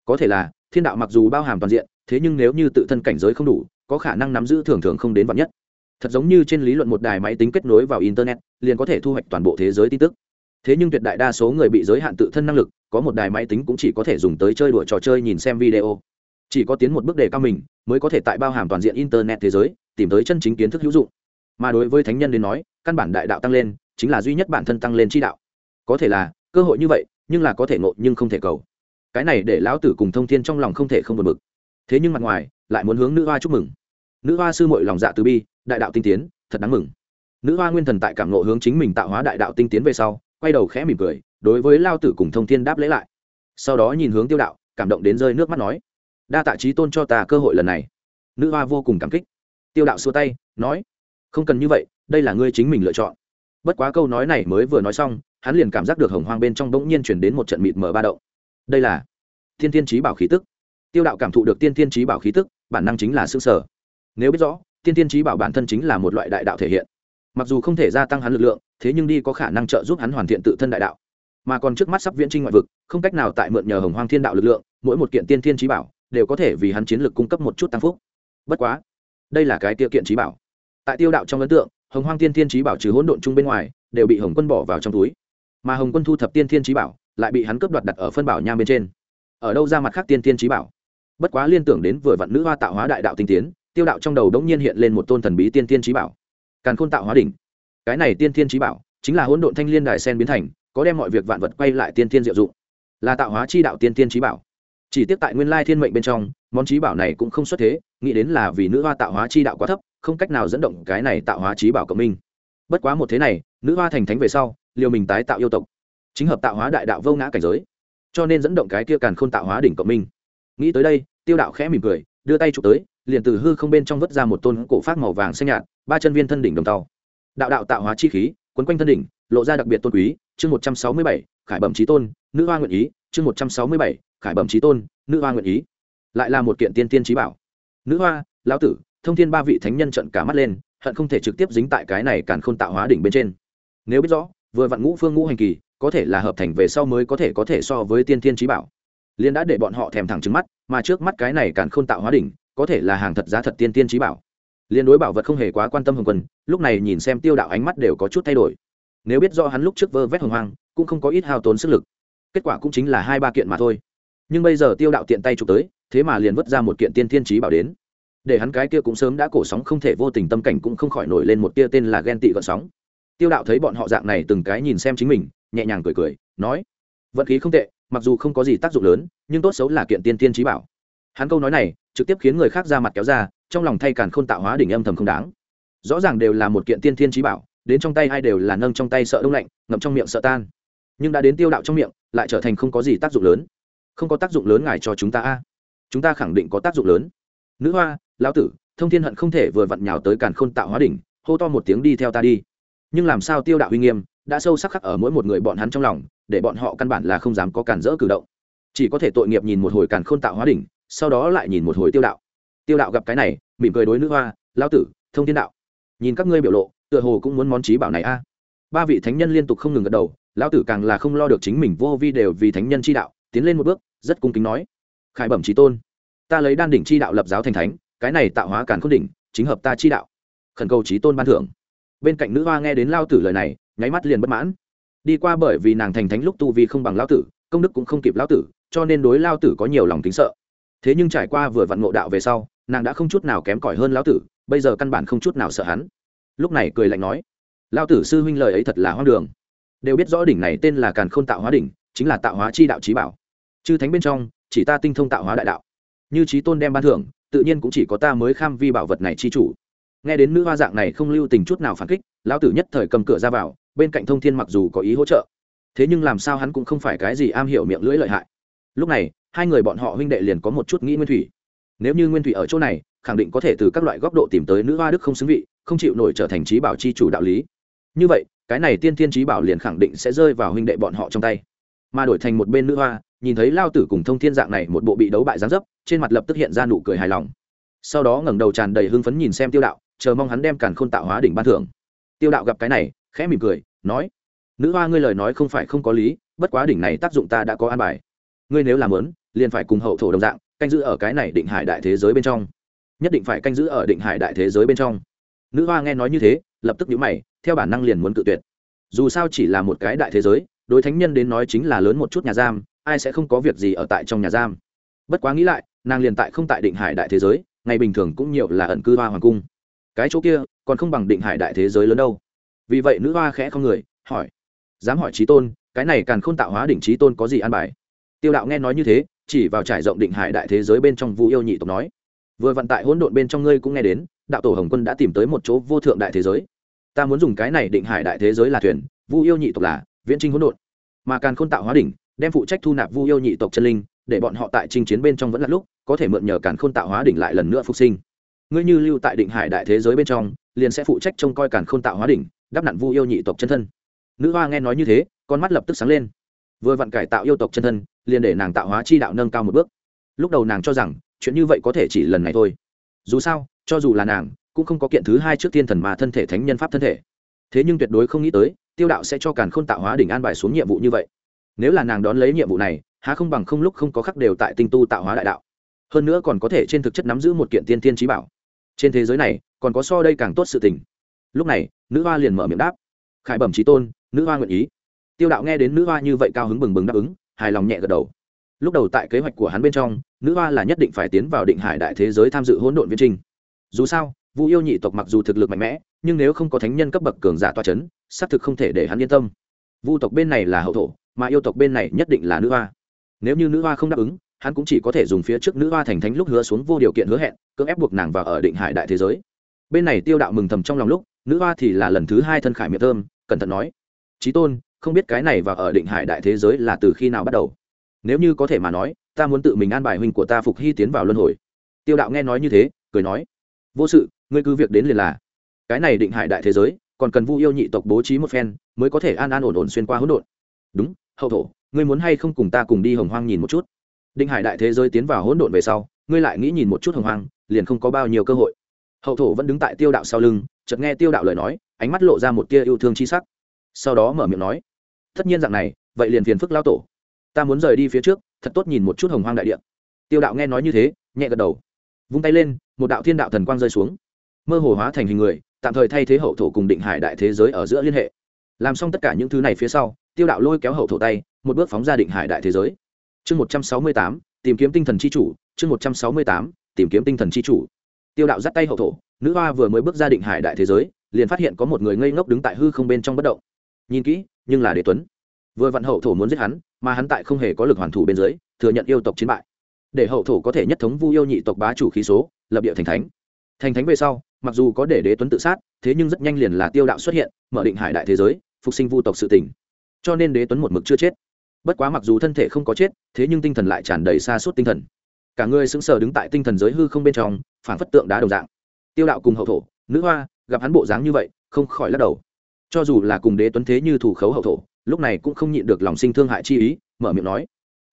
A: Có thể là, thiên đạo mặc dù bao hàm toàn diện, thế nhưng nếu như tự thân cảnh giới không đủ, có khả năng nắm giữ thường thường không đến vạn nhất thật giống như trên lý luận một đài máy tính kết nối vào internet, liền có thể thu hoạch toàn bộ thế giới tin tức. Thế nhưng tuyệt đại đa số người bị giới hạn tự thân năng lực, có một đài máy tính cũng chỉ có thể dùng tới chơi đùa trò chơi nhìn xem video. Chỉ có tiến một bước đề cao mình, mới có thể tại bao hàm toàn diện internet thế giới, tìm tới chân chính kiến thức hữu dụng. Mà đối với thánh nhân đến nói, căn bản đại đạo tăng lên, chính là duy nhất bản thân tăng lên chi đạo. Có thể là, cơ hội như vậy, nhưng là có thể ngộ nhưng không thể cầu. Cái này để lão tử cùng thông thiên trong lòng không thể không buồn bực. Thế nhưng mặt ngoài, lại muốn hướng nữ hoa chúc mừng nữ hoa sư mội lòng dạ từ bi, đại đạo tinh tiến, thật đáng mừng. Nữ hoa nguyên thần tại cảm nộ hướng chính mình tạo hóa đại đạo tinh tiến về sau, quay đầu khẽ mỉm cười, đối với lao tử cùng thông thiên đáp lễ lại. Sau đó nhìn hướng tiêu đạo, cảm động đến rơi nước mắt nói, đa tạ trí tôn cho ta cơ hội lần này. Nữ hoa vô cùng cảm kích. Tiêu đạo xua tay, nói, không cần như vậy, đây là ngươi chính mình lựa chọn. Bất quá câu nói này mới vừa nói xong, hắn liền cảm giác được hồng hoang bên trong bỗng nhiên chuyển đến một trận mịt mờ ba động. Đây là thiên thiên trí bảo khí tức. Tiêu đạo cảm thụ được tiên thiên trí bảo khí tức, bản năng chính là xương sở nếu biết rõ, tiên thiên trí bảo bản thân chính là một loại đại đạo thể hiện. Mặc dù không thể gia tăng hắn lực lượng, thế nhưng đi có khả năng trợ giúp hắn hoàn thiện tự thân đại đạo. Mà còn trước mắt sắp viễn trinh ngoại vực, không cách nào tại mượn nhờ hồng hoang thiên đạo lực lượng, mỗi một kiện tiên thiên trí bảo đều có thể vì hắn chiến lực cung cấp một chút tăng phúc. Bất quá, đây là cái tiêu kiện trí bảo. Tại tiêu đạo trong ấn tượng, hồng hoang tiên thiên trí bảo trừ hỗn độn chung bên ngoài, đều bị hồng quân bỏ vào trong túi. Mà hồng quân thu thập tiên thiên trí bảo, lại bị hắn cướp đoạt đặt ở phân bảo nham bên trên. Ở đâu ra mặt khác tiên thiên trí bảo? Bất quá liên tưởng đến vừa vặn nữ hoa tạo hóa đại đạo tinh tiến tiêu đạo trong đầu đống nhiên hiện lên một tôn thần bí tiên tiên trí bảo. Càn khôn tạo hóa đỉnh. Cái này tiên tiên trí bảo chính là hỗn độn thanh liên đài sen biến thành, có đem mọi việc vạn vật quay lại tiên tiên diệu dụng. Là tạo hóa chi đạo tiên tiên trí bảo. Chỉ tiếp tại nguyên lai thiên mệnh bên trong, món trí bảo này cũng không xuất thế, nghĩ đến là vì nữ hoa tạo hóa chi đạo quá thấp, không cách nào dẫn động cái này tạo hóa trí bảo cộng minh bất quá một thế này, nữ hoa thành thánh về sau, liều mình tái tạo yêu tộc. Chính hợp tạo hóa đại đạo vô ngã cảnh giới. Cho nên dẫn động cái kia càn khôn tạo hóa đỉnh cộng minh nghĩ tới đây, tiêu đạo khẽ mỉm cười, đưa tay chụp tới liền từ hư không bên trong vớt ra một tôn cổ phát màu vàng xanh nhạt, ba chân viên thân đỉnh đồng tàu. Đạo đạo tạo hóa chi khí, quấn quanh thân đỉnh, lộ ra đặc biệt tôn quý, chương một trăm sáu mươi bảy, khải bẩm trí tôn, nữ hoa nguyện ý, chương một trăm sáu mươi bảy, khải bẩm trí tôn, nữ hoa nguyện ý. Lại là một kiện tiên tiên trí bảo. Nữ hoa, lão tử, thông thiên ba vị thánh nhân trận cả mắt lên, hận không thể trực tiếp dính tại cái này càn khôn tạo hóa đỉnh bên trên. Nếu biết rõ, vừa vặn ngũ phương ngũ hành kỳ, có thể là hợp thành về sau mới có thể có thể so với tiên thiên trí bảo. Liên đã để bọn họ thèm thẳng trứng mắt, mà trước mắt cái này càn khôn tạo hóa đỉnh có thể là hàng thật giá thật tiên tiên trí bảo. Liên đối bảo vật không hề quá quan tâm hồng quân, lúc này nhìn xem tiêu đạo ánh mắt đều có chút thay đổi. Nếu biết do hắn lúc trước vơ vét hồng hoang, cũng không có ít hao tốn sức lực. Kết quả cũng chính là hai ba kiện mà thôi. Nhưng bây giờ tiêu đạo tiện tay chụp tới, thế mà liền vứt ra một kiện tiên thiên trí bảo đến. Để hắn cái kia cũng sớm đã cổ sóng không thể vô tình tâm cảnh cũng không khỏi nổi lên một tia tên là ghen tị gợn sóng. Tiêu đạo thấy bọn họ dạng này từng cái nhìn xem chính mình, nhẹ nhàng cười cười, nói, vận khí không tệ, mặc dù không có gì tác dụng lớn, nhưng tốt xấu là kiện tiên tiên trí bảo. Hắn câu nói này trực tiếp khiến người khác ra mặt kéo ra, trong lòng thay càn khôn tạo hóa đỉnh âm thầm không đáng. Rõ ràng đều là một kiện tiên thiên trí bảo, đến trong tay ai đều là nâng trong tay sợ đông lạnh, ngậm trong miệng sợ tan. Nhưng đã đến tiêu đạo trong miệng, lại trở thành không có gì tác dụng lớn. Không có tác dụng lớn ngài cho chúng ta a. Chúng ta khẳng định có tác dụng lớn. Nữ hoa, lão tử, thông thiên hận không thể vừa vặn nhào tới càn khôn tạo hóa đỉnh, hô to một tiếng đi theo ta đi. Nhưng làm sao tiêu đạo uy nghiêm, đã sâu sắc khắc ở mỗi một người bọn hắn trong lòng, để bọn họ căn bản là không dám có cản rỡ cử động. Chỉ có thể tội nghiệp nhìn một hồi càn khôn tạo hóa đỉnh sau đó lại nhìn một hồi tiêu đạo. Tiêu đạo gặp cái này, mỉm cười đối nữ hoa lao tử, thông thiên đạo. Nhìn các ngươi biểu lộ, tựa hồ cũng muốn món trí bảo này a. Ba vị thánh nhân liên tục không ngừng gật đầu, lão tử càng là không lo được chính mình vô vi đều vì thánh nhân chi đạo, tiến lên một bước, rất cung kính nói, khải bẩm trí tôn, ta lấy đan đỉnh chi đạo lập giáo thành thánh, cái này tạo hóa càn n đỉnh, chính hợp ta chi đạo. Khẩn cầu trí tôn ban thưởng. Bên cạnh nữ hoa nghe đến lao tử lời này, nháy mắt liền bất mãn. Đi qua bởi vì nàng thành thánh lúc tu vi không bằng lao tử, công đức cũng không kịp lao tử, cho nên đối lao tử có nhiều lòng kính sợ thế nhưng trải qua vừa vặn ngộ đạo về sau, nàng đã không chút nào kém cỏi hơn lão tử, bây giờ căn bản không chút nào sợ hắn. Lúc này cười lạnh nói lao tử sư huynh lời ấy thật là hoang đường. Đều biết rõ đỉnh này tên là càn khôn tạo hóa đỉnh, chính là tạo hóa chi đạo trí bảo. Chư thánh bên trong, chỉ ta tinh thông tạo hóa đại đạo. Như trí tôn đem ban thưởng, tự nhiên cũng chỉ có ta mới kham vi bảo vật này chi chủ. Nghe đến nữ hoa dạng này không lưu tình chút nào phản kích, lão tử nhất thời cầm cửa ra vào, bên cạnh thông thiên mặc dù có ý hỗ trợ, thế nhưng làm sao hắn cũng không phải cái gì am hiểu miệng lưỡi lợi hại. Lúc này hai người bọn họ huynh đệ liền có một chút nghĩ nguyên thủy. Nếu như nguyên thủy ở chỗ này, khẳng định có thể từ các loại góc độ tìm tới nữ hoa đức không xứng vị, không chịu nổi trở thành trí bảo chi chủ đạo lý. Như vậy, cái này tiên tiên trí bảo liền khẳng định sẽ rơi vào huynh đệ bọn họ trong tay. Mà đổi thành một bên nữ hoa, nhìn thấy lao tử cùng thông thiên dạng này một bộ bị đấu bại gián dấp, trên mặt lập tức hiện ra nụ cười hài lòng. Sau đó ngẩng đầu tràn đầy hưng phấn nhìn xem tiêu đạo, chờ mong hắn đem càn khôn tạo hóa đỉnh ban thưởng. Tiêu đạo gặp cái này, khẽ mỉm cười, nói, nữ hoa ngươi lời nói không phải không có lý, bất quá đỉnh này tác dụng ta đã có an bài. Ngươi nếu làm lớn liền phải cùng hậu thổ đồng dạng, canh giữ ở cái này định hải đại thế giới bên trong. Nhất định phải canh giữ ở định hải đại thế giới bên trong. Nữ hoa nghe nói như thế, lập tức nhíu mày, theo bản năng liền muốn cự tuyệt. Dù sao chỉ là một cái đại thế giới, đối thánh nhân đến nói chính là lớn một chút nhà giam, ai sẽ không có việc gì ở tại trong nhà giam. Bất quá nghĩ lại, nàng liền tại không tại định hải đại thế giới, ngày bình thường cũng nhiều là ẩn cư hoa hoàng cung. Cái chỗ kia, còn không bằng định hải đại thế giới lớn đâu. Vì vậy nữ hoa khẽ không người, hỏi. Dám hỏi trí tôn, cái này càng không tạo hóa đỉnh trí tôn có gì an bài? Tiêu đạo nghe nói như thế chỉ vào trải rộng định hải đại thế giới bên trong vũ yêu nhị tộc nói, vừa vận tại hỗn độn bên trong ngươi cũng nghe đến, đạo tổ hồng quân đã tìm tới một chỗ vô thượng đại thế giới. Ta muốn dùng cái này định hải đại thế giới là thuyền, vu yêu nhị tộc là viễn trinh hỗn độn. Mà càng khôn tạo hóa đỉnh đem phụ trách thu nạp vu yêu nhị tộc chân linh, để bọn họ tại chinh chiến bên trong vẫn là lúc, có thể mượn nhờ càn khôn tạo hóa đỉnh lại lần nữa phục sinh. Ngươi như lưu tại định hải đại thế giới bên trong, liền sẽ phụ trách trông coi càn khôn tạo hóa đỉnh, đắp nặn vu yêu nhị tộc chân thân. Nữ hoa nghe nói như thế, con mắt lập tức sáng lên vừa vặn cải tạo yêu tộc chân thân, liền để nàng tạo hóa chi đạo nâng cao một bước. Lúc đầu nàng cho rằng, chuyện như vậy có thể chỉ lần này thôi. Dù sao, cho dù là nàng, cũng không có kiện thứ hai trước tiên thần mà thân thể thánh nhân pháp thân thể. Thế nhưng tuyệt đối không nghĩ tới, tiêu đạo sẽ cho càn khôn tạo hóa đỉnh an bài xuống nhiệm vụ như vậy. Nếu là nàng đón lấy nhiệm vụ này, há không bằng không lúc không có khắc đều tại tinh tu tạo hóa đại đạo. Hơn nữa còn có thể trên thực chất nắm giữ một kiện tiên tiên trí bảo. Trên thế giới này, còn có so đây càng tốt sự tình. Lúc này, nữ hoa liền mở miệng đáp. Khải bẩm trí tôn, nữ hoa nguyện ý tiêu đạo nghe đến nữ hoa như vậy cao hứng bừng bừng đáp ứng, hài lòng nhẹ gật đầu. Lúc đầu tại kế hoạch của hắn bên trong, nữ hoa là nhất định phải tiến vào định hải đại thế giới tham dự hỗn độn viên trinh. Dù sao, vu yêu nhị tộc mặc dù thực lực mạnh mẽ, nhưng nếu không có thánh nhân cấp bậc cường giả toa c h ấ n xác thực không thể để hắn yên tâm. Vu tộc bên này là hậu thổ, mà yêu tộc bên này nhất định là nữ hoa. Nếu như nữ hoa không đáp ứng, hắn cũng chỉ có thể dùng phía trước nữ hoa thành thánh lúc hứa xuống vô điều kiện hứa hẹn, cưỡng ép buộc nàng vào ở định hải đại thế giới. Bên này tiêu đạo mừng thầm trong lòng lúc, nữ hoa thì là lần thứ hai thân khải miệng thơm, cẩn thận nói trí tôn không biết cái này và ở định hải đại thế giới là từ khi nào bắt đầu. Nếu như có thể mà nói, ta muốn tự mình an bài huynh của ta phục hy tiến vào luân hồi. Tiêu đạo nghe nói như thế, cười nói, vô sự, ngươi cứ việc đến liền là. Cái này định hải đại thế giới, còn cần vu yêu nhị tộc bố trí một phen, mới có thể an an ổn ổn xuyên qua hỗn độn. Đúng, hậu thổ, ngươi muốn hay không cùng ta cùng đi hồng hoang nhìn một chút? Định hải đại thế giới tiến vào hỗn độn về sau, ngươi lại nghĩ nhìn một chút hồng hoang, liền không có bao nhiêu cơ hội. Hậu thổ vẫn đứng tại tiêu đạo sau lưng, chợt nghe tiêu đạo lời nói, ánh mắt lộ ra một tia yêu thương chi sắc. Sau đó mở miệng nói tất nhiên dạng này, vậy liền phiền phức lao tổ. Ta muốn rời đi phía trước, thật tốt nhìn một chút hồng hoang đại địa. Tiêu đạo nghe nói như thế, nhẹ gật đầu. Vung tay lên, một đạo thiên đạo thần quang rơi xuống. Mơ hồ hóa thành hình người, tạm thời thay thế hậu thổ cùng định hải đại thế giới ở giữa liên hệ. Làm xong tất cả những thứ này phía sau, tiêu đạo lôi kéo hậu thổ tay, một bước phóng ra định hải đại thế giới. Chương một trăm sáu mươi tám, tìm kiếm tinh thần c h i chủ, chương một trăm sáu mươi tám, tìm kiếm tinh thần c h i chủ. Tiêu đạo dắt tay hậu thổ, nữ hoa vừa mới bước ra định hải đại thế giới, liền phát hiện có một người ngây ngốc đứng tại hư không bên trong bất động. Nhìn kỹ nhưng là đế tuấn. Vừa vặn hậu thổ muốn giết hắn, mà hắn tại không hề có lực hoàn thủ bên dưới, thừa nhận yêu tộc chiến bại. Để hậu thổ có thể nhất thống vu yêu nhị tộc bá chủ khí số, lập địa thành thánh. Thành thánh về sau, mặc dù có để đế tuấn tự sát, thế nhưng rất nhanh liền là tiêu đạo xuất hiện, mở định hải đại thế giới, phục sinh vu tộc sự tỉnh cho nên đế tuấn một mực chưa chết. Bất quá mặc dù thân thể không có chết, thế nhưng tinh thần lại tràn đầy xa suốt tinh thần. Cả người sững sờ đứng tại tinh thần giới hư không bên trong phản phất tượng đá đồng dạng. Tiêu đạo cùng hậu thổ, nữ hoa, gặp hắn bộ dáng như vậy, không khỏi lắc đầu cho dù là cùng đế tuấn thế như thủ khấu hậu thổ, lúc này cũng không nhịn được lòng sinh thương hại chi ý, mở miệng nói,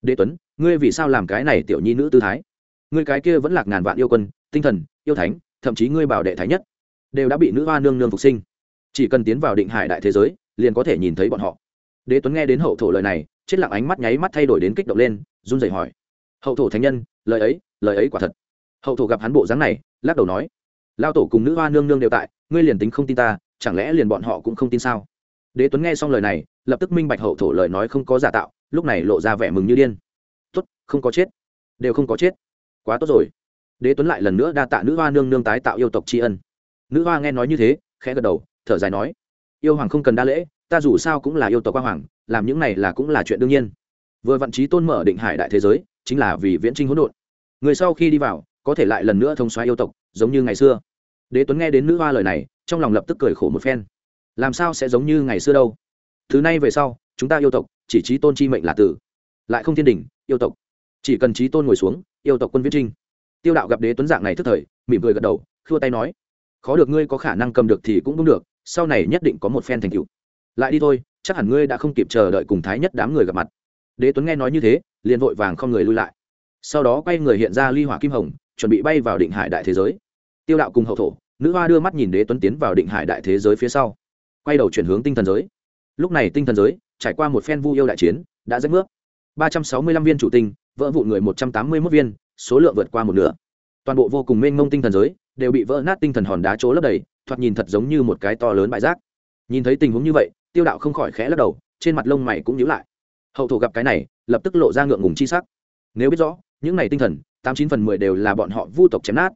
A: đế tuấn, ngươi vì sao làm cái này tiểu nhi nữ tư thái? Ngươi cái kia vẫn lạc ngàn vạn yêu quân, tinh thần, yêu thánh, thậm chí ngươi bảo đệ thái nhất, đều đã bị nữ hoa nương nương phục sinh. Chỉ cần tiến vào định hải đại thế giới, liền có thể nhìn thấy bọn họ. Đế tuấn nghe đến hậu thổ lời này, chết lặng ánh mắt nháy mắt thay đổi đến kích động lên, run rẩy hỏi, hậu thổ thánh nhân, lời ấy lời ấy quả thật. Hậu thổ gặp hắn bộ dáng này, lắc đầu nói lao tổ cùng nữ hoa nương nương đều tại, ngươi liền tính không tin ta chẳng lẽ liền bọn họ cũng không tin sao? Đế tuấn nghe xong lời này, lập tức minh bạch hậu thổ lời nói không có giả tạo, lúc này lộ ra vẻ mừng như điên. Tốt, không có chết. Đều không có chết. Quá tốt rồi. Đế tuấn lại lần nữa đa tạ nữ hoa nương nương tái tạo yêu tộc tri ân. Nữ hoa nghe nói như thế, khẽ gật đầu, thở dài nói, yêu hoàng không cần đa lễ, ta dù sao cũng là yêu tộc quang hoàng, làm những này là cũng là chuyện đương nhiên. Vừa vận trí tôn mở định hải đại thế giới, chính là vì viễn trinh hỗn độn. Người sau khi đi vào, có thể lại lần nữa thông xóa yêu tộc, giống như ngày xưa. Đế tuấn nghe đến nữ hoa lời này trong lòng lập tức cười khổ một phen. Làm sao sẽ giống như ngày xưa đâu? Thứ này về sau, chúng ta yêu tộc, chỉ trí tôn chi mệnh là tử. Lại không thiên đình yêu tộc. Chỉ cần trí tôn ngồi xuống, yêu tộc quân viết trinh. Tiêu đạo gặp đế tuấn dạng này thức thời, mỉm cười gật đầu, khua tay nói, khó được ngươi có khả năng cầm được thì cũng đúng được, sau này nhất định có một phen thành tựu. Lại đi thôi, chắc hẳn ngươi đã không kịp chờ đợi cùng thái nhất đám người gặp mặt. Đế tuấn nghe nói như thế, liền vội vàng không người lui lại. Sau đó quay người hiện ra ly hỏa kim hồng, chuẩn bị bay vào định hải đại thế giới. Tiêu đạo cùng hậu thổ nữ hoa đưa mắt nhìn đế tuấn tiến vào định hải đại thế giới phía sau. Quay đầu chuyển hướng tinh thần giới. Lúc này tinh thần giới, trải qua một phen vu yêu đại chiến, đã rách nước. Ba trăm sáu mươi lăm viên chủ tinh, vỡ vụ người một trăm tám mươi mốt viên, số lượng vượt qua một nửa. Toàn bộ vô cùng mênh mông tinh thần giới đều bị vỡ nát tinh thần hòn đá chỗ lấp đầy, thoạt nhìn thật giống như một cái to lớn bãi rác. Nhìn thấy tình huống như vậy, tiêu đạo không khỏi khẽ lắc đầu, trên mặt lông mày cũng nhíu lại. Hậu thổ gặp cái này, lập tức lộ ra ngượng ngùng chi sắc. Nếu biết rõ, những này tinh thần, tám chín phần mười đều là bọn họ vu tộc chém nát.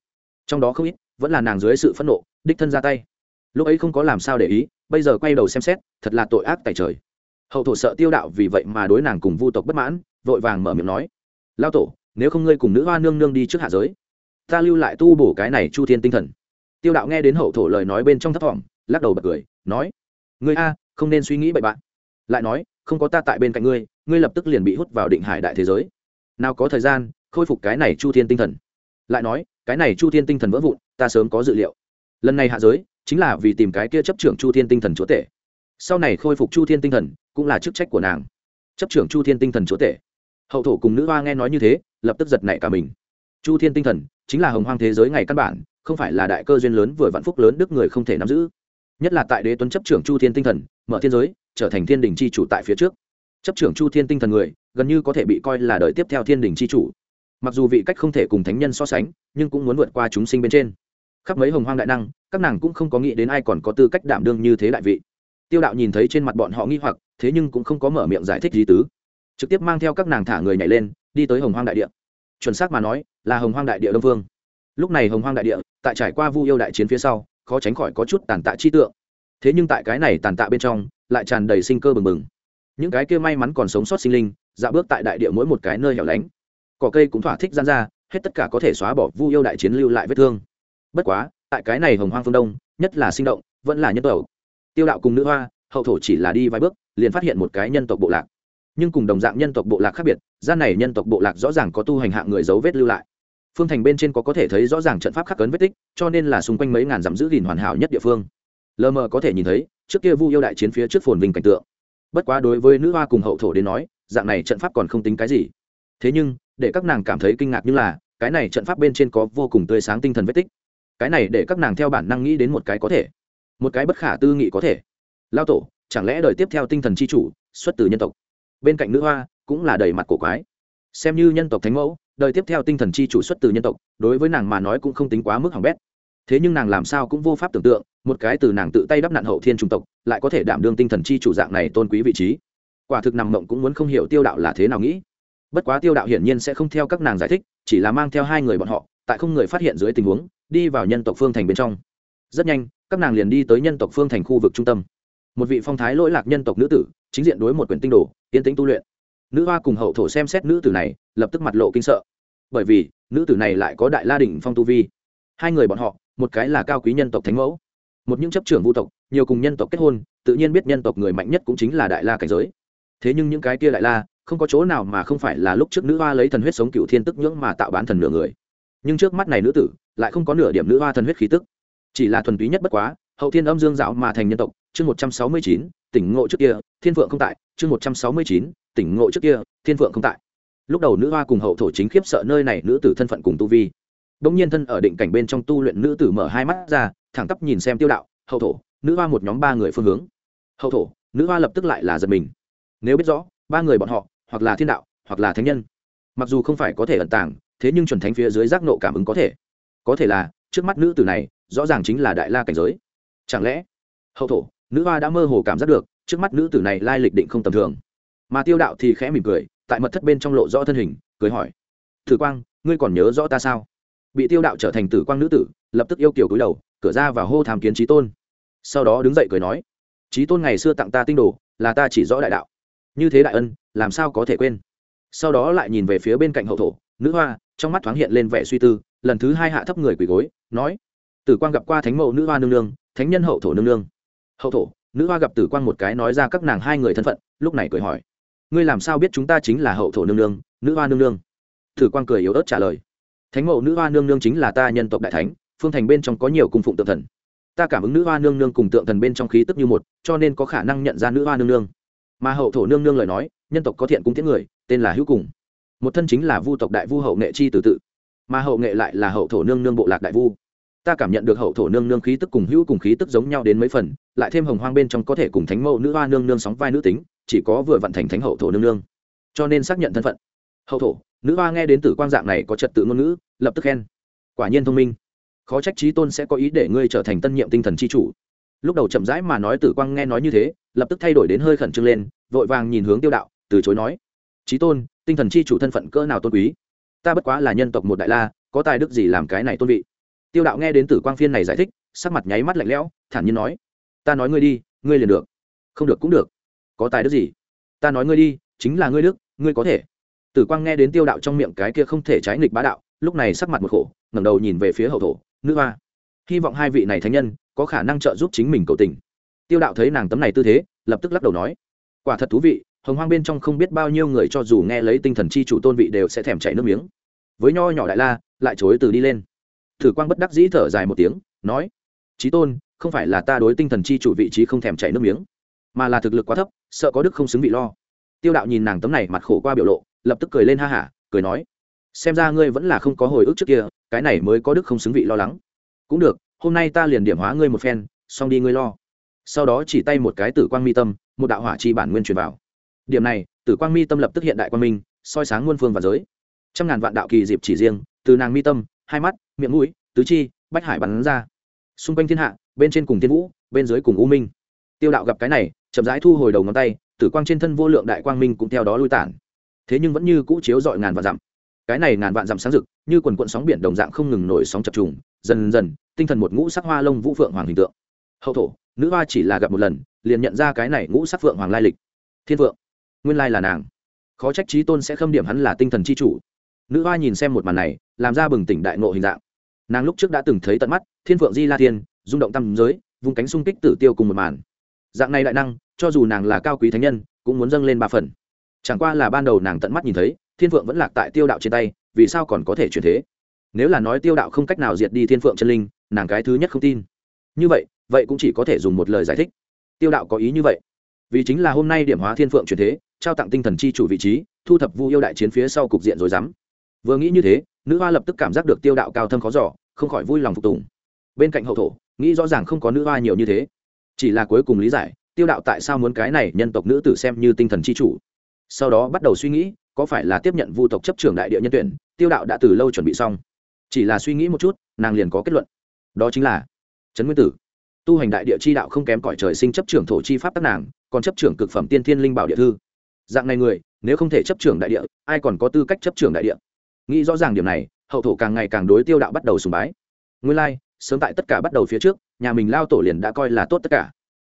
A: Trong đó không ít vẫn là nàng dưới sự phẫn nộ, đích thân ra tay. Lúc ấy không có làm sao để ý, bây giờ quay đầu xem xét, thật là tội ác tại trời. Hậu thổ sợ tiêu đạo vì vậy mà đối nàng cùng vu tộc bất mãn, vội vàng mở miệng nói, lao tổ, nếu không ngươi cùng nữ hoa nương nương đi trước hạ giới, ta lưu lại tu bổ cái này chu thiên tinh thần. Tiêu đạo nghe đến hậu thổ lời nói bên trong thấp thỏm, lắc đầu bật cười, nói, ngươi a, không nên suy nghĩ bậy bạn. Lại nói, không có ta tại bên cạnh ngươi ngươi lập tức liền bị hút vào định hải đại thế giới. Nào có thời gian, khôi phục cái này chu thiên tinh thần lại nói, cái này chu thiên tinh thần vỡ vụn, ta sớm có dự liệu. Lần này hạ giới, chính là vì tìm cái kia chấp trưởng chu thiên tinh thần chúa tể. Sau này khôi phục chu thiên tinh thần, cũng là chức trách của nàng. Chấp trưởng chu thiên tinh thần chúa tể. Hậu thổ cùng nữ hoa nghe nói như thế, lập tức giật nảy cả mình. Chu thiên tinh thần, chính là hồng hoang thế giới ngày căn bản, không phải là đại cơ duyên lớn vừa vạn phúc lớn đức người không thể nắm giữ. Nhất là tại đế tuấn chấp trưởng chu thiên tinh thần, mở thiên giới, trở thành thiên đình c h i chủ tại phía trước. Chấp trưởng chu thiên tinh thần người, gần như có thể bị coi là đời tiếp theo thiên đình c h i chủ mặc dù vị cách không thể cùng thánh nhân so sánh, nhưng cũng muốn vượt qua chúng sinh bên trên. Khắp mấy hồng hoang đại năng, các nàng cũng không có nghĩ đến ai còn có tư cách đảm đương như thế đại vị. Tiêu đạo nhìn thấy trên mặt bọn họ nghi hoặc, thế nhưng cũng không có mở miệng giải thích gì tứ. Trực tiếp mang theo các nàng thả người nhảy lên, đi tới hồng hoang đại địa. Chuẩn xác mà nói, là hồng hoang đại địa đông phương lúc này hồng hoang đại địa, tại trải qua vu yêu đại chiến phía sau, khó tránh khỏi có chút tàn tạ chi tượng. Thế nhưng tại cái này tàn tạ bên trong, lại tràn đầy sinh cơ bừng bừng. Những cái kia may mắn còn sống sót sinh linh dạo bước tại đại địa mỗi một cái nơi hẻo lánh cỏ cây cũng thỏa thích gian ra, hết tất cả có thể xóa bỏ vu yêu đại chiến lưu lại vết thương. Bất quá, tại cái này hồng hoang phương đông, nhất là sinh động, vẫn là nhân tộc. Tiêu đạo cùng nữ hoa, hậu thổ chỉ là đi vài bước, liền phát hiện một cái nhân tộc bộ lạc. Nhưng cùng đồng dạng nhân tộc bộ lạc khác biệt, gian này nhân tộc bộ lạc rõ ràng có tu hành hạng người dấu vết lưu lại. Phương thành bên trên có có thể thấy rõ ràng trận pháp khắc cấn vết tích, cho nên là xung quanh mấy ngàn dặm giữ gìn hoàn hảo nhất địa phương. Lờ mờ có thể nhìn thấy, trước kia vu yêu đại chiến phía trước phồn vinh cảnh tượng. Bất quá đối với nữ hoa cùng hậu thổ đến nói, dạng này trận pháp còn không tính cái gì thế nhưng, để các nàng cảm thấy kinh ngạc như là, cái này trận pháp bên trên có vô cùng tươi sáng tinh thần vết tích. Cái này để các nàng theo bản năng nghĩ đến một cái có thể. Một cái bất khả tư nghị có thể. Lao tổ, chẳng lẽ đời tiếp theo tinh thần c h i chủ, xuất từ nhân tộc? Bên cạnh nữ hoa, cũng là đầy mặt cổ quái. Xem như nhân tộc thánh mẫu, đời tiếp theo tinh thần chi chủ xuất từ nhân tộc, đối với nàng mà nói cũng không tính quá mức hỏng bét. Thế nhưng nàng làm sao cũng vô pháp tưởng tượng, một cái từ nàng tự tay đắp nạn hậu thiên trung tộc, lại có thể đảm đương tinh thần chi chủ dạng này tôn quý vị trí. Quả thực nằm mộng cũng muốn không hiểu tiêu đạo là thế nào nghĩ bất quá tiêu đạo hiển nhiên sẽ không theo các nàng giải thích, chỉ là mang theo hai người bọn họ, tại không người phát hiện dưới tình huống, đi vào nhân tộc phương thành bên trong. Rất nhanh, các nàng liền đi tới nhân tộc phương thành khu vực trung tâm. Một vị phong thái lỗi lạc nhân tộc nữ tử, chính diện đối một quyển tinh đồ yên tĩnh tu luyện. Nữ hoa cùng hậu thổ xem xét nữ tử này, lập tức mặt lộ kinh sợ. Bởi vì, nữ tử này lại có đại la đỉnh phong tu vi. Hai người bọn họ, một cái là cao quý nhân tộc thánh mẫu, một những chấp trưởng vũ tộc, nhiều cùng nhân tộc kết hôn, tự nhiên biết nhân tộc người mạnh nhất cũng chính là đại la cảnh giới. Thế nhưng những cái kia đại la không có chỗ nào mà không phải là lúc trước nữ hoa lấy thần huyết sống cựu thiên tức nhưỡng mà tạo bán thần nửa người. Nhưng trước mắt này nữ tử, lại không có nửa điểm nữ hoa thần huyết khí tức. Chỉ là thuần túy nhất bất quá, hậu thiên âm dương dạo mà thành nhân tộc, chương một trăm sáu mươi chín, tỉnh ngộ trước kia, thiên vượng không tại, chương một trăm sáu mươi chín, tỉnh ngộ trước kia, thiên vượng không tại. Lúc đầu nữ hoa cùng hậu thổ chính khiếp sợ nơi này nữ tử thân phận cùng tu vi. Đông nhiên thân ở định cảnh bên trong tu luyện nữ tử mở hai mắt ra, thẳng tắp nhìn xem tiêu đạo, hậu thổ, nữ hoa một nhóm ba người phương hướng. Hậu thổ, nữ hoa lập tức lại là giật mình. Nếu biết rõ, ba người bọn họ hoặc là thiên đạo, hoặc là thánh nhân. Mặc dù không phải có thể ẩn tàng, thế nhưng chuẩn thánh phía dưới giác nộ cảm ứng có thể. Có thể là, trước mắt nữ tử này, rõ ràng chính là đại la cảnh giới. Chẳng lẽ, hậu thổ, nữ hoa đã mơ hồ cảm giác được, trước mắt nữ tử này lai lịch định không tầm thường. Mà tiêu đạo thì khẽ mỉm cười, tại mật thất bên trong lộ rõ thân hình, cười hỏi, thử quang, ngươi còn nhớ rõ ta sao? Bị tiêu đạo trở thành tử quang nữ tử, lập tức yêu kiểu cúi đầu, cửa ra và hô tham kiến trí tôn. Sau đó đứng dậy cười nói trí tôn ngày xưa tặng ta tinh đồ, là ta chỉ rõ đại đạo. Như thế đại ân làm sao có thể quên? Sau đó lại nhìn về phía bên cạnh hậu thổ, nữ hoa, trong mắt thoáng hiện lên vẻ suy tư, lần thứ hai hạ thấp người quỳ gối, nói, tử quang gặp qua thánh mẫu nữ hoa nương nương, thánh nhân hậu thổ nương nương. Hậu thổ, nữ hoa gặp tử quang một cái nói ra các nàng hai người thân phận, lúc này cười hỏi, ngươi làm sao biết chúng ta chính là hậu thổ nương nương, nữ hoa nương nương? Tử quang cười yếu ớt trả lời, thánh mẫu nữ hoa nương nương chính là ta nhân tộc đại thánh, phương thành bên trong có nhiều cung phụng tượng thần. Ta cảm ứng nữ hoa nương nương cùng tượng thần bên trong khí tức như một, cho nên có khả năng nhận ra nữ hoa nương nương. Mà hậu thổ nương nương lời nói nhân tộc có thiện cung tiễn người, tên là hữu cùng. Một thân chính là vu tộc đại vu hậu nghệ chi từ tự, mà hậu nghệ lại là hậu thổ nương nương bộ lạc đại vu. Ta cảm nhận được hậu thổ nương nương khí tức cùng hữu cùng khí tức giống nhau đến mấy phần, lại thêm hồng hoang bên trong có thể cùng thánh mẫu nữ hoa nương nương sóng vai nữ tính, chỉ có vừa vận thành thánh hậu thổ nương nương. Cho nên xác nhận thân phận. Hậu thổ, nữ hoa nghe đến tử quang dạng này có trật tự ngôn ngữ, lập tức khen. Quả nhiên thông minh. Khó trách trí tôn sẽ có ý để ngươi trở thành tân nhiệm tinh thần c h i chủ. Lúc đầu chậm rãi mà nói tử quang nghe nói như thế, lập tức thay đổi đến hơi khẩn trương lên, vội vàng nhìn hướng tiêu đạo từ chối nói trí tôn, tinh thần c h i chủ thân phận cỡ nào tôn quý? Ta bất quá là nhân tộc một đại la, có tài đức gì làm cái này tôn vị? Tiêu đạo nghe đến tử quang phiên này giải thích, sắc mặt nháy mắt lạnh lẽo, thản nhiên nói, ta nói ngươi đi, ngươi liền được. Không được cũng được. Có tài đức gì? Ta nói ngươi đi, chính là ngươi đức, ngươi có thể. Tử quang nghe đến tiêu đạo trong miệng cái kia không thể trái nghịch bá đạo, lúc này sắc mặt một khổ, ngẩng đầu nhìn về phía hậu thổ, nữ hoa, hy vọng hai vị này thánh nhân có khả năng trợ giúp chính mình cầu tình. Tiêu đạo thấy nàng tấm này tư thế, lập tức lắc đầu nói, quả thật thú vị hồng hoang bên trong không biết bao nhiêu người cho dù nghe lấy tinh thần chi chủ tôn vị đều sẽ thèm chảy nước miếng. Với nho nhỏ đại la, lại chối từ đi lên. Thử quang bất đắc dĩ thở dài một tiếng, nói trí tôn, không phải là ta đối tinh thần chi chủ vị trí không thèm chảy nước miếng, mà là thực lực quá thấp, sợ có đức không xứng vị lo. Tiêu đạo nhìn nàng tấm này mặt khổ qua biểu lộ, lập tức cười lên ha hả, cười nói, xem ra ngươi vẫn là không có hồi ức trước kia, cái này mới có đức không xứng vị lo lắng. Cũng được, hôm nay ta liền điểm hóa ngươi một phen, xong đi ngươi lo. Sau đó chỉ tay một cái tử quang mi tâm, một đạo hỏa chi bản nguyên truyền vào điểm này, tử quang mi tâm lập tức hiện đại quang minh, soi sáng muôn phương và giới. Trăm ngàn vạn đạo kỳ dịp chỉ riêng, từ nàng mi tâm, hai mắt, miệng mũi, tứ chi, bách hải bắn ra. Xung quanh thiên hạ, bên trên cùng thiên vũ, bên dưới cùng u minh. Tiêu đạo gặp cái này, chậm rãi thu hồi đầu ngón tay, tử quang trên thân vô lượng đại quang minh cũng theo đó lui tản. Thế nhưng vẫn như cũ chiếu dọi ngàn vạn dặm. Cái này ngàn vạn dặm sáng rực, như quần quận sóng biển đồng dạng không ngừng nổi sóng chập trùng, dần dần, tinh thần một ngũ sắc hoa lông vũ phượng hoàng hình tượng. Hậu thổ, nữ hoa chỉ là gặp một lần, liền nhận ra cái này ngũ sắc phượng hoàng lai lịch. Thiên phượng nguyên lai là nàng. Khó trách trí tôn sẽ khâm điểm hắn là tinh thần c h i chủ. Nữ hoa nhìn xem một màn này, làm ra bừng tỉnh đại ngộ hình dạng. Nàng lúc trước đã từng thấy tận mắt, thiên phượng di la thiên, rung động tâm giới vùng cánh xung kích tử tiêu cùng một màn. Dạng này đại năng, cho dù nàng là cao quý thánh nhân, cũng muốn dâng lên ba phần. Chẳng qua là ban đầu nàng tận mắt nhìn thấy, thiên phượng vẫn lạc tại tiêu đạo trên tay, vì sao còn có thể chuyển thế? Nếu là nói tiêu đạo không cách nào diệt đi thiên phượng chân linh, nàng cái thứ nhất không tin. Như vậy vậy cũng chỉ có thể dùng một lời giải thích. Tiêu đạo có ý như vậy. Vì chính là hôm nay điểm hóa thiên phượng chuyển thế trao tặng tinh thần chi chủ vị trí, thu thập vu yêu đại chiến phía sau cục diện rồi dám. Vừa nghĩ như thế, nữ hoa lập tức cảm giác được tiêu đạo cao thâm khó giỏ không khỏi vui lòng phục tùng. Bên cạnh hậu thổ, nghĩ rõ ràng không có nữ hoa nhiều như thế. Chỉ là cuối cùng lý giải, tiêu đạo tại sao muốn cái này nhân tộc nữ tử xem như tinh thần chi chủ. Sau đó bắt đầu suy nghĩ, có phải là tiếp nhận vu tộc chấp trưởng đại địa nhân tuyển, tiêu đạo đã từ lâu chuẩn bị xong. Chỉ là suy nghĩ một chút, nàng liền có kết luận. Đó chính là trấn nguyên tử. Tu hành đại địa chi đạo không kém cõi trời sinh chấp trưởng thổ chi pháp tắc nàng, còn chấp trưởng cực phẩm tiên thiên linh bảo địa thư dạng này người nếu không thể chấp trưởng đại địa ai còn có tư cách chấp trưởng đại địa? Nghĩ rõ ràng điểm này hậu thổ càng ngày càng đối tiêu đạo bắt đầu sùng bái. Nguyên lai、like, sớm tại tất cả bắt đầu phía trước nhà mình lao tổ liền đã coi là tốt tất cả.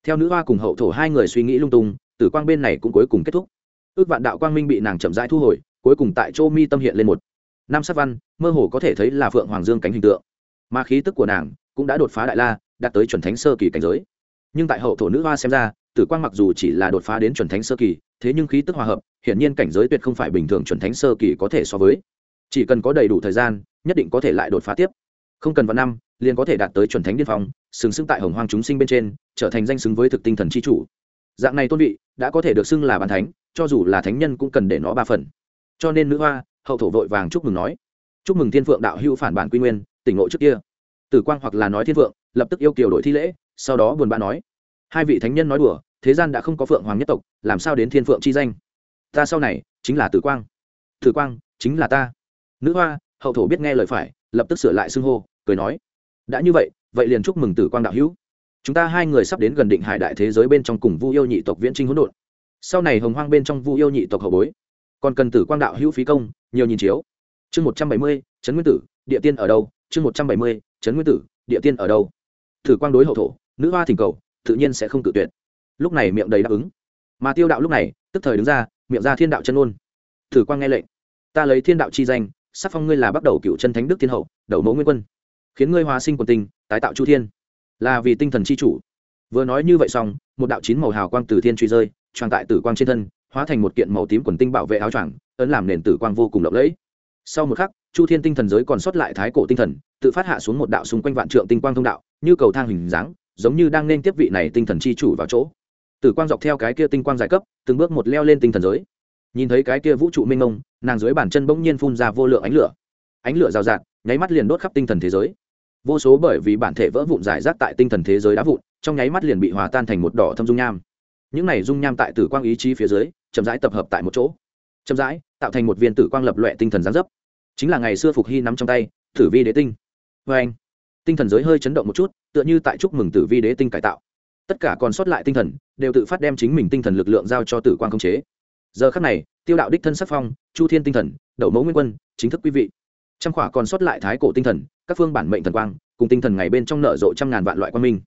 A: Theo nữ hoa cùng hậu thổ hai người suy nghĩ lung tung tử quang bên này cũng cuối cùng kết thúc. Ước vạn đạo quang minh bị nàng chậm rãi thu hồi cuối cùng tại chỗ mi tâm hiện lên một. Năm sắc văn mơ hồ có thể thấy là phượng hoàng dương cánh hình tượng. Mà khí tức của nàng cũng đã đột phá đại la đạt tới chuẩn thánh sơ kỳ cảnh giới. Nhưng tại hậu thổ nữ hoa xem ra tử quang mặc dù chỉ là đột phá đến chuẩn thánh sơ kỳ, thế nhưng khí tức hòa hợp, hiển nhiên cảnh giới tuyệt không phải bình thường chuẩn thánh sơ kỳ có thể so với. Chỉ cần có đầy đủ thời gian, nhất định có thể lại đột phá tiếp. Không cần vào năm, liền có thể đạt tới chuẩn thánh điên phong xứng xứng tại hồng hoang chúng sinh bên trên, trở thành danh xứng với thực tinh thần c h i chủ. Dạng này tôn vị, đã có thể được xưng là bàn thánh, cho dù là thánh nhân cũng cần để nó ba phần. Cho nên nữ hoa, hậu thổ vội vàng chúc mừng nói. Chúc mừng thiên phượng đạo hữu phản bản quy nguyên, tỉnh ngộ trước kia. Tử quang hoặc là nói thiên phượng, lập tức yêu kiều đổi thi lễ, sau đó buồn bã nói hai vị thánh nhân nói đùa, thế gian đã không có phượng hoàng nhất tộc, làm sao đến thiên phượng chi danh? Ta sau này chính là tử quang. Tử quang chính là ta. Nữ hoa, hậu thổ biết nghe lời phải, lập tức sửa lại xưng hô, cười nói. Đã như vậy vậy liền chúc mừng tử quang đạo hữu. Chúng ta hai người sắp đến gần định hải đại thế giới bên trong cùng vu yêu nhị tộc viễn trinh hỗn độn. Sau này hồng hoang bên trong vu yêu nhị tộc hậu bối. Còn cần tử quang đạo hữu phí công, nhiều nhìn chiếu. Chương một trăm bảy mươi, trấn nguyên tử, địa tiên ở đâu? Chương một trăm bảy mươi, trấn nguyên tử, địa tiên ở đâu? Tử quang đối hậu thổ, nữ hoa thỉnh cầu tự nhiên sẽ không tự tuyệt. Lúc này miệng đầy đáp ứng. Mà tiêu đạo lúc này, tức thời đứng ra, miệng ra thiên đạo chân ôn tử quang nghe lệnh. Ta lấy thiên đạo chi danh, sắc phong ngươi là bắt đầu cựu chân thánh đức thiên hậu, đầu mẫu nguyên quân. Khiến ngươi hóa sinh quần tinh tái tạo chu thiên. Là vì tinh thần chi chủ. Vừa nói như vậy xong, một đạo chín màu hào quang từ thiên truy rơi tròn tại tử quang trên thân, hóa thành một kiện màu tím quần tinh bảo vệ áo choàng, ấn làm nền tử quang vô cùng lộng lẫy. Sau một khắc, chu thiên tinh thần giới còn sót lại thái cổ tinh thần, tự phát hạ xuống một đạo xung quanh vạn trượng tinh quang thông đạo, như cầu thang hình dáng giống như đang nên tiếp vị này tinh thần chi chủ vào chỗ. Tử quang dọc theo cái kia tinh quang giải cấp, từng bước một leo lên tinh thần giới. Nhìn thấy cái kia vũ trụ mênh mông, nàng dưới bàn chân bỗng nhiên phun ra vô lượng ánh lửa. Ánh lửa rào rạt, nháy mắt liền đốt khắp tinh thần thế giới. Vô số bởi vì bản thể vỡ vụn giải rác tại tinh thần thế giới đá vụn, trong nháy mắt liền bị hòa tan thành một đỏ thâm dung nham. Những này dung nham tại tử quang ý chí phía dưới, chậm rãi tập hợp tại một chỗ. Chậm rãi, tạo thành một viên tử quang lập loẹ tinh thần gián dấp. Chính là ngày xưa phục hy nắm trong tay, tử vi đế tinh. Vê anh tinh thần giới hơi chấn động một chút, tựa như tại chúc mừng tử vi đế tinh cải tạo. Tất cả còn sót lại tinh thần, đều tự phát đem chính mình tinh thần lực lượng giao cho tử quang khống chế. Giờ khắc này, tiêu đạo đích thân sắc phong, chu thiên tinh thần, đậu mẫu nguyên quân, chính thức quý vị. Trăm khỏa còn sót lại thái cổ tinh thần, các phương bản mệnh thần quang, cùng tinh thần ngày bên trong nở rộ trăm ngàn vạn loại quang minh.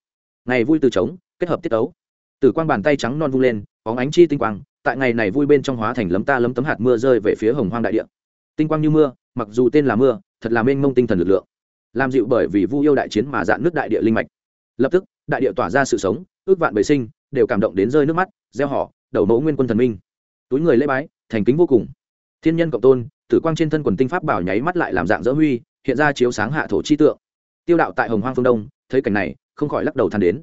A: Ngày vui từ trống, kết hợp tiết ấu tử quang bàn tay trắng non vung lên óng ánh chi tinh quang, tại ngày này vui bên trong hóa thành lấm ta lấm tấm hạt mưa rơi về phía hồng hoang đại địa. Tinh quang như mưa, mặc dù tên là mưa, thật là mênh mông tinh thần lực lượng làm dịu bởi vì vu yêu đại chiến mà dạn nước đại địa linh mạch. Lập tức, đại địa tỏa ra sự sống, ước vạn bầy sinh, đều cảm động đến rơi nước mắt, gieo họ, đầu mẫu nguyên quân thần minh. Túi người lễ bái, thành kính vô cùng. Thiên nhân cộng tôn, tử quang trên thân quần tinh pháp bảo nháy mắt lại làm dạng dỡ huy, hiện ra chiếu sáng hạ thổ chi tượng. Tiêu đạo tại hồng hoang phương đông, thấy cảnh này, không khỏi lắc đầu than đến.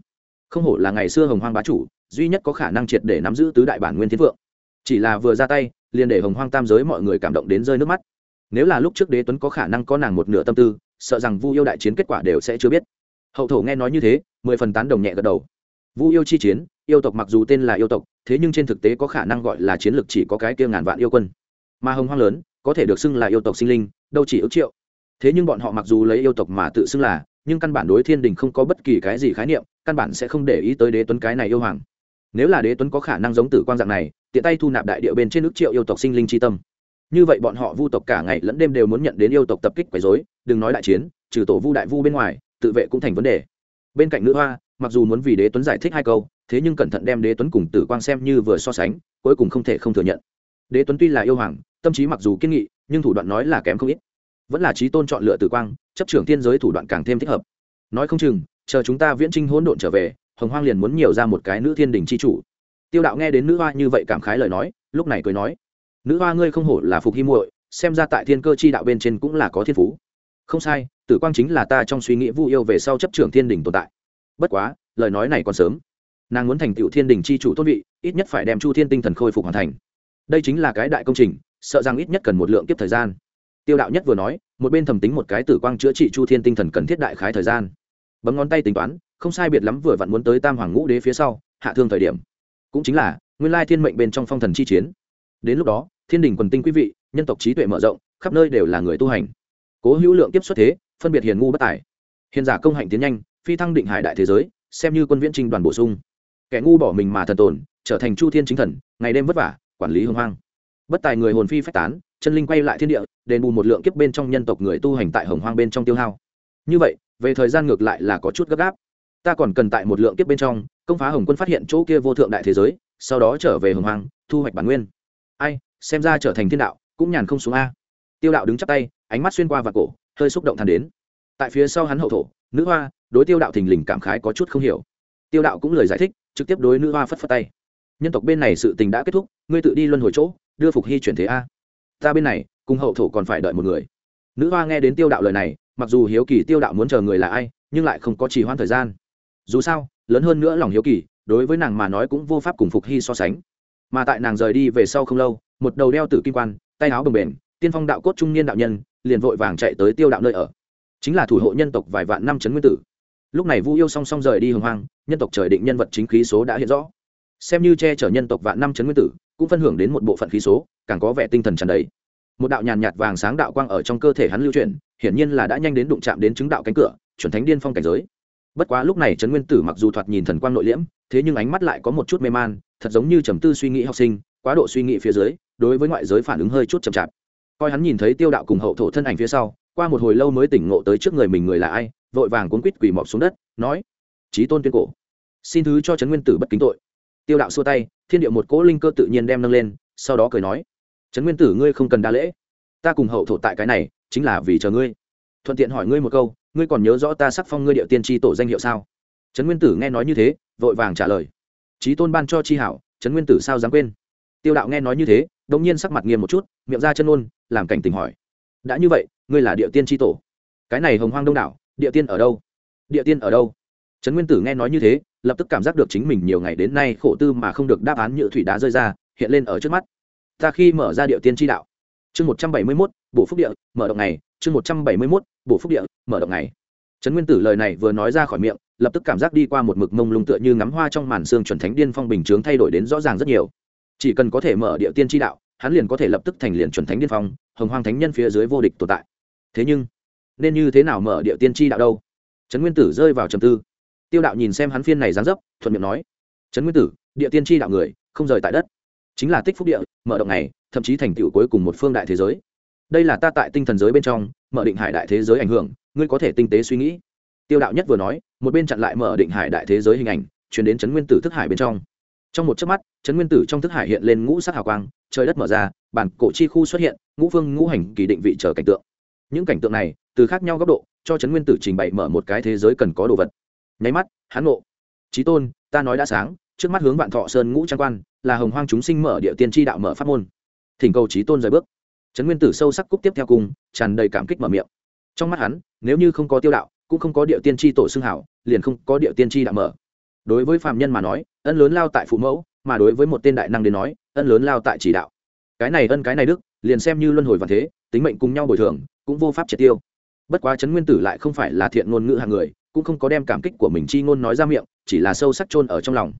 A: Không hổ là ngày xưa hồng hoang bá chủ, duy nhất có khả năng triệt để nắm giữ tứ đại bản nguyên thiên vượng chỉ là vừa ra tay, liền để hồng hoang tam giới mọi người cảm động đến rơi nước mắt nếu là lúc trước đế tuấn có khả năng có nàng một nửa tâm tư, sợ rằng vu yêu đại chiến kết quả đều sẽ chưa biết. Hậu thổ nghe nói như thế, mười phần tán đồng nhẹ gật đầu. Vu yêu chi chiến, yêu tộc mặc dù tên là yêu tộc, thế nhưng trên thực tế có khả năng gọi là chiến lược chỉ có cái kia ngàn vạn yêu quân. Mà hồng hoang lớn, có thể được xưng là yêu tộc sinh linh, đâu chỉ ước triệu. Thế nhưng bọn họ mặc dù lấy yêu tộc mà tự xưng là, nhưng căn bản đối thiên đình không có bất kỳ cái gì khái niệm, căn bản sẽ không để ý tới đế tuấn cái này yêu hoàng. Nếu là đế tuấn có khả năng giống tử quang dạng này, tiện tay thu nạp đại địa bên trên nước triệu yêu tộc sinh linh tri tâm như vậy bọn họ vu tộc cả ngày lẫn đêm đều muốn nhận đến yêu tộc tập kích quấy dối đừng nói đại chiến, trừ tổ vu đại vu bên ngoài, tự vệ cũng thành vấn đề. Bên cạnh nữ hoa, mặc dù muốn vì đế tuấn giải thích hai câu, thế nhưng cẩn thận đem đế tuấn cùng tử quang xem như vừa so sánh, cuối cùng không thể không thừa nhận. Đế tuấn tuy là yêu hoàng, tâm trí mặc dù kiên nghị, nhưng thủ đoạn nói là kém không ít. Vẫn là trí tôn chọn lựa tử quang, chấp trưởng tiên giới thủ đoạn càng thêm thích hợp. Nói không chừng, chờ chúng ta viễn trinh hỗn độn trở về, hồng hoang liền muốn nhiều ra một cái nữ thiên đình c h i chủ. Tiêu đạo nghe đến nữ hoa như vậy cảm khái lời nói, lúc này cười nói nữ hoa ngươi không hổ là phục hy muội, xem ra tại thiên cơ chi đạo bên trên cũng là có thiên phú. Không sai, tử quang chính là ta trong suy nghĩ vu yêu về sau chấp trưởng thiên đình tồn tại. Bất quá, lời nói này còn sớm. Nàng muốn thành tựu thiên đình c h i chủ tốt vị, ít nhất phải đem chu thiên tinh thần khôi phục hoàn thành. Đây chính là cái đại công trình, sợ rằng ít nhất cần một lượng kiếp thời gian. Tiêu đạo nhất vừa nói, một bên thầm tính một cái tử quang chữa trị chu thiên tinh thần cần thiết đại khái thời gian. Bấm ngón tay tính toán, không sai biệt lắm vừa vặn muốn tới tam hoàng ngũ đế phía sau, hạ thương thời điểm. Cũng chính là, nguyên lai thiên mệnh bên trong phong thần chi chiến. Đến lúc đó thiên đình quần tinh quý vị, nhân tộc trí tuệ mở rộng, khắp nơi đều là người tu hành. Cố hữu lượng kiếp xuất thế, phân biệt hiền ngu bất tài. Hiền giả công hạnh tiến nhanh, phi thăng định hải đại thế giới, xem như quân viễn trinh đoàn bổ sung. Kẻ ngu bỏ mình mà thần tồn, trở thành chu thiên chính thần, ngày đêm vất vả, quản lý hưng hoang bất tài người hồn phi phách tán, chân linh quay lại thiên địa, đền bù một lượng kiếp bên trong nhân tộc người tu hành tại hồng hoang bên trong tiêu hao. Như vậy, về thời gian ngược lại là có chút gấp gáp. Ta còn cần tại một lượng kiếp bên trong, công phá hồng quân phát hiện chỗ kia vô thượng đại thế giới, sau đó trở về hồng hoang, thu hoạch bản nguyên. Ai xem ra trở thành thiên đạo, cũng nhàn không xuống a. Tiêu đạo đứng chắp tay, ánh mắt xuyên qua và cổ, hơi xúc động than đến. Tại phía sau hắn hậu thổ, nữ hoa, đối tiêu đạo thình lình cảm khái có chút không hiểu. Tiêu đạo cũng lời giải thích, trực tiếp đối nữ hoa phất phất tay. Nhân tộc bên này sự tình đã kết thúc, ngươi tự đi luân hồi chỗ, đưa phục hy chuyển thế a. Ta bên này, cùng hậu thổ còn phải đợi một người. Nữ hoa nghe đến tiêu đạo lời này, mặc dù hiếu kỳ tiêu đạo muốn chờ người là ai, nhưng lại không có trì hoãn thời gian. Dù sao, lớn hơn nữa lòng hiếu kỳ, đối với nàng mà nói cũng vô pháp cùng phục hy so sánh. Mà tại nàng rời đi về sau không lâu một đầu đeo tử kim quan, tay áo bồng bềnh, tiên phong đạo cốt trung niên đạo nhân, liền vội vàng chạy tới tiêu đạo nơi ở. Chính là thủ hộ nhân tộc vài vạn năm trấn nguyên tử. Lúc này vu yêu song song rời đi hồng hoang, nhân tộc trời định nhân vật chính khí số đã hiện rõ. Xem như che chở nhân tộc vạn năm trấn nguyên tử, cũng phân hưởng đến một bộ phận khí số, càng có vẻ tinh thần tràn đầy. Một đạo nhàn nhạt vàng sáng đạo quang ở trong cơ thể hắn lưu chuyển, hiển nhiên là đã nhanh đến đụng chạm đến chứng đạo cánh cửa, chuẩn thánh điên phong cảnh giới. Bất quá lúc này trấn nguyên tử mặc dù thoạt nhìn thần quang nội liễm, thế nhưng ánh mắt lại có một chút mê man, thật giống như trầm tư suy nghĩ học sinh quá độ suy nghĩ phía dưới, đối với ngoại giới phản ứng hơi chút chậm chạp. Coi hắn nhìn thấy tiêu đạo cùng hậu thổ thân ảnh phía sau, qua một hồi lâu mới tỉnh ngộ tới trước người mình người là ai, vội vàng cuốn quít quỳ mọp xuống đất, nói trí tôn tuyên cổ, xin thứ cho trấn nguyên tử bất kính tội. Tiêu đạo xua tay, thiên điệu một cỗ linh cơ tự nhiên đem nâng lên, sau đó cười nói trấn nguyên tử ngươi không cần đa lễ. Ta cùng hậu thổ tại cái này, chính là vì chờ ngươi. Thuận tiện hỏi ngươi một câu, ngươi còn nhớ rõ ta sắc phong ngươi điệu tiên tri tổ danh hiệu sao? Trấn nguyên tử nghe nói như thế, vội vàng trả lời trí tôn ban cho chi hảo trấn nguyên tử sao dám quên? Tiêu đạo nghe nói như thế đ nhiên sắc mặt nghiêm một chút, miệng ra chân ôn, làm cảnh tình hỏi. Đã như vậy, ngươi là địa tiên tri tổ. Cái này hồng hoang đông đảo, địa tiên ở đâu? Địa tiên ở đâu? Trấn nguyên tử nghe nói như thế, lập tức cảm giác được chính mình nhiều ngày đến nay khổ tư mà không được đáp án nhựa thủy đá rơi ra, hiện lên ở trước mắt. Ta khi mở ra địa tiên tri đạo. Chương một trăm bảy mươi mốt, bổ phúc địa, mở động này chương một trăm bảy mươi mốt, bổ phúc địa, mở động này trấn nguyên tử lời này vừa nói ra khỏi miệng, lập tức cảm giác đi qua một mực mông lung tựa như ngắm hoa trong màn xương chuẩn thánh điên phong bình chướng thay đổi đến rõ ràng rất nhiều chỉ cần có thể mở địa tiên tri đạo, hắn liền có thể lập tức thành liền chuẩn thánh điên phong, hồng hoang thánh nhân phía dưới vô địch tồn tại. Thế nhưng, nên như thế nào mở địa tiên tri đạo đâu? Trấn nguyên tử rơi vào trầm tư. Tiêu đạo nhìn xem hắn phiên này dán dấp, thuận miệng nói, trấn nguyên tử, địa tiên tri đạo người, không rời tại đất. Chính là tích phúc địa, mở động này thậm chí thành tựu cuối cùng một phương đại thế giới. Đây là ta tại tinh thần giới bên trong, mở định hải đại thế giới ảnh hưởng, ngươi có thể tinh tế suy nghĩ. Tiêu đạo nhất vừa nói, một bên chặn lại mở định hải đại thế giới hình ảnh, chuyển đến trấn nguyên tử thức hải bên trong trong một chớp mắt, trấn nguyên tử trong thức hải hiện lên ngũ sắc hào quang, trời đất mở ra, bản cổ chi khu xuất hiện, ngũ phương, ngũ hành kỳ định vị trở cảnh tượng. Những cảnh tượng này, từ khác nhau góc độ, cho trấn nguyên tử trình bày mở một cái thế giới cần có đồ vật. Nháy mắt, hắn ngộ. Trí tôn, ta nói đã sáng, trước mắt hướng vạn thọ sơn ngũ trang quan, là hồng hoang chúng sinh mở địa tiên tri đạo mở pháp môn. Thỉnh cầu trí tôn rời bước. Trấn nguyên tử sâu sắc cúc tiếp theo cùng, tràn đầy cảm kích mở miệng. Trong mắt hắn, nếu như không có tiêu đạo, cũng không có địa tiên tri tổ xưng hảo, liền không có địa tiên tri đạo mở. Đối với phạm nhân mà nói ân lớn lao tại phụ mẫu, mà đối với một tên đại năng đến nói, ân lớn lao tại chỉ đạo. Cái này ân cái này đức, liền xem như luân hồi và thế, tính mệnh cùng nhau bồi thường, cũng vô pháp triệt tiêu. Bất quá trấn nguyên tử lại không phải là thiện ngôn ngữ hàng người, cũng không có đem cảm kích của mình chi ngôn nói ra miệng, chỉ là sâu sắc chôn ở trong lòng.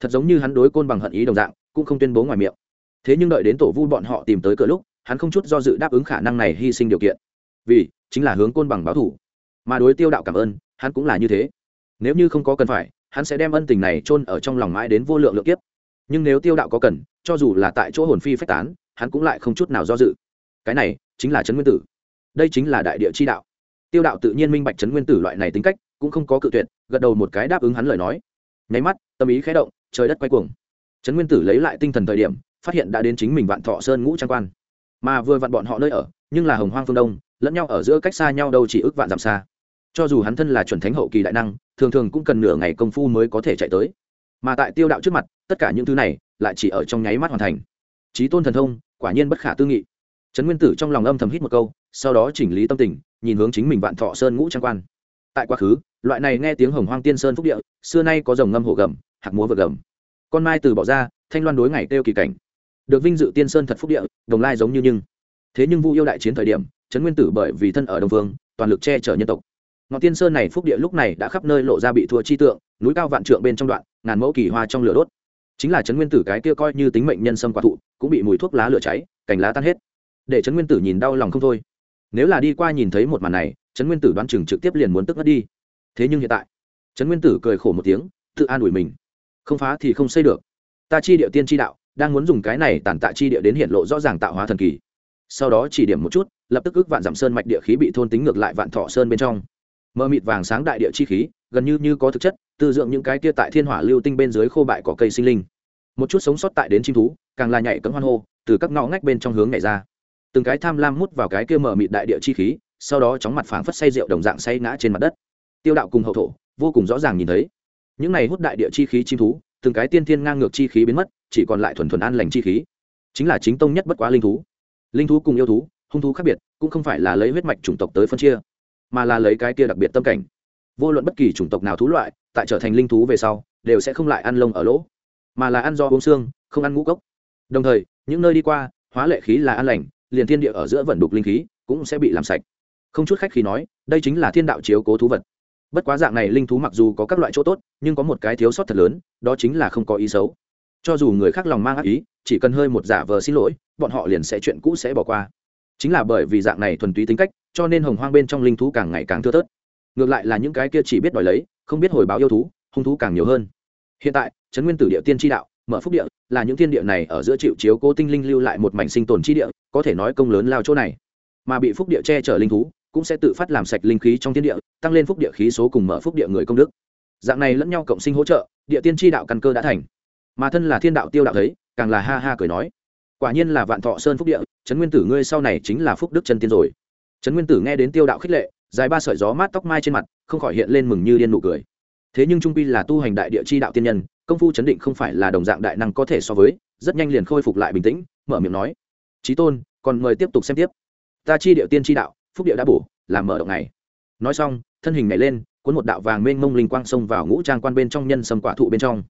A: Thật giống như hắn đối côn bằng hận ý đồng dạng, cũng không tuyên bố ngoài miệng. Thế nhưng đợi đến tổ vu bọn họ tìm tới cửa lúc, hắn không chút do dự đáp ứng khả năng này hy sinh điều kiện. Vì, chính là hướng côn bằng báo thủ. Mà đối tiêu đạo cảm ơn, hắn cũng là như thế. Nếu như không có cần phải hắn sẽ đem ân tình này chôn ở trong lòng mãi đến vô lượng lượng kiếp. Nhưng nếu tiêu đạo có cần, cho dù là tại chỗ hồn phi phách tán, hắn cũng lại không chút nào do dự. Cái này chính là trấn nguyên tử. Đây chính là đại địa chi đạo. Tiêu đạo tự nhiên minh bạch trấn nguyên tử loại này tính cách, cũng không có cự tuyệt, gật đầu một cái đáp ứng hắn lời nói. Nháy mắt, tâm ý khé động, trời đất quay cuồng. Trấn nguyên tử lấy lại tinh thần thời điểm, phát hiện đã đến chính mình vạn thọ sơn ngũ trang quan. Mà vừa vặn bọn họ nơi ở, nhưng là hồng hoang phương đông, lẫn nhau ở giữa cách xa nhau đâu chỉ ước vạn dặm xa cho dù hắn thân là chuẩn thánh hậu kỳ đại năng, thường thường cũng cần nửa ngày công phu mới có thể chạy tới. Mà tại tiêu đạo trước mặt, tất cả những thứ này lại chỉ ở trong nháy mắt hoàn thành. Trí tôn thần thông, quả nhiên bất khả tư nghị. Trấn nguyên tử trong lòng âm thầm hít một câu, sau đó chỉnh lý tâm tình, nhìn hướng chính mình vạn thọ sơn ngũ trang quan. Tại quá khứ, loại này nghe tiếng hồng hoang tiên sơn phúc địa, xưa nay có dòng ngâm hổ gầm hạc múa vượt gầm. Con mai từ bỏ ra, thanh loan đối ngày kêu kỳ cảnh. Được vinh dự tiên sơn thật phúc địa, đồng lai giống như nhưng. Thế nhưng vu yêu đại chiến thời điểm, trấn nguyên tử bởi vì thân ở đông vương, toàn lực che chở nhân tộc ngọn tiên sơn này phúc địa lúc này đã khắp nơi lộ ra bị thua chi tượng, núi cao vạn trượng bên trong đoạn, ngàn mẫu kỳ hoa trong lửa đốt. Chính là trấn nguyên tử cái kia coi như tính mệnh nhân sâm quả thụ, cũng bị mùi thuốc lá lửa cháy, cành lá tan hết. Để trấn nguyên tử nhìn đau lòng không thôi. Nếu là đi qua nhìn thấy một màn này, trấn nguyên tử đoán chừng trực tiếp liền muốn tức ngất đi. Thế nhưng hiện tại, trấn nguyên tử cười khổ một tiếng, tự an ủi mình. Không phá thì không xây được. Ta chi địa tiên chi đạo, đang muốn dùng cái này tàn tạ chi địa đến hiện lộ rõ ràng tạo hóa thần kỳ. Sau đó chỉ điểm một chút, lập tức ước vạn dặm sơn mạch địa khí bị thôn tính ngược lại vạn thọ sơn bên trong mờ mịt vàng sáng đại địa chi khí, gần như như có thực chất, tư dưỡng những cái kia tại thiên hỏa lưu tinh bên dưới khô bại cỏ cây sinh linh. Một chút sống sót tại đến chim thú, càng là nhảy cấm hoan hô, từ các ngõ ngách bên trong hướng nhảy ra. Từng cái tham lam mút vào cái kia mờ mịt đại địa chi khí, sau đó chóng mặt phảng phất say rượu đồng dạng say ngã trên mặt đất. Tiêu đạo cùng hậu thổ, vô cùng rõ ràng nhìn thấy. Những này hút đại địa chi khí chim thú, từng cái tiên thiên ngang ngược chi khí biến mất, chỉ còn lại thuần thuần an lành chi khí. Chính là chính tông nhất bất quá linh thú. Linh thú cùng yêu thú, hung thú khác biệt, cũng không phải là lấy huyết mạch chủng tộc tới phân chia mà là lấy cái kia đặc biệt tâm cảnh. Vô luận bất kỳ chủng tộc nào thú loại, tại trở thành linh thú về sau, đều sẽ không lại ăn lông ở lỗ, mà là ăn do uống xương, không ăn ngũ cốc. Đồng thời, những nơi đi qua, hóa lệ khí là an lành, liền thiên địa ở giữa vận đục linh khí cũng sẽ bị làm sạch. Không chút khách khí nói, đây chính là thiên đạo chiếu cố thú vật. Bất quá dạng này linh thú mặc dù có các loại chỗ tốt, nhưng có một cái thiếu sót thật lớn, đó chính là không có ý xấu. Cho dù người khác lòng mang ác ý, chỉ cần hơi một giả vờ xin lỗi, bọn họ liền sẽ chuyện cũ sẽ bỏ qua. Chính là bởi vì dạng này thuần túy tính cách cho nên hồng hoang bên trong linh thú càng ngày càng thưa thớt. Ngược lại là những cái kia chỉ biết đòi lấy, không biết hồi báo yêu thú, hung thú càng nhiều hơn. Hiện tại trấn nguyên tử địa tiên tri đạo, mở phúc địa, là những thiên địa này ở giữa chịu chiếu cố tinh linh lưu lại một mảnh sinh tồn chi địa, có thể nói công lớn lao chỗ này. Mà bị phúc địa che chở linh thú, cũng sẽ tự phát làm sạch linh khí trong thiên địa, tăng lên phúc địa khí số cùng mở phúc địa người công đức. Dạng này lẫn nhau cộng sinh hỗ trợ, địa tiên tri đạo căn cơ đã thành. Mà thân là thiên đạo tiêu đạo thấy, càng là ha ha cười nói. Quả nhiên là vạn thọ sơn phúc địa trấn nguyên tử ngươi sau này chính là phúc đức chân tiên rồi trấn nguyên tử nghe đến tiêu đạo khích lệ, dài ba sợi gió mát tóc mai trên mặt, không khỏi hiện lên mừng như điên nụ cười. Thế nhưng trung pi là tu hành đại địa chi đạo tiên nhân, công phu chấn định không phải là đồng dạng đại năng có thể so với, rất nhanh liền khôi phục lại bình tĩnh, mở miệng nói. Trí tôn, còn mời tiếp tục xem tiếp. Ta chi điệu tiên chi đạo, phúc địa đã bổ, làm mở động này nói xong, thân hình nhảy lên, cuốn một đạo vàng mênh mông linh quang xông vào ngũ trang quan bên trong nhân sâm quả thụ bên trong.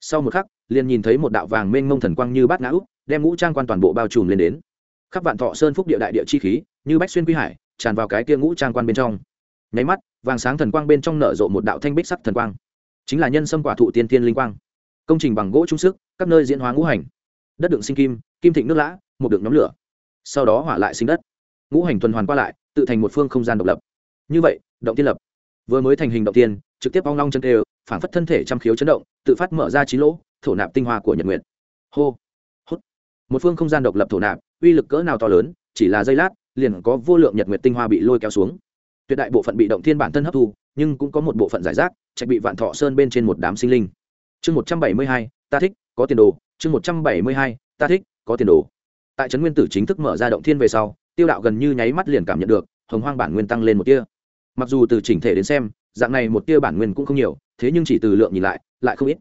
A: Sau một khắc, liền nhìn thấy một đạo vàng mênh mông thần quang như bát ngã úp, đem ngũ trang quan toàn bộ bao trùm lên đến khắp vạn thọ sơn phúc địa đại địa chi khí, như bách xuyên quy hải, tràn vào cái kia ngũ trang quan bên trong. Nháy mắt, vàng sáng thần quang bên trong nở rộ một đạo thanh bích sắc thần quang. Chính là nhân sâm quả thụ tiên tiên linh quang. Công trình bằng gỗ trung sức, các nơi diễn hóa ngũ hành. Đất đựng sinh kim kim thịnh nước lã, một đường nhóm lửa. Sau đó hỏa lại sinh đất. Ngũ hành tuần hoàn qua lại, tự thành một phương không gian độc lập. Như vậy, động tiên lập. Vừa mới thành hình động tiên, trực tiếp ong long chân đều phản phất thân thể trăm khiếu chấn động, tự phát mở ra trí lỗ, thổ nạp tinh hoa của nhật nguyện hô, hút. Một phương không gian độc lập thổ nạp uy lực cỡ nào to lớn, chỉ là giây lát, liền có vô lượng nhật nguyệt tinh hoa bị lôi kéo xuống. Tuyệt đại bộ phận bị động thiên bản thân hấp thu, nhưng cũng có một bộ phận giải rác, trạch bị vạn thọ sơn bên trên một đám sinh linh. Chương một trăm bảy mươi hai, ta thích, có tiền đồ. Chương một trăm bảy mươi hai, ta thích, có tiền đồ. Tại trấn nguyên tử chính thức mở ra động thiên về sau, tiêu đạo gần như nháy mắt liền cảm nhận được, hồng hoang bản nguyên tăng lên một tia. Mặc dù từ chỉnh thể đến xem, dạng này một tia bản nguyên cũng không nhiều, thế nhưng chỉ từ lượng nhìn lại lại không ít.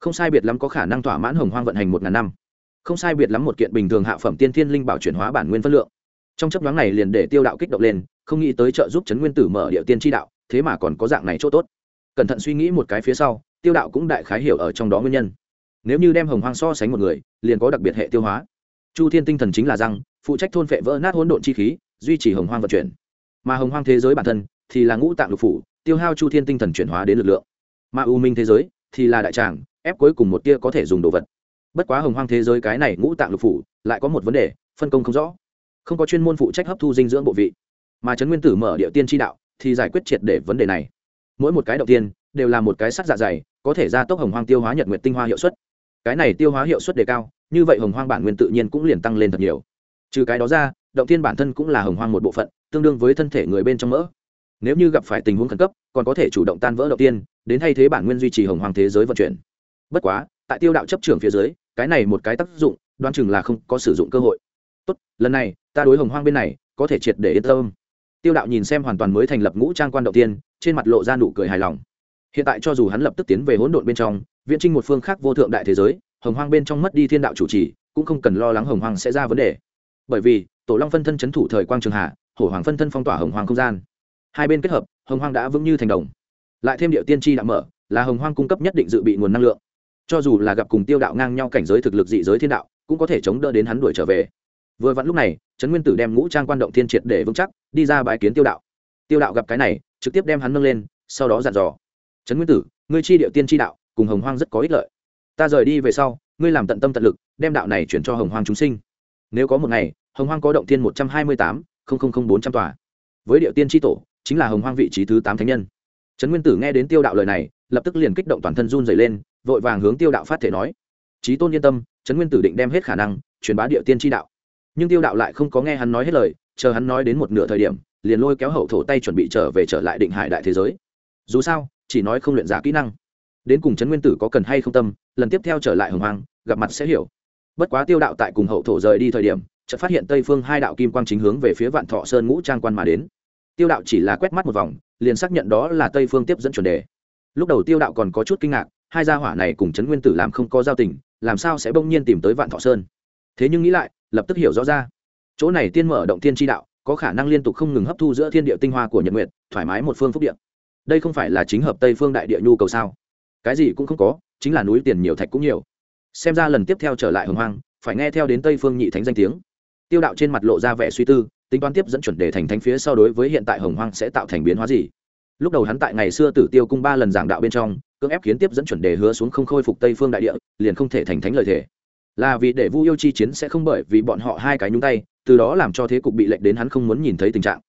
A: Không sai biệt lắm có khả năng thỏa mãn hồng hoang vận hành một ngàn năm không sai biệt lắm một kiện bình thường hạ phẩm tiên thiên linh bảo chuyển hóa bản nguyên phân lượng. Trong chấp nhoáng này liền để tiêu đạo kích động lên, không nghĩ tới trợ giúp trấn nguyên tử mở địa tiên tri đạo, thế mà còn có dạng này chỗ tốt. Cẩn thận suy nghĩ một cái phía sau, tiêu đạo cũng đại khái hiểu ở trong đó nguyên nhân. Nếu như đem hồng hoang so sánh một người, liền có đặc biệt hệ tiêu hóa. Chu thiên tinh thần chính là răng, phụ trách thôn phệ vỡ nát hỗn độn chi khí, duy trì hồng hoang vận chuyển. Mà hồng hoang thế giới bản thân thì là ngũ tạng lục phủ, tiêu hao chu thiên tinh thần chuyển hóa đến lực lượng. Mà u minh thế giới thì là đại tràng, ép cuối cùng một tia có thể dùng đồ vật bất quá hồng hoang thế giới cái này ngũ tạng lục phủ, lại có một vấn đề, phân công không rõ. Không có chuyên môn phụ trách hấp thu dinh dưỡng bộ vị. Mà trấn nguyên tử mở địa tiên tri đạo, thì giải quyết triệt để vấn đề này. Mỗi một cái đầu tiên, đều là một cái sắt dạ dày, có thể gia tốc hồng hoang tiêu hóa nhật nguyệt tinh hoa hiệu suất. Cái này tiêu hóa hiệu suất đề cao, như vậy hồng hoang bản nguyên tự nhiên cũng liền tăng lên thật nhiều. Trừ cái đó ra, động tiên bản thân cũng là hồng hoang một bộ phận, tương đương với thân thể người bên trong mỡ. Nếu như gặp phải tình huống khẩn cấp, còn có thể chủ động tan vỡ động tiên, đến thay thế bản nguyên duy trì hồng hoang thế giới vận chuyển. Bất quá, tại tiêu đạo chấp trưởng phía dưới cái này một cái tác dụng đoan chừng là không có sử dụng cơ hội. Tốt, lần này, ta đối hồng hoang bên này, có thể triệt để yên tâm. Tiêu đạo nhìn xem hoàn toàn mới thành lập ngũ trang quan đầu tiên, trên mặt lộ ra nụ cười hài lòng. Hiện tại cho dù hắn lập tức tiến về hỗn độn bên trong, viễn trinh một phương khác vô thượng đại thế giới, hồng hoang bên trong mất đi thiên đạo chủ trì, cũng không cần lo lắng hồng hoang sẽ ra vấn đề. Bởi vì, tổ long phân thân c h ấ n thủ thời quang trường hạ, hổ hoàng phân thân phong tỏa hồng hoang không gian. Hai bên kết hợp, hồng hoang đã vững như thành đồng. Lại thêm điệu tiên tri đã mở, là hồng hoang cung cấp nhất định dự bị nguồn năng lượng cho dù là gặp cùng tiêu đạo ngang nhau cảnh giới thực lực dị giới thiên đạo, cũng có thể chống đỡ đến hắn đuổi trở về. Vừa vặn lúc này, trấn nguyên tử đem ngũ trang quan động thiên triệt để vững chắc, đi ra bãi kiến tiêu đạo. Tiêu đạo gặp cái này, trực tiếp đem hắn nâng lên, sau đó dặn dò. Trấn nguyên tử, ngươi chi điệu tiên tri đạo, cùng hồng hoang rất có ích lợi. Ta rời đi về sau, ngươi làm tận tâm tận lực, đem đạo này chuyển cho hồng hoang chúng sinh. Nếu có một ngày, hồng hoang có động tiên một trăm hai mươi tám bốn trăm tòa. Với điệu tiên tri tổ, chính là hồng hoang vị trí thứ tám thánh nhân. Trấn nguyên tử nghe đến tiêu đạo lời này, lập tức liền kích động toàn thân run dày lên vội vàng hướng tiêu đạo phát thể nói. Trí tôn yên tâm, trấn nguyên tử định đem hết khả năng truyền bá địa tiên tri đạo. Nhưng tiêu đạo lại không có nghe hắn nói hết lời, chờ hắn nói đến một nửa thời điểm, liền lôi kéo hậu thổ tay chuẩn bị trở về trở lại định hải đại thế giới. Dù sao, chỉ nói không luyện giả kỹ năng. Đến cùng trấn nguyên tử có cần hay không tâm, lần tiếp theo trở lại hồng hoang, gặp mặt sẽ hiểu. Bất quá tiêu đạo tại cùng hậu thổ rời đi thời điểm, chợt phát hiện tây phương hai đạo kim quang chính hướng về phía vạn thọ sơn ngũ trang quan mà đến. Tiêu đạo chỉ là quét mắt một vòng, liền xác nhận đó là tây phương tiếp dẫn chuẩn đề. Lúc đầu tiêu đạo còn có chút kinh ngạc hai gia hỏa này cùng trấn nguyên tử làm không có giao tình, làm sao sẽ bỗng nhiên tìm tới vạn thọ sơn? Thế nhưng nghĩ lại, lập tức hiểu rõ ra. Chỗ này tiên mở động tiên tri đạo, có khả năng liên tục không ngừng hấp thu giữa thiên địa tinh hoa của nhật nguyệt, thoải mái một phương phúc địa. Đây không phải là chính hợp tây phương đại địa nhu cầu sao? Cái gì cũng không có, chính là núi tiền nhiều thạch cũng nhiều. Xem ra lần tiếp theo trở lại hồng hoang, phải nghe theo đến tây phương nhị thánh danh tiếng. Tiêu đạo trên mặt lộ ra vẻ suy tư, tính toán tiếp dẫn chuẩn đề thành thánh phía sau đối với hiện tại hồng hoang sẽ tạo thành biến hóa gì? Lúc đầu hắn tại ngày xưa tử tiêu cung ba lần giảng đạo bên trong, cưỡng ép khiến tiếp dẫn chuẩn đề hứa xuống không khôi phục tây phương đại địa, liền không thể thành thánh lời thể là vì để vu yêu chi chiến sẽ không bởi vì bọn họ hai cái nhúng tay, từ đó làm cho thế cục bị lệnh đến hắn không muốn nhìn thấy tình trạng.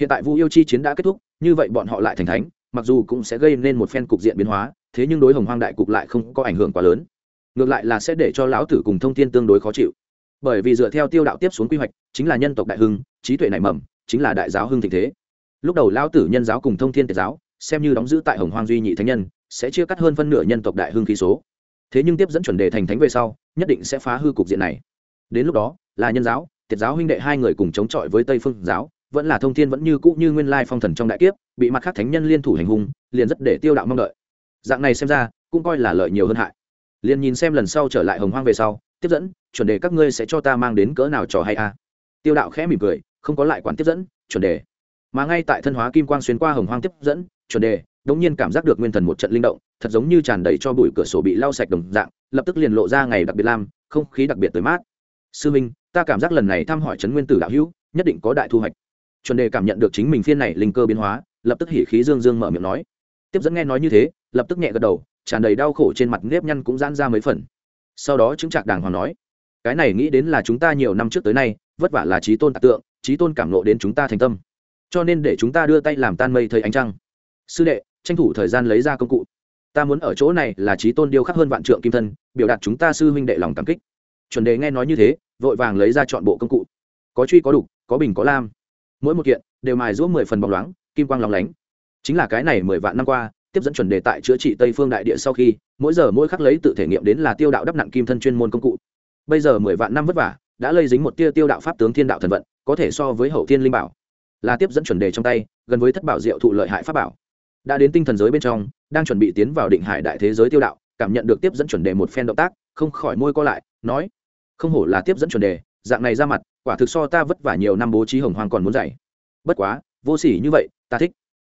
A: Hiện tại vu yêu chi chiến đã kết thúc, như vậy bọn họ lại thành thánh, mặc dù cũng sẽ gây nên một phen cục diện biến hóa, thế nhưng đối hồng hoang đại cục lại không có ảnh hưởng quá lớn. Ngược lại là sẽ để cho lão tử cùng thông tin tương đối khó chịu. Bởi vì dựa theo tiêu đạo tiếp xuống quy hoạch, chính là nhân tộc đại hưng, trí tuệ nảy mầm, chính là đại giáo hưng thịnh thế lúc đầu lão tử nhân giáo cùng thông thiên tiệt giáo, xem như đóng giữ tại hồng hoang duy nhị thánh nhân, sẽ chia cắt hơn phân nửa nhân tộc đại hưng khí số. Thế nhưng tiếp dẫn chuẩn đề thành thánh về sau, nhất định sẽ phá hư cục diện này. Đến lúc đó, là nhân giáo, tiệt giáo huynh đệ hai người cùng chống chọi với tây phương giáo, vẫn là thông thiên vẫn như cũ như nguyên lai phong thần trong đại kiếp, bị mặt khác thánh nhân liên thủ hành hung, liền rất để tiêu đạo mong đợi. Dạng này xem ra, cũng coi là lợi nhiều hơn hại. Liền nhìn xem lần sau trở lại hồng hoang về sau, tiếp dẫn, chuẩn đề các ngươi sẽ cho ta mang đến cỡ nào trò hay a tiêu đạo khẽ mỉm cười, không có lại quản tiếp dẫn, chuẩn đề mà ngay tại thân hóa kim quang xuyên qua hồng hoang tiếp dẫn, chuẩn đề, đống nhiên cảm giác được nguyên thần một trận linh động, thật giống như tràn đầy cho bụi cửa sổ bị lau sạch đồng dạng, lập tức liền lộ ra ngày đặc biệt lam, không khí đặc biệt tới mát. Sư minh, ta cảm giác lần này thăm hỏi trấn nguyên tử đạo hữu, nhất định có đại thu hoạch. Chuẩn đề cảm nhận được chính mình phiên này linh cơ biến hóa, lập tức hỉ khí dương dương mở miệng nói. Tiếp dẫn nghe nói như thế, lập tức nhẹ gật đầu, tràn đầy đau khổ trên mặt nếp nhăn cũng giãn ra mấy phần. Sau đó chứng trạc đàng hoàng nói, cái này nghĩ đến là chúng ta nhiều năm trước tới nay, vất vả là trí tôn tạc tượng, trí tôn cảm nộ đến chúng ta thành tâm cho nên để chúng ta đưa tay làm tan mây thấy ánh trăng. Sư đệ, tranh thủ thời gian lấy ra công cụ. Ta muốn ở chỗ này là trí tôn điêu khắc hơn vạn trượng kim thân, biểu đạt chúng ta sư huynh đệ lòng cảm kích. Chuẩn đề nghe nói như thế, vội vàng lấy ra chọn bộ công cụ. Có truy, có đục, có bình, có lam. Mỗi một kiện đều mài giũa mười phần bóng loáng, kim quang lóng lánh. Chính là cái này mười vạn năm qua, tiếp dẫn chuẩn đề tại chữa trị tây phương đại địa sau khi, mỗi giờ mỗi khắc lấy tự thể nghiệm đến là tiêu đạo đắp nặng kim thân chuyên môn công cụ. Bây giờ mười vạn năm vất vả, đã lây dính một tia tiêu đạo pháp tướng thiên đạo thần vận, có thể so với hậu thiên linh bảo là tiếp dẫn chuẩn đề trong tay, gần với thất bảo diệu thụ lợi hại pháp bảo. Đã đến tinh thần giới bên trong, đang chuẩn bị tiến vào định hải đại thế giới tiêu đạo, cảm nhận được tiếp dẫn chuẩn đề một phen động tác, không khỏi môi co lại, nói, không hổ là tiếp dẫn chuẩn đề, dạng này ra mặt, quả thực so ta vất vả nhiều năm bố trí hồng hoàng còn muốn dạy bất quá, vô sỉ như vậy, ta thích.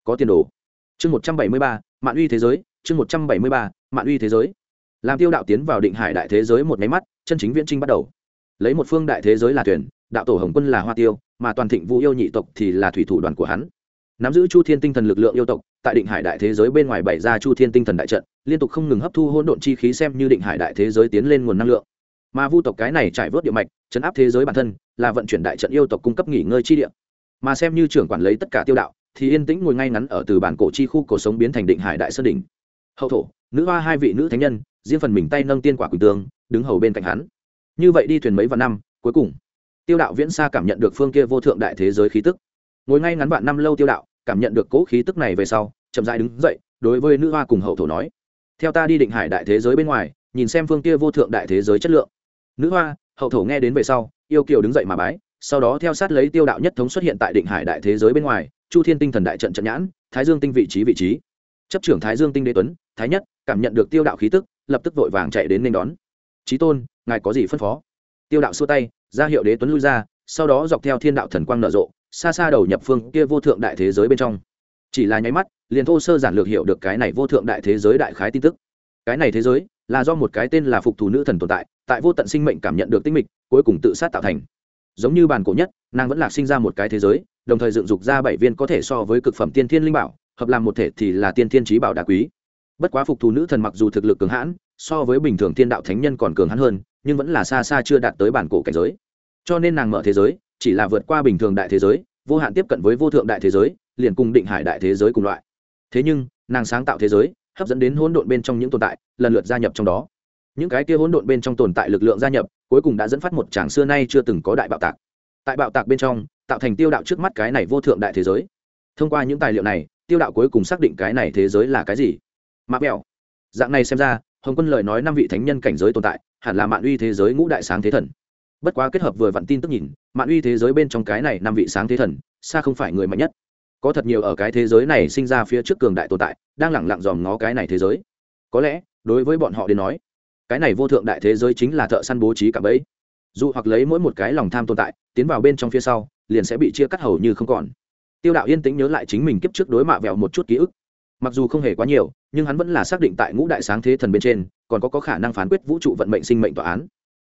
A: Có tiền đồ. Chương một trăm bảy mươi ba mạng uy thế giới, chương một trăm bảy mươi ba mạng uy thế giới. Làm tiêu đạo tiến vào định hải đại thế giới một máy mắt, chân chính viễn trinh bắt đầu. Lấy một phương đại thế giới là tuyển đạo tổ hồng quân là hoa tiêu, mà toàn thịnh vũ yêu nhị tộc thì là thủy thủ đoàn của hắn. Nắm giữ chu thiên tinh thần lực lượng yêu tộc, tại định hải đại thế giới bên ngoài bày ra chu thiên tinh thần đại trận, liên tục không ngừng hấp thu hỗn độn chi khí xem như định hải đại thế giới tiến lên nguồn năng lượng. Mà vu tộc cái này trải vớt địa mạch, chấn áp thế giới bản thân, là vận chuyển đại trận yêu tộc cung cấp nghỉ ngơi chi địa. Mà xem như trưởng quản lấy tất cả tiêu đạo, thì yên tĩnh ngồi ngay ngắn ở từ bản cổ chi khu cổ sống biến thành định hải đại sơn đỉnh. Hậu thổ, nữ hoa hai vị nữ thánh nhân, riêng phần mình tay nâng tiên quả quỳnh tương, đứng hầu bên cạnh hắn. Như vậy đi thuyền mấy vạn năm, cuối cùng tiêu đạo viễn xa cảm nhận được phương kia vô thượng đại thế giới khí tức. Ngồi ngay ngắn vạn năm lâu tiêu đạo, cảm nhận được cố khí tức này về sau, chậm dại đứng dậy, đối với nữ hoa cùng hậu thổ nói, theo ta đi định hải đại thế giới bên ngoài, nhìn xem phương kia vô thượng đại thế giới chất lượng. Nữ hoa, hậu thổ nghe đến về sau, yêu kiều đứng dậy mà bái, sau đó theo sát lấy tiêu đạo nhất thống xuất hiện tại định hải đại thế giới bên ngoài, chu thiên tinh thần đại trận trận nhãn, thái dương tinh vị trí vị trí. Chấp trưởng thái dương tinh đế tuấn, thái nhất, cảm nhận được tiêu đạo khí tức, lập tức vội vàng chạy đến nên đón. Trí tôn, ngài có gì phân phó? Tiêu đạo xua tay ra hiệu đế tuấn lui ra, sau đó dọc theo thiên đạo thần quang nở rộ, xa xa đầu nhập phương kia vô thượng đại thế giới bên trong. Chỉ là nháy mắt, liền thô sơ giản lược hiểu được cái này vô thượng đại thế giới đại khái tin tức. Cái này thế giới là do một cái tên là phục thủ nữ thần tồn tại tại vô tận sinh mệnh cảm nhận được tinh mịch, cuối cùng tự sát tạo thành. Giống như bàn cổ nhất, nàng vẫn lạc sinh ra một cái thế giới, đồng thời dựng dục ra bảy viên có thể so với cực phẩm tiên thiên linh bảo, hợp làm một thể thì là tiên thiên trí bảo đá quý. Bất quá phục thù nữ thần mặc dù thực lực cường hãn so với bình thường tiên đạo thánh nhân còn cường hãn hơn, nhưng vẫn là xa xa chưa đạt tới bản cổ cảnh giới. Cho nên nàng mở thế giới, chỉ là vượt qua bình thường đại thế giới, vô hạn tiếp cận với vô thượng đại thế giới, liền cùng định hải đại thế giới cùng loại. Thế nhưng, nàng sáng tạo thế giới, hấp dẫn đến hỗn độn bên trong những tồn tại, lần lượt gia nhập trong đó. Những cái kia hỗn độn bên trong tồn tại lực lượng gia nhập, cuối cùng đã dẫn phát một tràng xưa nay chưa từng có đại bạo tạc. Tại bạo tạc bên trong, tạo thành tiêu đạo trước mắt cái này vô thượng đại thế giới. Thông qua những tài liệu này, tiêu đạo cuối cùng xác định cái này thế giới là cái gì? Mạ mẹo. Dạng này xem ra hồng quân lời nói năm vị thánh nhân cảnh giới tồn tại, hẳn là mạn uy thế giới ngũ đại sáng thế thần. Bất quá kết hợp vừa vặn tin tức nhìn, mạn uy thế giới bên trong cái này năm vị sáng thế thần, xa không phải người mạnh nhất. Có thật nhiều ở cái thế giới này sinh ra phía trước cường đại tồn tại, đang lẳng lặng dòm ngó cái này thế giới. Có lẽ, đối với bọn họ đến nói, cái này vô thượng đại thế giới chính là thợ săn bố trí cả bẫy. Dù hoặc lấy mỗi một cái lòng tham tồn tại, tiến vào bên trong phía sau, liền sẽ bị chia cắt hầu như không còn. Tiêu đạo yên tĩnh nhớ lại chính mình kiếp trước đối mạ vẹo một chút ký ức mặc dù không hề quá nhiều nhưng hắn vẫn là xác định tại ngũ đại sáng thế thần bên trên còn có, có khả năng phán quyết vũ trụ vận mệnh sinh mệnh tòa án.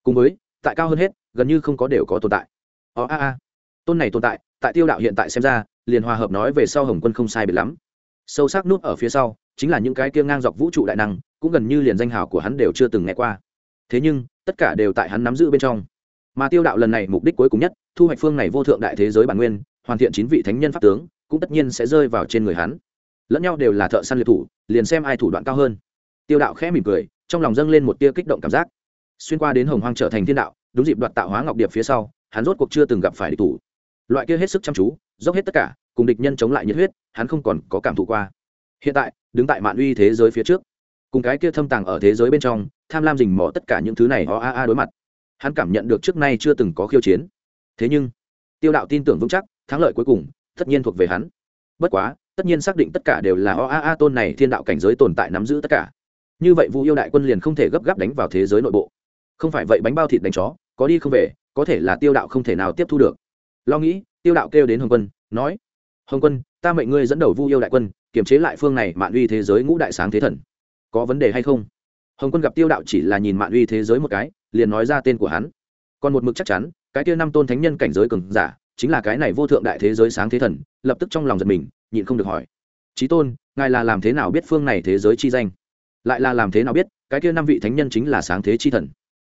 A: Cùng với tại cao hơn hết gần như không có đều có tồn tại. Ó a a. Tôn này tồn tại tại tiêu đạo hiện tại xem ra liền hòa hợp nói về sau hồng quân không sai biệt lắm. Sâu sắc nút ở phía sau chính là những cái kia ngang dọc vũ trụ đại năng cũng gần như liền danh hào của hắn đều chưa từng nghe qua. Thế nhưng tất cả đều tại hắn nắm giữ bên trong. Mà tiêu đạo lần này mục đích cuối cùng nhất thu hoạch phương này vô thượng đại thế giới bản nguyên hoàn thiện chín vị thánh nhân pháp tướng cũng tất nhiên sẽ rơi vào trên người hắn lẫn nhau đều là thợ săn liệt thủ, liền xem ai thủ đoạn cao hơn. Tiêu đạo khẽ mỉm cười, trong lòng dâng lên một tia kích động cảm giác. Xuyên qua đến hồng hoang trở thành thiên đạo, đúng dịp đoạt tạo hóa ngọc điệp phía sau, hắn rốt cuộc chưa từng gặp phải địch thủ. Loại kia hết sức chăm chú, dốc hết tất cả, cùng địch nhân chống lại nhiệt huyết, hắn không còn có cảm thụ qua. Hiện tại, đứng tại mạn uy thế giới phía trước, cùng cái kia thâm tàng ở thế giới bên trong, tham lam dình mỏ tất cả những thứ này ho a a đối mặt. Hắn cảm nhận được trước nay chưa từng có khiêu chiến. Thế nhưng, tiêu đạo tin tưởng vững chắc, thắng lợi cuối cùng, tất nhiên thuộc về hắn. Bất quá tất nhiên xác định tất cả đều là o a a tôn này thiên đạo cảnh giới tồn tại nắm giữ tất cả. Như vậy vu yêu đại quân liền không thể gấp gáp đánh vào thế giới nội bộ. Không phải vậy bánh bao thịt đánh chó, có đi không về, có thể là tiêu đạo không thể nào tiếp thu được. Lo nghĩ, tiêu đạo kêu đến hồng quân, nói, hồng quân, ta mệnh ngươi dẫn đầu vu yêu đại quân, kiềm chế lại phương này mạn uy thế giới ngũ đại sáng thế thần. Có vấn đề hay không? Hồng quân gặp tiêu đạo chỉ là nhìn mạn uy thế giới một cái, liền nói ra tên của hắn. Còn một mực chắc chắn, cái kia năm tôn thánh nhân cảnh giới cường giả chính là cái này vô thượng đại thế giới sáng thế thần, lập tức trong lòng giật mình, nhịn không được hỏi. Trí tôn, ngài là làm thế nào biết phương này thế giới chi danh? Lại là làm thế nào biết, cái kia năm vị thánh nhân chính là sáng thế chi thần?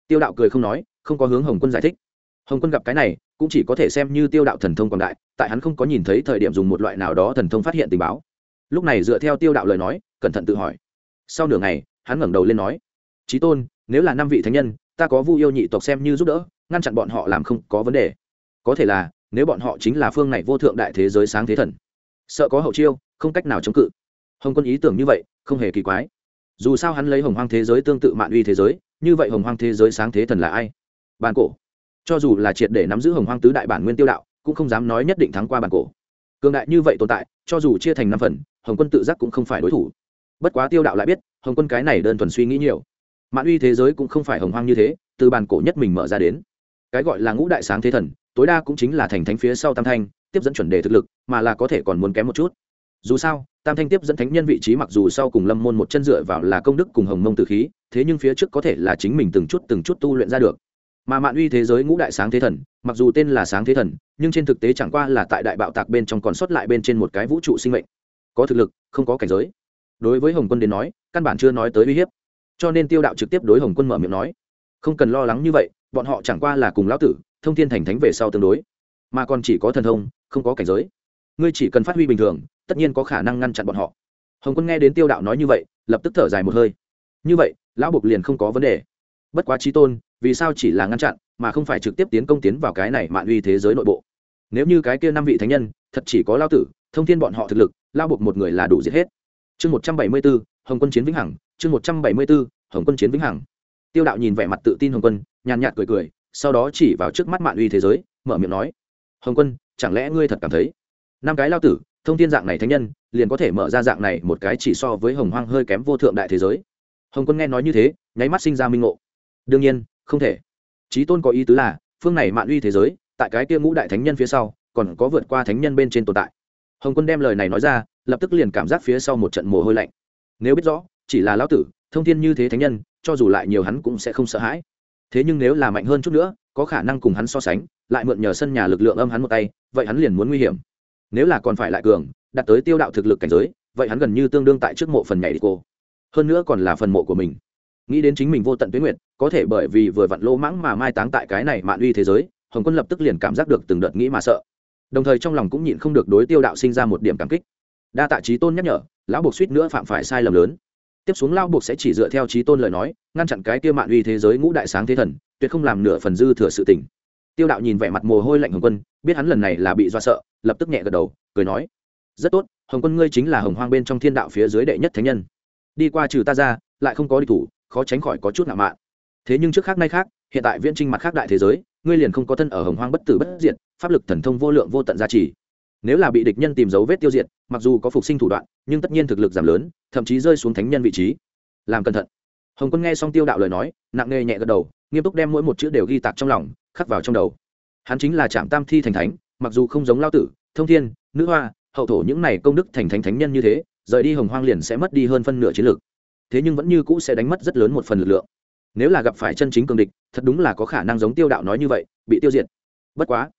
A: Tiêu đạo cười không nói, không có hướng hồng quân giải thích. Hồng quân gặp cái này, cũng chỉ có thể xem như tiêu đạo thần thông quảng đại, tại hắn không có nhìn thấy thời điểm dùng một loại nào đó thần thông phát hiện tình báo. Lúc này dựa theo tiêu đạo lời nói, cẩn thận tự hỏi. Sau nửa ngày, hắn ngẩng đầu lên nói trí tôn, nếu là năm vị thánh nhân, ta có vu yêu nhị tộc xem như giúp đỡ, ngăn chặn bọn họ làm không có vấn đề. Có thể là nếu bọn họ chính là phương này vô thượng đại thế giới sáng thế thần, sợ có hậu chiêu, không cách nào chống cự. Hồng quân ý tưởng như vậy, không hề kỳ quái. Dù sao hắn lấy hồng hoang thế giới tương tự mạn uy thế giới, như vậy hồng hoang thế giới sáng thế thần là ai? Bàn cổ. Cho dù là triệt để nắm giữ hồng hoang tứ đại bản nguyên tiêu đạo, cũng không dám nói nhất định thắng qua bàn cổ. Cường đại như vậy tồn tại, cho dù chia thành năm phần, hồng quân tự giác cũng không phải đối thủ. Bất quá tiêu đạo lại biết, hồng quân cái này đơn thuần suy nghĩ nhiều. Mạn uy thế giới cũng không phải hồng hoang như thế, từ bàn cổ nhất mình mở ra đến. Cái gọi là ngũ đại sáng thế thần tối đa cũng chính là thành thánh phía sau tam thanh, tiếp dẫn chuẩn đề thực lực, mà là có thể còn muốn kém một chút. Dù sao, tam thanh tiếp dẫn thánh nhân vị trí mặc dù sau cùng lâm môn một chân dựa vào là công đức cùng hồng mông tử khí, thế nhưng phía trước có thể là chính mình từng chút từng chút tu luyện ra được. Mà mạn uy thế giới ngũ đại sáng thế thần, mặc dù tên là sáng thế thần, nhưng trên thực tế chẳng qua là tại đại bạo tạc bên trong còn sót lại bên trên một cái vũ trụ sinh mệnh. Có thực lực, không có cảnh giới. Đối với hồng quân đến nói, căn bản chưa nói tới uy hiếp. Cho nên tiêu đạo trực tiếp đối hồng quân mở miệng nói, không cần lo lắng như vậy, bọn họ chẳng qua là cùng lão tử thông thiên thành thánh về sau tương đối. Mà còn chỉ có thần thông, không có cảnh giới. Ngươi chỉ cần phát huy bình thường, tất nhiên có khả năng ngăn chặn bọn họ. Hồng quân nghe đến tiêu đạo nói như vậy, lập tức thở dài một hơi. Như vậy, lão bục liền không có vấn đề. Bất quá trí tôn, vì sao chỉ là ngăn chặn, mà không phải trực tiếp tiến công tiến vào cái này mạn uy thế giới nội bộ? Nếu như cái kia năm vị thánh nhân, thật chỉ có lao tử, thông thiên bọn họ thực lực lao bục một người là đủ giết hết. Chương một trăm bảy mươi b ố hồng quân chiến vĩnh hằng, chương một trăm bảy mươi b ố hồng quân chiến vĩnh hằng. Tiêu đạo nhìn vẻ mặt tự tin hồng quân, nhàn nhạt cười cười sau đó chỉ vào trước mắt mạn uy thế giới, mở miệng nói, hồng quân, chẳng lẽ ngươi thật cảm thấy năm cái lao tử, thông thiên dạng này thánh nhân, liền có thể mở ra dạng này một cái chỉ so với hồng hoang hơi kém vô thượng đại thế giới? Hồng quân nghe nói như thế, nháy mắt sinh ra minh ngộ. Đương nhiên, không thể. Trí tôn có ý tứ là, phương này mạn uy thế giới, tại cái kia ngũ đại thánh nhân phía sau, còn có vượt qua thánh nhân bên trên tồn tại. Hồng quân đem lời này nói ra, lập tức liền cảm giác phía sau một trận mồ hôi lạnh. Nếu biết rõ, chỉ là lão tử, thông thiên như thế thánh nhân, cho dù lại nhiều hắn cũng sẽ không sợ hãi thế nhưng nếu là mạnh hơn chút nữa, có khả năng cùng hắn so sánh, lại mượn nhờ sân nhà lực lượng âm hắn một tay, vậy hắn liền muốn nguy hiểm. Nếu là còn phải lại cường, đạt tới tiêu đạo thực lực cảnh giới, vậy hắn gần như tương đương tại trước mộ phần nhảy đi cô. Hơn nữa còn là phần mộ của mình. Nghĩ đến chính mình vô tận tuyến nguyện có thể bởi vì vừa vặn lỗ mãng mà mai táng tại cái này mạn uy thế giới, hồng quân lập tức liền cảm giác được từng đợt nghĩ mà sợ. Đồng thời trong lòng cũng nhịn không được đối tiêu đạo sinh ra một điểm cảm kích. Đa tạ trí tôn nhắc nhở, lão buộc suýt nữa phạm phải sai lầm lớn tiếp xuống lao buộc sẽ chỉ dựa theo trí tôn lời nói, ngăn chặn cái kia mạn uy thế giới ngũ đại sáng thế thần, tuyệt không làm nửa phần dư thừa sự tình. Tiêu đạo nhìn vẻ mặt mồ hôi lạnh hồng quân, biết hắn lần này là bị do sợ, lập tức nhẹ gật đầu, cười nói, rất tốt, hồng quân ngươi chính là hồng hoang bên trong thiên đạo phía dưới đệ nhất thánh nhân. Đi qua trừ ta ra, lại không có địch thủ, khó tránh khỏi có chút nạo mạn. Thế nhưng trước khác nay khác, hiện tại viễn trinh mặt khác đại thế giới, ngươi liền không có thân ở hồng hoang bất tử bất diệt, pháp lực thần thông vô lượng vô tận gia trì. Nếu là bị địch nhân tìm dấu vết tiêu diệt, mặc dù có phục sinh thủ đoạn nhưng tất nhiên thực lực giảm lớn, thậm chí rơi xuống thánh nhân vị trí. Làm cẩn thận. Hồng quân nghe xong tiêu đạo lời nói, nặng nề nhẹ gật đầu, nghiêm túc đem mỗi một chữ đều ghi tạc trong lòng, khắc vào trong đầu. Hắn chính là trạm tam thi thành thánh, mặc dù không giống lao tử, thông thiên, nữ hoa, hậu thổ những này công đức thành thánh thánh nhân như thế, rời đi hồng hoang liền sẽ mất đi hơn phân nửa chiến lược. Thế nhưng vẫn như cũ sẽ đánh mất rất lớn một phần lực lượng. Nếu là gặp phải chân chính cường địch, thật đúng là có khả năng giống tiêu đạo nói như vậy, bị tiêu diệt. Bất quá,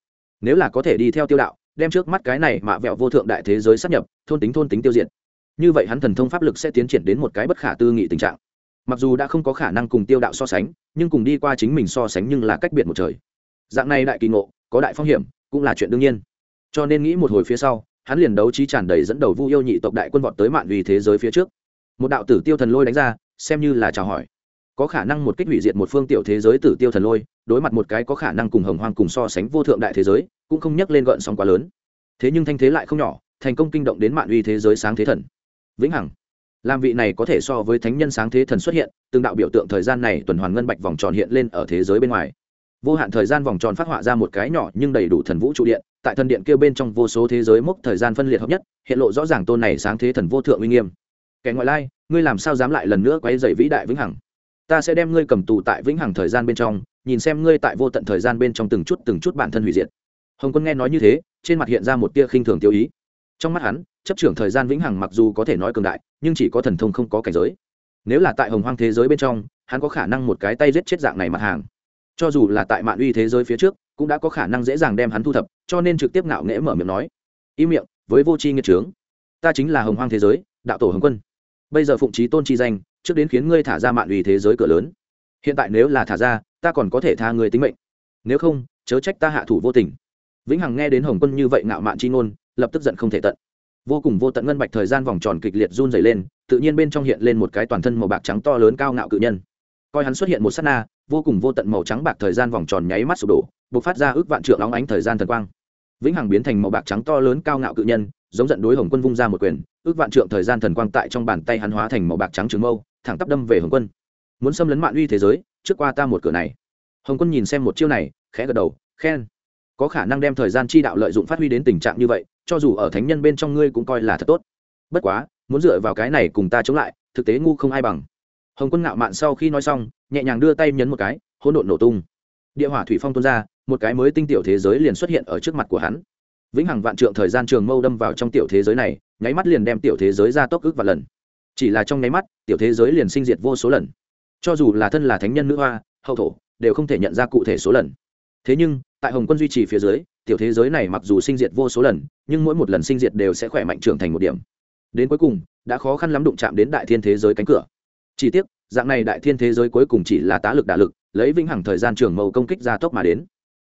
A: nếu là có thể đi theo tiêu đạo đem trước mắt cái này mạ vẹo vô thượng đại thế giới sắp nhập, thôn tính thôn tính tiêu diệt. Như vậy hắn thần thông pháp lực sẽ tiến triển đến một cái bất khả tư nghị tình trạng. Mặc dù đã không có khả năng cùng tiêu đạo so sánh, nhưng cùng đi qua chính mình so sánh nhưng là cách biệt một trời. Dạng này đại kỳ ngộ, có đại phong hiểm, cũng là chuyện đương nhiên. Cho nên nghĩ một hồi phía sau, hắn liền đấu trí tràn đầy dẫn đầu vu yêu nhị tộc đại quân vọt tới mạn vì thế giới phía trước. Một đạo tử tiêu thần lôi đánh ra, xem như là chào hỏi có khả năng một kích hủy diệt một phương tiểu thế giới tử tiêu thần lôi, đối mặt một cái có khả năng cùng hồng hoang cùng so sánh vô thượng đại thế giới, cũng không nhắc lên gợn sóng quá lớn. Thế nhưng thanh thế lại không nhỏ, thành công kinh động đến mạn uy thế giới sáng thế thần. Vĩnh hằng. Làm vị này có thể so với thánh nhân sáng thế thần xuất hiện, từng đạo biểu tượng thời gian này tuần hoàn ngân bạch vòng tròn hiện lên ở thế giới bên ngoài. Vô hạn thời gian vòng tròn phát họa ra một cái nhỏ nhưng đầy đủ thần vũ trụ điện, tại thần điện kia bên trong vô số thế giới mốc thời gian phân liệt hợp nhất, hiện lộ rõ ràng tôn này sáng thế thần vô thượng uy nghiêm. Kẻ ngoại lai, ngươi làm sao dám lại lần nữa quay dày vĩ đại vĩnh hằng? Ta sẽ đem ngươi cầm tù tại vĩnh hằng thời gian bên trong, nhìn xem ngươi tại vô tận thời gian bên trong từng chút từng chút bản thân hủy diệt. Hồng quân nghe nói như thế, trên mặt hiện ra một tia khinh thường tiêu ý. Trong mắt hắn, chấp trưởng thời gian vĩnh hằng mặc dù có thể nói cường đại, nhưng chỉ có thần thông không có cảnh giới. Nếu là tại hồng hoang thế giới bên trong, hắn có khả năng một cái tay giết chết dạng này mặt hàng. Cho dù là tại mạn uy thế giới phía trước, cũng đã có khả năng dễ dàng đem hắn thu thập, cho nên trực tiếp ngạo nghễ mở miệng nói im miệng, với vô tri nghiệt trướng, ta chính là hồng hoang thế giới, đạo tổ hồng quân. Bây giờ phụng trí tôn chi danh trước đến khiến ngươi thả ra mạng uy thế giới cửa lớn. Hiện tại nếu là thả ra, ta còn có thể tha ngươi tính mệnh. Nếu không, chớ trách ta hạ thủ vô tình. Vĩnh hằng nghe đến hồng quân như vậy ngạo mạn chi ngôn, lập tức giận không thể tận. Vô cùng vô tận ngân bạch thời gian vòng tròn kịch liệt run dày lên, tự nhiên bên trong hiện lên một cái toàn thân màu bạc trắng to lớn cao ngạo cự nhân. Coi hắn xuất hiện một s á t na, vô cùng vô tận màu trắng bạc thời gian vòng tròn nháy mắt sụp đổ b ộ c phát ra ước vạn trượng óng ánh thời gian thần quang. Vĩnh hằng biến thành màu bạc trắng to lớn cao ngạo cự nhân, giống giận đối hồng quân vung ra một quyền, ước vạn trượng thời gian thần quang tại trong bàn tay hắn hóa thành màu bạc trắng trường mâu thẳng tắp đâm về hồng quân. Muốn xâm lấn mạng uy thế giới, trước qua ta một cửa này. Hồng quân nhìn xem một chiêu này, khẽ gật đầu, khen. Có khả năng đem thời gian chi đạo lợi dụng phát huy đến tình trạng như vậy, cho dù ở thánh nhân bên trong ngươi cũng coi là thật tốt. Bất quá, muốn dựa vào cái này cùng ta chống lại, thực tế ngu không ai bằng. Hồng quân ngạo mạn sau khi nói xong, nhẹ nhàng đưa tay nhấn một cái, hỗn độn nổ tung. Địa hỏa thủy phong tuôn ra, một cái mới tinh tiểu thế giới liền xuất hiện ở trước mặt của hắn. Vĩnh hằng vạn trượng thời gian trường mâu đâm vào trong tiểu thế giới này, nháy mắt liền đem tiểu thế giới ra tốc ức và lần chỉ là trong nháy mắt, tiểu thế giới liền sinh diệt vô số lần. Cho dù là thân là thánh nhân nữ hoa, hậu thổ, đều không thể nhận ra cụ thể số lần. Thế nhưng, tại hồng quân duy trì phía dưới, tiểu thế giới này mặc dù sinh diệt vô số lần, nhưng mỗi một lần sinh diệt đều sẽ khỏe mạnh trưởng thành một điểm. Đến cuối cùng, đã khó khăn lắm đụng chạm đến đại thiên thế giới cánh cửa. Chỉ tiếc, dạng này đại thiên thế giới cuối cùng chỉ là tá lực đả lực, lấy vĩnh hằng thời gian trường màu công kích ra tốc mà đến.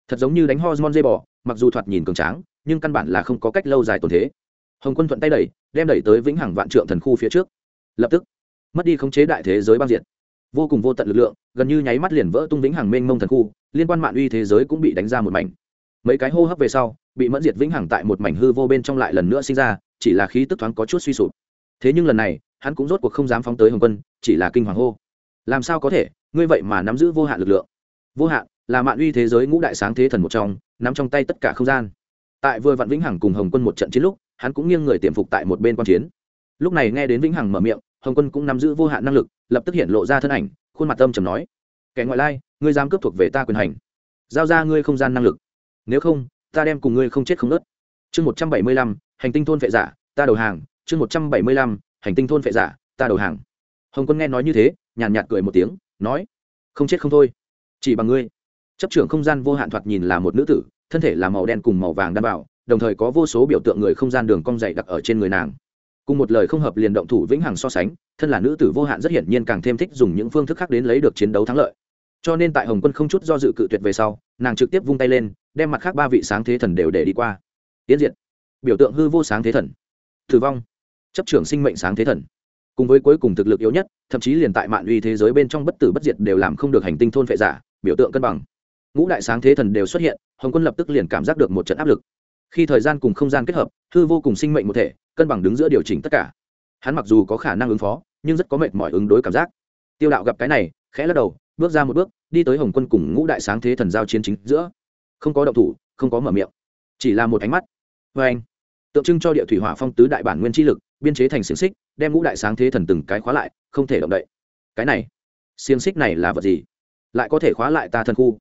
A: Thật giống như đánh hormone dây bò, mặc dù thoạt nhìn cường tráng, nhưng căn bản là không có cách lâu dài tồn thế. Hồng quân thuận tay đẩy, đem đẩy tới vĩnh hằng vạn trượng thần khu phía trước lập tức, mất đi khống chế đại thế giới băng diệt. Vô cùng vô tận lực lượng, gần như nháy mắt liền vỡ tung vĩnh hằng mênh mông thần khu, liên quan mạng uy thế giới cũng bị đánh ra một mảnh. Mấy cái hô hấp về sau, bị mẫn diệt vĩnh hằng tại một mảnh hư vô bên trong lại lần nữa sinh ra, chỉ là khí tức thoáng có chút suy sụp. Thế nhưng lần này, hắn cũng rốt cuộc không dám phóng tới hồng quân, chỉ là kinh hoàng hô. Làm sao có thể, ngươi vậy mà nắm giữ vô hạn lực lượng? Vô hạn là mạng uy thế giới ngũ đại sáng thế thần một trong, nắm trong tay tất cả không gian. Tại vừa vạn vĩnh hằng cùng hồng quân một trận chiến lúc, hắn cũng nghiêng người tiềm phục tại một bên quan chiến. Lúc này nghe đến vĩnh hằng mở miệng hồng quân cũng nắm giữ vô hạn năng lực, lập tức hiện lộ ra thân ảnh, khuôn mặt âm trầm nói, kẻ ngoại lai, ngươi dám cướp thuộc về ta quyền hành. Giao ra ngươi không gian năng lực. Nếu không, ta đem cùng ngươi không chết không nớt chương một trăm bảy mươi lăm, hành tinh thôn vệ giả, ta đầu hàng. Chương một trăm bảy mươi lăm, hành tinh thôn vệ giả, ta đầu hàng. Hồng quân nghe nói như thế, nhàn nhạt cười một tiếng, nói, không chết không thôi. Chỉ bằng ngươi. Chấp trưởng không gian vô hạn thoạt nhìn là một nữ tử, thân thể là màu đen cùng màu vàng đan bảo đồng thời có vô số biểu tượng người không gian đường cong dày đặc ở trên người nàng cùng một lời không hợp liền động thủ vĩnh hằng so sánh, thân là nữ tử vô hạn rất hiển nhiên càng thêm thích dùng những phương thức khác đến lấy được chiến đấu thắng lợi. Cho nên tại hồng quân không chút do dự cự tuyệt về sau, nàng trực tiếp vung tay lên, đem mặt khác ba vị sáng thế thần đều để đi qua. Tiến diện biểu tượng hư vô sáng thế thần. Thử vong, chấp trưởng sinh mệnh sáng thế thần. Cùng với cuối cùng thực lực yếu nhất, thậm chí liền tại mạn uy thế giới bên trong bất tử bất diệt đều làm không được hành tinh thôn phệ giả, biểu tượng cân bằng. Ngũ đại sáng thế thần đều xuất hiện, hồng quân lập tức liền cảm giác được một trận áp lực khi thời gian cùng không gian kết hợp, hư vô cùng sinh mệnh một thể, cân bằng đứng giữa điều chỉnh tất cả. Hắn mặc dù có khả năng ứng phó, nhưng rất có mệt mỏi ứng đối cảm giác. Tiêu đạo gặp cái này, khẽ lắc đầu, bước ra một bước, đi tới hồng quân cùng ngũ đại sáng thế thần giao chiến chính giữa. Không có động thủ, không có mở miệng, chỉ là một ánh mắt. Vê anh, tượng trưng cho địa thủy hỏa phong tứ đại bản nguyên chi lực, biên chế thành xiềng xích, đem ngũ đại sáng thế thần từng cái khóa lại, không thể động đậy. Cái này, xiềng xích này là vật gì? Lại có thể khóa lại ta thần khu?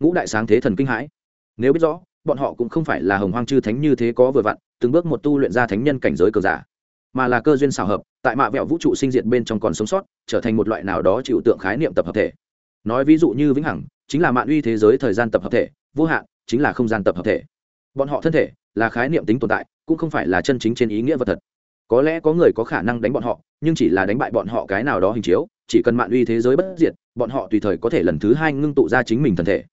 A: Ngũ đại sáng thế thần kinh hãi. Nếu biết rõ bọn họ cũng không phải là hồng hoang chư thánh như thế có vừa vặn, từng bước một tu luyện ra thánh nhân cảnh giới cờ giả, mà là cơ duyên xào hợp, tại mạ vẹo vũ trụ sinh diệt bên trong còn sống sót, trở thành một loại nào đó chịu tượng khái niệm tập hợp thể. Nói ví dụ như vĩnh hằng, chính là mạng uy thế giới thời gian tập hợp thể, vô hạn, chính là không gian tập hợp thể. Bọn họ thân thể là khái niệm tính tồn tại, cũng không phải là chân chính trên ý nghĩa vật thật. Có lẽ có người có khả năng đánh bọn họ, nhưng chỉ là đánh bại bọn họ cái nào đó hình chiếu, chỉ cần mạng uy thế giới bất diệt, bọn họ tùy thời có thể lần thứ hai ngưng tụ ra chính mình thân thể.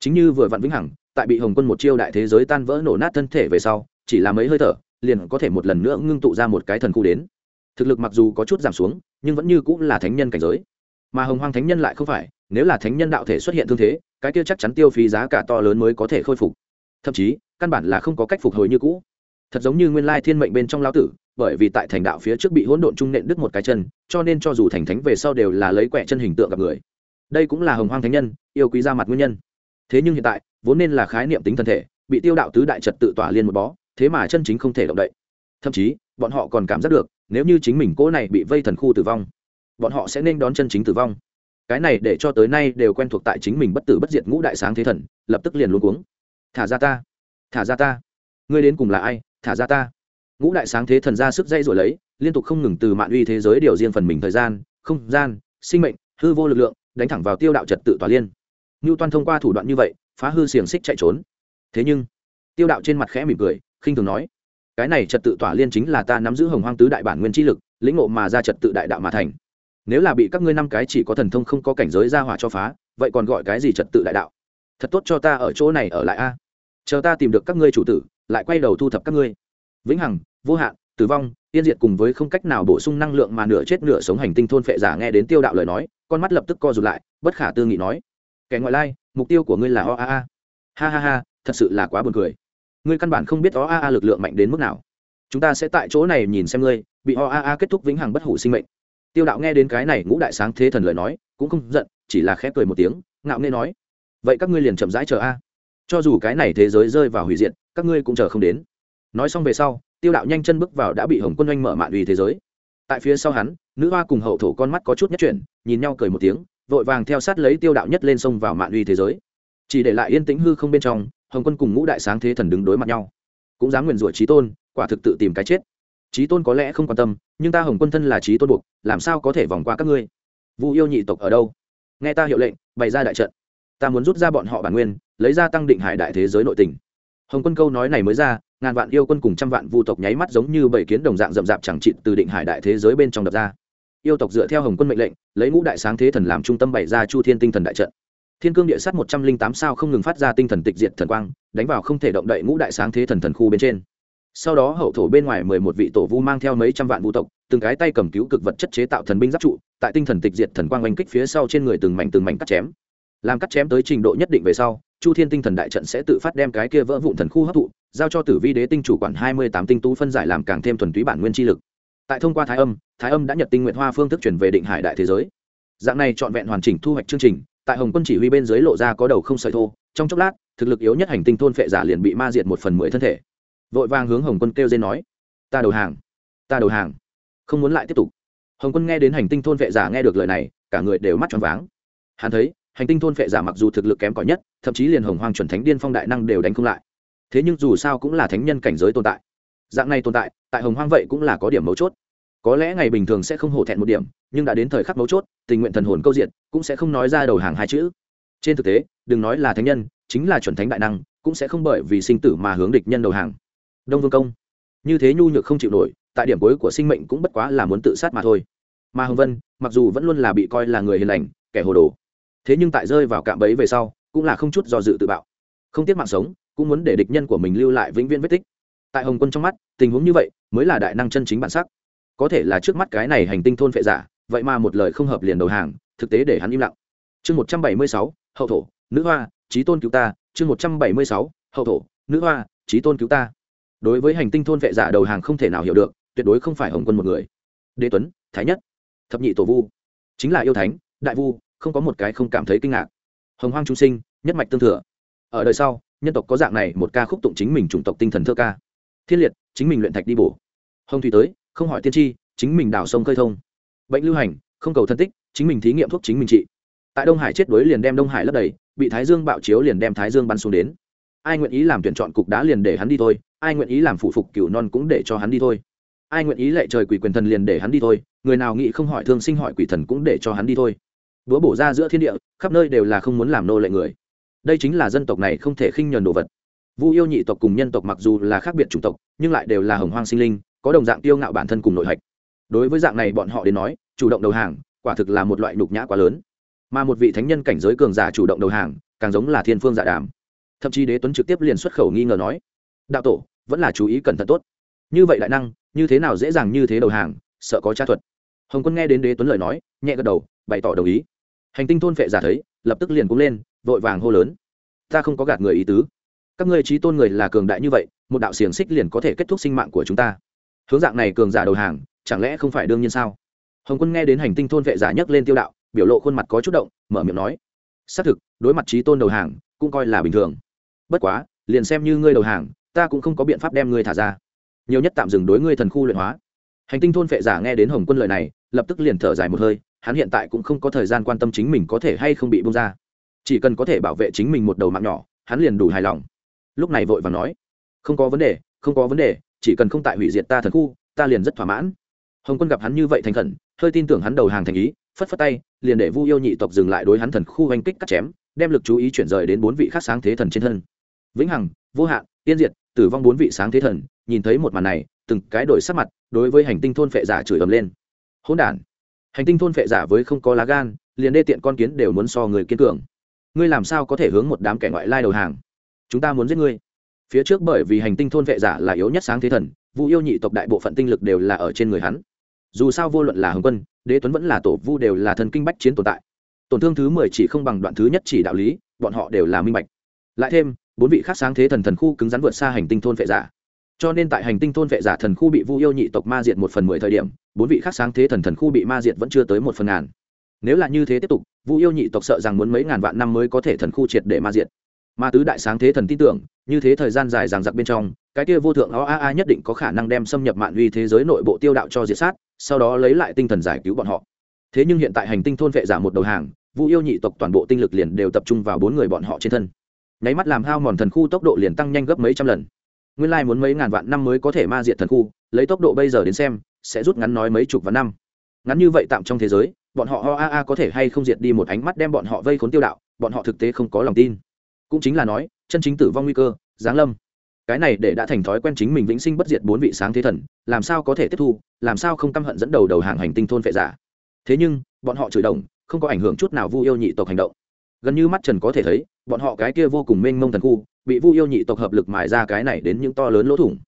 A: Chính như vừa vặn vĩnh hằng tại bị hồng quân một chiêu đại thế giới tan vỡ nổ nát thân thể về sau, chỉ là mấy hơi thở, liền có thể một lần nữa ngưng tụ ra một cái thần khu đến. Thực lực mặc dù có chút giảm xuống, nhưng vẫn như cũng là thánh nhân cảnh giới. Mà hồng hoang thánh nhân lại không phải, nếu là thánh nhân đạo thể xuất hiện thương thế, cái kia chắc chắn tiêu phí giá cả to lớn mới có thể khôi phục. Thậm chí, căn bản là không có cách phục hồi như cũ. Thật giống như nguyên lai thiên mệnh bên trong lao tử, bởi vì tại thành đạo phía trước bị hỗn độn trung nện đứt một cái chân, cho nên cho dù thành thánh về sau đều là lấy quẹ chân hình tượng gặp người. Đây cũng là hồng hoang thánh nhân, yêu quý ra mặt nguyên nhân. Thế nhưng hiện tại vốn nên là khái niệm tính thân thể, bị tiêu đạo tứ đại trật tự tỏa liên một bó, thế mà chân chính không thể động đậy. Thậm chí, bọn họ còn cảm giác được, nếu như chính mình cỗ này bị vây thần khu tử vong, bọn họ sẽ nên đón chân chính tử vong. Cái này để cho tới nay đều quen thuộc tại chính mình bất tử bất diệt ngũ đại sáng thế thần, lập tức liền luôn cuống. Thả ra ta! Thả ra ta! Ngươi đến cùng là ai? Thả ra ta! Ngũ đại sáng thế thần ra sức dây rồi lấy, liên tục không ngừng từ mạng uy thế giới điều riêng phần mình thời gian, không gian, sinh mệnh, hư vô lực lượng, đánh thẳng vào tiêu đạo trật tự tòa liên. Ngưu toan thông qua thủ đoạn như vậy phá hư xiềng xích chạy trốn. Thế nhưng, tiêu đạo trên mặt khẽ mỉm cười, khinh thường nói, cái này trật tự tỏa liên chính là ta nắm giữ hồng hoang tứ đại bản nguyên chi lực, lĩnh ngộ mà ra trật tự đại đạo mà thành. Nếu là bị các ngươi năm cái chỉ có thần thông không có cảnh giới ra hỏa cho phá, vậy còn gọi cái gì trật tự đại đạo? Thật tốt cho ta ở chỗ này ở lại a. Chờ ta tìm được các ngươi chủ tử, lại quay đầu thu thập các ngươi. Vĩnh hằng, vô hạn, tử vong tiên diệt cùng với không cách nào bổ sung năng lượng mà nửa chết nửa sống hành tinh thôn phệ giả nghe đến tiêu đạo lời nói, con mắt lập tức co rụt lại, bất khả tư nghị nói, kẻ ngoại lai mục tiêu của ngươi là o a a. Ha ha ha, thật sự là quá buồn cười. Ngươi căn bản không biết o a a lực lượng mạnh đến mức nào. Chúng ta sẽ tại chỗ này nhìn xem ngươi, bị o a a kết thúc vĩnh hằng bất hủ sinh mệnh. Tiêu đạo nghe đến cái này ngũ đại sáng thế thần lời nói, cũng không giận, chỉ là khép cười một tiếng, ngạo nghê nói, vậy các ngươi liền chậm rãi chờ a. Cho dù cái này thế giới rơi vào hủy diệt, các ngươi cũng chờ không đến. Nói xong về sau, tiêu đạo nhanh chân bước vào đã bị hồng quân oanh mở mạn uy thế giới. Tại phía sau hắn, nữ hoa cùng hậu thổ con mắt có chút nhất chuyển, nhìn nhau cười một tiếng vội vàng theo sát lấy tiêu đạo nhất lên sông vào mạn uy thế giới. Chỉ để lại yên tĩnh hư không bên trong, hồng quân cùng ngũ đại sáng thế thần đứng đối mặt nhau. Cũng dám nguyền rủa trí tôn, quả thực tự tìm cái chết. Trí tôn có lẽ không quan tâm, nhưng ta hồng quân thân là trí tôn buộc, làm sao có thể vòng qua các ngươi? Vu yêu nhị tộc ở đâu? Nghe ta hiệu lệnh, bày ra đại trận. Ta muốn rút ra bọn họ bản nguyên, lấy ra tăng định hải đại thế giới nội tình. Hồng quân câu nói này mới ra, ngàn vạn yêu quân cùng trăm vạn vu tộc nháy mắt giống như bảy kiến đồng dạng rậm rạp chẳng trịn từ định hải đại thế giới bên trong đập ra yêu tộc dựa theo hồng quân mệnh lệnh, lấy ngũ đại sáng thế thần làm trung tâm bày ra chu thiên tinh thần đại trận. Thiên cương địa sát một trăm linh tám sao không ngừng phát ra tinh thần tịch diệt thần quang, đánh vào không thể động đậy ngũ đại sáng thế thần thần khu bên trên. Sau đó hậu thổ bên ngoài mười một vị tổ vu mang theo mấy trăm vạn vũ tộc, từng cái tay cầm cứu cực vật chất chế tạo thần binh giáp trụ, tại tinh thần tịch diệt thần quang oanh kích phía sau trên người từng mảnh từng mảnh cắt chém. Làm cắt chém tới trình độ nhất định về sau, chu thiên tinh thần đại trận sẽ tự phát đem cái kia vỡ vụn thần khu hấp thụ, giao cho tử vi đế tinh chủ quản hai mươi tám tinh tú phân giải làm càng thêm thuần túy bản nguyên chi lực tại thông qua thái âm thái âm đã nhật tinh nguyện hoa phương thức chuyển về định hải đại thế giới. Dạng này trọn vẹn hoàn chỉnh thu hoạch chương trình, tại hồng quân chỉ huy bên dưới lộ ra có đầu không sợi thô. Trong chốc lát, thực lực yếu nhất hành tinh thôn phệ giả liền bị ma diệt một phần mười thân thể. Vội vàng hướng hồng quân kêu dên nói, ta đầu hàng, ta đầu hàng. Không muốn lại tiếp tục. Hồng quân nghe đến hành tinh thôn vệ giả nghe được lời này, cả người đều mắt tròn váng. Hắn thấy, hành tinh thôn vệ giả mặc dù thực lực kém cỏi nhất, thậm chí liền hồng hoàng chuẩn thánh điên phong đại năng đều đánh không lại. Thế nhưng dù sao cũng là thánh nhân cảnh giới tồn tại dạng này tồn tại tại hồng hoang vậy cũng là có điểm mấu chốt. Có lẽ ngày bình thường sẽ không hổ thẹn một điểm, nhưng đã đến thời khắc mấu chốt, tình nguyện thần hồn câu diện cũng sẽ không nói ra đầu hàng hai chữ. Trên thực tế, đừng nói là thánh nhân, chính là chuẩn thánh đại năng, cũng sẽ không bởi vì sinh tử mà hướng địch nhân đầu hàng. Đông vương công, như thế nhu nhược không chịu nổi, tại điểm cuối của sinh mệnh cũng bất quá là muốn tự sát mà thôi. Mà hồng vân, mặc dù vẫn luôn là bị coi là người hiền lành, kẻ hồ đồ, thế nhưng tại rơi vào cạm bẫy về sau, cũng là không chút do dự tự bạo. Không tiếc mạng sống, cũng muốn để địch nhân của mình lưu lại vĩnh viễn vết tích tại hồng quân trong mắt, tình huống như vậy mới là đại năng chân chính bản sắc. Có thể là trước mắt cái này hành tinh thôn phệ giả, vậy mà một lời không hợp liền đầu hàng, thực tế để hắn im lặng. Chương một trăm bảy mươi sáu, hậu thổ, nữ hoa trí tôn cứu ta. Chương một trăm bảy mươi sáu, hậu thổ, nữ hoa trí tôn cứu ta. Đối với hành tinh thôn vệ giả đầu hàng không thể nào hiểu được, tuyệt đối không phải hồng quân một người. Đế tuấn, thái nhất, thập nhị tổ vu, chính là yêu thánh, đại vu, không có một cái không cảm thấy kinh ngạc. Hồng hoang trung sinh, nhất mạch tương thừa. Ở đời sau, nhân tộc có dạng này một ca khúc tụng chính mình chủng tộc tinh thần thơ ca thiên liệt, chính mình luyện thạch đi bổ. Hồng thủy tới, không hỏi tiên tri, chính mình đào sông khơi thông. Bệnh lưu hành, không cầu thân tích, chính mình thí nghiệm thuốc chính mình trị. Tại đông hải chết đuối liền đem đông hải lấp đầy, bị thái dương bạo chiếu liền đem thái dương bắn xuống đến. Ai nguyện ý làm tuyển chọn cục đá liền để hắn đi thôi, ai nguyện ý làm phụ phục cửu non cũng để cho hắn đi thôi. Ai nguyện ý lệ trời quỷ quyền thần liền để hắn đi thôi, người nào nghĩ không hỏi thương sinh hỏi quỷ thần cũng để cho hắn đi thôi. Búa bổ ra giữa thiên địa, khắp nơi đều là không muốn làm nô lệ người. Đây chính là dân tộc này không thể khinh nhờn đồ vật vu yêu nhị tộc cùng nhân tộc mặc dù là khác biệt chủng tộc, nhưng lại đều là hồng hoang sinh linh, có đồng dạng tiêu ngạo bản thân cùng nội hạch. Đối với dạng này bọn họ đến nói, chủ động đầu hàng, quả thực là một loại nhục nhã quá lớn. Mà một vị thánh nhân cảnh giới cường giả chủ động đầu hàng, càng giống là thiên phương giả dạ đàm. Thậm chí đế tuấn trực tiếp liền xuất khẩu nghi ngờ nói, đạo tổ, vẫn là chú ý cẩn thận tốt. Như vậy đại năng, như thế nào dễ dàng như thế đầu hàng, sợ có tra thuật. Hồng quân nghe đến đế tuấn lời nói, nhẹ gật đầu, bày tỏ đồng ý. Hành tinh thôn vệ giả thấy, lập tức liền cũng lên, vội vàng hô lớn, ta không có gạt người ý tứ các ngươi trí tôn người là cường đại như vậy, một đạo xiềng xích liền có thể kết thúc sinh mạng của chúng ta. Hướng dạng này cường giả đầu hàng, chẳng lẽ không phải đương nhiên sao? Hồng quân nghe đến hành tinh thôn vệ giả nhấc lên tiêu đạo, biểu lộ khuôn mặt có chút động, mở miệng nói, xác thực, đối mặt trí tôn đầu hàng, cũng coi là bình thường. Bất quá, liền xem như ngươi đầu hàng, ta cũng không có biện pháp đem ngươi thả ra. Nhiều nhất tạm dừng đối ngươi thần khu luyện hóa. Hành tinh thôn vệ giả nghe đến hồng quân lời này, lập tức liền thở dài một hơi, hắn hiện tại cũng không có thời gian quan tâm chính mình có thể hay không bị bung ra. Chỉ cần có thể bảo vệ chính mình một đầu mạng nhỏ, hắn liền đủ hài lòng lúc này vội và nói, không có vấn đề, không có vấn đề, chỉ cần không tại hủy diệt ta thần khu, ta liền rất thỏa mãn. Hồng quân gặp hắn như vậy thành khẩn, hơi tin tưởng hắn đầu hàng thành ý, phất phất tay, liền để vu yêu nhị tộc dừng lại đối hắn thần khu oanh kích cắt chém, đem lực chú ý chuyển rời đến bốn vị khác sáng thế thần trên thân. Vĩnh hằng, vô hạn, tiên diệt, tử vong bốn vị sáng thế thần, nhìn thấy một màn này, từng cái đổi sắc mặt, đối với hành tinh thôn phệ giả chửi ầm lên. Hỗn đản, hành tinh thôn phệ giả với không có lá gan, liền đê tiện con kiến đều muốn so người kiên cường. Ngươi làm sao có thể hướng một đám kẻ ngoại lai đầu hàng? Chúng ta muốn giết ngươi. Phía trước bởi vì hành tinh thôn vệ giả là yếu nhất sáng thế thần, vu yêu nhị tộc đại bộ phận tinh lực đều là ở trên người hắn. Dù sao vô luận là hồng quân, đế tuấn vẫn là tổ vu đều là thần kinh bách chiến tồn tại. Tổn thương thứ mười chỉ không bằng đoạn thứ nhất chỉ đạo lý, bọn họ đều là minh bạch. Lại thêm, bốn vị khác sáng thế thần thần khu cứng rắn vượt xa hành tinh thôn vệ giả. Cho nên tại hành tinh thôn vệ giả thần khu bị vu yêu nhị tộc ma diệt một phần mười thời điểm, bốn vị khác sáng thế thần thần khu bị ma diệt vẫn chưa tới một phần ngàn. Nếu là như thế tiếp tục, vu yêu nhị tộc sợ rằng muốn mấy ngàn vạn năm mới có thể thần khu triệt để ma diệt ma tứ đại sáng thế thần tin tưởng, như thế thời gian dài ràng giặc bên trong, cái kia vô thượng o a a nhất định có khả năng đem xâm nhập mạng uy thế giới nội bộ tiêu đạo cho diệt sát, sau đó lấy lại tinh thần giải cứu bọn họ. Thế nhưng hiện tại hành tinh thôn vệ giả một đầu hàng, vu yêu nhị tộc toàn bộ tinh lực liền đều tập trung vào bốn người bọn họ trên thân. Nháy mắt làm hao mòn thần khu tốc độ liền tăng nhanh gấp mấy trăm lần. Nguyên lai muốn mấy ngàn vạn năm mới có thể ma diệt thần khu, lấy tốc độ bây giờ đến xem, sẽ rút ngắn nói mấy chục vạn năm. Ngắn như vậy tạm trong thế giới, bọn họ ho a a có thể hay không diệt đi một ánh mắt đem bọn họ vây khốn tiêu đạo, bọn họ thực tế không có lòng tin cũng chính là nói, chân chính tử vong nguy cơ, giáng lâm. Cái này để đã thành thói quen chính mình vĩnh sinh bất diệt bốn vị sáng thế thần, làm sao có thể tiếp thu, làm sao không căm hận dẫn đầu đầu hàng hành tinh thôn vệ giả. Thế nhưng, bọn họ chửi đồng, không có ảnh hưởng chút nào vu yêu nhị tộc hành động. Gần như mắt trần có thể thấy, bọn họ cái kia vô cùng mênh mông thần khu, bị vu yêu nhị tộc hợp lực mài ra cái này đến những to lớn lỗ thủng.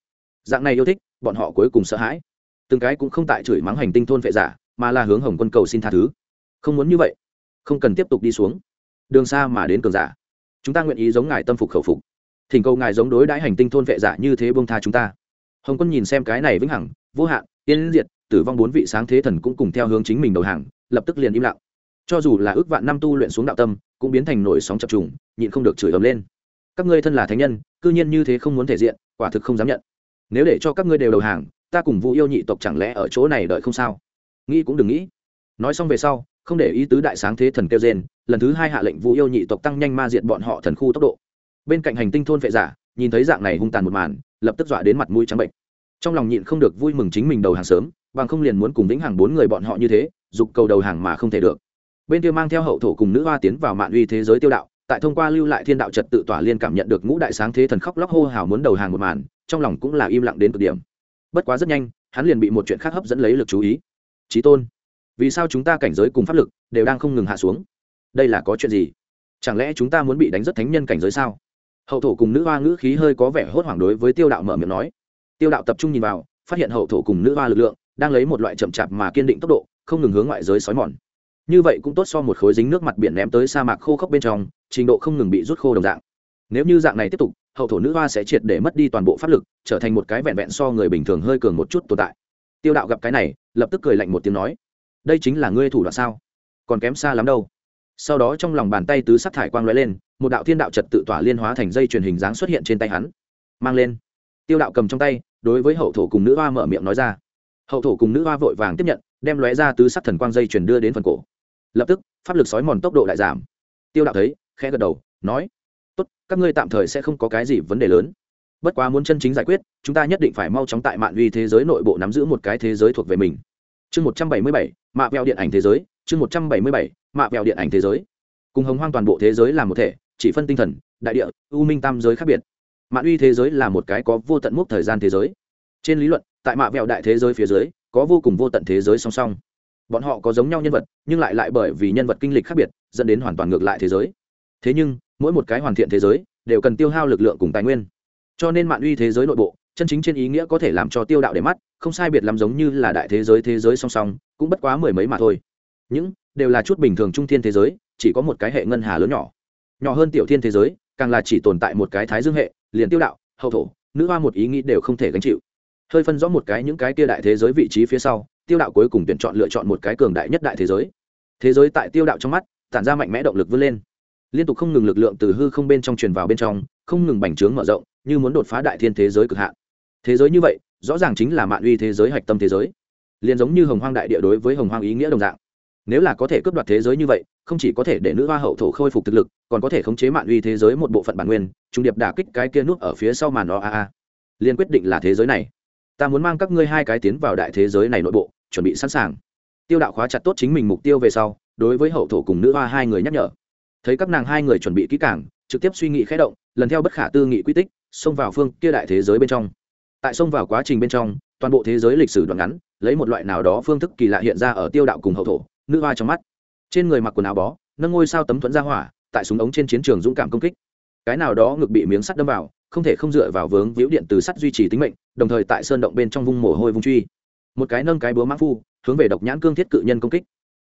A: Dạng này yêu thích, bọn họ cuối cùng sợ hãi. Từng cái cũng không tại chửi mắng hành tinh thôn vệ giả, mà là hướng hồng quân cầu xin tha thứ. Không muốn như vậy. Không cần tiếp tục đi xuống. Đường xa mà đến cường giả chúng ta nguyện ý giống ngài tâm phục khẩu phục. Thỉnh cầu ngài giống đối đãi hành tinh thôn vệ giả như thế bông tha chúng ta. Hồng quân nhìn xem cái này vĩnh hằng, vô hạn tiên diệt, tử vong bốn vị sáng thế thần cũng cùng theo hướng chính mình đầu hàng, lập tức liền im lặng. Cho dù là ước vạn năm tu luyện xuống đạo tâm, cũng biến thành nổi sóng chập trùng, nhịn không được chửi ấm lên. Các ngươi thân là thánh nhân, cư nhiên như thế không muốn thể diện, quả thực không dám nhận. Nếu để cho các ngươi đều đầu hàng, ta cùng vũ yêu nhị tộc chẳng lẽ ở chỗ này đợi không sao? Nghĩ cũng đừng nghĩ. Nói xong về sau không để ý tứ đại sáng thế thần kêu gen lần thứ hai hạ lệnh vũ yêu nhị tộc tăng nhanh ma diệt bọn họ thần khu tốc độ. Bên cạnh hành tinh thôn vệ giả, nhìn thấy dạng này hung tàn một màn, lập tức dọa đến mặt mũi trắng bệnh. Trong lòng nhịn không được vui mừng chính mình đầu hàng sớm, bằng không liền muốn cùng vĩnh hàng bốn người bọn họ như thế, dục cầu đầu hàng mà không thể được. Bên kia mang theo hậu thổ cùng nữ hoa tiến vào mạng uy thế giới tiêu đạo, tại thông qua lưu lại thiên đạo trật tự tỏa liên cảm nhận được ngũ đại sáng thế thần khóc lóc hô hào muốn đầu hàng một màn, trong lòng cũng là im lặng đến cực điểm. Bất quá rất nhanh, hắn liền bị một chuyện khác hấp dẫn lấy lực chú ý. Trí tôn vì sao chúng ta cảnh giới cùng pháp lực đều đang không ngừng hạ xuống? Đây là có chuyện gì? Chẳng lẽ chúng ta muốn bị đánh rất thánh nhân cảnh giới sao? Hậu thổ cùng nữ hoa ngữ khí hơi có vẻ hốt hoảng đối với tiêu đạo mở miệng nói. Tiêu đạo tập trung nhìn vào, phát hiện hậu thổ cùng nữ hoa lực lượng đang lấy một loại chậm chạp mà kiên định tốc độ, không ngừng hướng ngoại giới xói mòn. Như vậy cũng tốt so một khối dính nước mặt biển ném tới sa mạc khô khốc bên trong, trình độ không ngừng bị rút khô đồng dạng. Nếu như dạng này tiếp tục, hậu thổ nữ hoa sẽ triệt để mất đi toàn bộ pháp lực, trở thành một cái vẹn vẹn so người bình thường hơi cường một chút tồn tại. Tiêu đạo gặp cái này, lập tức cười lạnh một tiếng nói đây chính là ngươi thủ đoạn sao? Còn kém xa lắm đâu. Sau đó trong lòng bàn tay tứ sắc thải quang lóe lên, một đạo thiên đạo trật tự tỏa liên hóa thành dây truyền hình dáng xuất hiện trên tay hắn, mang lên. Tiêu đạo cầm trong tay, đối với hậu thổ cùng nữ hoa mở miệng nói ra. Hậu thổ cùng nữ hoa vội vàng tiếp nhận, đem lóe ra tứ sắc thần quang dây truyền đưa đến phần cổ. Lập tức, pháp lực sói mòn tốc độ lại giảm. Tiêu đạo thấy, khẽ gật đầu, nói, tốt, các ngươi tạm thời sẽ không có cái gì vấn đề lớn. Bất quá muốn chân chính giải quyết, chúng ta nhất định phải mau chóng tại mạng uy thế giới nội bộ nắm giữ một cái thế giới thuộc về mình. Chương một trăm bảy mươi bảy mạ vẹo điện ảnh thế giới, chương một trăm bảy mươi bảy, mạ vẹo điện ảnh thế giới. Cùng hồng hoang toàn bộ thế giới là một thể, chỉ phân tinh thần, đại địa, u minh tam giới khác biệt. Mạng uy thế giới là một cái có vô tận mốc thời gian thế giới. Trên lý luận, tại mạ vẹo đại thế giới phía dưới, có vô cùng vô tận thế giới song song. Bọn họ có giống nhau nhân vật, nhưng lại lại bởi vì nhân vật kinh lịch khác biệt, dẫn đến hoàn toàn ngược lại thế giới. Thế nhưng, mỗi một cái hoàn thiện thế giới, đều cần tiêu hao lực lượng cùng tài nguyên. Cho nên mạng uy thế giới nội bộ chân chính trên ý nghĩa có thể làm cho tiêu đạo để mắt, không sai biệt lắm giống như là đại thế giới thế giới song song, cũng bất quá mười mấy mà thôi. Những đều là chút bình thường trung thiên thế giới, chỉ có một cái hệ ngân hà lớn nhỏ. Nhỏ hơn tiểu thiên thế giới, càng là chỉ tồn tại một cái thái dương hệ, liền tiêu đạo, hậu thổ, nữ hoa một ý nghĩ đều không thể gánh chịu. Hơi phân rõ một cái những cái tia đại thế giới vị trí phía sau, tiêu đạo cuối cùng tuyển chọn lựa chọn một cái cường đại nhất đại thế giới. Thế giới tại tiêu đạo trong mắt, tản ra mạnh mẽ động lực vươn lên. Liên tục không ngừng lực lượng từ hư không bên trong truyền vào bên trong, không ngừng bành trướng mở rộng, như muốn đột phá đại thiên thế giới cực hạn thế giới như vậy, rõ ràng chính là mạng uy thế giới hạch tâm thế giới. Liền giống như hồng hoang đại địa đối với hồng hoang ý nghĩa đồng dạng. Nếu là có thể cướp đoạt thế giới như vậy, không chỉ có thể để nữ hoa hậu thổ khôi phục thực lực, còn có thể khống chế mạng uy thế giới một bộ phận bản nguyên, trung điệp đả kích cái kia nút ở phía sau màn o a a. Liền quyết định là thế giới này. Ta muốn mang các ngươi hai cái tiến vào đại thế giới này nội bộ, chuẩn bị sẵn sàng. Tiêu đạo khóa chặt tốt chính mình mục tiêu về sau, đối với hậu thổ cùng nữ hoa hai người nhắc nhở. Thấy các nàng hai người chuẩn bị kỹ càng, trực tiếp suy nghĩ khé động, lần theo bất khả tư nghị quy tích, xông vào phương kia đại thế giới bên trong tại xông vào quá trình bên trong, toàn bộ thế giới lịch sử đoạn ngắn, lấy một loại nào đó phương thức kỳ lạ hiện ra ở tiêu đạo cùng hậu thổ, nữ hoa trong mắt. Trên người mặc quần áo bó, nâng ngôi sao tấm thuẫn ra hỏa, tại súng ống trên chiến trường dũng cảm công kích. Cái nào đó ngực bị miếng sắt đâm vào, không thể không dựa vào vướng víu điện từ sắt duy trì tính mệnh, đồng thời tại sơn động bên trong vung mồ hôi vung truy. Một cái nâng cái búa mãng phu, hướng về độc nhãn cương thiết cự nhân công kích.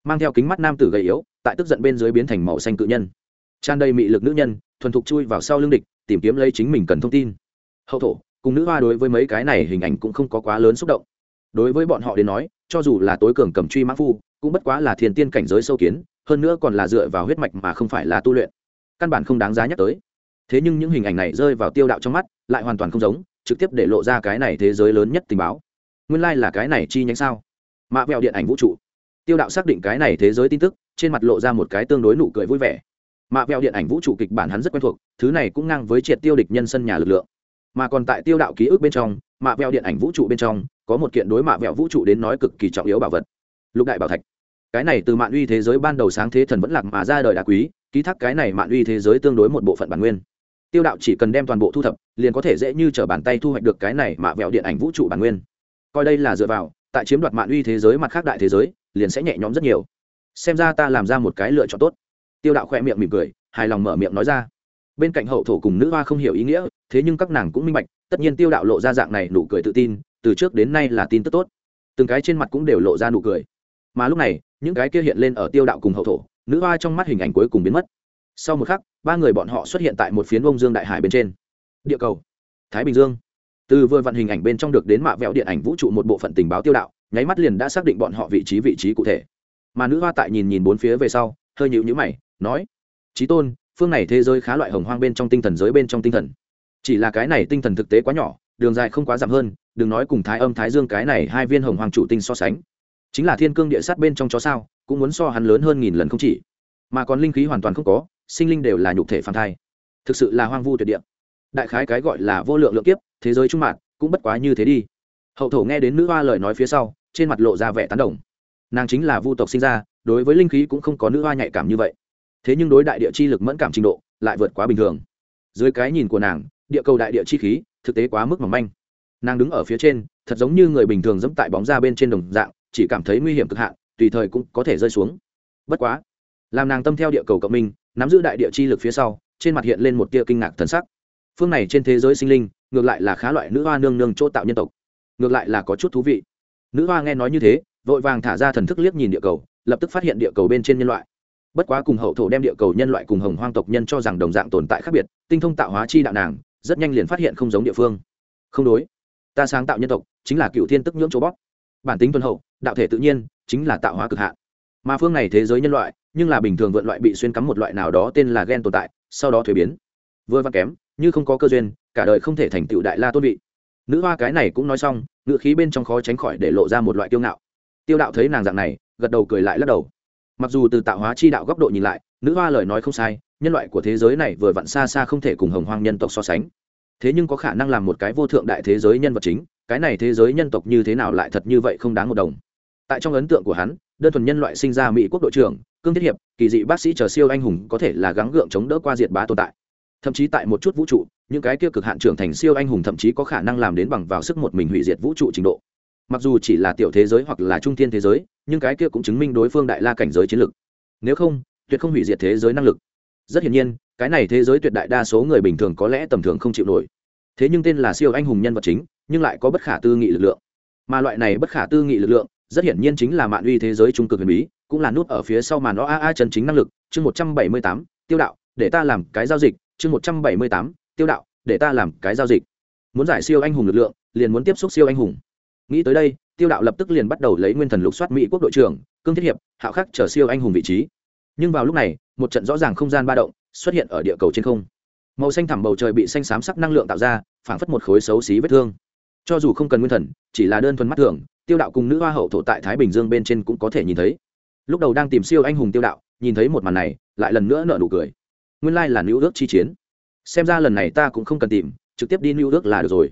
A: Mang theo kính mắt nam tử gầy yếu, tại tức giận bên dưới biến thành màu xanh cự nhân. Tràn đầy mị lực nữ nhân, thuần thục chui vào sau lưng địch, tìm kiếm lấy chính mình cần thông tin. Hậu thổ cùng nữ hoa đối với mấy cái này hình ảnh cũng không có quá lớn xúc động. Đối với bọn họ đến nói, cho dù là tối cường cầm truy mã phu, cũng bất quá là thiền tiên cảnh giới sâu kiến, hơn nữa còn là dựa vào huyết mạch mà không phải là tu luyện. Căn bản không đáng giá nhắc tới. Thế nhưng những hình ảnh này rơi vào tiêu đạo trong mắt, lại hoàn toàn không giống, trực tiếp để lộ ra cái này thế giới lớn nhất tình báo. Nguyên lai、like、là cái này chi nhánh sao? Mạ vẹo điện ảnh vũ trụ. Tiêu đạo xác định cái này thế giới tin tức, trên mặt lộ ra một cái tương đối nụ cười vui vẻ. Mạ vẹo điện ảnh vũ trụ kịch bản hắn rất quen thuộc, thứ này cũng ngang với triệt tiêu địch nhân sân nhà lực lượng mà còn tại tiêu đạo ký ức bên trong, mạ vẹo điện ảnh vũ trụ bên trong, có một kiện đối mạ vẹo vũ trụ đến nói cực kỳ trọng yếu bảo vật. Lục đại bảo thạch. Cái này từ mạng uy thế giới ban đầu sáng thế thần vẫn lạc mà ra đời đá quý, ký thác cái này mạng uy thế giới tương đối một bộ phận bản nguyên. Tiêu đạo chỉ cần đem toàn bộ thu thập, liền có thể dễ như t r ở bàn tay thu hoạch được cái này mạ vẹo điện ảnh vũ trụ bản nguyên. Coi đây là dựa vào, tại chiếm đoạt mạng uy thế giới mặt khác đại thế giới, liền sẽ nhẹ nhõm rất nhiều. Xem ra ta làm ra một cái lựa chọn tốt. Tiêu đạo khoe miệng mỉm cười, hài lòng mở miệng nói ra bên cạnh hậu thổ cùng nữ hoa không hiểu ý nghĩa, thế nhưng các nàng cũng minh bạch, tất nhiên tiêu đạo lộ ra dạng này nụ cười tự tin, từ trước đến nay là tin tức tốt. Từng cái trên mặt cũng đều lộ ra nụ cười. Mà lúc này, những cái kia hiện lên ở tiêu đạo cùng hậu thổ, nữ hoa trong mắt hình ảnh cuối cùng biến mất. Sau một khắc, ba người bọn họ xuất hiện tại một phiến bông dương đại hải bên trên. Địa cầu. Thái bình dương. Từ vừa vận hình ảnh bên trong được đến mạ vẹo điện ảnh vũ trụ một bộ phận tình báo tiêu đạo, nháy mắt liền đã xác định bọn họ vị trí vị trí cụ thể. Mà nữ hoa tại nhìn nhìn bốn phía về sau, hơi nhịu nhữ mày, nói trí tôn phương này thế giới khá loại hồng hoang bên trong tinh thần giới bên trong tinh thần. Chỉ là cái này tinh thần thực tế quá nhỏ, đường dài không quá giảm hơn, đừng nói cùng thái âm, thái dương cái này hai viên hồng hoàng chủ tinh so sánh. Chính là thiên cương địa sát bên trong chó sao, cũng muốn so hắn lớn hơn nghìn lần không chỉ. Mà còn linh khí hoàn toàn không có, sinh linh đều là nhục thể phản thai. Thực sự là hoang vu tuyệt địa. Đại khái cái gọi là vô lượng lượng kiếp, thế giới trung mạng cũng bất quá như thế đi. Hậu thổ nghe đến nữ hoa lời nói phía sau, trên mặt lộ ra vẻ tán đồng. Nàng chính là vu tộc sinh ra, đối với linh khí cũng không có nữ hoa nhạy cảm như vậy thế nhưng đối đại địa chi lực mẫn cảm trình độ lại vượt quá bình thường. Dưới cái nhìn của nàng, địa cầu đại địa chi khí thực tế quá mức mỏng manh. Nàng đứng ở phía trên, thật giống như người bình thường dẫm tại bóng ra bên trên đồng dạng, chỉ cảm thấy nguy hiểm cực hạn, tùy thời cũng có thể rơi xuống. Bất quá, làm nàng tâm theo địa cầu cộng minh, nắm giữ đại địa chi lực phía sau, trên mặt hiện lên một tia kinh ngạc thần sắc. Phương này trên thế giới sinh linh, ngược lại là khá loại nữ hoa nương nương chỗ tạo nhân tộc. Ngược lại là có chút thú vị. Nữ hoa nghe nói như thế, vội vàng thả ra thần thức liếc nhìn địa cầu, lập tức phát hiện địa cầu bên trên nhân loại bất quá cùng hậu thổ đem địa cầu nhân loại cùng hồng hoang tộc nhân cho rằng đồng dạng tồn tại khác biệt, tinh thông tạo hóa chi đạo nàng, rất nhanh liền phát hiện không giống địa phương. Không đối. Ta sáng tạo nhân tộc, chính là cựu thiên tức nhưỡng chỗ bóp. Bản tính tuần hậu, đạo thể tự nhiên, chính là tạo hóa cực hạn. Mà phương này thế giới nhân loại, nhưng là bình thường vượn loại bị xuyên cắm một loại nào đó tên là gen tồn tại, sau đó thuế biến. Vừa văn kém, như không có cơ duyên, cả đời không thể thành tựu đại la tôn vị. Nữ hoa cái này cũng nói xong ngựa khí bên trong khó tránh khỏi để lộ ra một loại kiêu ngạo. Tiêu đạo thấy nàng dạng này, gật đầu cười lại lắc đầu mặc dù từ tạo hóa chi đạo góc độ nhìn lại, nữ hoa lời nói không sai, nhân loại của thế giới này vừa vặn xa xa không thể cùng hồng hoang nhân tộc so sánh. Thế nhưng có khả năng làm một cái vô thượng đại thế giới nhân vật chính, cái này thế giới nhân tộc như thế nào lại thật như vậy không đáng một đồng. Tại trong ấn tượng của hắn, đơn thuần nhân loại sinh ra mỹ quốc đội trưởng, cương thiết hiệp, kỳ dị bác sĩ chờ siêu anh hùng có thể là gắng gượng chống đỡ qua diệt bá tồn tại. Thậm chí tại một chút vũ trụ, những cái kia cực hạn trưởng thành siêu anh hùng thậm chí có khả năng làm đến bằng vào sức một mình hủy diệt vũ trụ trình độ mặc dù chỉ là tiểu thế giới hoặc là trung thiên thế giới, nhưng cái kia cũng chứng minh đối phương đại la cảnh giới chiến lược. Nếu không, tuyệt không hủy diệt thế giới năng lực. Rất hiển nhiên, cái này thế giới tuyệt đại đa số người bình thường có lẽ tầm thường không chịu nổi. Thế nhưng tên là siêu anh hùng nhân vật chính, nhưng lại có bất khả tư nghị lực lượng. Mà loại này bất khả tư nghị lực lượng, rất hiển nhiên chính là mạng uy thế giới trung cực huyền bí, cũng là nút ở phía sau màn nó a a chân chính năng lực, chương một trăm bảy mươi tám, tiêu đạo, để ta làm cái giao dịch, chương một trăm bảy mươi tám, tiêu đạo, để ta làm cái giao dịch. Muốn giải siêu anh hùng lực lượng, liền muốn tiếp xúc siêu anh hùng nghĩ tới đây, tiêu đạo lập tức liền bắt đầu lấy nguyên thần lục soát mỹ quốc đội trưởng, cương thiết hiệp, hạo khắc trở siêu anh hùng vị trí. Nhưng vào lúc này, một trận rõ ràng không gian ba động xuất hiện ở địa cầu trên không. Màu xanh thẳm bầu trời bị xanh xám sắc năng lượng tạo ra, phảng phất một khối xấu xí vết thương. Cho dù không cần nguyên thần, chỉ là đơn thuần mắt thường, tiêu đạo cùng nữ hoa hậu thổ tại thái bình dương bên trên cũng có thể nhìn thấy. Lúc đầu đang tìm siêu anh hùng tiêu đạo, nhìn thấy một màn này, lại lần nữa nợ nụ cười. Nguyên lai là nữ ước chi chiến. Xem ra lần này ta cũng không cần tìm, trực tiếp đi nữ ước là được rồi.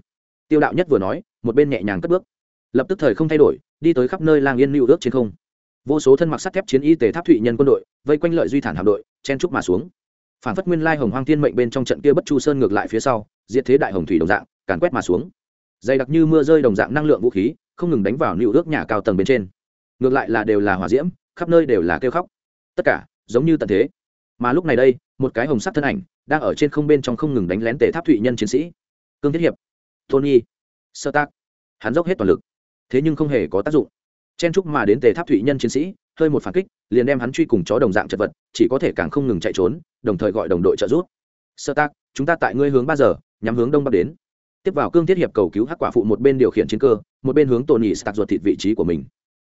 A: Tiêu đạo nhất vừa nói, một bên nhẹ nhàng cất bước lập tức thời không thay đổi, đi tới khắp nơi lang yên nữ ước trên không. Vô số thân mặc sắt thép chiến y tề tháp thụy nhân quân đội, vây quanh lợi duy thản hạm đội, chen trúc mà xuống. Phản phất nguyên lai hồng hoang thiên mệnh bên trong trận kia bất chu sơn ngược lại phía sau, diệt thế đại hồng thủy đồng dạng, càn quét mà xuống. Dày đặc như mưa rơi đồng dạng năng lượng vũ khí, không ngừng đánh vào nịu ước nhà cao tầng bên trên. Ngược lại là đều là hỏa diễm, khắp nơi đều là kêu khóc. Tất cả, giống như tận thế. Mà lúc này đây, một cái hồng sắc thân ảnh, đang ở trên không bên trong không ngừng đánh lén tề tháp thụy nhân chiến sĩ. Cương thiết hiệp, tony, sơ tác. Hắn dốc hết toàn lực thế nhưng không hề có tác dụng. Chen chúc mà đến tề tháp thụy nhân chiến sĩ, hơi một phản kích, liền đem hắn truy cùng chó đồng dạng chật vật, chỉ có thể càng không ngừng chạy trốn, đồng thời gọi đồng đội trợ giúp. Sơ tác, chúng ta tại ngươi hướng ba giờ, nhắm hướng đông bắc đến. Tiếp vào cương thiết hiệp cầu cứu hắc quả phụ một bên điều khiển chiến cơ, một bên hướng tony sạc ruột thịt vị trí của mình.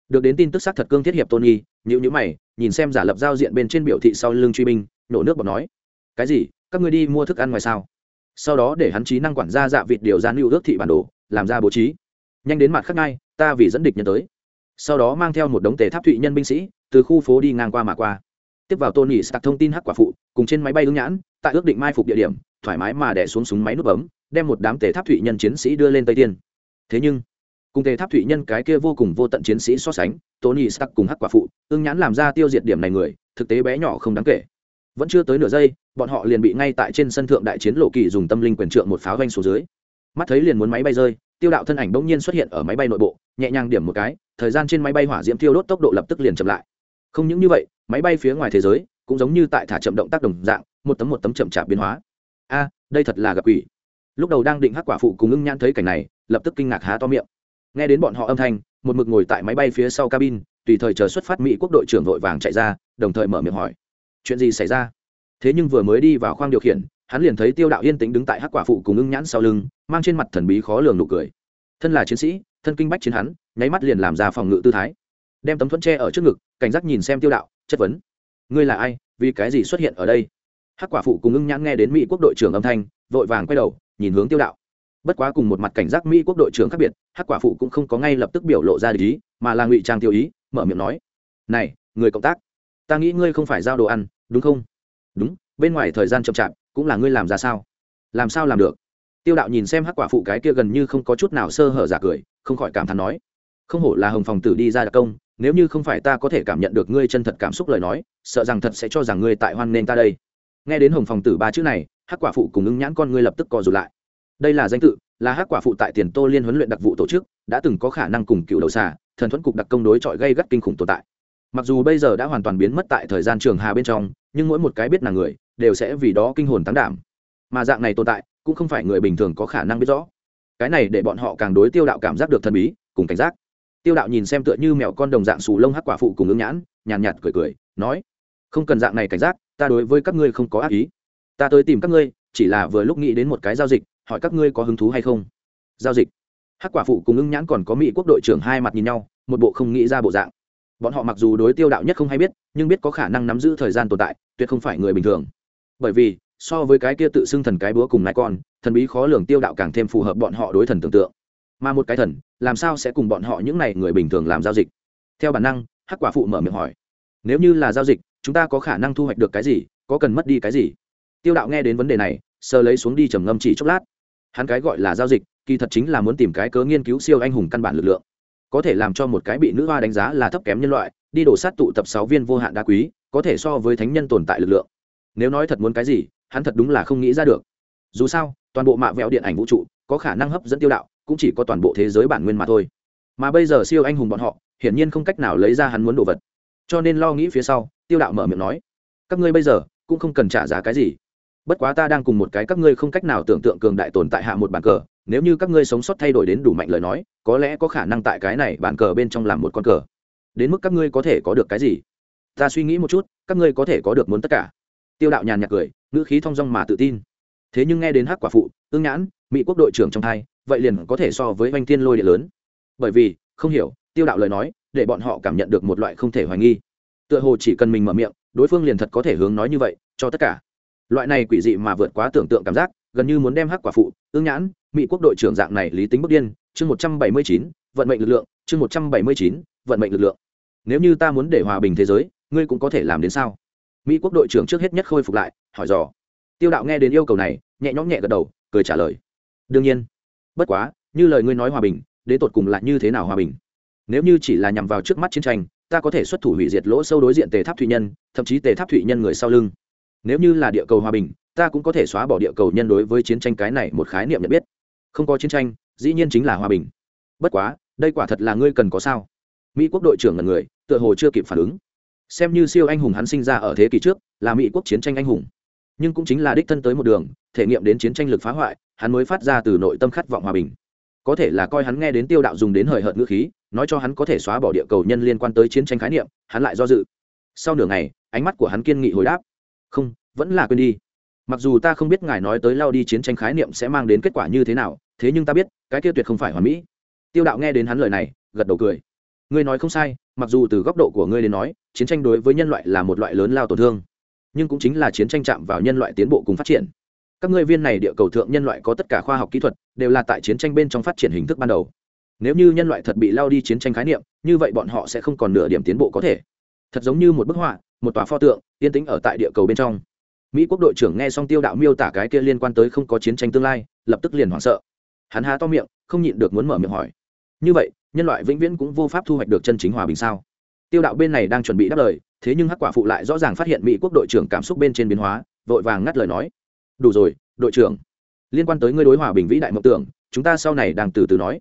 A: Được đến tin tức xác thật cương thiết hiệp tony nhữ nhữ mày, nhìn xem giả lập giao diện bên trên biểu thị sau lưng truy binh, nổ nước bọt nói, cái gì? Các ngươi đi mua thức ăn ngoài sao? Sau đó để hắn trí năng quản gia dạ vịt điều ra lưu ước thị bản đồ, làm ra bố trí. Nhanh đến mặt khác ngay ta vì dẫn địch nhân tới. Sau đó mang theo một đống tề tháp thụy nhân binh sĩ, từ khu phố đi ngang qua mà qua. Tiếp vào tony stạc thông tin hắc quả phụ, cùng trên máy bay ứng nhãn, tại ước định mai phục địa điểm, thoải mái mà đẻ xuống súng máy nút bấm, đem một đám tề tháp thụy nhân chiến sĩ đưa lên tây tiên. Thế nhưng, cùng tề tháp thụy nhân cái kia vô cùng vô tận chiến sĩ so sánh, tony stark cùng hắc quả phụ ương nhãn làm ra tiêu diệt điểm này người, thực tế bé nhỏ không đáng kể. Vẫn chưa tới nửa giây, bọn họ liền bị ngay tại trên sân thượng đại chiến lộ kỳ dùng tâm linh quyền trượng một pháo vanh xuống dưới. Mắt thấy liền muốn máy bay rơi, tiêu đạo thân ảnh bỗng nhiên xuất hiện ở máy bay nội bộ nhẹ nhàng điểm một cái, thời gian trên máy bay hỏa diễm tiêu đốt tốc độ lập tức liền chậm lại. Không những như vậy, máy bay phía ngoài thế giới cũng giống như tại thả chậm động tác đồng dạng, một tấm một tấm chậm chạp biến hóa. A, đây thật là gặp quỷ. Lúc đầu đang định hắc quả phụ cùng ưng nhãn thấy cảnh này, lập tức kinh ngạc há to miệng. Nghe đến bọn họ âm thanh, một mực ngồi tại máy bay phía sau cabin, tùy thời chờ xuất phát mỹ quốc đội trưởng vội vàng chạy ra, đồng thời mở miệng hỏi, chuyện gì xảy ra? Thế nhưng vừa mới đi vào khoang điều khiển, hắn liền thấy tiêu đạo yên tĩnh đứng tại hắc quả phụ cùng ưng nhãn sau lưng, mang trên mặt thần bí khó lường nụ cười. Thân là chiến sĩ thân kinh bách chiến hắn, nháy mắt liền làm ra phòng ngự tư thái. Đem tấm thuẫn tre ở trước ngực, cảnh giác nhìn xem tiêu đạo, chất vấn. Ngươi là ai? Vì cái gì xuất hiện ở đây? Hắc quả phụ cùng ưng nhãn nghe đến mỹ quốc đội trưởng âm thanh, vội vàng quay đầu, nhìn hướng tiêu đạo. Bất quá cùng một mặt cảnh giác mỹ quốc đội trưởng khác biệt, hắc quả phụ cũng không có ngay lập tức biểu lộ ra ý, mà là ngụy trang tiêu ý, mở miệng nói. Này, người cộng tác, ta nghĩ ngươi không phải giao đồ ăn, đúng không? Đúng, bên ngoài thời gian chậm chạp, cũng là ngươi làm ra sao? Làm sao làm được? Tiêu đạo nhìn xem hắc quả phụ cái kia gần như không có chút nào sơ hở giả cười, không khỏi cảm thán nói, không hổ là hồng phòng tử đi ra đặc công, nếu như không phải ta có thể cảm nhận được ngươi chân thật cảm xúc lời nói, sợ rằng thật sẽ cho rằng ngươi tại hoan nên ta đây. Nghe đến hồng phòng tử ba chữ này, hắc quả phụ cùng ứng nhãn con ngươi lập tức co rụt lại. Đây là danh tự, là hắc quả phụ tại tiền tô liên huấn luyện đặc vụ tổ chức, đã từng có khả năng cùng cựu đầu xà, thần thuẫn cục đặc công đối chọi gây gắt kinh khủng tồn tại. Mặc dù bây giờ đã hoàn toàn biến mất tại thời gian trường hà bên trong, nhưng mỗi một cái biết là người, đều sẽ vì đó kinh hồn tán đảm. Mà dạng này tồn tại cũng không phải người bình thường có khả năng biết rõ. Cái này để bọn họ càng đối tiêu đạo cảm giác được thần bí cùng cảnh giác. Tiêu đạo nhìn xem tựa như mẹo con đồng dạng xù lông hắc quả phụ cùng ứng nhãn nhàn nhạt, nhạt cười cười nói không cần dạng này cảnh giác ta đối với các ngươi không có ác ý. Ta tới tìm các ngươi chỉ là vừa lúc nghĩ đến một cái giao dịch hỏi các ngươi có hứng thú hay không. Giao dịch. Hắc quả phụ cùng ứng nhãn còn có mỹ quốc đội trưởng hai mặt nhìn nhau một bộ không nghĩ ra bộ dạng. Bọn họ mặc dù đối tiêu đạo nhất không hay biết nhưng biết có khả năng nắm giữ thời gian tồn tại tuyệt không phải người bình thường. Bởi vì so với cái kia tự xưng thần cái búa cùng nai con, thần bí khó lường tiêu đạo càng thêm phù hợp bọn họ đối thần tưởng tượng. Mà một cái thần, làm sao sẽ cùng bọn họ những n à y người bình thường làm giao dịch? Theo bản năng, hắc quả phụ mở miệng hỏi. Nếu như là giao dịch, chúng ta có khả năng thu hoạch được cái gì, có cần mất đi cái gì? Tiêu đạo nghe đến vấn đề này sơ lấy xuống đi trầm ngâm chỉ chốc lát. Hắn cái gọi là giao dịch, kỳ thật chính là muốn tìm cái cớ nghiên cứu siêu anh hùng căn bản lực lượng. Có thể làm cho một cái bị nữ hoa đánh giá là thấp kém nhân loại, đi đổ sát tụ tập sáu viên vô hạn đa quý, có thể so với thánh nhân tồn tại lực lượng. Nếu nói thật muốn cái gì hắn thật đúng là không nghĩ ra được. Dù sao, toàn bộ mạ vẹo điện ảnh vũ trụ có khả năng hấp dẫn tiêu đạo, cũng chỉ có toàn bộ thế giới bản nguyên mà thôi. Mà bây giờ siêu anh hùng bọn họ, hiển nhiên không cách nào lấy ra hắn muốn đồ vật. Cho nên lo nghĩ phía sau, tiêu đạo mở miệng nói, các ngươi bây giờ cũng không cần trả giá cái gì. Bất quá ta đang cùng một cái các ngươi không cách nào tưởng tượng cường đại tồn tại hạ một bàn cờ, nếu như các ngươi sống sót thay đổi đến đủ mạnh lời nói, có lẽ có khả năng tại cái này bàn cờ bên trong làm một con cờ. Đến mức các ngươi có thể có được cái gì? Ta suy nghĩ một chút, các ngươi có thể có được muốn tất cả tiêu đạo nhàn nhạt cười, ngữ khí thong dong mà tự tin. Thế nhưng nghe đến hắc quả phụ ương nhãn mỹ quốc đội trưởng trong thai, vậy liền có thể so với oanh thiên lôi địa lớn. Bởi vì, không hiểu, tiêu đạo lời nói, để bọn họ cảm nhận được một loại không thể hoài nghi. Tựa hồ chỉ cần mình mở miệng, đối phương liền thật có thể hướng nói như vậy, cho tất cả. Loại này quỷ dị mà vượt quá tưởng tượng cảm giác, gần như muốn đem hắc quả phụ ương nhãn mỹ quốc đội trưởng dạng này lý tính bất điên. Chương một trăm bảy mươi chín, vận mệnh lực lượng, chương một trăm bảy mươi chín, vận mệnh lực lượng. Nếu như ta muốn để hòa bình thế giới, ngươi cũng có thể làm đến sao? Mỹ quốc đội trưởng trước hết nhất khôi phục lại, hỏi dò. Tiêu đạo nghe đến yêu cầu này, nhẹ nhõm nhẹ gật đầu, cười trả lời. Đương nhiên. Bất quá, như lời ngươi nói hòa bình, đến tột cùng là như thế nào hòa bình? Nếu như chỉ là nhằm vào trước mắt chiến tranh, ta có thể xuất thủ hủy diệt lỗ sâu đối diện tề tháp thụy nhân, thậm chí tề tháp thụy nhân người sau lưng. Nếu như là địa cầu hòa bình, ta cũng có thể xóa bỏ địa cầu nhân đối với chiến tranh cái này một khái niệm nhận biết. Không có chiến tranh, dĩ nhiên chính là hòa bình. Bất quá, đây quả thật là ngươi cần có sao? Mỹ quốc đội trưởng là người, tựa hồ chưa kịp phản ứng xem như siêu anh hùng hắn sinh ra ở thế kỷ trước, là mỹ quốc chiến tranh anh hùng. Nhưng cũng chính là đích thân tới một đường, thể nghiệm đến chiến tranh lực phá hoại, hắn mới phát ra từ nội tâm khát vọng hòa bình. Có thể là coi hắn nghe đến tiêu đạo dùng đến hời hợt ngữ khí, nói cho hắn có thể xóa bỏ địa cầu nhân liên quan tới chiến tranh khái niệm, hắn lại do dự. Sau nửa ngày, ánh mắt của hắn kiên nghị hồi đáp. Không, vẫn là quên đi. Mặc dù ta không biết ngài nói tới lao đi chiến tranh khái niệm sẽ mang đến kết quả như thế nào, thế nhưng ta biết, cái kia tuyệt không phải hoàn mỹ. Tiêu đạo nghe đến hắn lời này, gật đầu cười. Ngươi nói không sai mặc dù từ góc độ của ngươi đến nói, chiến tranh đối với nhân loại là một loại lớn lao tổn thương, nhưng cũng chính là chiến tranh chạm vào nhân loại tiến bộ cùng phát triển. Các ngươi viên này địa cầu thượng nhân loại có tất cả khoa học kỹ thuật, đều là tại chiến tranh bên trong phát triển hình thức ban đầu. Nếu như nhân loại thật bị lao đi chiến tranh khái niệm, như vậy bọn họ sẽ không còn nửa điểm tiến bộ có thể. Thật giống như một bức họa, một tòa pho tượng, yên tĩnh ở tại địa cầu bên trong. Mỹ quốc đội trưởng nghe xong tiêu đạo miêu tả cái kia liên quan tới không có chiến tranh tương lai, lập tức liền hoảng sợ. Hắn há to miệng, không nhịn được muốn mở miệng hỏi. Như vậy nhân loại vĩnh viễn cũng vô pháp thu hoạch được chân chính hòa bình sao? Tiêu đạo bên này đang chuẩn bị đáp lời, thế nhưng hắc quả phụ lại rõ ràng phát hiện mỹ quốc đội trưởng cảm xúc bên trên biến hóa, vội vàng ngắt lời nói. Đủ rồi, đội trưởng. Liên quan tới ngươi đối hòa bình vĩ đại mộng tưởng, chúng ta sau này đang từ từ nói.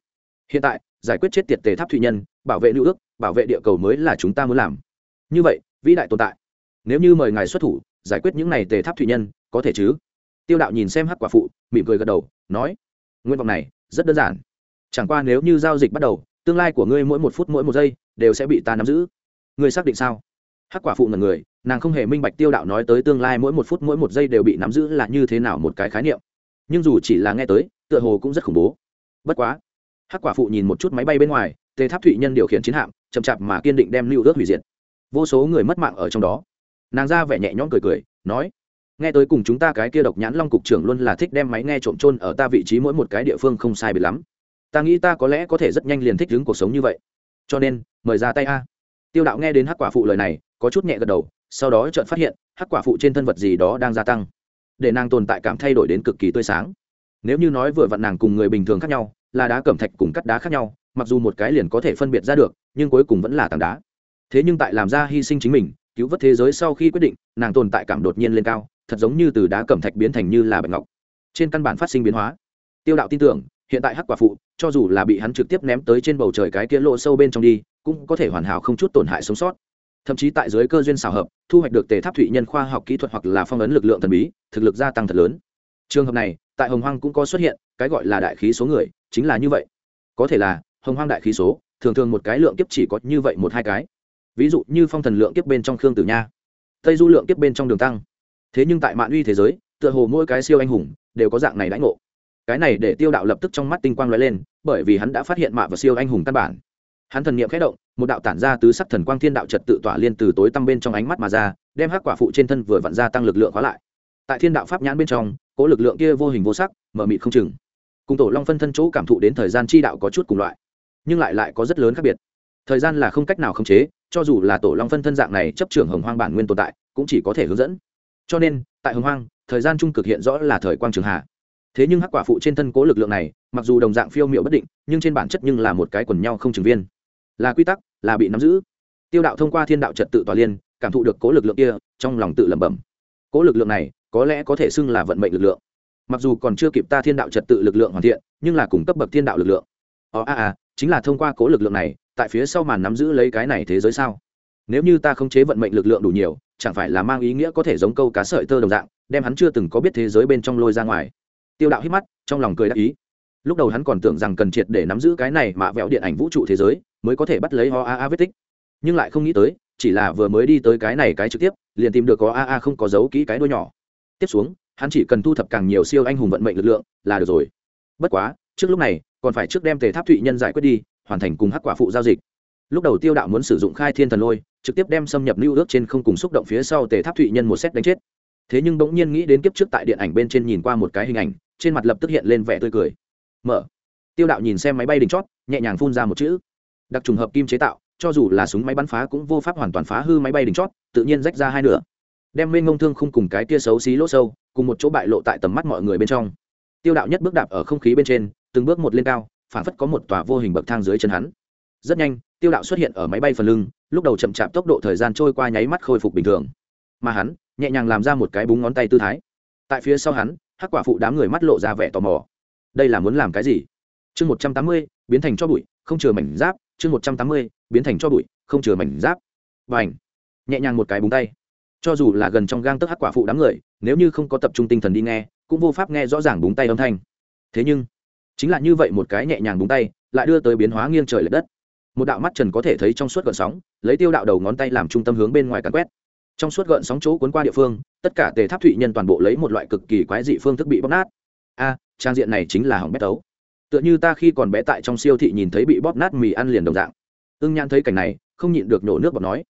A: Hiện tại, giải quyết chết tiệt tề tháp thụy nhân, bảo vệ lưu ước, bảo vệ địa cầu mới là chúng ta muốn làm. Như vậy, vĩ đại tồn tại. Nếu như mời ngài xuất thủ, giải quyết những này tề tháp thụy nhân, có thể chứ? Tiêu đạo nhìn xem hắc quả phụ, mỉm cười gật đầu, nói. Nguyện vọng này rất đơn giản. Chẳng qua nếu như giao dịch bắt đầu tương lai của ngươi mỗi một phút mỗi một giây đều sẽ bị ta nắm giữ. Ngươi xác định sao? Hắc quả phụ ngần người, nàng không hề minh bạch tiêu đạo nói tới tương lai mỗi một phút mỗi một giây đều bị nắm giữ là như thế nào một cái khái niệm. Nhưng dù chỉ là nghe tới, tựa hồ cũng rất khủng bố. Bất quá, hắc quả phụ nhìn một chút máy bay bên ngoài, tề tháp thụy nhân điều khiển chiến hạm, chậm chạp mà kiên định đem lưu ước hủy diệt. Vô số người mất mạng ở trong đó. Nàng ra vẻ nhẹ nhõm cười cười, nói, nghe tới cùng chúng ta cái kia độc nhãn long cục trưởng luôn là thích đem máy nghe trộm trôn ở ta vị trí mỗi một cái địa phương không sai biệt lắm ta nghĩ ta có lẽ có thể rất nhanh liền thích ứng cuộc sống như vậy. Cho nên, mời ra tay a. Tiêu đạo nghe đến hắc quả phụ lời này, có chút nhẹ gật đầu, sau đó chợt phát hiện, hắc quả phụ trên thân vật gì đó đang gia tăng. Để nàng tồn tại cảm thay đổi đến cực kỳ tươi sáng. Nếu như nói vừa vặn nàng cùng người bình thường khác nhau, là đá cẩm thạch cùng cắt đá khác nhau, mặc dù một cái liền có thể phân biệt ra được, nhưng cuối cùng vẫn là tảng đá. Thế nhưng tại làm ra hy sinh chính mình, cứu vớt thế giới sau khi quyết định, nàng tồn tại cảm đột nhiên lên cao, thật giống như từ đá cẩm thạch biến thành như là bạch ngọc. Trên căn bản phát sinh biến hóa. Tiêu đạo tin tưởng hiện tại hắc quả phụ, cho dù là bị hắn trực tiếp ném tới trên bầu trời cái kia lộ sâu bên trong đi, cũng có thể hoàn hảo không chút tổn hại sống sót. Thậm chí tại dưới cơ duyên xào hợp, thu hoạch được tề tháp thụy nhân khoa học kỹ thuật hoặc là phong ấn lực lượng thần bí, thực lực gia tăng thật lớn. Trường hợp này, tại hồng hoang cũng có xuất hiện, cái gọi là đại khí số người, chính là như vậy. Có thể là, hồng hoang đại khí số, thường thường một cái lượng kiếp chỉ có như vậy một hai cái. Ví dụ như phong thần lượng kiếp bên trong khương tử nha, tây du lượng kiếp bên trong đường tăng. Thế nhưng tại mạng uy thế giới, tựa hồ mỗi cái siêu anh hùng, đều có dạng này đãi ngộ cái này để tiêu đạo lập tức trong mắt tinh quang lóe lên, bởi vì hắn đã phát hiện mạ và siêu anh hùng căn bản. Hắn thần niệm khẽ động, một đạo tản ra tứ sắc thần quang thiên đạo trật tự tỏa liên từ tối tăm bên trong ánh mắt mà ra, đem hắc quả phụ trên thân vừa vặn ra tăng lực lượng khóa lại. Tại thiên đạo pháp nhãn bên trong, cố lực lượng kia vô hình vô sắc mờ mịt không chừng. Cùng tổ long phân thân chỗ cảm thụ đến thời gian chi đạo có chút cùng loại, nhưng lại lại có rất lớn khác biệt. Thời gian là không cách nào khống chế, cho dù là tổ long phân thân dạng này chấp trưởng hồng hoang bản nguyên tồn tại, cũng chỉ có thể hướng dẫn. Cho nên, tại hồng hoang, thời gian trung cực hiện rõ là thời quang trường hạ thế nhưng hắc quả phụ trên thân cố lực lượng này, mặc dù đồng dạng phiêu m i ệ u bất định, nhưng trên bản chất nhưng là một cái quần nhau không chừng viên. Là quy tắc, là bị nắm giữ. Tiêu đạo thông qua thiên đạo trật tự tòa liên, cảm thụ được cố lực lượng kia, trong lòng tự lẩm bẩm. Cố lực lượng này, có lẽ có thể xưng là vận mệnh lực lượng. Mặc dù còn chưa kịp ta thiên đạo trật tự lực lượng hoàn thiện, nhưng là cung cấp bậc thiên đạo lực lượng. Ò a a, chính là thông qua cố lực lượng này, tại phía sau màn nắm giữ lấy cái này thế giới sao? Nếu như ta không chế vận mệnh lực lượng đủ nhiều, chẳng phải là mang ý nghĩa có thể giống câu cá sợi tơ đồng dạng, đem hắn chưa từng có biết thế giới bên trong lôi ra ngoài tiêu đạo hít mắt, trong lòng cười đắc ý. Lúc đầu hắn còn tưởng rằng cần triệt để nắm giữ cái này mà vẹo điện ảnh vũ trụ thế giới, mới có thể bắt lấy ho a a vết tích. Nhưng lại không nghĩ tới, chỉ là vừa mới đi tới cái này cái trực tiếp, liền tìm được có a a không có dấu kỹ cái đuôi nhỏ. Tiếp xuống, hắn chỉ cần thu thập càng nhiều siêu anh hùng vận mệnh lực lượng, là được rồi. Bất quá, trước lúc này, còn phải trước đem tề tháp thụy nhân giải quyết đi, hoàn thành cùng hắc quả phụ giao dịch. Lúc đầu tiêu đạo muốn sử dụng khai thiên thần lôi, trực tiếp đem xâm nhập lưu ước trên không cùng xúc động phía sau tề tháp thụy nhân một xét đánh chết. Thế nhưng bỗng nhiên nghĩ đến kiếp trước tại điện ảnh bên trên nhìn qua một cái hình ảnh trên mặt lập tức hiện lên vẻ tươi cười. Mở. Tiêu đạo nhìn xem máy bay đỉnh chót, nhẹ nhàng phun ra một chữ. Đặc trùng hợp kim chế tạo, cho dù là súng máy bắn phá cũng vô pháp hoàn toàn phá hư máy bay đỉnh chót, tự nhiên rách ra hai nửa. Đem mênh ngông thương không cùng cái tia xấu xí lỗ sâu, cùng một chỗ bại lộ tại tầm mắt mọi người bên trong. Tiêu đạo nhất bước đạp ở không khí bên trên, từng bước một lên cao phản phất có một tòa vô hình bậc thang dưới chân hắn. Rất nhanh, tiêu đạo xuất hiện ở máy bay phần lưng, lúc đầu chậm chạp tốc độ thời gian trôi qua nháy mắt khôi phục bình thường. Mà hắn, nhẹ nhàng làm ra một cái búng ngón tay tư thái. Tại phía sau hắn hắc quả phụ đám người mắt lộ ra vẻ tò mò. Đây là muốn làm cái gì? Chương một trăm tám mươi, biến thành cho bụi, không chừa mảnh giáp. Chương một trăm tám mươi, biến thành cho bụi, không chừa mảnh giáp. Và ảnh nhẹ nhàng một cái búng tay. Cho dù là gần trong gang tức hắc quả phụ đám người, nếu như không có tập trung tinh thần đi nghe, cũng vô pháp nghe rõ ràng búng tay âm thanh. Thế nhưng, chính là như vậy một cái nhẹ nhàng búng tay, lại đưa tới biến hóa nghiêng trời l ệ đất. Một đạo mắt trần có thể thấy trong suốt gợn sóng, lấy tiêu đạo đầu ngón tay làm trung tâm hướng bên ngoài cắn quét. Trong suốt gợn sóng chỗ cuốn qua địa phương tất cả tề tháp thụy nhân toàn bộ lấy một loại cực kỳ quái dị phương thức bị bóp nát. A, trang diện này chính là hỏng bét tấu. Tựa như ta khi còn bé tại trong siêu thị nhìn thấy bị bóp nát mì ăn liền đồng dạng. Ưng nhan thấy cảnh này, không nhịn được nổ nước bọt nói.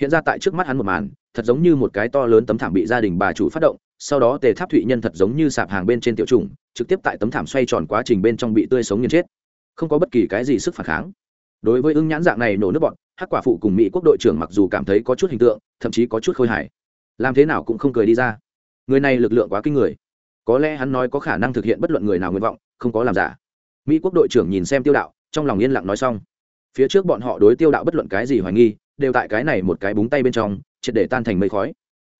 A: Hiện ra tại trước mắt hắn một màn, thật giống như một cái to lớn tấm thảm bị gia đình bà chủ phát động, sau đó tề tháp thụy nhân thật giống như sạp hàng bên trên tiểu trùng, trực tiếp tại tấm thảm xoay tròn quá trình bên trong bị tươi sống nghiền chết. Không có bất kỳ cái gì sức phản kháng. Đối với ưng nhãn dạng này nổ nước bọn hắc quả phụ cùng mỹ quốc đội trưởng mặc dù cảm thấy có chút hình tượng, thậm chí có chút khôi hài làm thế nào cũng không cười đi ra. Người này lực lượng quá kinh người. Có lẽ hắn nói có khả năng thực hiện bất luận người nào nguyện vọng, không có làm giả. Mỹ quốc đội trưởng nhìn xem tiêu đạo, trong lòng yên lặng nói xong. Phía trước bọn họ đối tiêu đạo bất luận cái gì hoài nghi, đều tại cái này một cái búng tay bên trong, triệt để tan thành mây khói.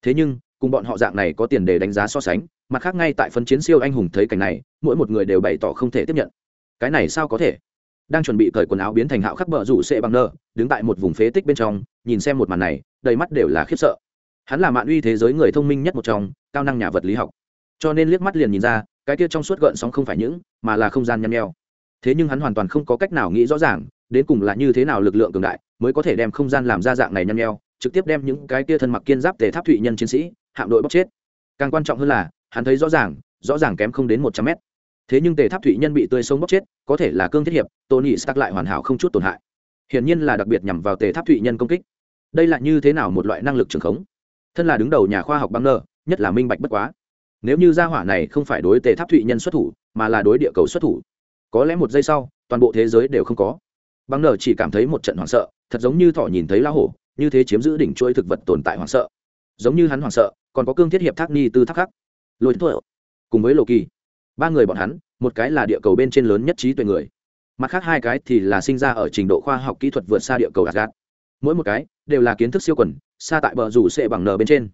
A: Thế nhưng, cùng bọn họ dạng này có tiền để đánh giá so sánh, mặt khác ngay tại phân chiến siêu anh hùng thấy cảnh này, mỗi một người đều bày tỏ không thể tiếp nhận. Cái này sao có thể? Đang chuẩn bị cởi quần áo biến thành hạo khắc bờ rủ sệ bằng nơ, đứng tại một vùng phế tích bên trong, nhìn xem một màn này, đầy mắt đều là khiếp sợ hắn là mạn uy thế giới người thông minh nhất một trong, cao năng nhà vật lý học. Cho nên liếc mắt liền nhìn ra, cái kia trong suốt gợn sóng không phải những, mà là không gian nhăn nheo. Thế nhưng hắn hoàn toàn không có cách nào nghĩ rõ ràng, đến cùng là như thế nào lực lượng cường đại mới có thể đem không gian làm ra dạng này nhăn nheo, trực tiếp đem những cái kia thân mặc kiên giáp tề tháp thụy nhân chiến sĩ, hạm đội bóc chết. Càng quan trọng hơn là, hắn thấy rõ ràng rõ ràng kém không đến một trăm mét. Thế nhưng tề tháp thụy nhân bị tươi sống bóc chết, có thể là cương thiết hiệp, tony stark lại hoàn hảo không chút tổn hại. Hiển nhiên là đặc biệt nhằm vào tề tháp thụy nhân công kích. Đây là như thế nào một loại năng lực trường khống? Thân là đứng đầu nhà khoa học băng nơ, nhất là minh bạch bất quá. Nếu như gia hỏa này không phải đối tề tháp thụy nhân xuất thủ, mà là đối địa cầu xuất thủ, có lẽ một giây sau, toàn bộ thế giới đều không có. Băng nơ chỉ cảm thấy một trận hoảng sợ, thật giống như thỏ nhìn thấy la hổ, như thế chiếm giữ đỉnh chuỗi thực vật tồn tại hoảng sợ. Giống như hắn hoảng sợ, còn có cương thiết hiệp thác ni tư thác khắc lôi thuở cùng với lộ kỳ, ba người bọn hắn, một cái là địa cầu bên trên lớn nhất trí tuệ người. Mặt khác hai cái thì là sinh ra ở trình độ khoa học kỹ thuật vượt xa địa cầu asgad mỗi một cái đều là kiến thức siêu quần xa tại bờ rủ sẽ bằng nở bên trên.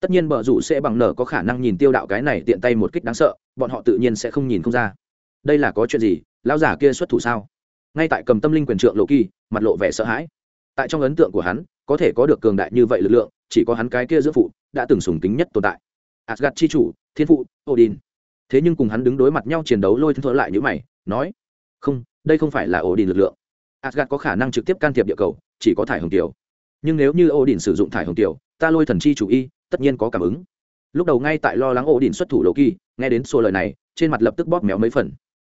A: Tất nhiên bờ rủ sẽ bằng nở có khả năng nhìn tiêu đạo cái này tiện tay một kích đáng sợ, bọn họ tự nhiên sẽ không nhìn không ra. Đây là có chuyện gì? Lão giả kia xuất thủ sao? Ngay tại cầm tâm linh quyền trượng lộ kỳ, mặt lộ vẻ sợ hãi. Tại trong ấn tượng của hắn, có thể có được cường đại như vậy lực lượng, chỉ có hắn cái kia giữa phụ đã từng sùng tính nhất tồn tại. Asgad chi chủ, thiên phụ, odin. Thế nhưng cùng hắn đứng đối mặt nhau chiến đấu lôi thân thở lại như mày, nói, không, đây không phải là odin lực lượng. Asgad có khả năng trực tiếp can thiệp địa cầu, chỉ có thải hồng tiểu nhưng nếu như ổ đỉnh sử dụng thải hồng tiểu ta lôi thần chi chủ y tất nhiên có cảm ứng. Lúc đầu ngay tại lo lắng ổ đỉnh xuất thủ lộ kỳ nghe đến xô lời này trên mặt lập tức bóp méo mấy phần.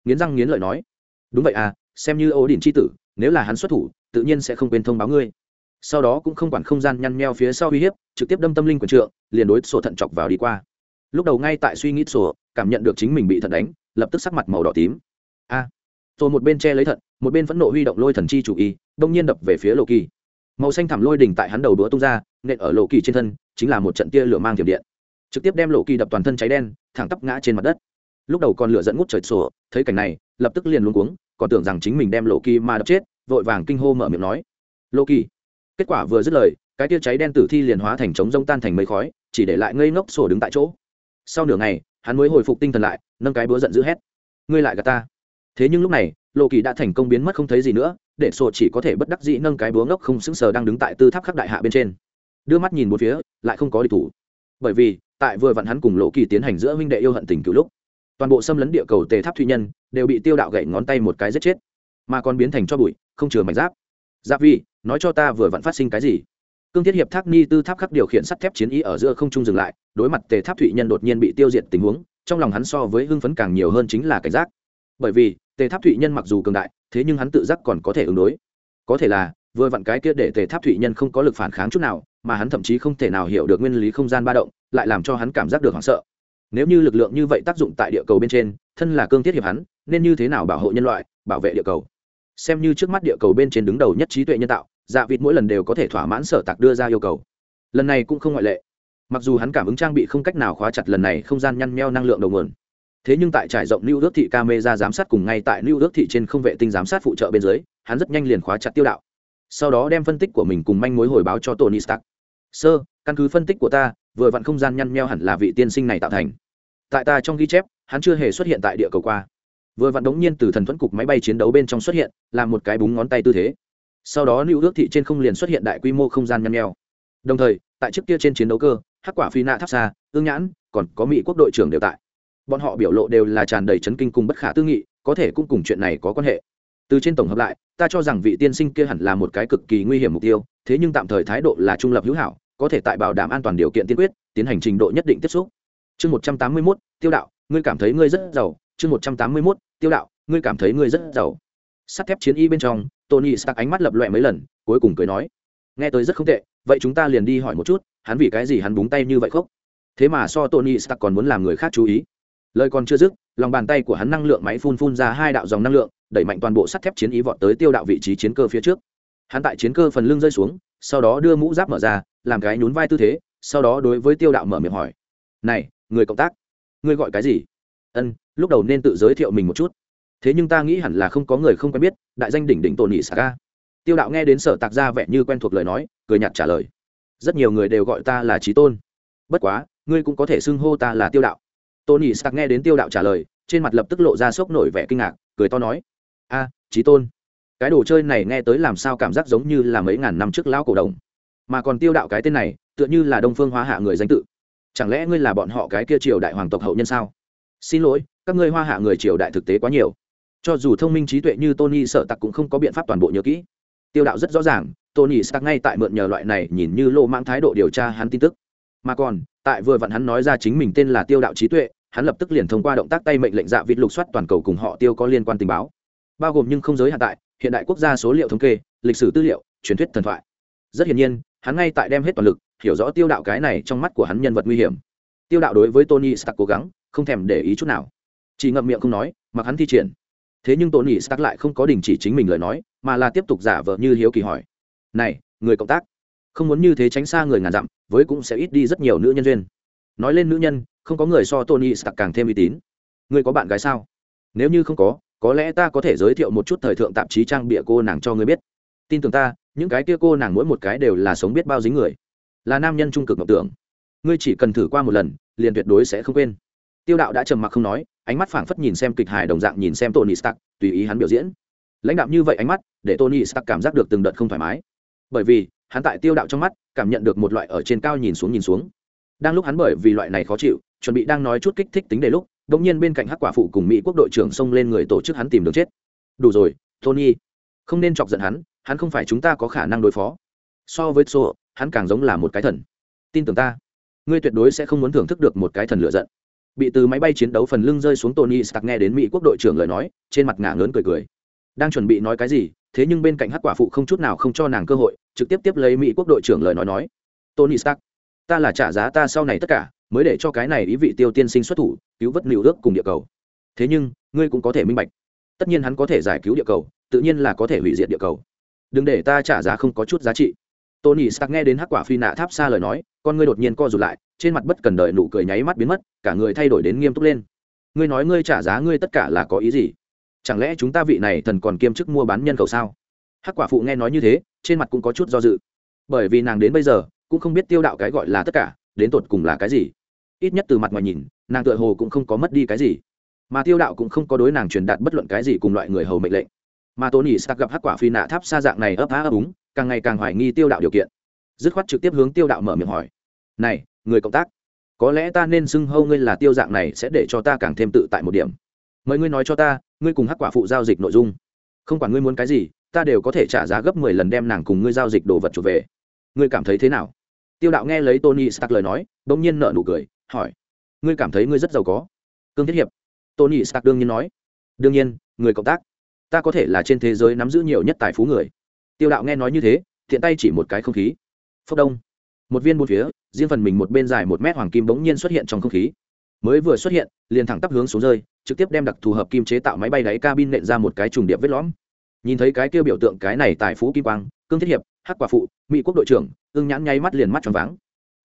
A: Nghiến răng nghiến lợi nói đúng vậy à xem như ổ đỉnh chi tử nếu là hắn xuất thủ tự nhiên sẽ không quên thông báo ngươi. Sau đó cũng không quản không gian nhăn nheo phía sau uy hiếp trực tiếp đâm tâm linh quyền trượng liền đối sổ thận chọc vào đi qua. Lúc đầu ngay tại suy nghĩ sổ cảm nhận được chính mình bị thận đánh lập tức sắc mặt màu đỏ tím. A à, rồi một bên che lấy thận một bên phẫn nộ huy động lôi thần chi chủ y đông nhiên đập về phía lộ kỳ màu xanh thảm lôi đỉnh tại hắn đầu đũa tung ra, nện ở lộ kỳ trên thân, chính là một trận tia lửa mang thiểm điện. Trực tiếp đem lộ kỳ đập toàn thân cháy đen, thẳng tắp ngã trên mặt đất. Lúc đầu còn lửa dẫn ngút trời sổ thấy cảnh này, lập tức liền luôn cuống, còn tưởng rằng chính mình đem lộ kỳ mà đập chết, vội vàng kinh hô mở miệng nói. Lộ kỳ, kết quả vừa dứt lời, cái tia cháy đen tử thi liền hóa thành trống rông tan thành mây khói, chỉ để lại ngây ngốc sổ đứng tại chỗ. Sau nửa ngày, hắn mới hồi phục tinh thần lại, nâng cái búa giận dữ hét. Ngươi lại gà ta. Thế nhưng lúc này, lộ kỳ đã thành công biến mất không thấy gì nữa để sổ chỉ có thể bất đắc dĩ nâng cái búa ngốc không sững sờ đang đứng tại tư tháp khắc đại hạ bên trên. Đưa mắt nhìn một phía, lại không có địch thủ. Bởi vì, tại vừa vặn hắn cùng lộ kỳ tiến hành giữa huynh đệ yêu hận tình cứu lúc, toàn bộ xâm lấn địa cầu tề tháp thụy nhân đều bị tiêu đạo gậy ngón tay một cái giết chết, mà còn biến thành cho bụi, không chừa mảnh giáp. Giáp vi, nói cho ta vừa vặn phát sinh cái gì? Cương thiết hiệp thác ni tư tháp khắc điều khiển sắt thép chiến ý ở giữa không trung dừng lại, đối mặt tề tháp thụy nhân đột nhiên bị tiêu diệt tình huống, trong lòng hắn so với hưng phấn càng nhiều hơn chính là cảnh giác. Bởi vì, tề tháp thụy nhân mặc dù cường đại thế nhưng hắn tự giác còn có thể ứng đối. Có thể là, vừa vặn cái kia để tề tháp thụy nhân không có lực phản kháng chút nào, mà hắn thậm chí không thể nào hiểu được nguyên lý không gian ba động, lại làm cho hắn cảm giác được hoảng sợ. Nếu như lực lượng như vậy tác dụng tại địa cầu bên trên, thân là cương thiết hiệp hắn, nên như thế nào bảo hộ nhân loại, bảo vệ địa cầu? Xem như trước mắt địa cầu bên trên đứng đầu nhất trí tuệ nhân tạo dạ vịt mỗi lần đều có thể thỏa mãn sở tạc đưa ra yêu cầu. Lần này cũng không ngoại lệ. Mặc dù hắn cảm ứng trang bị không cách nào khóa chặt lần này không gian nhăn nheo năng lượng đầu nguồn thế nhưng tại trải rộng lưu ước thị camera giám sát cùng ngay tại lưu ước thị trên không vệ tinh giám sát phụ trợ bên dưới, hắn rất nhanh liền khóa chặt tiêu đạo. Sau đó đem phân tích của mình cùng manh mối hồi báo cho tony stark. Sơ căn cứ phân tích của ta, vừa vặn không gian nhăn nheo hẳn là vị tiên sinh này tạo thành. Tại ta trong ghi chép, hắn chưa hề xuất hiện tại địa cầu qua. Vừa vặn đống nhiên từ thần thuẫn cục máy bay chiến đấu bên trong xuất hiện làm một cái búng ngón tay tư thế. Sau đó lưu ước thị trên không liền xuất hiện đại quy mô không gian nhăn nheo. Đồng thời, tại trước kia trên chiến đấu cơ, hắc quả phi nạ tháp xa ương nhãn, còn có mỹ quốc đội trưởng đều tại bọn họ biểu lộ đều là tràn đầy chấn kinh cùng bất khả tư nghị, có thể cũng cùng chuyện này có quan hệ. Từ trên tổng hợp lại, ta cho rằng vị tiên sinh kia hẳn là một cái cực kỳ nguy hiểm mục tiêu, thế nhưng tạm thời thái độ là trung lập hữu hảo, có thể tại bảo đảm an toàn điều kiện tiên quyết, tiến hành trình độ nhất định tiếp xúc. Chương một trăm tám mươi mốt, tiêu đạo, ngươi cảm thấy ngươi rất giàu. Chương một trăm tám mươi mốt, tiêu đạo, ngươi cảm thấy ngươi rất giàu. Sắt thép chiến y bên trong, tony stark ánh mắt lập loẹ mấy lần, cuối cùng cười nói, nghe tới rất không tệ, vậy chúng ta liền đi hỏi một chút, hắn vì cái gì hắn búng tay như vậy khóc? Thế mà so tony stark còn muốn làm người khác chú ý lời còn chưa dứt, lòng bàn tay của hắn năng lượng máy phun phun ra hai đạo dòng năng lượng, đẩy mạnh toàn bộ sắt thép chiến ý vọt tới tiêu đạo vị trí chiến cơ phía trước. Hắn tại chiến cơ phần lưng rơi xuống, sau đó đưa mũ giáp mở ra, làm cái nhún vai tư thế, sau đó đối với tiêu đạo mở miệng hỏi, này, người cộng tác, ngươi gọi cái gì? Ân, lúc đầu nên tự giới thiệu mình một chút. Thế nhưng ta nghĩ hẳn là không có người không quen biết, đại danh đỉnh đỉnh tổn nhị xà ca tiêu đạo nghe đến sở tạc ra vẻ như quen thuộc lời nói, cười nhạt trả lời, rất nhiều người đều gọi ta là trí tôn. Bất quá, ngươi cũng có thể xưng hô ta là tiêu đạo tony stark nghe đến tiêu đạo trả lời, trên mặt lập tức lộ ra sốc nổi vẻ kinh ngạc, cười to nói, a trí tôn, cái đồ chơi này nghe tới làm sao cảm giác giống như là mấy ngàn năm trước lão cổ đồng. Mà còn tiêu đạo cái tên này, tựa như là đông phương hóa hạ người danh tự. Chẳng lẽ ngươi là bọn họ cái kia triều đại hoàng tộc hậu nhân sao? Xin lỗi, các ngươi hoa hạ người triều đại thực tế quá nhiều. Cho dù thông minh trí tuệ như tony sợ tặc cũng không có biện pháp toàn bộ nhớ kỹ. Tiêu đạo rất rõ ràng, tony stark ngay tại mượn nhờ loại này nhìn như lô mãng thái độ điều tra hắn tin tức. Mà còn tại vừa vặn hắn nói ra chính mình tên là tiêu đạo trí tuệ, hắn lập tức liền thông qua động tác tay mệnh lệnh dạ vịt lục soát toàn cầu cùng họ tiêu có liên quan tình báo. Bao gồm nhưng không giới hạn tại, hiện đại quốc gia số liệu thống kê, lịch sử tư liệu, truyền thuyết thần thoại. Rất hiển nhiên, hắn ngay tại đem hết toàn lực, hiểu rõ tiêu đạo cái này trong mắt của hắn nhân vật nguy hiểm. Tiêu đạo đối với tony stark cố gắng, không thèm để ý chút nào. Chỉ ngậm miệng không nói, mặc hắn thi triển. Thế nhưng tony stark lại không có đình chỉ chính mình lời nói, mà là tiếp tục giả vờ như hiếu kỳ hỏi. Này, người cộng tác? Không muốn như thế tránh xa người ngàn dặm, với cũng sẽ ít đi rất nhiều nữ nhân duyên. Nói lên nữ nhân, không có người so tony stark càng thêm uy tín. Ngươi có bạn gái sao? Nếu như không có có lẽ ta có thể giới thiệu một chút thời thượng tạp chí trang bịa cô nàng cho ngươi biết. Tin tưởng ta, những cái kia cô nàng mỗi một cái đều là sống biết bao dính người. Là nam nhân trung cực mộng tưởng. Ngươi chỉ cần thử qua một lần, liền tuyệt đối sẽ không quên. Tiêu đạo đã trầm mặc không nói, ánh mắt phảng phất nhìn xem kịch hài đồng dạng nhìn xem tony stark, tùy ý hắn biểu diễn. Lãnh đạo như vậy ánh mắt, để tony stark cảm giác được từng đợt không thoải mái. Bởi vì hắn tại tiêu đạo trong mắt, cảm nhận được một loại ở trên cao nhìn xuống nhìn xuống. Đang lúc hắn bởi vì loại này khó chịu, chuẩn bị đang nói chút kích thích tính đề lúc đ ỗ n g nhiên bên cạnh hắc quả phụ cùng mỹ quốc đội trưởng xông lên người tổ chức hắn tìm đường chết. Đủ rồi, tony. Không nên chọc giận hắn hắn không phải chúng ta có khả năng đối phó. So với xô hắn càng giống là một cái thần. Tin tưởng ta. Ngươi tuyệt đối sẽ không muốn thưởng thức được một cái thần lựa giận. Bị từ máy bay chiến đấu phần lưng rơi xuống tony stark nghe đến mỹ quốc đội trưởng lời nói, trên mặt ngả ngớn cười cười. Đang chuẩn bị nói cái gì thế nhưng bên cạnh hắc quả phụ không chút nào không cho nàng cơ hội, trực tiếp tiếp lấy mỹ quốc đội trưởng lời nói nói. Tony stark, ta là trả giá ta sau này tất cả, mới để cho cái này ý vị tiêu tiên sinh xuất thủ, cứu vớt liệu ước cùng địa cầu. Thế nhưng, ngươi cũng có thể minh bạch. Tất nhiên hắn có thể giải cứu địa cầu, tự nhiên là có thể hủy diệt địa cầu. Đừng để ta trả giá không có chút giá trị. Tony stark nghe đến hắc quả phi nạ tháp xa lời nói, con ngươi đột nhiên co rụt lại, trên mặt bất cần đợi nụ cười nháy mắt biến mất, cả người thay đổi đến nghiêm túc lên. Ngươi nói ngươi trả giá ngươi tất cả là có ý gì? Chẳng lẽ chúng ta vị này thần còn kiêm chức mua bán nhân khẩu sao? Hắc quả phụ nghe nói như thế, trên mặt cũng có chút do dự. Bởi vì nàng đến bây giờ, cũng không biết tiêu đạo cái gọi là tất cả, đến tột cùng là cái gì. Ít nhất từ mặt ngoài nhìn, nàng tựa hồ cũng không có mất đi cái gì. Mà tiêu đạo cũng không có đối nàng truyền đạt bất luận cái gì cùng loại người hầu mệnh lệnh. Mà tony stark gặp hắc quả phi nạ tháp xa dạng này ấp á ấp úng, càng ngày càng hoài nghi tiêu đạo điều kiện. Dứt khoát trực tiếp hướng tiêu đạo mở miệng hỏi. Này, người cộng tác, có lẽ ta nên xưng hâu ngươi là tiêu dạng này sẽ để cho ta càng thêm tự tại một điểm mời ngươi nói cho ta, ngươi cùng hắc quả phụ giao dịch nội dung. Không quản ngươi muốn cái gì, ta đều có thể trả giá gấp mười lần đem nàng cùng ngươi giao dịch đồ vật trở về. Ngươi cảm thấy thế nào? Tiêu đạo nghe lấy tony stark lời nói đ ỗ n g nhiên nợ nụ cười, hỏi, ngươi cảm thấy ngươi rất giàu có? Cương thiết hiệp. Tony stark đương nhiên nói, đương nhiên, người cộng tác. Ta có thể là trên thế giới nắm giữ nhiều nhất tài phú người. Tiêu đạo nghe nói như thế, thiện tay chỉ một cái không khí. Phốc đông. Một viên bốn phía, riêng phần mình một bên dài một mét hoàng kim bỗng nhiên xuất hiện trong không khí mới vừa xuất hiện, liền thẳng tắp hướng xuống rơi, trực tiếp đem đặc thù hợp kim chế tạo máy bay đáy cabin nện ra một cái trùng điệp vết lõm. Nhìn thấy cái kia biểu tượng cái này tại phú kim quang, cương thiết hiệp, hắc quả phụ, mỹ quốc đội trưởng, ưng nhãn nháy mắt liền mắt tròn váng.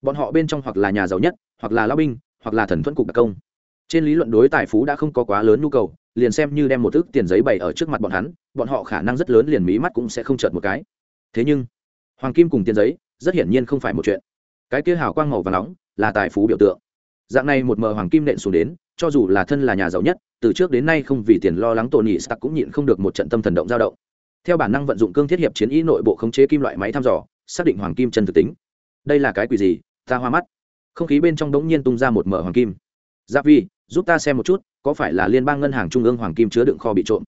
A: Bọn họ bên trong hoặc là nhà giàu nhất, hoặc là lao binh, hoặc là thần thuẫn cục đặc công. Trên lý luận đối tài phú đã không có quá lớn nhu cầu, liền xem như đem một thước tiền giấy bày ở trước mặt bọn hắn, bọn họ khả năng rất lớn liền mí mắt cũng sẽ không chợt một cái. Thế nhưng, hoàng kim cùng tiền giấy rất hiển nhiên không phải một chuyện. Cái kia hào quang màu và nóng là tài phú biểu tượng dạng này một mờ hoàng kim nện xuống đến, cho dù là thân là nhà giàu nhất, từ trước đến nay không vì tiền lo lắng tổn nhị stark cũng nhịn không được một trận tâm thần động dao động. Theo bản năng vận dụng cương thiết hiệp chiến ý nội bộ khống chế kim loại máy thăm dò, xác định hoàng kim chân thực tính. Đây là cái quỷ gì? Ta hoa mắt. Không khí bên trong đống nhiên tung ra một mở hoàng kim. Dạ vi, giúp ta xem một chút, có phải là liên bang ngân hàng trung ương hoàng kim chứa đựng kho bị trộm?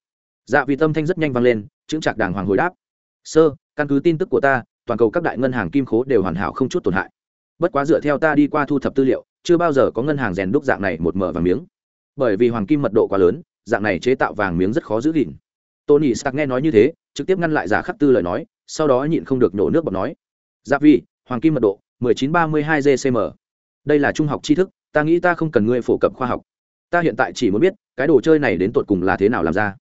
A: Dạ vì tâm thanh rất nhanh vang lên chứng trạc đàng hoàng hồi đáp. Sơ, căn cứ tin tức của ta, toàn cầu các đại ngân hàng kim khố đều hoàn hảo không chút tổn hại bất quá dựa theo ta đi qua thu thập tư liệu chưa bao giờ có ngân hàng rèn đúc dạng này một mở vàng miếng. Bởi vì hoàng kim mật độ quá lớn dạng này chế tạo vàng miếng rất khó giữ gìn. Tony stark nghe nói như thế trực tiếp ngăn lại giả khắc tư lời nói sau đó nhịn không được nhổ nước bọt nói giáp vi hoàng kim mật độ 1932 gcm đây là trung học tri thức ta nghĩ ta không cần ngươi phổ cập khoa học. Ta hiện tại chỉ muốn biết cái đồ chơi này đến tột cùng là thế nào làm ra.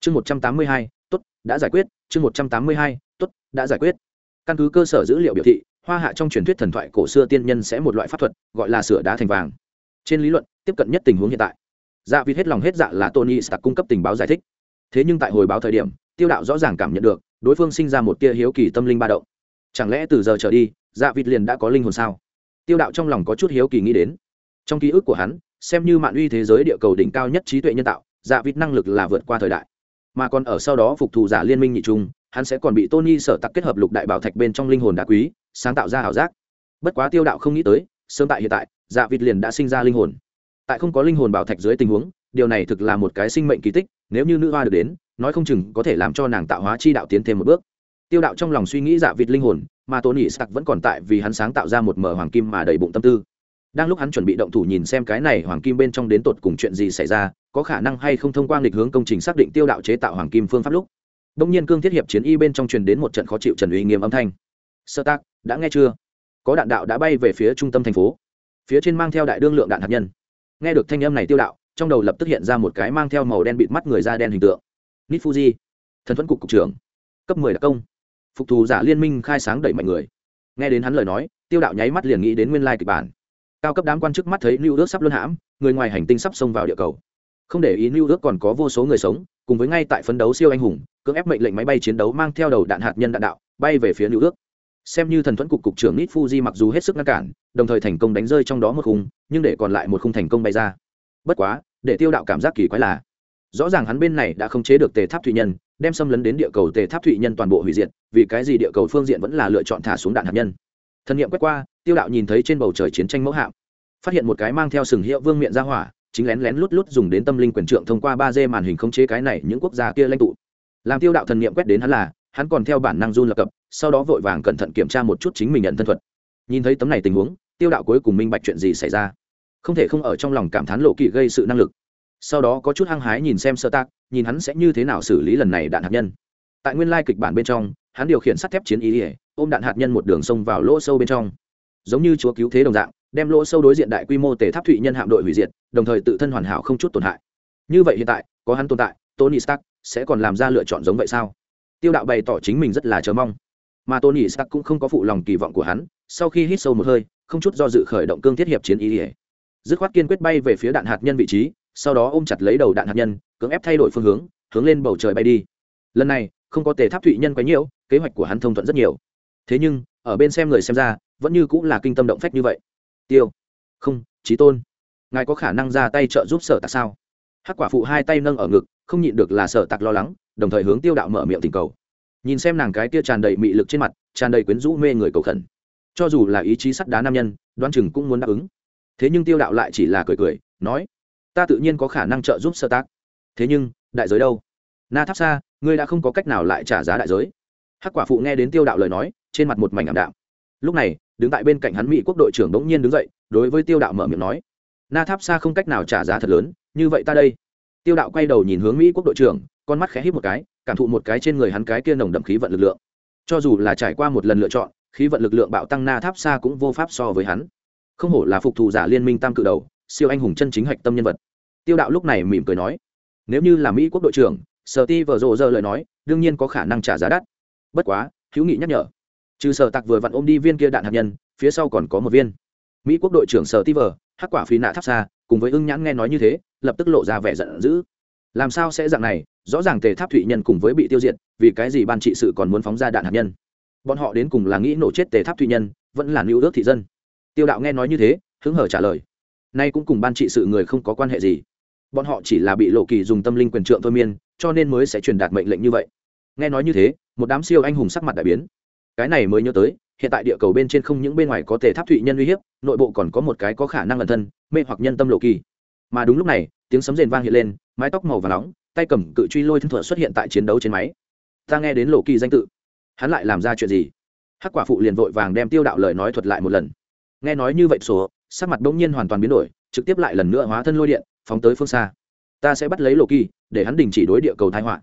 A: Chương 182, tốt đã giải quyết. Chương 182, tốt đã giải quyết. Căn cứ cơ sở dữ liệu biểu thị hoa hạ trong truyền thuyết thần thoại cổ xưa tiên nhân sẽ một loại pháp thuật, gọi là sửa đá thành vàng. Trên lý luận, tiếp cận nhất tình huống hiện tại. Dạ vịt hết lòng hết dạ là tony stark cung cấp tình báo giải thích. Thế nhưng tại hồi báo thời điểm, tiêu đạo rõ ràng cảm nhận được, đối phương sinh ra một tia hiếu kỳ tâm linh ba động. Chẳng lẽ từ giờ trở đi dạ vịt liền đã có linh hồn sao? Tiêu đạo trong lòng có chút hiếu kỳ nghĩ đến. Trong ký ức của hắn, xem như mạng uy thế giới địa cầu đỉnh cao nhất trí tuệ nhân tạo dạ vịt năng lực là vượt qua thời đại. Mà còn ở sau đó phục thù giả liên minh nhị trung hắn sẽ còn bị tony sở tặc kết hợp lục đại bảo thạch bên trong linh hồn đá quý, sáng tạo ra ảo giác. Bất quá tiêu đạo không nghĩ tới, sớm tại hiện tại dạ vịt liền đã sinh ra linh hồn. Tại không có linh hồn bảo thạch dưới tình huống, điều này thực là một cái sinh mệnh kỳ tích, nếu như nữ hoa được đến, nói không chừng có thể làm cho nàng tạo hóa chi đạo tiến thêm một bước. Tiêu đạo trong lòng suy nghĩ dạ vịt linh hồn, mà tony sặc vẫn còn tại vì hắn sáng tạo ra một mờ hoàng kim mà đầy bụng tâm tư. Đang lúc hắn chuẩn bị động thủ nhìn xem cái này hoàng kim bên trong đến tột cùng chuyện gì xảy ra, có khả năng hay không thông qua nghịch hướng công trình xác định tiêu đạo chế tạo hoàng kim phương pháp lúc đông nhiên cương thiết hiệp chiến y bên trong truyền đến một trận khó chịu trần uy nghiêm âm thanh. Sơ tác đã nghe chưa? Có đạn đạo đã bay về phía trung tâm thành phố. Phía trên mang theo đại đương lượng đạn hạt nhân. Nghe được thanh âm này tiêu đạo, trong đầu lập tức hiện ra một cái mang theo màu đen bịt mắt người da đen hình tượng. Nít fuji thần thuẫn cục cục trưởng. Cấp mười đặc công. Phục thù giả liên minh khai sáng đẩy mạnh người. Nghe đến hắn lời nói, tiêu đạo nháy mắt liền nghĩ đến nguyên lai kịch bản. Cao cấp đám quan chức mắt thấy lưu ước sắp luân hãm, người ngoài hành tinh sắp xông vào địa cầu. Không để ý lưu ước còn có vô số người sống cùng với ngay tại phấn đấu siêu anh hùng, cưỡng ép mệnh lệnh máy bay chiến đấu mang theo đầu đạn hạt nhân đạn đạo, bay về phía nữ ước xem như thần thuẫn cục cục trưởng nít fuji mặc dù hết sức ngăn cản, đồng thời thành công đánh rơi trong đó một khung, nhưng để còn lại một khung thành công bay ra. Bất quá, để tiêu đạo cảm giác kỳ quái là, rõ ràng hắn bên này đã không chế được tề tháp thụy nhân, đem xâm lấn đến địa cầu tề tháp thụy nhân toàn bộ hủy diệt, vì cái gì địa cầu phương diện vẫn là lựa chọn thả xuống đạn hạt nhân. Thân nhiệm quét qua, tiêu đạo nhìn thấy trên bầu trời chiến tranh mẫu hạm, phát hiện một cái mang theo sừng hiệu vương miệng ra hỏa chính lén lén lút lút dùng đến tâm linh quyền trượng thông qua ba d màn hình khống chế cái này những quốc gia kia lãnh tụ. Làm tiêu đạo thần niệm quét đến hắn là, hắn còn theo bản năng run lập cập, sau đó vội vàng cẩn thận kiểm tra một chút chính mình nhận thân thuật. Nhìn thấy tấm này tình huống, tiêu đạo cuối cùng minh bạch chuyện gì xảy ra. Không thể không ở trong lòng cảm thán lộ kỳ gây sự năng lực. Sau đó có chút hăng hái nhìn xem sơ tác, nhìn hắn sẽ như thế nào xử lý lần này đạn hạt nhân. Tại nguyên lai kịch bản bên trong, hắn điều khiển sắt thép chiến ý ỉa ôm đạn hạt nhân một đường sông vào lỗ sâu bên trong. Giống như chúa cứu thế đồng dạng đem lỗ sâu đối diện đại quy mô tề tháp thụy nhân hạm đội hủy diệt, đồng thời tự thân hoàn hảo không chút tổn hại. Như vậy hiện tại, có hắn tồn tại, tony stark sẽ còn làm ra lựa chọn giống vậy sao? Tiêu đạo bày tỏ chính mình rất là chờ mong. Mà tony stark cũng không có phụ lòng kỳ vọng của hắn, sau khi hít sâu một hơi, không chút do dự khởi động cương thiết hiệp chiến ý ỉa dứt khoát kiên quyết bay về phía đạn hạt nhân vị trí, sau đó ôm chặt lấy đầu đạn hạt nhân, cưỡng ép thay đổi phương hướng hướng lên bầu trời bay đi. Lần này, không có tề tháp thụy nhân quá nhiều, kế hoạch của hắn thông thuận rất nhiều. Thế nhưng, ở bên xem người xem ra, vẫn như cũng là kinh tâm động phách như vậy tiêu. Không trí tôn. Ngài có khả năng ra tay trợ giúp sở tạc sao? Hắc quả phụ hai tay nâng ở ngực, không nhịn được là sở tạc lo lắng, đồng thời hướng tiêu đạo mở miệng tình cầu. Nhìn xem nàng cái kia tràn đầy mị lực trên mặt, tràn đầy quyến rũ mê người cầu khẩn. Cho dù là ý chí sắt đá nam nhân đoan chừng cũng muốn đáp ứng. Thế nhưng tiêu đạo lại chỉ là cười cười, nói, ta tự nhiên có khả năng trợ giúp sơ tác thế nhưng, đại giới đâu? Na tháp xa ngươi đã không có cách nào lại trả giá đại giới. Hắc quả phụ nghe đến tiêu đạo lời nói, trên mặt một mảnh ảm đạm. Lúc này đứng tại bên cạnh hắn mỹ quốc đội trưởng bỗng nhiên đứng dậy, đối với tiêu đạo mở miệng nói, na tháp xa không cách nào trả giá thật lớn, như vậy ta đây. Tiêu đạo quay đầu nhìn hướng mỹ quốc đội trưởng, con mắt khẽ hít một cái, cảm thụ một cái trên người hắn cái kia nồng đậm khí vận lực lượng. Cho dù là trải qua một lần lựa chọn, khí vận lực lượng bạo tăng na tháp xa cũng vô pháp so với hắn. Không hổ là phục thù giả liên minh tam cự đầu, siêu anh hùng chân chính hạch tâm nhân vật. Tiêu đạo lúc này mỉm cười nói, nếu như là mỹ quốc đội trưởng sở ti vợ rộ giờ lời nói, đương nhiên có khả năng trả giá đắt. Bất quá, hữu nghị nhắc nhở trừ sở tặc vừa vặn ôm đi viên kia đạn hạt nhân, phía sau còn có một viên. Mỹ quốc đội trưởng sở ti vờ, hắc quả phi nạ tháp xa, cùng với ưng nhãn nghe nói như thế, lập tức lộ ra vẻ giận dữ. Làm sao sẽ dạng này, rõ ràng tề tháp thụy nhân cùng với bị tiêu diệt, vì cái gì ban trị sự còn muốn phóng ra đạn hạt nhân? Bọn họ đến cùng là nghĩ nổ chết tề tháp thụy nhân, vẫn là lưu ước thị dân. Tiêu đạo nghe nói như thế, hứng hở trả lời. Nay cũng cùng ban trị sự người không có quan hệ gì. Bọn họ chỉ là bị lộ kỳ dùng tâm linh quyền trượng thôi miên, cho nên mới sẽ truyền đạt mệnh lệnh như vậy. Nghe nói như thế, một đám siêu anh hùng sắc mặt đại biến cái này mới nhớ tới, hiện tại địa cầu bên trên không những bên ngoài có thể tháp thụy nhân uy hiếp, nội bộ còn có một cái có khả năng ẩn thân, mê hoặc nhân tâm lộ kỳ. Mà đúng lúc này, tiếng sấm rền vang hiện lên, mái tóc màu và nóng, tay cầm cự truy lôi thân thuật xuất hiện tại chiến đấu trên máy. Ta nghe đến lộ kỳ danh tự. Hắn lại làm ra chuyện gì? Hắc quả phụ liền vội vàng đem tiêu đạo lời nói thuật lại một lần. Nghe nói như vậy số sắc mặt bỗng nhiên hoàn toàn biến đổi, trực tiếp lại lần nữa hóa thân lôi điện, phóng tới phương xa. Ta sẽ bắt lấy lộ kỳ, để hắn đình chỉ đối địa cầu thái họa.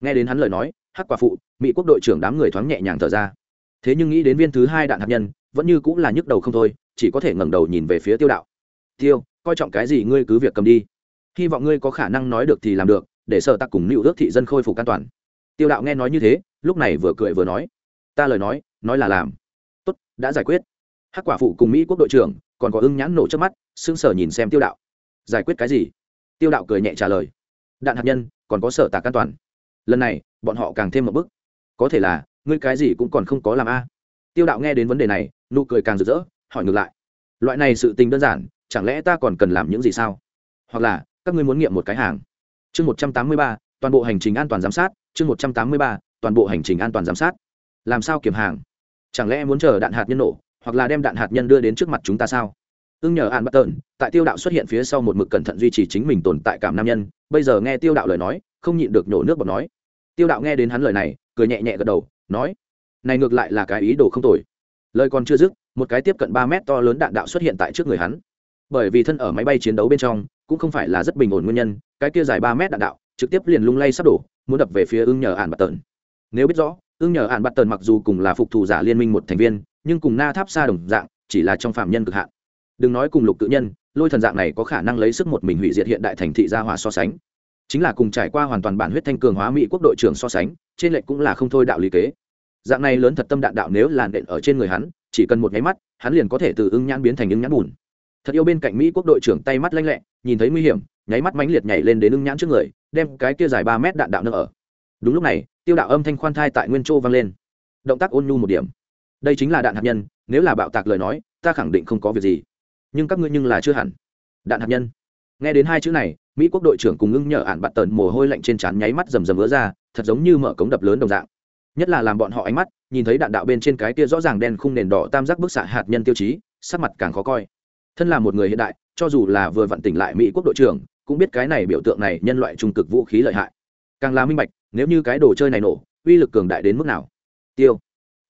A: Nghe đến hắn lời nói, hắc quả phụ, mỹ quốc đội trưởng đám người thoáng nhẹ nhàng thở ra thế nhưng nghĩ đến viên thứ hai đạn hạt nhân, vẫn như cũng là nhức đầu không thôi, chỉ có thể ngẩng đầu nhìn về phía tiêu đạo. Tiêu, coi trọng cái gì ngươi cứ việc cầm đi. Hy vọng ngươi có khả năng nói được thì làm được, để sợ tặc cùng lưu ước thị dân khôi phục an toàn. Tiêu đạo nghe nói như thế, lúc này vừa cười vừa nói, ta lời nói nói là làm. Tốt, đã giải quyết. Hắc quả phụ cùng mỹ quốc đội trưởng còn có ưng nhãn nổ trước mắt, sững sờ nhìn xem tiêu đạo. Giải quyết cái gì? Tiêu đạo cười nhẹ trả lời, đạn hạt nhân còn có sở tạc an toàn. Lần này, bọn họ càng thêm một bức có thể là ngươi cái gì cũng còn không có làm a. Tiêu đạo nghe đến vấn đề này, nụ cười càng rực rỡ, hỏi ngược lại. Loại này sự tình đơn giản, chẳng lẽ ta còn cần làm những gì sao? Hoặc là, các ngươi muốn nghiệm một cái hàng. Chương một trăm tám mươi ba, toàn bộ hành trình an toàn giám sát, chương một trăm tám mươi ba, toàn bộ hành trình an toàn giám sát. Làm sao kiểm hàng? Chẳng lẽ muốn chờ đạn hạt nhân nổ, hoặc là đem đạn hạt nhân đưa đến trước mặt chúng ta sao? Ưng nhờ an bắt tợn tại tiêu đạo xuất hiện phía sau một mực cẩn thận duy trì chính mình tồn tại cảm nam nhân, bây giờ nghe tiêu đạo lời nói, không nhịn được nhổ nước bọt nói. Tiêu đạo nghe đến hắn lời này, cười nhẹ nhẹ gật đầu nói, này ngược lại là cái ý đồ không tồi. Lời còn chưa dứt, một cái tiếp cận ba mét to lớn đạn đạo xuất hiện tại trước người hắn. Bởi vì thân ở máy bay chiến đấu bên trong, cũng không phải là rất bình ổn nguyên nhân, cái kia dài ba mét đạn đạo trực tiếp liền lung lay sắp đổ, muốn đập về phía ưng nhờ ạn bạt tần. Nếu biết rõ, ưng nhờ ạn bạt tần mặc dù cùng là phục thù giả liên minh một thành viên, nhưng cùng na tháp xa đồng dạng, chỉ là trong phạm nhân cực hạn. Đừng nói cùng lục tự nhân, lôi thần dạng này có khả năng lấy sức một mình hủy diệt hiện đại thành thị gia hòa so sánh. Chính là cùng trải qua hoàn toàn bản huyết thanh cường hóa mỹ quốc đội trưởng so sánh, trên lệnh cũng là không thôi đạo lý kế dạng này lớn thật tâm đạn đạo nếu làn đện ở trên người hắn, chỉ cần một nháy mắt, hắn liền có thể từ ưng nhãn biến thành ưng nhãn bùn. Thật yêu bên cạnh mỹ quốc đội trưởng tay mắt lanh lẹ, nhìn thấy nguy hiểm, nháy mắt mãnh liệt nhảy lên đến ưng nhãn trước người, đem cái kia dài ba mét đạn đạo nâng ở. Đúng lúc này, tiêu đạo âm thanh khoan thai tại nguyên châu vang lên. Động tác ôn nhu một điểm. Đây chính là đạn hạt nhân, nếu là bạo tạc lời nói, ta khẳng định không có việc gì. Nhưng các ngươi nhưng là chưa hẳn. Đạn hạt nhân. Nghe đến hai chữ này, mỹ quốc đội trưởng cùng ngưng nhờ ạn bạn tần mồ hôi lạnh trên trán nháy mắt rầm rầm vỡ ra, thật giống như mở cống đập lớn đồng dạng nhất là làm bọn họ ánh mắt, nhìn thấy đạn đạo bên trên cái kia rõ ràng đen khung nền đỏ tam giác bức xạ hạt nhân tiêu chí, sắc mặt càng khó coi. Thân là một người hiện đại, cho dù là vừa vặn tỉnh lại mỹ quốc đội trưởng, cũng biết cái này biểu tượng này nhân loại trung cực vũ khí lợi hại. Càng là minh bạch, nếu như cái đồ chơi này nổ, uy lực cường đại đến mức nào? Tiêu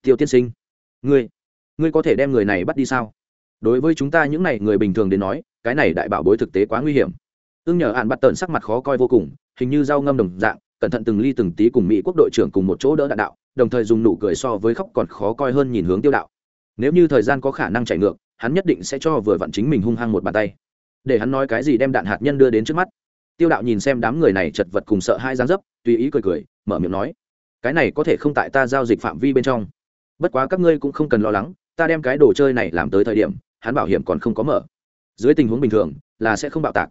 A: tiêu tiên sinh, ngươi ngươi có thể đem người này bắt đi sao? Đối với chúng ta những này người bình thường đến nói, cái này đại bảo bối thực tế quá nguy hiểm. Ưng nhờ hạn bắt tợn sắc mặt khó coi vô cùng, hình như dao ngâm đồng dạng cẩn thận từng ly từng tí cùng mỹ quốc đội trưởng cùng một chỗ đỡ đạn đạo, đồng thời dùng nụ cười so với khóc còn khó coi hơn nhìn hướng tiêu đạo. Nếu như thời gian có khả năng chạy ngược, hắn nhất định sẽ cho vừa vặn chính mình hung hăng một bàn tay. Để hắn nói cái gì đem đạn hạt nhân đưa đến trước mắt. Tiêu đạo nhìn xem đám người này chật vật cùng sợ hai dáng dấp, tùy ý cười cười, mở miệng nói, cái này có thể không tại ta giao dịch phạm vi bên trong. Bất quá các ngươi cũng không cần lo lắng, ta đem cái đồ chơi này làm tới thời điểm, hắn bảo hiểm còn không có mở. Dưới tình huống bình thường, là sẽ không bạo tạc.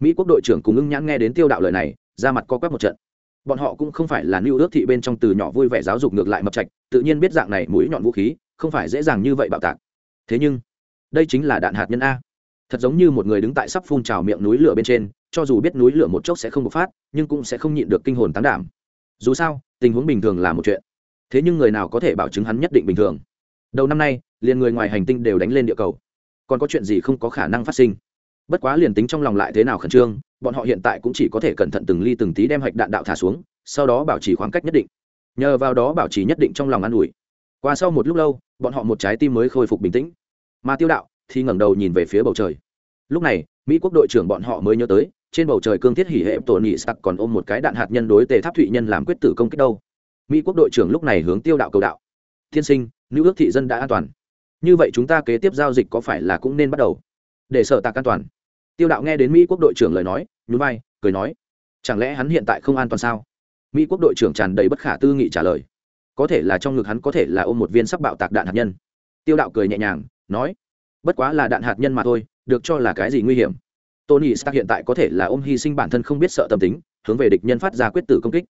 A: Mỹ quốc đội trưởng cùng ưng nhãn nghe đến tiêu đạo lời này ra mặt co quắp một trận bọn họ cũng không phải là lưu ước thị bên trong từ nhỏ vui vẻ giáo dục ngược lại mập trạch, tự nhiên biết dạng này mũi nhọn vũ khí, không phải dễ dàng như vậy bạo tạc. Thế nhưng, đây chính là đạn hạt nhân a. Thật giống như một người đứng tại sắp phun trào miệng núi lửa bên trên, cho dù biết núi lửa một chốc sẽ không bộc phát, nhưng cũng sẽ không nhịn được kinh hồn tán đảm. Dù sao, tình huống bình thường là một chuyện. Thế nhưng người nào có thể bảo chứng hắn nhất định bình thường? Đầu năm nay, liền người ngoài hành tinh đều đánh lên địa cầu. Còn có chuyện gì không có khả năng phát sinh? Bất quá liền tính trong lòng lại thế nào khẩn trương, bọn họ hiện tại cũng chỉ có thể cẩn thận từng ly từng tí đem hạch đạn đạo thả xuống, sau đó bảo trì khoảng cách nhất định. Nhờ vào đó bảo trì nhất định trong lòng an ủi. Qua sau một lúc lâu, bọn họ một trái tim mới khôi phục bình tĩnh. Mà tiêu đạo thì ngẩng đầu nhìn về phía bầu trời. Lúc này, mỹ quốc đội trưởng bọn họ mới nhớ tới, trên bầu trời cương thiết hỉ hệ tổ nhị sặc còn ôm một cái đạn hạt nhân đối tề tháp thụy nhân làm quyết tử công kích đâu. Mỹ quốc đội trưởng lúc này hướng tiêu đạo cầu đạo. Tiên sinh, nữ ước thị dân đã an toàn. Như vậy chúng ta kế tiếp giao dịch có phải là cũng nên bắt đầu? Để sở tạc an toàn. Tiêu đạo nghe đến mỹ quốc đội trưởng lời nói, nhún vai, cười nói, chẳng lẽ hắn hiện tại không an toàn sao? Mỹ quốc đội trưởng tràn đầy bất khả tư nghị trả lời, có thể là trong ngực hắn có thể là ôm một viên sắc bạo tạc đạn hạt nhân. Tiêu đạo cười nhẹ nhàng, nói, bất quá là đạn hạt nhân mà thôi, được cho là cái gì nguy hiểm. Tony stark hiện tại có thể là ôm hy sinh bản thân không biết sợ tâm tính, hướng về địch nhân phát ra quyết tử công kích.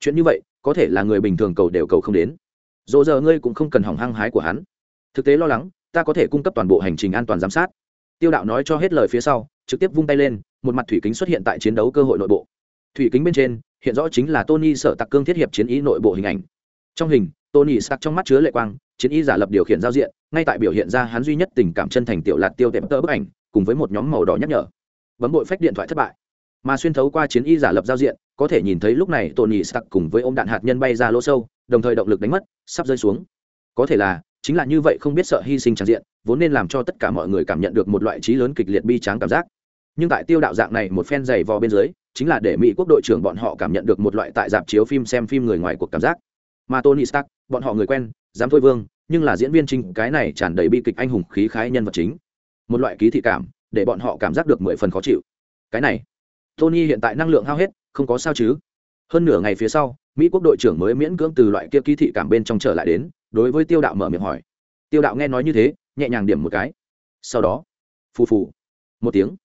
A: Chuyện như vậy, có thể là người bình thường cầu đều cầu không đến. Dỗ giờ ngươi cũng không cần hỏng hăng hái của hắn. Thực tế lo lắng, ta có thể cung cấp toàn bộ hành trình an toàn giám sát tiêu đạo nói cho hết lời phía sau, trực tiếp vung tay lên, một mặt thủy kính xuất hiện tại chiến đấu cơ hội nội bộ. Thủy kính bên trên, hiện rõ chính là tony sợ tặc cương thiết hiệp chiến ý nội bộ hình ảnh. Trong hình, tony sắc trong mắt chứa lệ quang, chiến ý giả lập điều khiển giao diện, ngay tại biểu hiện ra hắn duy nhất tình cảm chân thành tiểu lạt tiêu tệm tơ bức ảnh, cùng với một nhóm màu đỏ nhắc nhở. Bấm bội phách điện thoại thất bại. Mà xuyên thấu qua chiến y giả lập giao diện, có thể nhìn thấy lúc này tony stark cùng với ô m đạn hạt nhân bay ra lỗ sâu, đồng thời động lực đánh mất, sắp rơi xuống. Có thể là chính là như vậy không biết sợ hy sinh tràn diện, vốn nên làm cho tất cả mọi người cảm nhận được một loại trí lớn kịch liệt bi tráng cảm giác. Nhưng tại tiêu đạo dạng này một phen dày vò bên dưới, chính là để mỹ quốc đội trưởng bọn họ cảm nhận được một loại tại dạp chiếu phim xem phim người ngoài cuộc cảm giác. Mà tony stark, bọn họ người quen, dám thôi vương, nhưng là diễn viên chính cái này tràn đầy bi kịch anh hùng khí khái nhân vật chính. Một loại ký thị cảm, để bọn họ cảm giác được mười phần khó chịu. Cái này, tony hiện tại năng lượng hao hết, không có sao chứ. Hơn nửa ngày phía sau, mỹ quốc đội trưởng mới miễn cưỡng từ loại kia ký thị cảm bên trong trở lại đến đối với tiêu đạo mở miệng hỏi. Tiêu đạo nghe nói như thế, nhẹ nhàng điểm một cái. Sau đó, phù phù, một tiếng.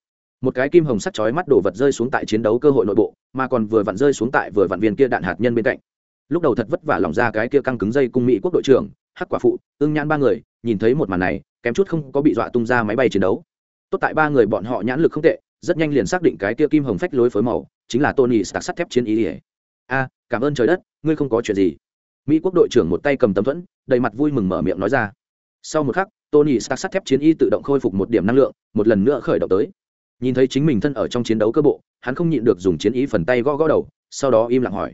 A: Một cái kim hồng sắt chói mắt đổ vật rơi xuống tại chiến đấu cơ hội nội bộ, mà còn vừa vặn rơi xuống tại vừa vặn viên kia đạn hạt nhân bên cạnh. Lúc đầu thật vất vả lỏng ra cái kia căng cứng dây cung mỹ quốc đội trưởng, hắc quả phụ, ưng nhãn ba người, nhìn thấy một màn này, kém chút không có bị dọa tung ra máy bay chiến đấu. Tốt tại ba người bọn họ nhãn lực không tệ, rất nhanh liền xác định cái kia kim hồng phách lối phối màu, chính là tony stark sắt thép chiến ý ỉa a, cảm ơn trời đất, ngươi không có chuyện gì mỹ quốc đội trưởng một tay cầm tấm thuẫn, đầy mặt vui mừng mở miệng nói ra. Sau một khắc, tony stark sắt thép chiến y tự động khôi phục một điểm năng lượng, một lần nữa khởi động tới. Nhìn thấy chính mình thân ở trong chiến đấu cơ bộ, hắn không nhịn được dùng chiến ý phần tay gõ gõ đầu, sau đó im lặng hỏi.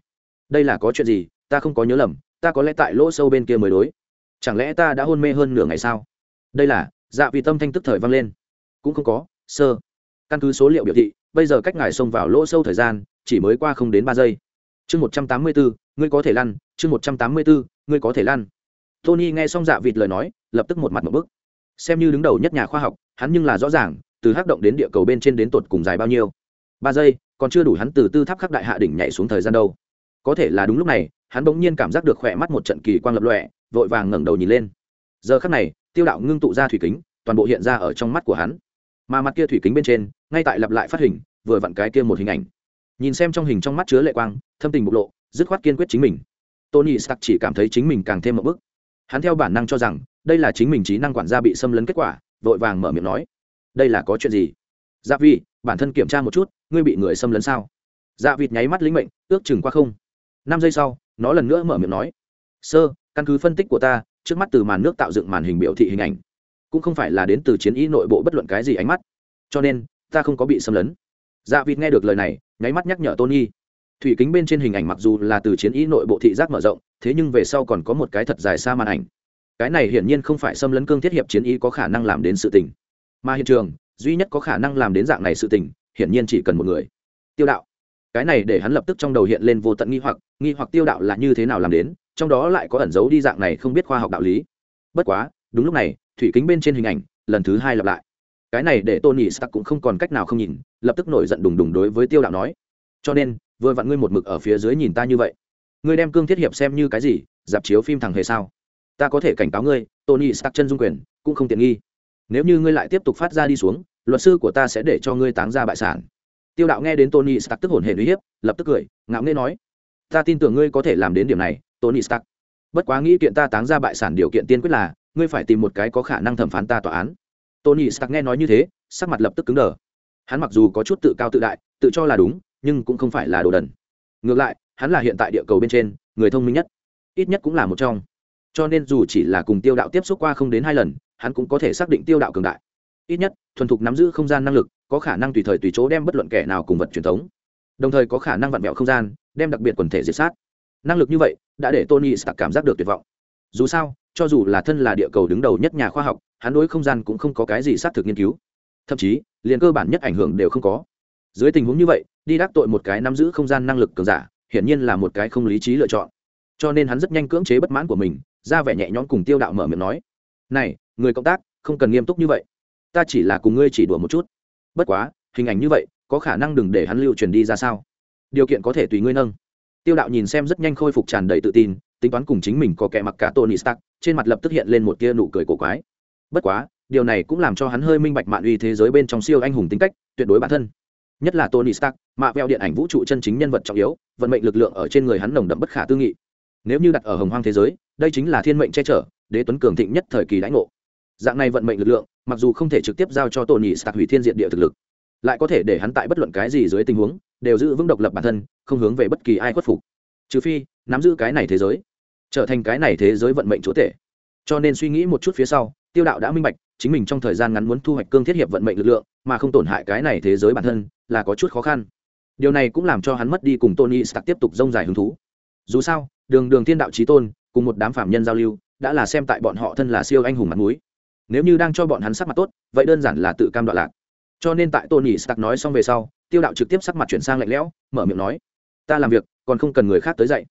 A: Đây là có chuyện gì? Ta không có nhớ lầm, ta có lẽ tại lỗ sâu bên kia mới đối. Chẳng lẽ ta đã hôn mê hơn nửa ngày sao? Đây là dạ vì tâm thanh tức thời vang lên. Cũng không có, sơ. Căn cứ số liệu biểu thị, bây giờ cách ngài xông vào lỗ sâu thời gian, chỉ mới qua không đến ba giây. Chương một trăm tám mươi bốn ngươi có thể lăn, chương một trăm tám mươi bốn, ngươi có thể lăn. Tony nghe xong dạ vịt lời nói, lập tức một mặt một bức. Xem như đứng đầu nhất nhà khoa học, hắn nhưng là rõ ràng, từ hắc động đến địa cầu bên trên đến tột cùng dài bao nhiêu. Ba giây, còn chưa đủ hắn từ tư tháp khắc đại hạ đỉnh nhảy xuống thời gian đâu. Có thể là đúng lúc này, hắn bỗng nhiên cảm giác được khỏe mắt một trận kỳ quang lập lọe vội vàng ngẩng đầu nhìn lên. Giờ khắc này, tiêu đạo ngưng tụ ra thủy kính, toàn bộ hiện ra ở trong mắt của hắn. Mà mặt kia thủy kính bên trên, ngay tại lặp lại phát hình, vừa vặn cái kia một hình ảnh. Nhìn xem trong hình trong mắt chứa lệ quang, thâm tình bộc lộ dứt khoát kiên quyết chính mình. Tony stark chỉ cảm thấy chính mình càng thêm một bức hắn theo bản năng cho rằng, đây là chính mình trí năng quản gia bị xâm lấn kết quả, vội vàng mở miệng nói. Đây là có chuyện gì? Dạ vị bản thân kiểm tra một chút, ngươi bị người xâm lấn sao? Dạ vịt nháy mắt lĩnh mệnh, ước chừng qua không. Năm giây sau, nó lần nữa mở miệng nói. Sơ, căn cứ phân tích của ta, trước mắt từ màn nước tạo dựng màn hình biểu thị hình ảnh. Cũng không phải là đến từ chiến ý nội bộ bất luận cái gì ánh mắt. Cho nên, ta không có bị xâm lấn. Dạ vịt nghe được lời này, nháy mắt nhắc nhở tony thủy kính bên trên hình ảnh mặc dù là từ chiến ý nội bộ thị giác mở rộng, thế nhưng về sau còn có một cái thật dài xa màn ảnh. Cái này hiển nhiên không phải xâm lấn cương thiết hiệp chiến ý có khả năng làm đến sự tình. Mà hiện trường, duy nhất có khả năng làm đến dạng này sự tình, hiển nhiên chỉ cần một người. Tiêu đạo. Cái này để hắn lập tức trong đầu hiện lên vô tận nghi hoặc nghi hoặc tiêu đạo là như thế nào làm đến, trong đó lại có ẩn giấu đi dạng này không biết khoa học đạo lý. Bất quá, đúng lúc này, thủy kính bên trên hình ảnh, lần thứ hai lặp lại. Cái này để tôn nhị sắc cũng không còn cách nào không nhìn, lập tức nổi giận đùng đùng đối với tiêu đạo nói. Cho nên vừa vặn ngươi một mực ở phía dưới nhìn ta như vậy. Ngươi đem cương thiết hiệp xem như cái gì, dạp chiếu phim thằng hề sao? Ta có thể cảnh cáo ngươi, tony stark chân dung quyền, cũng không tiện nghi. Nếu như ngươi lại tiếp tục phát ra đi xuống, luật sư của ta sẽ để cho ngươi táng ra bại sản. Tiêu đạo nghe đến tony stark tức hồn hề uy hiếp, lập tức cười, ngạo nghễ nói, ta tin tưởng ngươi có thể làm đến điểm này, tony stark. Bất quá nghĩ kiện ta táng ra bại sản điều kiện tiên quyết là, ngươi phải tìm một cái có khả năng thẩm phán ta tòa án. Tony stark nghe nói như thế, sắc mặt lập tức cứng đờ. Hắn mặc dù có chút tự cao tự đại, tự cho là đúng nhưng cũng không phải là đồ đần. Ngược lại, hắn là hiện tại địa cầu bên trên, người thông minh nhất. Ít nhất cũng là một trong. Cho nên dù chỉ là cùng tiêu đạo tiếp xúc qua không đến hai lần, hắn cũng có thể xác định tiêu đạo cường đại. Ít nhất, thuần thục nắm giữ không gian năng lực, có khả năng tùy thời tùy chỗ đem bất luận kẻ nào cùng vật truyền thống. Đồng thời có khả năng vặn vẹo không gian, đem đặc biệt quần thể diệt sát. Năng lực như vậy, đã để tony stark cảm giác được tuyệt vọng. Dù sao, cho dù là thân là địa cầu đứng đầu nhất nhà khoa học, hắn đối không gian cũng không có cái gì xác thực nghiên cứu. Thậm chí, liền cơ bản nhất ảnh hưởng đều không có dưới tình huống như vậy, đi đắc tội một cái nắm giữ không gian năng lực cường giả, hiển nhiên là một cái không lý trí lựa chọn. Cho nên hắn rất nhanh cưỡng chế bất mãn của mình, ra vẻ nhẹ nhõm cùng tiêu đạo mở miệng nói, này, người cộng tác, không cần nghiêm túc như vậy. Ta chỉ là cùng ngươi chỉ đùa một chút. Bất quá, hình ảnh như vậy, có khả năng đừng để hắn lưu truyền đi ra sao? Điều kiện có thể tùy ngươi nâng. Tiêu đạo nhìn xem rất nhanh khôi phục tràn đầy tự tin, tính toán cùng chính mình có kẻ mặc cả tony stark, trên mặt lập tức hiện lên một tia nụ cười cổ quái. Bất quá, điều này cũng làm cho hắn hơi minh bạch mạn uy thế giới bên trong siêu anh hùng tính cách, tuyệt đối bản thân nhất là tony stark mạ veo điện ảnh vũ trụ chân chính nhân vật trọng yếu, vận mệnh lực lượng ở trên người hắn nồng đậm bất khả tư nghị. Nếu như đặt ở hồng hoang thế giới, đây chính là thiên mệnh che chở, đế tuấn cường thịnh nhất thời kỳ đãi ngộ. Dạng này vận mệnh lực lượng, mặc dù không thể trực tiếp giao cho tony stark hủy thiên diện địa thực lực, lại có thể để hắn tại bất luận cái gì dưới tình huống, đều giữ vững độc lập bản thân, không hướng về bất kỳ ai khuất phục. Trừ phi, nắm giữ cái này thế giới, trở thành cái này thế giới vận mệnh chúa tể. Cho nên suy nghĩ một chút phía sau, tiêu đạo đã minh bạch chính mình trong thời gian ngắn muốn thu hoạch cương thiết hiệp vận mệnh lực lượng, mà không tổn hại cái này thế giới bản thân, là có chút khó khăn. Điều này cũng làm cho hắn mất đi cùng tony stark tiếp tục dông dài hứng thú. Dù sao, đường đường thiên đạo trí tôn, cùng một đám phạm nhân giao lưu, đã là xem tại bọn họ thân là siêu anh hùng mặt mũi. Nếu như đang cho bọn hắn sắc mặt tốt, vậy đơn giản là tự cam đoạn lạc. Cho nên tại tony stark nói xong về sau, tiêu đạo trực tiếp sắc mặt chuyển sang lạnh lẽo, mở miệng nói, ta làm việc, còn không cần người khác tới dạy.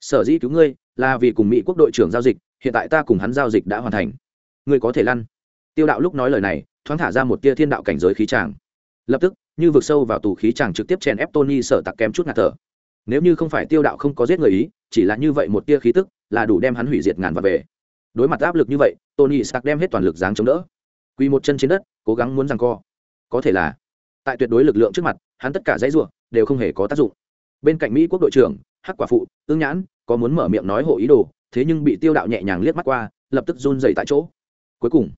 A: Sở dĩ cứu ngươi, là vì cùng mỹ quốc đội trưởng giao dịch, hiện tại ta cùng hắn giao dịch đã hoàn thành. Ngươi có thể lăn tiêu đạo lúc nói lời này, thoáng thả ra một tia thiên đạo cảnh giới khí tràng lập tức, như vực sâu vào tù khí tràng trực tiếp chèn ép tony sở tặc kém chút ngạt thở. Nếu như không phải tiêu đạo không có giết người ý, chỉ là như vậy một tia khí tức, là đủ đem hắn hủy diệt ngàn vạn về. Đối mặt áp lực như vậy, tony stark đem hết toàn lực giáng chống đỡ. Quỳ một chân trên đất, cố gắng muốn giằng co. Có thể là, tại tuyệt đối lực lượng trước mặt, hắn tất cả dãy rủa đều không hề có tác dụng. Bên cạnh mỹ quốc đội trưởng, hắc quả phụ, Ưng nhãn, có muốn mở miệng nói hộ ý đồ, thế nhưng bị tiêu đạo nhẹ nhàng liếc mắt qua, lập tức run rẩy tại chỗ. Cuối cùng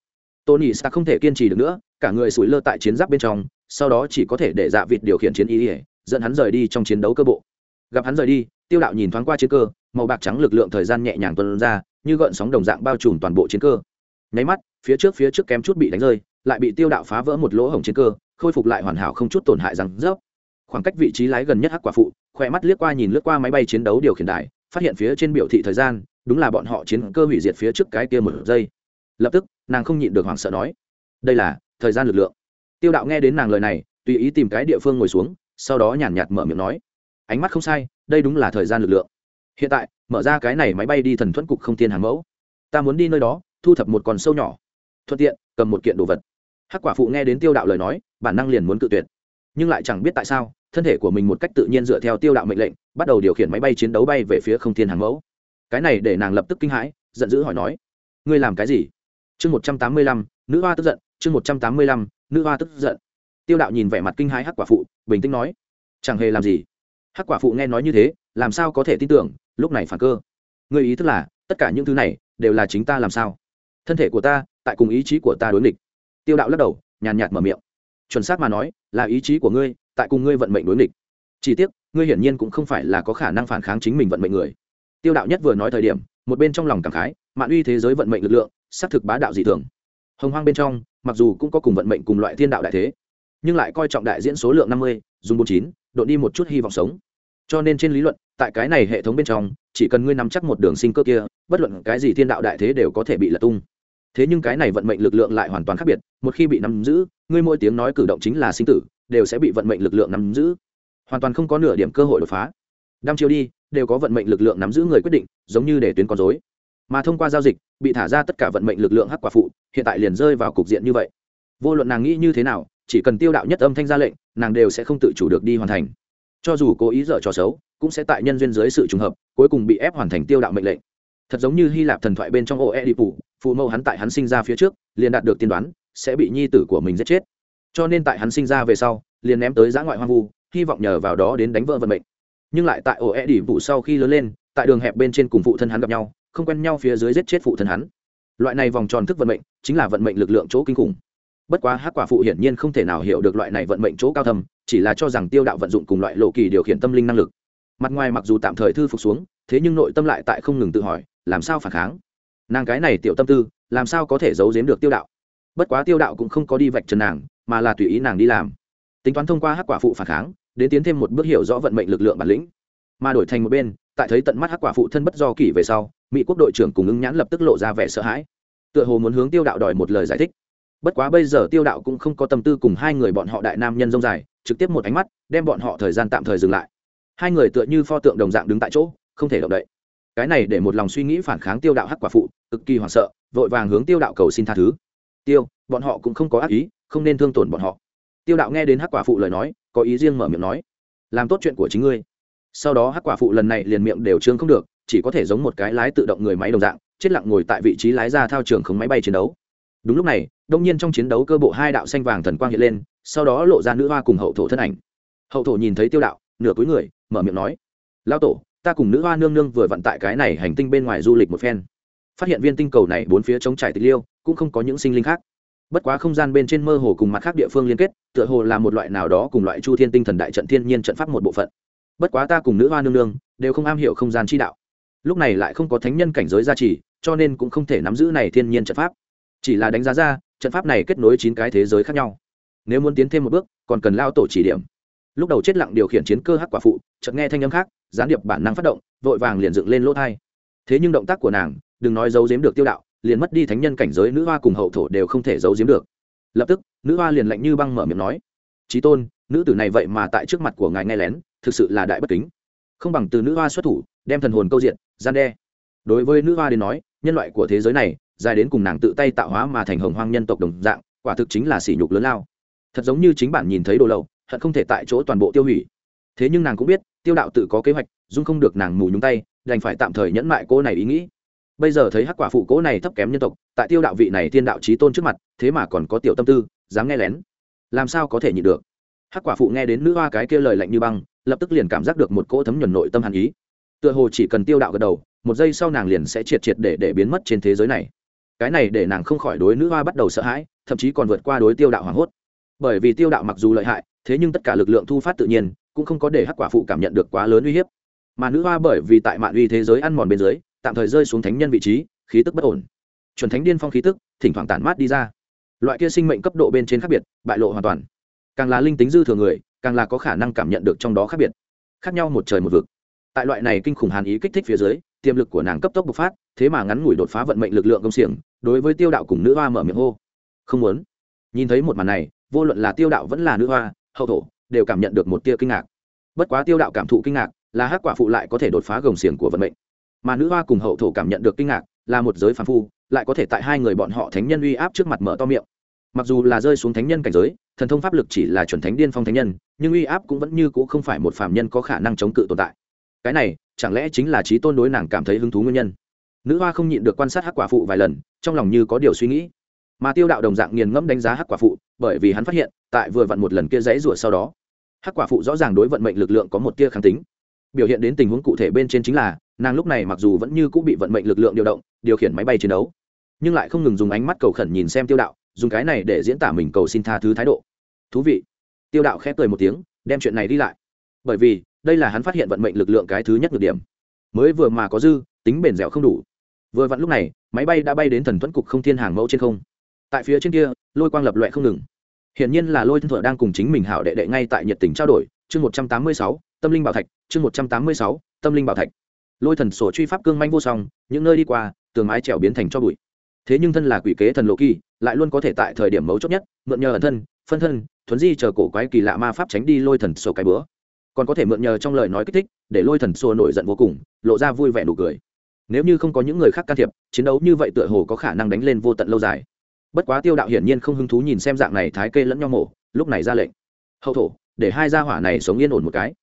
A: tony stark không thể kiên trì được nữa, cả người sủi lơ tại chiến giáp bên trong, sau đó chỉ có thể để dạ vịt điều khiển chiến ý ỉa dẫn hắn rời đi trong chiến đấu cơ bộ. Gặp hắn rời đi, tiêu đạo nhìn thoáng qua chiến cơ, màu bạc trắng lực lượng thời gian nhẹ nhàng tuân ra, như gợn sóng đồng dạng bao trùm toàn bộ chiến cơ. Nháy mắt, phía trước phía trước kém chút bị đánh rơi, lại bị tiêu đạo phá vỡ một lỗ hổng chiến cơ, khôi phục lại hoàn hảo không chút tổn hại rằng rớp. Khoảng cách vị trí lái gần nhất hắc quả phụ, khỏe mắt liếc qua nhìn lướt qua máy bay chiến đấu điều khiển đài, phát hiện phía trên biểu thị thời gian, đúng là bọn họ chiến cơ hủy diệt phía trước cái kia một giây lập tức, nàng không nhịn được hoảng sợ nói, đây là thời gian lực lượng. Tiêu đạo nghe đến nàng lời này, tùy ý tìm cái địa phương ngồi xuống, sau đó nhàn nhạt mở miệng nói, ánh mắt không sai, đây đúng là thời gian lực lượng. Hiện tại, mở ra cái này máy bay đi thần thuẫn cục không tiên hàng mẫu. Ta muốn đi nơi đó, thu thập một con sâu nhỏ. Thuận tiện, cầm một kiện đồ vật. Hắc quả phụ nghe đến tiêu đạo lời nói, bản năng liền muốn cự tuyệt. Nhưng lại chẳng biết tại sao, thân thể của mình một cách tự nhiên dựa theo tiêu đạo mệnh lệnh, bắt đầu điều khiển máy bay chiến đấu bay về phía không thiên hàng mẫu. Cái này để nàng lập tức kinh hãi, giận dữ hỏi nói, ngươi làm cái gì? Chương một trăm tám mươi lăm, nữ hoa tức giận, chương một trăm tám mươi lăm, nữ hoa tức giận. Tiêu đạo nhìn vẻ mặt kinh hãi hắc quả phụ, bình tĩnh nói, chẳng hề làm gì. Hắc quả phụ nghe nói như thế, làm sao có thể tin tưởng, lúc này phản cơ. Ngươi ý thức là, tất cả những thứ này, đều là chính ta làm sao? Thân thể của ta, tại cùng ý chí của ta đối nghịch. Tiêu đạo lắc đầu, nhàn nhạt mở miệng. Chuẩn xác mà nói, là ý chí của ngươi, tại cùng ngươi vận mệnh đối nghịch. Chỉ tiếc, ngươi hiển nhiên cũng không phải là có khả năng phản kháng chính mình vận mệnh người. Tiêu đạo nhất vừa nói thời điểm, một bên trong lòng cảm khái, mạn uy thế giới vận mệnh lực lượng xác thực bá đạo dị thường. Hồng hoang bên trong, mặc dù cũng có cùng vận mệnh cùng loại thiên đạo đại thế, nhưng lại coi trọng đại diễn số lượng năm mươi, dùng bốn chín đội đi một chút hy vọng sống. Cho nên trên lý luận, tại cái này hệ thống bên trong, chỉ cần ngươi nắm chắc một đường sinh cơ kia, bất luận cái gì thiên đạo đại thế đều có thể bị lật tung. Thế nhưng cái này vận mệnh lực lượng lại hoàn toàn khác biệt, một khi bị nắm giữ, ngươi mỗi tiếng nói cử động chính là sinh tử, đều sẽ bị vận mệnh lực lượng nắm giữ. Hoàn toàn không có nửa điểm cơ hội đột phá. Đăm chiều đi, đều có vận mệnh lực lượng nắm giữ người quyết định, giống như để tuyến con dối mà thông qua giao dịch, bị thả ra tất cả vận mệnh lực lượng hắc quả phụ, hiện tại liền rơi vào cục diện như vậy. Vô luận nàng nghĩ như thế nào, chỉ cần tiêu đạo nhất âm thanh ra lệnh, nàng đều sẽ không tự chủ được đi hoàn thành. Cho dù cố ý dở trò xấu, cũng sẽ tại nhân duyên dưới sự trùng hợp, cuối cùng bị ép hoàn thành tiêu đạo mệnh lệnh. Thật giống như hy lạp thần thoại bên trong ô e đi phụ phụ mẫu hắn tại hắn sinh ra phía trước, liền đạt được tiên đoán, sẽ bị nhi tử của mình giết chết. Cho nên tại hắn sinh ra về sau, liền ném tới giã ngoại hoang vu, hy vọng nhờ vào đó đến đánh vỡ vận mệnh. Nhưng lại tại ổ e đi phủ sau khi lớn lên, tại đường hẹp bên trên cùng phụ thân hắn gặp nhau không quen nhau phía dưới giết chết phụ thân hắn. Loại này vòng tròn thức vận mệnh chính là vận mệnh lực lượng chỗ kinh khủng. Bất quá hát quả phụ hiển nhiên không thể nào hiểu được loại này vận mệnh chỗ cao thầm chỉ là cho rằng tiêu đạo vận dụng cùng loại lộ kỳ điều khiển tâm linh năng lực. Mặt ngoài mặc dù tạm thời thư phục xuống, thế nhưng nội tâm lại tại không ngừng tự hỏi, làm sao phản kháng? Nàng cái này tiểu tâm tư, làm sao có thể giấu giếm được tiêu đạo? Bất quá tiêu đạo cũng không có đi vạch trần nàng, mà là tùy ý nàng đi làm. Tính toán thông qua hắc quả phụ phản kháng, đến tiến thêm một bước hiểu rõ vận mệnh lực lượng bản lĩnh. Mà đổi thành một bên, tại thấy tận mắt hắc quả phụ thân bất do kỷ về sau mỹ quốc đội trưởng cùng ứng nhãn lập tức lộ ra vẻ sợ hãi. Tựa hồ muốn hướng tiêu đạo đòi một lời giải thích. Bất quá bây giờ tiêu đạo cũng không có tâm tư cùng hai người bọn họ đại nam nhân dông dài, trực tiếp một ánh mắt, đem bọn họ thời gian tạm thời dừng lại. Hai người tựa như pho tượng đồng dạng đứng tại chỗ, không thể động đậy. Cái này để một lòng suy nghĩ phản kháng tiêu đạo hắc quả phụ, cực kỳ hoảng sợ, vội vàng hướng tiêu đạo cầu xin tha thứ. Tiêu, bọn họ cũng không có ác ý, không nên thương tổn bọn họ. Tiêu đạo nghe đến hắc quả phụ lời nói, có ý riêng mở miệng nói, làm tốt chuyện của chính ngươi. Sau đó hắc quả phụ lần này liền miệng đều trương không được chỉ có thể giống một cái lái tự động người máy đồng dạng, chết lặng ngồi tại vị trí lái ra thao trường không máy bay chiến đấu. Đúng lúc này, đông nhiên trong chiến đấu cơ bộ hai đạo xanh vàng thần quang hiện lên, sau đó lộ ra nữ hoa cùng hậu thổ thân ảnh. Hậu thổ nhìn thấy tiêu đạo, nửa cuối người, mở miệng nói lao tổ, ta cùng nữ hoa nương nương vừa vận tại cái này hành tinh bên ngoài du lịch một phen. Phát hiện viên tinh cầu này bốn phía chống trải tịch liêu, cũng không có những sinh linh khác. Bất quá không gian bên trên mơ hồ cùng mặt khác địa phương liên kết, tựa hồ là một loại nào đó cùng loại chu thiên tinh thần đại trận thiên nhiên trận pháp một bộ phận. Bất quá ta cùng nữ hoa nương nương đều không am hiểu không gian chi đạo lúc này lại không có thánh nhân cảnh giới gia trì, cho nên cũng không thể nắm giữ này thiên nhiên trận pháp. Chỉ là đánh giá ra, trận pháp này kết nối chín cái thế giới khác nhau. Nếu muốn tiến thêm một bước, còn cần lao tổ chỉ điểm. Lúc đầu chết lặng điều khiển chiến cơ hắc quả phụ, chợt nghe thanh âm khác, gián điệp bản năng phát động, vội vàng liền dựng lên lỗ thai. Thế nhưng động tác của nàng, đừng nói giấu giếm được tiêu đạo, liền mất đi thánh nhân cảnh giới nữ hoa cùng hậu thổ đều không thể giấu giếm được. Lập tức, nữ hoa liền lạnh như băng mở miệng nói trí tôn, nữ tử này vậy mà tại trước mặt của ngài nghe lén, thực sự là đại bất kính. Không bằng từ nữ hoa xuất thủ, đem thần hồn câu diện gian đe. Đối với nữ hoa đến nói, nhân loại của thế giới này, dài đến cùng nàng tự tay tạo hóa mà thành hồng hoang nhân tộc đồng dạng, quả thực chính là sỉ nhục lớn lao. Thật giống như chính bản nhìn thấy đồ lậu, hận không thể tại chỗ toàn bộ tiêu hủy. Thế nhưng nàng cũng biết, tiêu đạo tự có kế hoạch, dung không được nàng mù nhúng tay, đành phải tạm thời nhẫn mại cô này ý nghĩ. Bây giờ thấy hắc quả phụ cố này thấp kém nhân tộc, tại tiêu đạo vị này tiên đạo trí tôn trước mặt, thế mà còn có tiểu tâm tư, dám nghe lén. Làm sao có thể nhịn được? Hắc quả phụ nghe đến nữ hoa cái kia lời lạnh như băng, lập tức liền cảm giác được một cỗ thấm nhuần nội tâm hàn ý tựa hồ chỉ cần tiêu đạo gật đầu, một giây sau nàng liền sẽ triệt triệt để để biến mất trên thế giới này. Cái này để nàng không khỏi đối nữ hoa bắt đầu sợ hãi, thậm chí còn vượt qua đối tiêu đạo hoảng hốt. Bởi vì tiêu đạo mặc dù lợi hại, thế nhưng tất cả lực lượng thu phát tự nhiên, cũng không có để hắc quả phụ cảm nhận được quá lớn uy hiếp. Mà nữ hoa bởi vì tại mạng uy thế giới ăn mòn bên dưới, tạm thời rơi xuống thánh nhân vị trí, khí tức bất ổn. Chuẩn thánh điên phong khí tức, thỉnh thoảng tản mát đi ra. Loại kia sinh mệnh cấp độ bên trên khác biệt, bại lộ hoàn toàn. Càng là linh tính dư thừa người, càng là có khả năng cảm nhận được trong đó khác biệt. Khác nhau một trời một vực tại loại này kinh khủng hàn ý kích thích phía dưới, tiềm lực của nàng cấp tốc bộc phát, thế mà ngắn ngủi đột phá vận mệnh lực lượng công xiềng, đối với tiêu đạo cùng nữ hoa mở miệng hô. Không muốn. Nhìn thấy một màn này, vô luận là tiêu đạo vẫn là nữ hoa, hậu thổ, đều cảm nhận được một tia kinh ngạc. Bất quá tiêu đạo cảm thụ kinh ngạc, là hắc quả phụ lại có thể đột phá gồng xiềng của vận mệnh. Mà nữ hoa cùng hậu thổ cảm nhận được kinh ngạc, là một giới phàm phu, lại có thể tại hai người bọn họ thánh nhân uy áp trước mặt mở to miệng. Mặc dù là rơi xuống thánh nhân cảnh giới, thần thông pháp lực chỉ là chuẩn thánh điên phong thánh nhân, nhưng uy áp cũng vẫn như c ũ không phải một phàm nhân có khả năng chống cự tồn tại cái này chẳng lẽ chính là trí tôn đối nàng cảm thấy hứng thú nguyên nhân? Nữ hoa không nhịn được quan sát hắc quả phụ vài lần, trong lòng như có điều suy nghĩ. Mà tiêu đạo đồng dạng nghiền ngẫm đánh giá hắc quả phụ, bởi vì hắn phát hiện, tại vừa vặn một lần kia dãy rủa sau đó, hắc quả phụ rõ ràng đối vận mệnh lực lượng có một tia kháng tính. Biểu hiện đến tình huống cụ thể bên trên chính là, nàng lúc này mặc dù vẫn như cũng bị vận mệnh lực lượng điều động, điều khiển máy bay chiến đấu, nhưng lại không ngừng dùng ánh mắt cầu khẩn nhìn xem tiêu đạo, dùng cái này để diễn tả mình cầu xin tha thứ thái độ. Thú vị. Tiêu đạo khép cười một tiếng, đem chuyện này đi lại. Bởi vì đây là hắn phát hiện vận mệnh lực lượng cái thứ nhất nhược điểm. Mới vừa mà có dư, tính bền dẻo không đủ. Vừa vặn lúc này, máy bay đã bay đến thần thuẫn cục không thiên hàng mẫu trên không. Tại phía trên kia, lôi quang lập loại không ngừng. Hiển nhiên là lôi thân thuở đang cùng chính mình hảo đệ đệ ngay tại nhiệt tình trao đổi, chương một trăm tám mươi sáu, tâm linh bảo thạch, chương một trăm tám mươi sáu, tâm linh bảo thạch. Lôi thần sổ truy pháp cương manh vô song, những nơi đi qua, tường mái trèo biến thành cho bụi. Thế nhưng thân là quỷ kế thần lộ kỳ, lại luôn có thể tại thời điểm mấu chốt nhất, mượn nhờ ẩn thân, phân thân, thuấn di chờ cổ quái kỳ lạ ma pháp tránh đi lôi thần sổ cái bữa còn có thể mượn nhờ trong lời nói kích thích để lôi thần xua nổi giận vô cùng, lộ ra vui vẻ nụ cười. Nếu như không có những người khác can thiệp, chiến đấu như vậy tựa hồ có khả năng đánh lên vô tận lâu dài. Bất quá tiêu đạo hiển nhiên không hứng thú nhìn xem dạng này thái kê lẫn nhau mổ, lúc này ra lệnh. Hậu thổ, để hai gia hỏa này sống yên ổn một cái.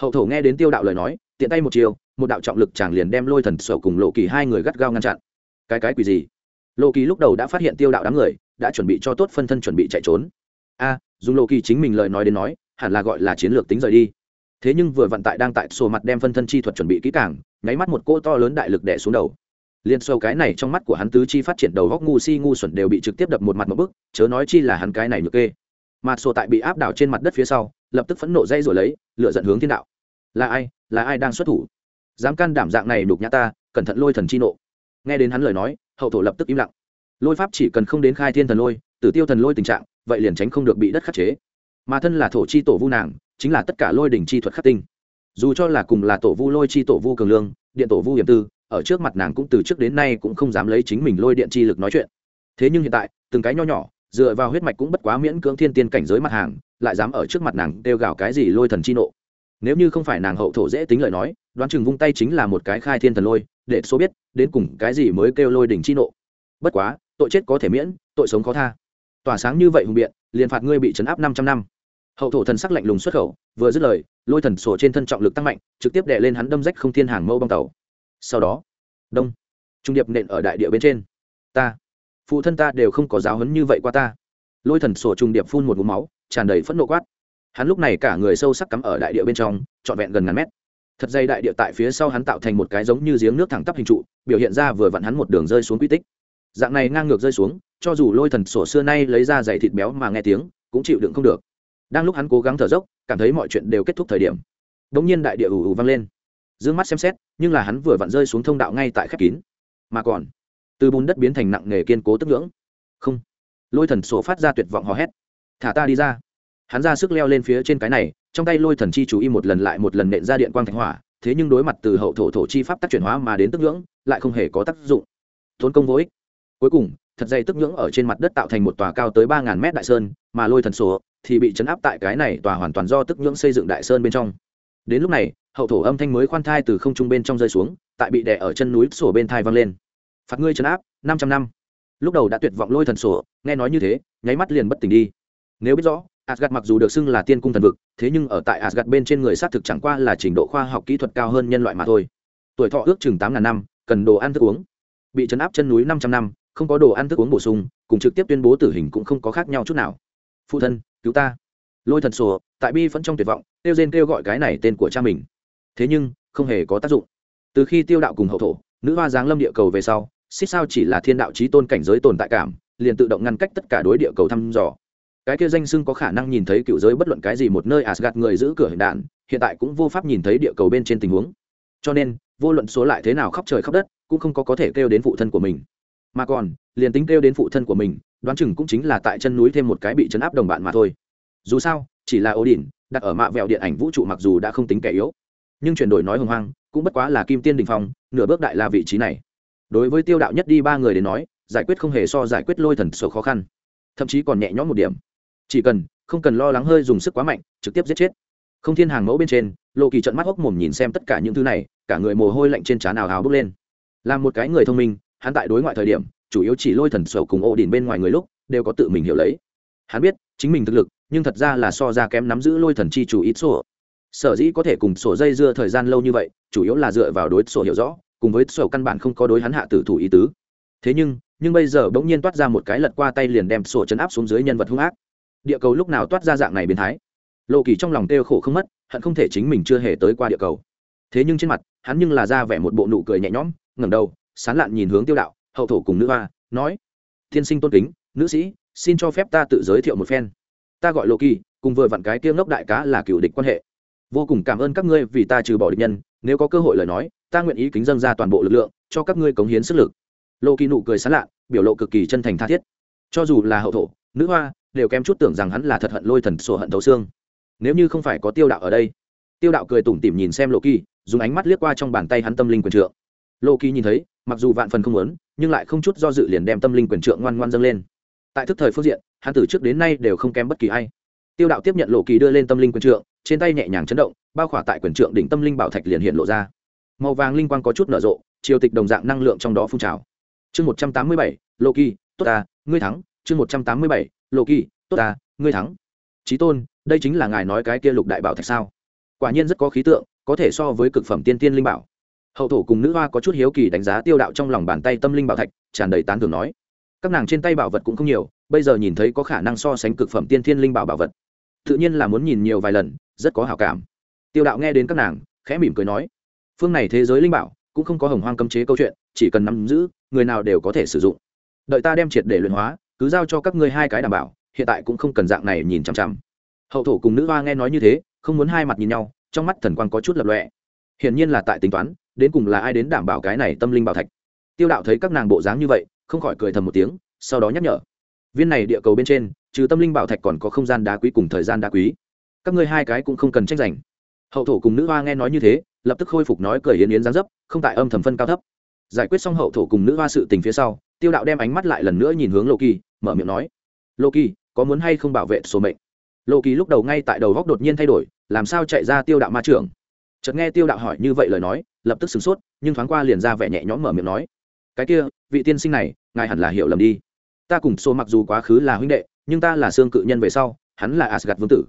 A: Hậu thổ nghe đến tiêu đạo lời nói, tiện tay một chiều, một đạo trọng lực chàng liền đem lôi thần sổ cùng lộ kỳ hai người gắt gao ngăn chặn. Cái cái quỷ gì? Lộ kỳ lúc đầu đã phát hiện tiêu đạo đám người, đã chuẩn bị cho tốt phân thân chuẩn bị chạy trốn. A, dùng lộ kỳ chính mình lời nói đến nói, hẳn là gọi là chiến lược tính rời đi thế nhưng vừa vận tại đang tại sổ mặt đem phân thân chi thuật chuẩn bị kỹ càng, nháy mắt một cô to lớn đại lực đẻ xuống đầu. Liên sâu cái này trong mắt của hắn tứ chi phát triển đầu góc ngu si ngu xuẩn đều bị trực tiếp đập một mặt một bức chớ nói chi là hắn cái này nhược kê. Mặt sổ tại bị áp đảo trên mặt đất phía sau, lập tức phẫn nộ dây rồi lấy lựa dẫn hướng thiên đạo. Là ai? Là ai đang xuất thủ? Dám can đảm dạng này đục nhã ta, cẩn thận lôi thần chi nộ. Nghe đến hắn lời nói, hậu thổ lập tức im lặng. Lôi pháp chỉ cần không đến khai thiên thần lôi, tử tiêu thần lôi tình trạng, vậy liền tránh không được bị đất khắc chế mà thân là thổ chi tổ vu nàng, chính là tất cả lôi đỉnh chi thuật khắc tinh. Dù cho là cùng là tổ vu lôi chi tổ vu cường lương, điện tổ vu hiểm tư, ở trước mặt nàng cũng từ trước đến nay cũng không dám lấy chính mình lôi điện chi lực nói chuyện. Thế nhưng hiện tại, từng cái nho nhỏ, dựa vào huyết mạch cũng bất quá miễn cưỡng thiên tiên cảnh giới mặt hàng, lại dám ở trước mặt nàng kêu gào cái gì lôi thần chi nộ. Nếu như không phải nàng hậu thổ dễ tính lời nói, đoán chừng vung tay chính là một cái khai thiên thần lôi, để số biết, đến cùng cái gì mới kêu lôi đỉnh chi nộ. Bất quá, tội chết có thể miễn, tội sống khó tha. Tỏa sáng như vậy hùng biện, liền phạt ngươi bị chấn áp năm trăm năm hậu thổ thần sắc lạnh lùng xuất khẩu, vừa dứt lời, lôi thần sổ trên thân trọng lực tăng mạnh, trực tiếp đệ lên hắn đâm rách không thiên hàng mâu bong tàu. Sau đó, đông, trung điệp nện ở đại địa bên trên. Ta, phụ thân ta đều không có giáo hấn như vậy qua ta. Lôi thần sổ trung điệp phun một ngụm máu, tràn đầy phẫn nộ quát. Hắn lúc này cả người sâu sắc cắm ở đại địa bên trong, trọn vẹn gần ngàn mét. Thật dây đại địa tại phía sau hắn tạo thành một cái giống như giếng nước thẳng tắp hình trụ, biểu hiện ra vừa vặn hắn một đường rơi xuống quy tích. Dạng này ngang ngược rơi xuống, cho dù lôi thần sổ xưa nay lấy ra giày thịt béo mà nghe tiếng, cũng chịu đựng không được đang lúc hắn cố gắng thở dốc, cảm thấy mọi chuyện đều kết thúc thời điểm đ ỗ n g nhiên đại địa ủ ủ vang lên. D ư ơ n g mắt xem xét, nhưng là hắn vừa vặn rơi xuống thông đạo ngay tại khép kín. Mà còn, từ bùn đất biến thành nặng nghề kiên cố tức ngưỡng. Không. Lôi thần sổ phát ra tuyệt vọng hò hét. Thả ta đi ra. Hắn ra sức leo lên phía trên cái này, trong tay lôi thần chi chú y một lần lại một lần nện ra điện quang thạch hỏa, thế nhưng đối mặt từ hậu thổ thổ chi pháp tác chuyển hóa mà đến tức ngưỡng, lại không hề có tác dụng. Tốn công vô ích. Cuối cùng thật dày tức nhưỡng ở trên mặt đất tạo thành một tòa cao tới ba ngàn mét đại sơn mà lôi thần sổ thì bị chấn áp tại cái này tòa hoàn toàn do tức nhưỡng xây dựng đại sơn bên trong đến lúc này hậu thổ âm thanh mới khoan thai từ không trung bên trong rơi xuống tại bị đè ở chân núi sổ bên thai văng lên phạt ngươi chấn áp năm trăm năm lúc đầu đã tuyệt vọng lôi thần sổ nghe nói như thế nháy mắt liền bất tỉnh đi nếu biết rõ Asgard mặc dù được xưng là tiên cung thần vực, thế nhưng ở tại Asgard bên trên người xác thực chẳng qua là trình độ khoa học kỹ thuật cao hơn nhân loại mà thôi. Tuổi thọ ước chừng tám ngàn năm, cần đồ ăn thức uống. Bị chấn áp chân núi năm trăm năm, không có đồ ăn thức uống bổ sung, cùng trực tiếp tuyên bố tử hình cũng không có khác nhau chút nào. Phụ thân, cứu ta. Lôi thần sổ tại bi vẫn trong tuyệt vọng tiêu rên kêu gọi cái này tên của cha mình. Thế nhưng, không hề có tác dụng. Từ khi tiêu đạo cùng hậu thổ, nữ hoa giáng lâm địa cầu về sau, xích sao chỉ là thiên đạo trí tôn cảnh giới tồn tại cảm, liền tự động ngăn cách tất cả đối địa cầu thăm dò. Cái kia danh sưng có khả năng nhìn thấy cựu giới bất luận cái gì một nơi asgad người giữ cửa hiện đạn, hiện tại cũng vô pháp nhìn thấy địa cầu bên trên tình huống. Cho nên, vô luận số lại thế nào khóc trời khóc đất, cũng không có có thể kêu đến phụ thân của mình mà còn, liền tính kêu đến phụ thân của mình, đoán chừng cũng chính là tại chân núi thêm một cái bị chấn áp đồng bạn mà thôi. Dù sao, chỉ là ổ đỉnh đặt ở mạ vẹo điện ảnh vũ trụ mặc dù đã không tính kẻ yếu, nhưng chuyển đổi nói hồng hoang, cũng bất quá là kim tiên đình phong, nửa bước đại là vị trí này. Đối với tiêu đạo nhất đi ba người đến nói, giải quyết không hề so giải quyết lôi thần sổ khó khăn, thậm chí còn nhẹ nhõm một điểm. Chỉ cần, không cần lo lắng hơi dùng sức quá mạnh, trực tiếp giết chết. Không thiên hàng mẫu bên trên lộ kỳ trận mắt hốc mồm nhìn xem tất cả những thứ này, cả người mồ hôi lạnh trên trán ào ào bước lên. Là một cái người thông minh hắn tại đối ngoại thời điểm, chủ yếu chỉ lôi thần sầu cùng ổ đỉnh bên ngoài người lúc, đều có tự mình hiểu lấy. Hắn biết, chính mình thực lực, nhưng thật ra là so ra kém nắm giữ lôi thần chi chủ ít sổ. Sở dĩ có thể cùng sổ dây dưa thời gian lâu như vậy, chủ yếu là dựa vào đối sổ hiểu rõ, cùng với sổ căn bản không có đối hắn hạ tử thủ ý tứ. Thế nhưng nhưng bây giờ bỗng nhiên toát ra một cái lật qua tay liền đem sổ chấn áp xuống dưới nhân vật hung ác. Địa cầu lúc nào toát ra dạng này biến thái? Lộ kỳ trong lòng kêu khổ không mất, hận không thể chính mình chưa hề tới qua địa cầu. Thế nhưng trên mặt, hắn nhưng là ra vẻ một bộ nụ cười nhẹ nhõm, ngẩng đầu sán lạn nhìn hướng tiêu đạo hậu thổ cùng nữ hoa nói tiên sinh tôn kính nữ sĩ xin cho phép ta tự giới thiệu một phen. Ta gọi lộ kỳ cùng vừa vặn cái tiêm ngốc đại cá là cựu địch quan hệ. Vô cùng cảm ơn các ngươi vì ta trừ bỏ địch nhân nếu có cơ hội lời nói ta nguyện ý kính dâng ra toàn bộ lực lượng cho các ngươi cống hiến sức lực. Lộ kỳ nụ cười sán lạn, biểu lộ cực kỳ chân thành tha thiết. Cho dù là hậu thổ nữ hoa đều kém chút tưởng rằng hắn là thật hận lôi thần sổ hận thấu xương. Nếu như không phải có tiêu đạo ở đây tiêu đạo cười tủm tỉm nhìn xem lộ kỳ dùng ánh mắt liếc qua trong bàn tay hắn tâm linh quyền trượng. Lô kỳ nhìn thấy, mặc dù vạn phần không muốn, nhưng lại không chút do dự liền đem tâm linh quyền trượng ngoan ngoan dâng lên. Tại thức thời phương diện, hắn từ trước đến nay đều không kém bất kỳ ai. Tiêu đạo tiếp nhận lộ kỳ đưa lên tâm linh quyền trượng, trên tay nhẹ nhàng chấn động, bao khỏa tại quyền trượng đỉnh tâm linh bảo thạch liền hiện lộ ra. Màu vàng linh quang có chút nở rộ, chiều tịch đồng dạng năng lượng trong đó phun trào. Chương một trăm tám mươi bảy lộ kỳ tốt ta, ngươi thắng. Chương một trăm tám mươi bảy lộ kỳ tốt ta, ngươi thắng. Trí tôn, đây chính là ngài nói cái kia lục đại bảo thạch sao? Quả nhiên rất có khí tượng, có thể so với cực phẩm tiên tiên linh bảo hậu thổ cùng nữ hoa có chút hiếu kỳ đánh giá tiêu đạo trong lòng bàn tay tâm linh bảo thạch, tràn đầy tán thường nói, các nàng trên tay bảo vật cũng không nhiều, bây giờ nhìn thấy có khả năng so sánh cực phẩm tiên thiên linh bảo bảo vật, tự nhiên là muốn nhìn nhiều vài lần, rất có hảo cảm. Tiêu đạo nghe đến các nàng, khẽ mỉm cười nói, phương này thế giới linh bảo, cũng không có hồng hoang cấm chế câu chuyện, chỉ cần nắm giữ, người nào đều có thể sử dụng. Đợi ta đem triệt để luyện hóa, cứ giao cho các ngươi hai cái đảm bảo, hiện tại cũng không cần dạng này nhìn chằm chằm. Hậu thổ cùng nữ hoa nghe nói như thế, không muốn hai mặt nhìn nhau, trong mắt thần quang có chút lập lọe hiển nhiên là tại tính toán đến cùng là ai đến đảm bảo cái này tâm linh bảo thạch? Tiêu đạo thấy các nàng bộ dáng như vậy, không khỏi cười thầm một tiếng, sau đó nhắc nhở. Viên này địa cầu bên trên, trừ tâm linh bảo thạch còn có không gian đá quý cùng thời gian đá quý. Các ngươi hai cái cũng không cần tranh giành. Hậu thổ cùng nữ hoa nghe nói như thế, lập tức khôi phục nói cười yến yến gián dấp, không tại âm thầm phân cao thấp. Giải quyết xong hậu thổ cùng nữ hoa sự tình phía sau, tiêu đạo đem ánh mắt lại lần nữa nhìn hướng lô kỳ mở miệng nói. Lô kỳ có muốn hay không bảo vệ số mệnh? Lô kỳ lúc đầu ngay tại đầu góc đột nhiên thay đổi, làm sao chạy ra tiêu đạo ma trưởng? Chợt nghe tiêu đạo hỏi như vậy lời nói lập tức sửng sốt, nhưng thoáng qua liền ra vẻ nhẹ nhõm mở miệng nói, cái kia, vị tiên sinh này, ngài hẳn là hiểu lầm đi. Ta cùng số mặc dù quá khứ là huynh đệ, nhưng ta là xương cự nhân về sau, hắn là asgad vương tử.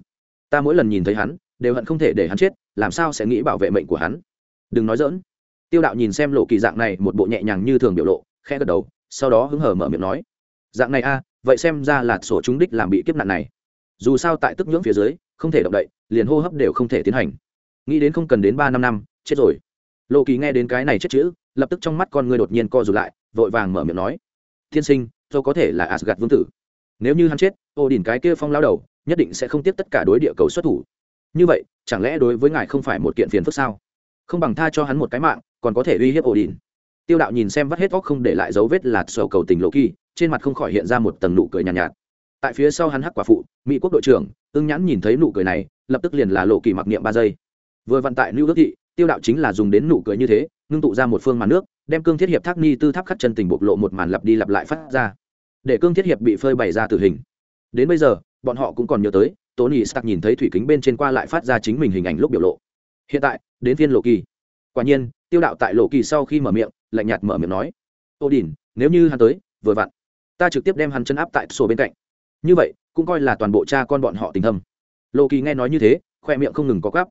A: Ta mỗi lần nhìn thấy hắn, đều hận không thể để hắn chết, làm sao sẽ nghĩ bảo vệ mệnh của hắn? Đừng nói dỡn tiêu đạo nhìn xem lộ kỳ dạng này một bộ nhẹ nhàng như thường biểu lộ khe gật đầu, sau đó hứng hở mở miệng nói, dạng này a, vậy xem ra là sổ chúng đích làm bị kiếp nạn này. Dù sao tại tức nhưỡng phía dưới, không thể động đậy, liền hô hấp đều không thể tiến hành. Nghĩ đến không cần đến ba năm năm, chết rồi lộ kỳ nghe đến cái này chết chữ lập tức trong mắt con người đột nhiên co rụt lại vội vàng mở miệng nói thiên sinh tôi có thể là asgad vương tử. Nếu như hắn chết ô đỉnh cái kia phong lao đầu nhất định sẽ không tiếp tất cả đối địa cầu xuất thủ. Như vậy chẳng lẽ đối với ngài không phải một kiện phiền phức sao? Không bằng tha cho hắn một cái mạng còn có thể uy hiếp ổ đỉnh. Tiêu đạo nhìn xem vắt hết óc không để lại dấu vết lạt sầu cầu tình lộ kỳ trên mặt không khỏi hiện ra một tầng nụ cười nhàn nhạt, nhạt. Tại phía sau hắn hắc quả phụ mỹ quốc đội trưởng ưng nhãn nhìn thấy nụ cười này lập tức liền là lộ kỳ mặc niệm ba giây. Vừa vận tại lưu ước thị tiêu đạo chính là dùng đến nụ cười như thế, ngưng tụ ra một phương màn nước, đem cương thiết hiệp thác ni tư tháp khắc chân tình bộc lộ một màn lặp đi lặp lại phát ra. Để cương thiết hiệp bị phơi bày ra tử hình. Đến bây giờ, bọn họ cũng còn nhớ tới, tony stark nhìn thấy thủy kính bên trên qua lại phát ra chính mình hình ảnh lúc biểu lộ. Hiện tại, đến phiên lộ kỳ quả nhiên, tiêu đạo tại lộ kỳ sau khi mở miệng, lạnh nhạt mở miệng nói, ô đình, nếu như hắn tới, vừa vặn, ta trực tiếp đem hắn chân áp tại sổ bên cạnh. Như vậy, cũng coi là toàn bộ cha con bọn họ tình thâm. Lộ kỳ nghe nói như thế, khoe miệng không ngừng có gắp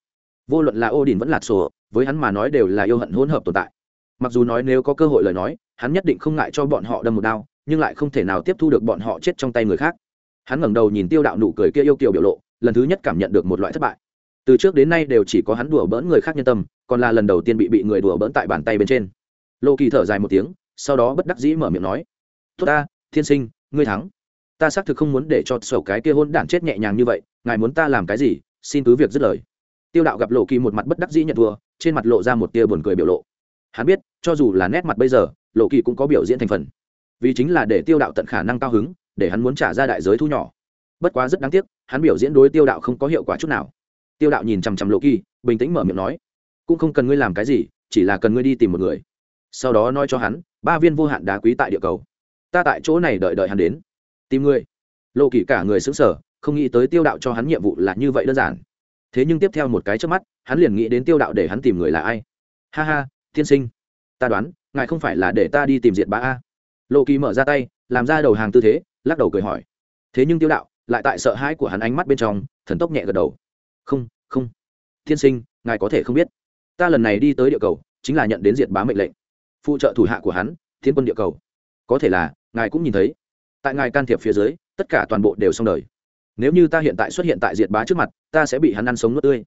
A: vô luận là ô đình vẫn là sổ, với hắn mà nói đều là yêu hận hỗn hợp tồn tại. Mặc dù nói nếu có cơ hội lời nói, hắn nhất định không ngại cho bọn họ đâm một đao, nhưng lại không thể nào tiếp thu được bọn họ chết trong tay người khác. Hắn ngẩng đầu nhìn tiêu đạo nụ cười kia yêu kiều biểu lộ, lần thứ nhất cảm nhận được một loại thất bại. Từ trước đến nay đều chỉ có hắn đùa bỡn người khác nhân tâm, còn là lần đầu tiên bị bị người đùa bỡn tại bàn tay bên trên. Lô kỳ thở dài một tiếng, sau đó bất đắc dĩ mở miệng nói, tốt ta, thiên sinh, ngươi thắng. Ta xác thực không muốn để cho sầu cái kia hôn đản chết nhẹ nhàng như vậy, ngài muốn ta làm cái gì, xin cứ việc dứt lời tiêu đạo gặp lộ kỳ một mặt bất đắc dĩ nhận thua, trên mặt lộ ra một tia buồn cười biểu lộ. Hắn biết, cho dù là nét mặt bây giờ, lộ kỳ cũng có biểu diễn thành phần. Vì chính là để tiêu đạo tận khả năng cao hứng, để hắn muốn trả ra đại giới thu nhỏ. Bất quá rất đáng tiếc, hắn biểu diễn đối tiêu đạo không có hiệu quả chút nào. Tiêu đạo nhìn chằm chằm lộ kỳ, bình tĩnh mở miệng nói, cũng không cần ngươi làm cái gì, chỉ là cần ngươi đi tìm một người. Sau đó nói cho hắn, ba viên vô hạn đá quý tại địa cầu. Ta tại chỗ này đợi đợi hắn đến. Tìm ngươi lộ kỳ cả người xứng sở không nghĩ tới tiêu đạo cho hắn nhiệm vụ là như vậy đơn giản thế nhưng tiếp theo một cái trước mắt, hắn liền nghĩ đến tiêu đạo để hắn tìm người là ai. Ha ha, tiên sinh. Ta đoán, ngài không phải là để ta đi tìm diện bá a. Lộ kỳ mở ra tay, làm ra đầu hàng tư thế, lắc đầu cười hỏi. Thế nhưng tiêu đạo, lại tại sợ hãi của hắn ánh mắt bên trong, thần tốc nhẹ gật đầu. Không không. Tiên sinh, ngài có thể không biết. Ta lần này đi tới địa cầu, chính là nhận đến diệt bá mệnh lệnh. Phụ trợ thủ hạ của hắn, thiên quân địa cầu. Có thể là, ngài cũng nhìn thấy. Tại ngài can thiệp phía dưới, tất cả toàn bộ đều xong đời nếu như ta hiện tại xuất hiện tại diệt bá trước mặt, ta sẽ bị hắn ăn sống nước tươi.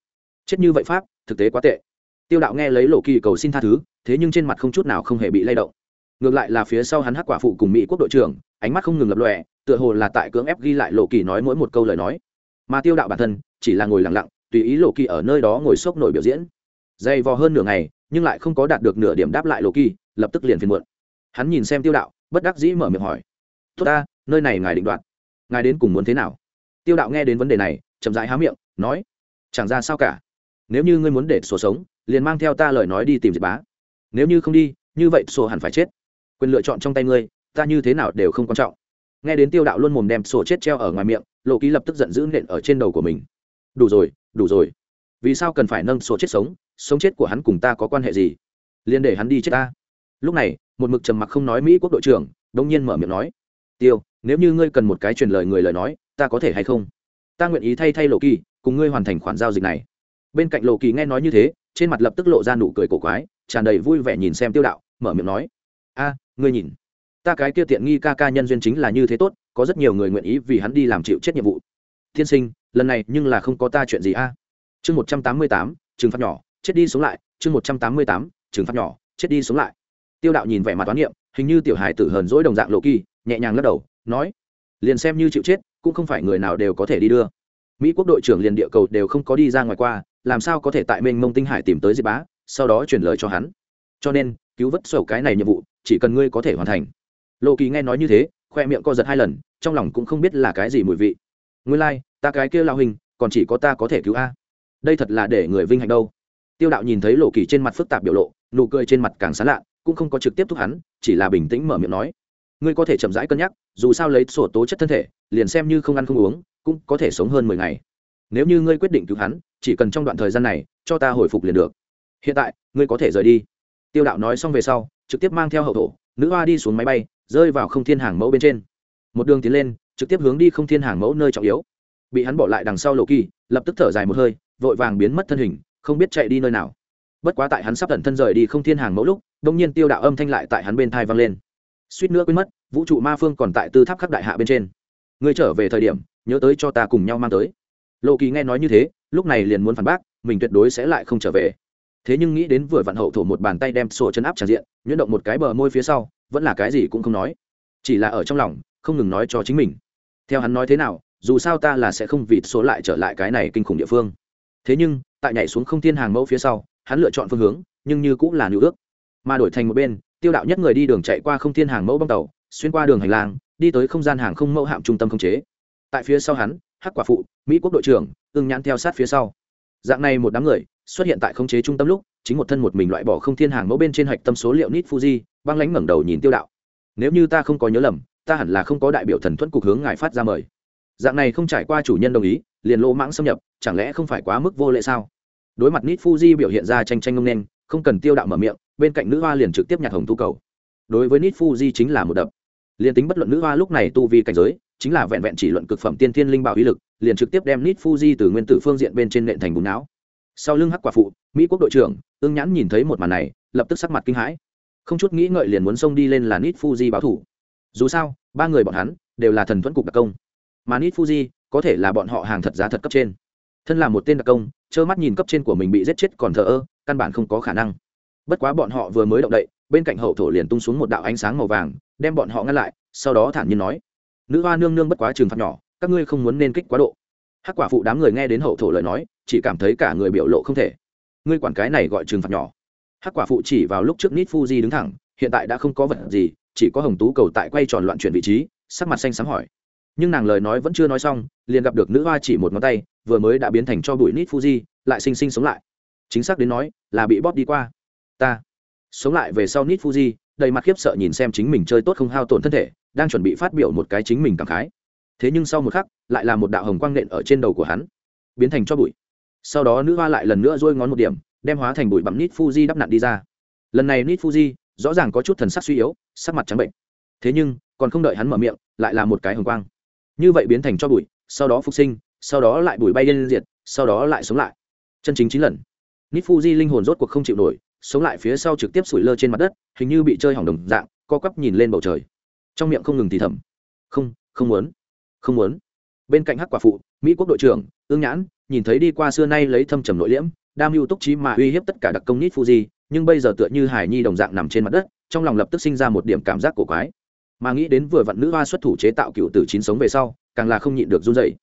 A: Chết như vậy pháp, thực tế quá tệ. Tiêu đạo nghe lấy lộ kỳ cầu xin tha thứ, thế nhưng trên mặt không chút nào không hề bị lay động. Ngược lại là phía sau hắn hắc quả phụ cùng mỹ quốc đội trưởng, ánh mắt không ngừng lập lòe, tựa hồ là tại cưỡng ép ghi lại lộ kỳ nói mỗi một câu lời nói. Mà tiêu đạo bản thân, chỉ là ngồi lặng lặng, tùy ý lộ kỳ ở nơi đó ngồi sốc nổi biểu diễn. Dày vò hơn nửa ngày, nhưng lại không có đạt được nửa điểm đáp lại lộ kỳ, lập tức liền phiền muộn. Hắn nhìn xem tiêu đạo, bất đắc dĩ mở miệng hỏi. Tốt ta, nơi này ngài định đoạt. Ngài đến cùng muốn thế nào? Tiêu đạo nghe đến vấn đề này, chậm rãi há miệng, nói, chẳng ra sao cả. Nếu như ngươi muốn để sổ sống, liền mang theo ta lời nói đi tìm diệt bá. Nếu như không đi, như vậy sổ hẳn phải chết. Quyền lựa chọn trong tay ngươi, ta như thế nào đều không quan trọng. Nghe đến tiêu đạo luôn mồm đem sổ chết treo ở ngoài miệng, lộ ký lập tức giận dữ nện ở trên đầu của mình. Đủ rồi đủ rồi. Vì sao cần phải nâng sổ chết sống? Sống chết của hắn cùng ta có quan hệ gì? Liền để hắn đi chết ta. Lúc này, một mực trầm mặc không nói mỹ quốc đội trưởng đông nhiên mở miệng nói, tiêu, nếu như ngươi cần một cái truyền lời người lời nói ta có thể hay không? Ta nguyện ý thay thay lộ kỳ, cùng ngươi hoàn thành khoản giao dịch này. Bên cạnh lộ kỳ nghe nói như thế, trên mặt lập tức lộ ra nụ cười cổ quái, tràn đầy vui vẻ nhìn xem tiêu đạo, mở miệng nói, a, ngươi nhìn, ta cái kia tiện nghi ca ca nhân duyên chính là như thế tốt, có rất nhiều người nguyện ý vì hắn đi làm chịu chết nhiệm vụ. Thiên sinh, lần này nhưng là không có ta chuyện gì a. Chương một trăm tám mươi tám, trừng phạt nhỏ, chết đi sống lại. Chương một trăm tám mươi tám, trừng phạt nhỏ, chết đi sống lại. Tiêu đạo nhìn vẻ mặt toán niệm, hình như tiểu hài tử hờn dỗi đồng dạng lộ kỳ, nhẹ nhàng lắc đầu, nói, liền xem như chịu chết cũng không phải người nào đều có thể đi đưa. Mỹ quốc đội trưởng liền địa cầu đều không có đi ra ngoài qua làm sao có thể tại mênh mông tinh hải tìm tới diệp bá sau đó chuyển lời cho hắn? Cho nên cứu vớt sổ cái này nhiệm vụ chỉ cần ngươi có thể hoàn thành. Lộ kỳ nghe nói như thế khoe miệng co giật hai lần trong lòng cũng không biết là cái gì mùi vị. Ngươi lai、like, ta cái kia lao hình còn chỉ có ta có thể cứu a. Đây thật là để người vinh hạnh đâu. Tiêu đạo nhìn thấy lộ kỳ trên mặt phức tạp biểu lộ nụ cười trên mặt càng sán lạ cũng không có trực tiếp thúc hắn chỉ là bình tĩnh mở miệng nói ngươi có thể chậm rãi cân nhắc, dù sao lấy sổ tố chất thân thể, liền xem như không ăn không uống, cũng có thể sống hơn mười ngày. Nếu như ngươi quyết định cứu hắn, chỉ cần trong đoạn thời gian này, cho ta hồi phục liền được. Hiện tại, ngươi có thể rời đi. Tiêu đạo nói xong về sau, trực tiếp mang theo hậu thổ, nữ hoa đi xuống máy bay, rơi vào không thiên hàng mẫu bên trên. Một đường tiến lên, trực tiếp hướng đi không thiên hàng mẫu nơi trọng yếu. Bị hắn bỏ lại đằng sau lộ kỳ, lập tức thở dài một hơi, vội vàng biến mất thân hình, không biết chạy đi nơi nào. Bất quá tại hắn sắp tận thân rời đi không thiên hàng mẫu lúc đông nhiên tiêu đạo âm thanh lại tại hắn bên thai vang lên suýt nữa quên mất, vũ trụ ma phương còn tại tư tháp khắc đại hạ bên trên. Ngươi trở về thời điểm, nhớ tới cho ta cùng nhau mang tới. Lộ kỳ nghe nói như thế, lúc này liền muốn phản bác, mình tuyệt đối sẽ lại không trở về. Thế nhưng nghĩ đến vừa vặn hậu thổ một bàn tay đem sổ chân áp tràn diện, nhuyễn động một cái bờ môi phía sau, vẫn là cái gì cũng không nói. Chỉ là ở trong lòng, không ngừng nói cho chính mình. Theo hắn nói thế nào, dù sao ta là sẽ không vịt số lại trở lại cái này kinh khủng địa phương. Thế nhưng, tại nhảy xuống không thiên hàng mẫu phía sau, hắn lựa chọn phương hướng, nhưng như cũng là nữ ước. Mà đổi thành một bên tiêu đạo nhất người đi đường chạy qua không thiên hàng mẫu băng tàu, xuyên qua đường hành lang, đi tới không gian hàng không mẫu hạm trung tâm không chế. Tại phía sau hắn, hắc quả phụ, mỹ quốc đội trưởng, ưng nhãn theo sát phía sau. Dạng này một đám người, xuất hiện tại không chế trung tâm lúc, chính một thân một mình loại bỏ không thiên hàng mẫu bên trên hạch tâm số liệu nít fuji, băng lánh ngẩng đầu nhìn tiêu đạo. Nếu như ta không có nhớ lầm, ta hẳn là không có đại biểu thần thuẫn cục hướng ngài phát ra mời. Dạng này không trải qua chủ nhân đồng ý, liền lỗ mãng xâm nhập, chẳng lẽ không phải quá mức vô lệ sao? Đối mặt nít fuji biểu hiện ra tranh tranh ngông nên, không cần tiêu đạo mở miệng bên cạnh nữ hoa liền trực tiếp nhặt hồng tu cầu. Đối với nít fuji chính là một đập. Liền tính bất luận nữ hoa lúc này tu vi cảnh giới, chính là vẹn vẹn chỉ luận cực phẩm tiên thiên linh bảo uy lực, liền trực tiếp đem nít fuji từ nguyên tử phương diện bên trên nện thành bùn não. Sau lưng hắc quả phụ, mỹ quốc đội trưởng ương nhãn nhìn thấy một màn này, lập tức sắc mặt kinh hãi. Không chút nghĩ ngợi liền muốn xông đi lên là nít fuji báo thủ. Dù sao, ba người bọn hắn đều là thần thuẫn cục đặc công. Mà nít fuji có thể là bọn họ hàng thật giá thật cấp trên. Thân là một tên đặc công, trơ mắt nhìn cấp trên của mình bị giết chết còn thờ ơ, căn bản không có khả năng bất quá bọn họ vừa mới động đậy, bên cạnh hậu thổ liền tung xuống một đạo ánh sáng màu vàng, đem bọn họ ngăn lại, sau đó thản nhiên nói, nữ hoa nương nương bất quá trừng phạt nhỏ, các ngươi không muốn nên kích quá độ. Hắc quả phụ đám người nghe đến hậu thổ lời nói, chỉ cảm thấy cả người biểu lộ không thể. Ngươi quản cái này gọi trừng phạt nhỏ. Hắc quả phụ chỉ vào lúc trước nít fuji đứng thẳng, hiện tại đã không có vật gì, chỉ có hồng tú cầu tại quay tròn loạn chuyển vị trí, sắc mặt xanh sáng hỏi. Nhưng nàng lời nói vẫn chưa nói xong, liền gặp được nữ hoa chỉ một ngón tay, vừa mới đã biến thành cho bụi nít fuji lại sinh sinh sống lại. Chính xác đến nói, là bị bóp đi qua ta. Sống lại về sau nít fuji đầy mặt khiếp sợ nhìn xem chính mình chơi tốt không hao tổn thân thể, đang chuẩn bị phát biểu một cái chính mình cảm khái. Thế nhưng sau một khắc, lại là một đạo hồng quang nện ở trên đầu của hắn, biến thành cho bụi. Sau đó nữ hoa lại lần nữa dôi ngón một điểm, đem hóa thành bụi bặm nít fuji đắp nặn đi ra. Lần này nít fuji rõ ràng có chút thần sắc suy yếu, sắc mặt trắng bệnh. Thế nhưng, còn không đợi hắn mở miệng, lại là một cái hồng quang. Như vậy biến thành cho bụi, sau đó phục sinh, sau đó lại bụi bay lên diệt, sau đó lại sống lại. Chân chính chín lần. Nít fuji linh hồn rốt cuộc không chịu nổi sống lại phía sau trực tiếp sủi lơ trên mặt đất, hình như bị chơi hỏng đồng dạng, co quắp nhìn lên bầu trời. Trong miệng không ngừng thì thầm. Không không muốn. Không muốn. Bên cạnh hắc quả phụ, mỹ quốc đội trưởng, ương nhãn, nhìn thấy đi qua xưa nay lấy thâm trầm nội liễm, đam mưu túc trí mà uy hiếp tất cả đặc công nít fuji, nhưng bây giờ tựa như hải nhi đồng dạng nằm trên mặt đất, trong lòng lập tức sinh ra một điểm cảm giác cổ quái. Mà nghĩ đến vừa vặn nữ hoa xuất thủ chế tạo cựu tử chín sống về sau, càng là không nhịn được run dậy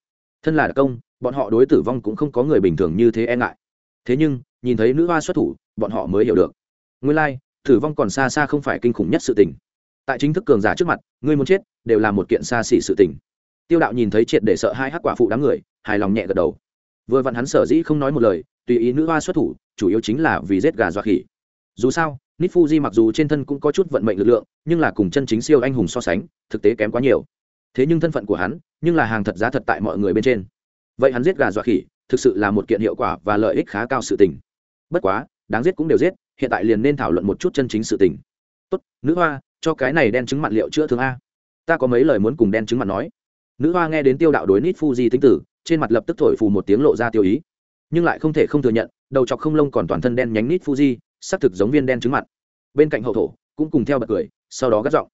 A: thân là đặc công, bọn họ đối tử vong cũng không có người bình thường như thế e ngại. Thế nhưng, nhìn thấy nữ hoa xuất thủ bọn họ mới hiểu được. Nguyên lai、like, tử vong còn xa xa không phải kinh khủng nhất sự tình. Tại chính thức cường giả trước mặt ngươi muốn chết đều là một kiện xa xỉ sự tình. Tiêu đạo nhìn thấy triệt để sợ hai hắc quả phụ đám người hài lòng nhẹ gật đầu. Vừa vặn hắn sở dĩ không nói một lời tùy ý nữ hoa xuất thủ chủ yếu chính là vì giết gà dọa khỉ. Dù sao nít fuji mặc dù trên thân cũng có chút vận mệnh lực lượng nhưng là cùng chân chính siêu anh hùng so sánh thực tế kém quá nhiều. Thế nhưng thân phận của hắn nhưng là hàng thật giá thật tại mọi người bên trên. Vậy hắn giết gà dọa khỉ thực sự là một kiện hiệu quả và lợi ích khá cao sự tình. Bất quá đáng giết cũng đều giết, hiện tại liền nên thảo luận một chút chân chính sự tình. Tốt, nữ hoa, cho cái này đen chứng mặn liệu chữa thương a. Ta có mấy lời muốn cùng đen chứng mặn nói. Nữ hoa nghe đến tiêu đạo đối nít fuji tính tử, trên mặt lập tức thổi phù một tiếng lộ ra tiêu ý. Nhưng lại không thể không thừa nhận, đầu chọc không lông còn toàn thân đen nhánh nít fuji xác thực giống viên đen trứng mặt bên cạnh hậu thổ, cũng cùng theo bật cười, sau đó gắt giọng.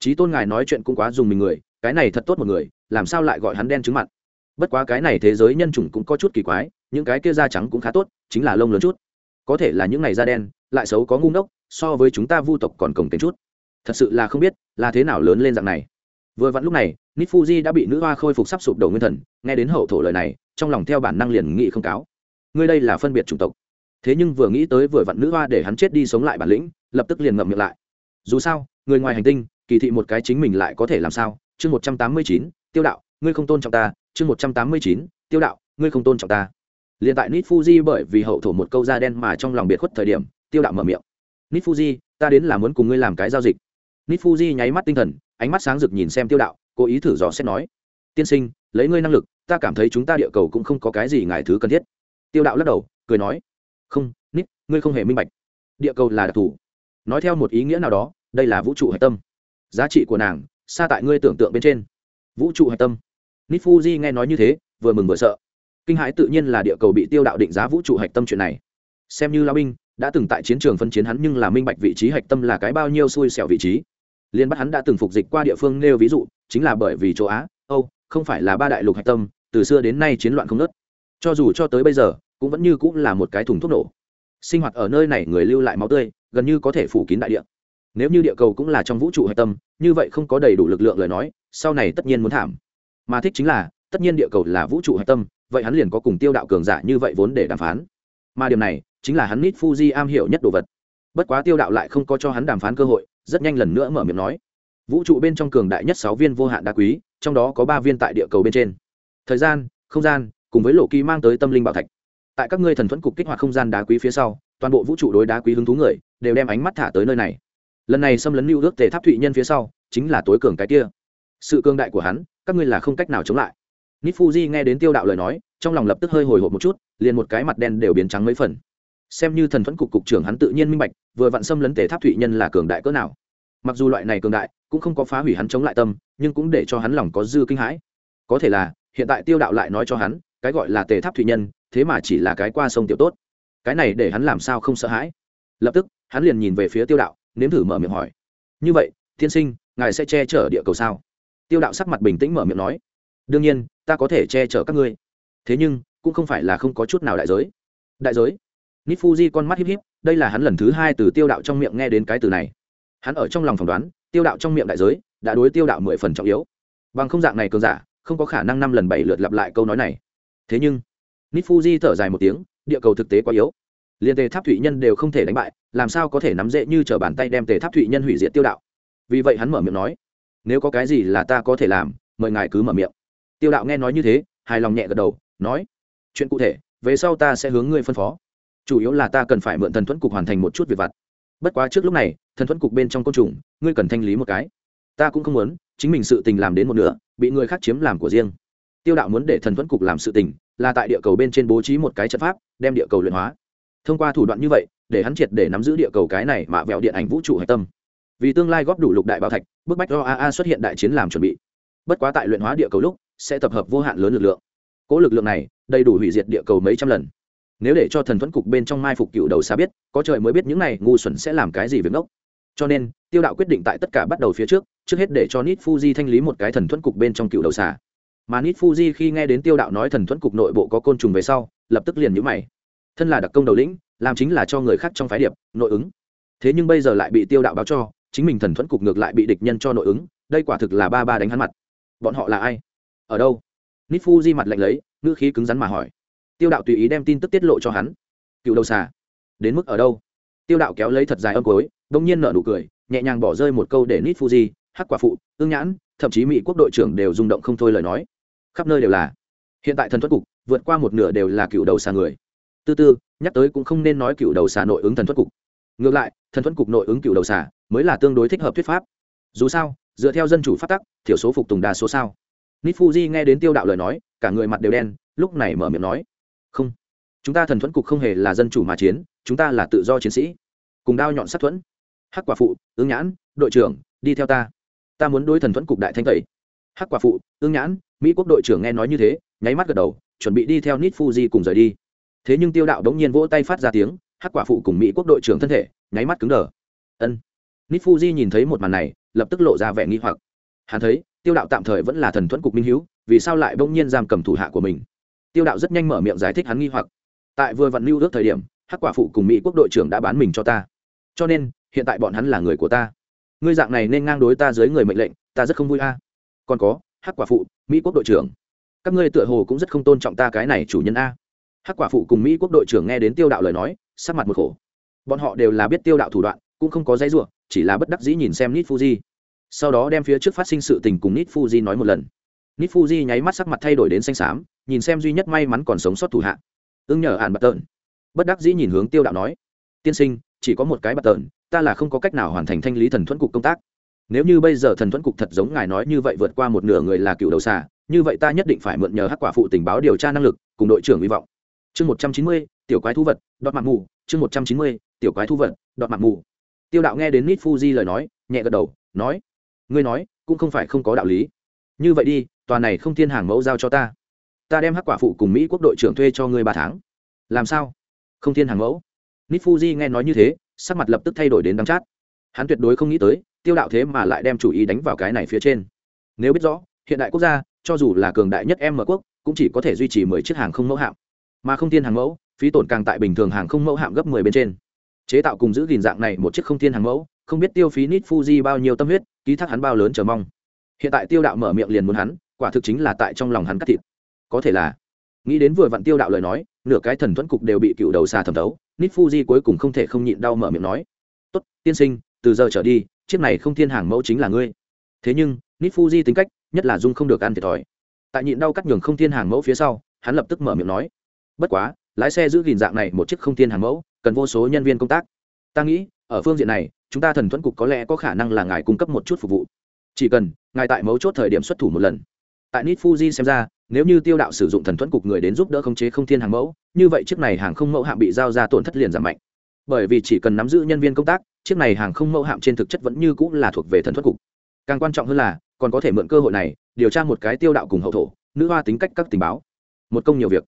A: Trí tôn ngài nói chuyện cũng quá dùng mình người, cái này thật tốt một người, làm sao lại gọi hắn đen trứng mặt bất quá cái này thế giới nhân chủng cũng có chút kỳ quái, những cái kia da trắng cũng khá tốt, chính là lông lớn chút có thể là những này da đen, lại xấu có ngu ngốc, so với chúng ta vu tộc còn cổng kềnh chút. Thật sự là không biết, là thế nào lớn lên dạng này. Vừa vặn lúc này nít fuji đã bị nữ hoa khôi phục sắp sụp đầu nguyên thần, nghe đến hậu thổ lời này, trong lòng theo bản năng liền nghị không cáo. Ngươi đây là phân biệt chủng tộc. Thế nhưng vừa nghĩ tới vừa vặn nữ hoa để hắn chết đi sống lại bản lĩnh, lập tức liền ngậm miệng lại. Dù sao, người ngoài hành tinh, kỳ thị một cái chính mình lại có thể làm sao? Chương một trăm tám mươi chín, tiêu đạo, ngươi không tôn trọng ta. Chương một trăm tám mươi chín, tiêu đạo, ngươi không tôn trọng ta liền tại nít fuji bởi vì hậu thổ một câu da đen mà trong lòng biệt khuất thời điểm, tiêu đạo mở miệng. Nít fuji ta đến là muốn cùng ngươi làm cái giao dịch. Nít fuji nháy mắt tinh thần, ánh mắt sáng rực nhìn xem tiêu đạo, cố ý thử dò xét nói, tiên sinh, lấy ngươi năng lực, ta cảm thấy chúng ta địa cầu cũng không có cái gì ngài thứ cần thiết. Tiêu đạo lắc đầu, cười nói, không nít ngươi không hề minh bạch. Địa cầu là đặc thù. Nói theo một ý nghĩa nào đó, đây là vũ trụ hạch tâm. Giá trị của nàng, xa tại ngươi tưởng tượng bên trên. Vũ trụ hạch tâm. Nít fuji nghe nói như thế, vừa mừng vừa sợ kinh hãi tự nhiên là địa cầu bị tiêu đạo định giá vũ trụ hạch tâm chuyện này. Xem như lao binh, đã từng tại chiến trường phân chiến hắn nhưng là minh bạch vị trí hạch tâm là cái bao nhiêu xui xẻo vị trí. Liên bắt hắn đã từng phục dịch qua địa phương nêu ví dụ, chính là bởi vì châu á, âu, không phải là ba đại lục hạch tâm, từ xưa đến nay chiến loạn không nớt cho dù cho tới bây giờ, cũng vẫn như cũng là một cái thùng thuốc nổ. Sinh hoạt ở nơi này người lưu lại máu tươi, gần như có thể phủ kín đại địa. Nếu như địa cầu cũng là trong vũ trụ hạch tâm, như vậy không có đầy đủ lực lượng lời nói, sau này tất nhiên muốn thảm. Mà thích chính là, tất nhiên địa cầu là vũ trụ hạch tâm vậy hắn liền có cùng tiêu đạo cường giả như vậy vốn để đàm phán. Mà điểm này chính là hắn nít fuji am hiểu nhất đồ vật. Bất quá tiêu đạo lại không có cho hắn đàm phán cơ hội, rất nhanh lần nữa mở miệng nói. Vũ trụ bên trong cường đại nhất sáu viên vô hạn đá quý, trong đó có ba viên tại địa cầu bên trên. Thời gian, không gian, cùng với lộ kỳ mang tới tâm linh bảo thạch. Tại các ngươi thần thuẫn cục kích hoạt không gian đá quý phía sau, toàn bộ vũ trụ đối đá quý hứng thú người đều đem ánh mắt thả tới nơi này. Lần này xâm lấn lưu ước tề tháp thụy nhân phía sau chính là tối cường cái kia. Sự cường đại của hắn, các ngươi là không cách nào chống lại nít fuji nghe đến tiêu đạo lời nói, trong lòng lập tức hơi hồi hộp một chút, liền một cái mặt đen đều biến trắng mấy phần. Xem như thần thuẫn cục cục trưởng hắn tự nhiên minh bạch, vừa vặn xâm lấn tề tháp thụy nhân là cường đại cỡ nào. Mặc dù loại này cường đại, cũng không có phá hủy hắn chống lại tâm, nhưng cũng để cho hắn lòng có dư kinh hãi. Có thể là, hiện tại tiêu đạo lại nói cho hắn, cái gọi là tề tháp thụy nhân, thế mà chỉ là cái qua sông tiểu tốt. Cái này để hắn làm sao không sợ hãi? Lập tức, hắn liền nhìn về phía tiêu đạo, nếm thử mở miệng hỏi. Như vậy, tiên sinh, ngài sẽ che chở địa cầu sao? Tiêu đạo sắc mặt bình tĩnh mở miệng nói đương nhiên, ta có thể che chở các ngươi. Thế nhưng, cũng không phải là không có chút nào đại giới. Đại giới? Nít fuji con mắt híp híp, đây là hắn lần thứ hai từ tiêu đạo trong miệng nghe đến cái từ này. Hắn ở trong lòng phỏng đoán, tiêu đạo trong miệng đại giới đã đối tiêu đạo mười phần trọng yếu. Bằng không dạng này cường giả, không có khả năng năm lần bảy lượt lặp lại câu nói này. Thế nhưng nít fuji thở dài một tiếng, địa cầu thực tế quá yếu. Liên tề tháp thủy nhân đều không thể đánh bại, làm sao có thể nắm dễ như t bàn tay đem tề tháp thủy nhân hủy diệt tiêu đạo? Vì vậy hắn mở miệng nói, nếu có cái gì là ta có thể làm, mời ngài cứ mở miệng tiêu đạo nghe nói như thế, hài lòng nhẹ gật đầu, nói, chuyện cụ thể, về sau ta sẽ hướng ngươi phân phó. Chủ yếu là ta cần phải mượn thần thuẫn cục hoàn thành một chút việc vặt. Bất quá trước lúc này, thần thuẫn cục bên trong côn trùng, ngươi cần thanh lý một cái. Ta cũng không muốn, chính mình sự tình làm đến một nửa, bị người khác chiếm làm của riêng. Tiêu đạo muốn để thần thuẫn cục làm sự tình, là tại địa cầu bên trên bố trí một cái trận pháp, đem địa cầu luyện hóa. Thông qua thủ đoạn như vậy, để hắn triệt để nắm giữ địa cầu cái này mà vẹo điện ảnh vũ trụ hạch tâm. Vì tương lai góp đủ lục đại bảo thạch, bức bách do xuất hiện đại chiến làm chuẩn bị. Bất quá tại luyện hóa địa cầu lúc sẽ tập hợp vô hạn lớn lực lượng. Cỗ lực lượng này, đầy đủ hủy diệt địa cầu mấy trăm lần. Nếu để cho thần thuẫn cục bên trong mai phục cựu đầu xa biết, có trời mới biết những này ngu xuẩn sẽ làm cái gì việc ngốc. Cho nên, tiêu đạo quyết định tại tất cả bắt đầu phía trước trước hết để cho nít fuji thanh lý một cái thần thuẫn cục bên trong cựu đầu xà mà nít fuji khi nghe đến tiêu đạo nói thần thuẫn cục nội bộ có côn trùng về sau, lập tức liền nhũ mày. Thân là đặc công đầu lĩnh, làm chính là cho người khác trong phái điệp, nội ứng. Thế nhưng bây giờ lại bị tiêu đạo báo cho, chính mình thần thuẫn cục ngược lại bị địch nhân cho nội ứng, đây quả thực là ba ba đánh hắn mặt. Bọn họ là ai? Ở đâu? Nít fuji mặt lạnh lấy, ngữ khí cứng rắn mà hỏi. Tiêu đạo tùy ý đem tin tức tiết lộ cho hắn. Cựu đầu xà, đến mức ở đâu? Tiêu đạo kéo lấy thật dài âm cối đông nhiên nở nụ cười, nhẹ nhàng bỏ rơi một câu để nít fuji hắc quả phụ, ương nhãn, thậm chí mỹ quốc đội trưởng đều rung động không thôi lời nói. Khắp nơi đều là. Hiện tại thần thoát cục, vượt qua một nửa đều là cựu đầu xà người. Tư tư nhắc tới cũng không nên nói cựu đầu xà nội ứng thần thoát cục. Ngược lại, thần thuất cục nội ứng cựu đầu xà mới là tương đối thích hợp thuyết pháp. Dù sao, dựa theo dân chủ phát tắc, thiểu số phục tùng đa số sao nít fuji nghe đến tiêu đạo lời nói, cả người mặt đều đen, lúc này mở miệng nói, không, chúng ta thần thuẫn cục không hề là dân chủ mà chiến, chúng ta là tự do chiến sĩ. Cùng đao nhọn sát thuẫn. Hắc quả phụ ứng nhãn, đội trưởng, đi theo ta. Ta muốn đối thần thuẫn cục đại thanh tẩy. Hắc quả phụ ứng nhãn, mỹ quốc đội trưởng nghe nói như thế, nháy mắt gật đầu, chuẩn bị đi theo nít fuji cùng rời đi. Thế nhưng tiêu đạo đống nhiên vỗ tay phát ra tiếng, hắc quả phụ cùng mỹ quốc đội trưởng thân thể, nháy mắt cứng đờ. Ân. Nít fuji nhìn thấy một màn này, lập tức lộ ra vẻ nghi hoặc. Hắn thấy tiêu đạo tạm thời vẫn là thần thuẫn cục minh hữu vì sao lại bỗng nhiên giam cầm thủ hạ của mình? Tiêu đạo rất nhanh mở miệng giải thích hắn nghi hoặc. Tại vừa vặn lưu ước thời điểm, hắc quả phụ cùng mỹ quốc đội trưởng đã bán mình cho ta. Cho nên, hiện tại bọn hắn là người của ta. Ngươi dạng này nên ngang đối ta dưới người mệnh lệnh, ta rất không vui a. Còn có, hắc quả phụ, mỹ quốc đội trưởng. Các ngươi tựa hồ cũng rất không tôn trọng ta cái này chủ nhân a. Hắc quả phụ cùng mỹ quốc đội trưởng nghe đến tiêu đạo lời nói, sắc mặt một khổ. Bọn họ đều là biết tiêu đạo thủ đoạn, cũng không có dãy ruộng chỉ là bất đắc dĩ nhìn xem nít fuji sau đó đem phía trước phát sinh sự tình cùng nít fuji nói một lần. Nít fuji nháy mắt sắc mặt thay đổi đến xanh xám, nhìn xem duy nhất may mắn còn sống sót thủ hạ. Ưng nhờ ạn bạt tợn. Bất đắc dĩ nhìn hướng tiêu đạo nói, tiên sinh, chỉ có một cái bạt tợn, ta là không có cách nào hoàn thành thanh lý thần thuẫn cục công tác. Nếu như bây giờ thần thuẫn cục thật giống ngài nói như vậy vượt qua một nửa người là cựu đầu xà, như vậy ta nhất định phải mượn nhờ hắc quả phụ tình báo điều tra năng lực, cùng đội trưởng hy vọng. Chương một trăm chín mươi, tiểu quái thu vật, đọt mặt mù. Chương một trăm chín mươi, tiểu quái thu vật, đọt mặt mù. Tiêu đạo nghe đến nít fuji lời nói, nhẹ gật đầu, nói ngươi nói, cũng không phải không có đạo lý. Như vậy đi, tòa này không thiên hàng mẫu giao cho ta. Ta đem hắc quả phụ cùng mỹ quốc đội trưởng thuê cho ngươi ba tháng. Làm sao? Không thiên hàng mẫu? Nít fuji nghe nói như thế, sắc mặt lập tức thay đổi đến đắng chát. Hắn tuyệt đối không nghĩ tới, tiêu đạo thế mà lại đem chủ ý đánh vào cái này phía trên. Nếu biết rõ, hiện đại quốc gia, cho dù là cường đại nhất em mở quốc, cũng chỉ có thể duy trì mười chiếc hàng không mẫu hạm. Mà không thiên hàng mẫu, phí tổn càng tại bình thường hàng không mẫu hạm gấp mười bên trên. Chế tạo cùng giữ gìn dạng này một chiếc không thiên hàng mẫu không biết tiêu phí nít fuji bao nhiêu tâm huyết, ký thác hắn bao lớn chờ mong. Hiện tại tiêu đạo mở miệng liền muốn hắn, quả thực chính là tại trong lòng hắn cắt thịt. Có thể là, nghĩ đến vừa vặn tiêu đạo lời nói, nửa cái thần thuẫn cục đều bị cựu đầu xà thẩm thấu nít fuji cuối cùng không thể không nhịn đau mở miệng nói, tốt, tiên sinh, từ giờ trở đi, chiếc này không thiên hàng mẫu chính là ngươi. Thế nhưng nít fuji tính cách, nhất là dung không được ăn thiệt thòi. Tại nhịn đau cắt nhường không thiên hàng mẫu phía sau, hắn lập tức mở miệng nói, bất quá, lái xe giữ gìn dạng này một chiếc không thiên hàng mẫu, cần vô số nhân viên công tác. Ta nghĩ ở phương diện này, chúng ta thần thuẫn cục có lẽ có khả năng là ngài cung cấp một chút phục vụ. Chỉ cần, ngài tại mấu chốt thời điểm xuất thủ một lần. Tại nit fuji xem ra, nếu như tiêu đạo sử dụng thần thuẫn cục người đến giúp đỡ khống chế không thiên hàng mẫu, như vậy chiếc này hàng không mẫu hạm bị giao ra tổn thất liền giảm mạnh. Bởi vì chỉ cần nắm giữ nhân viên công tác, chiếc này hàng không mẫu hạm trên thực chất vẫn như cũng là thuộc về thần thuẫn cục. Càng quan trọng hơn là, còn có thể mượn cơ hội này, điều tra một cái tiêu đạo cùng hậu thổ, nữ hoa tính cách các tình báo. Một công nhiều việc.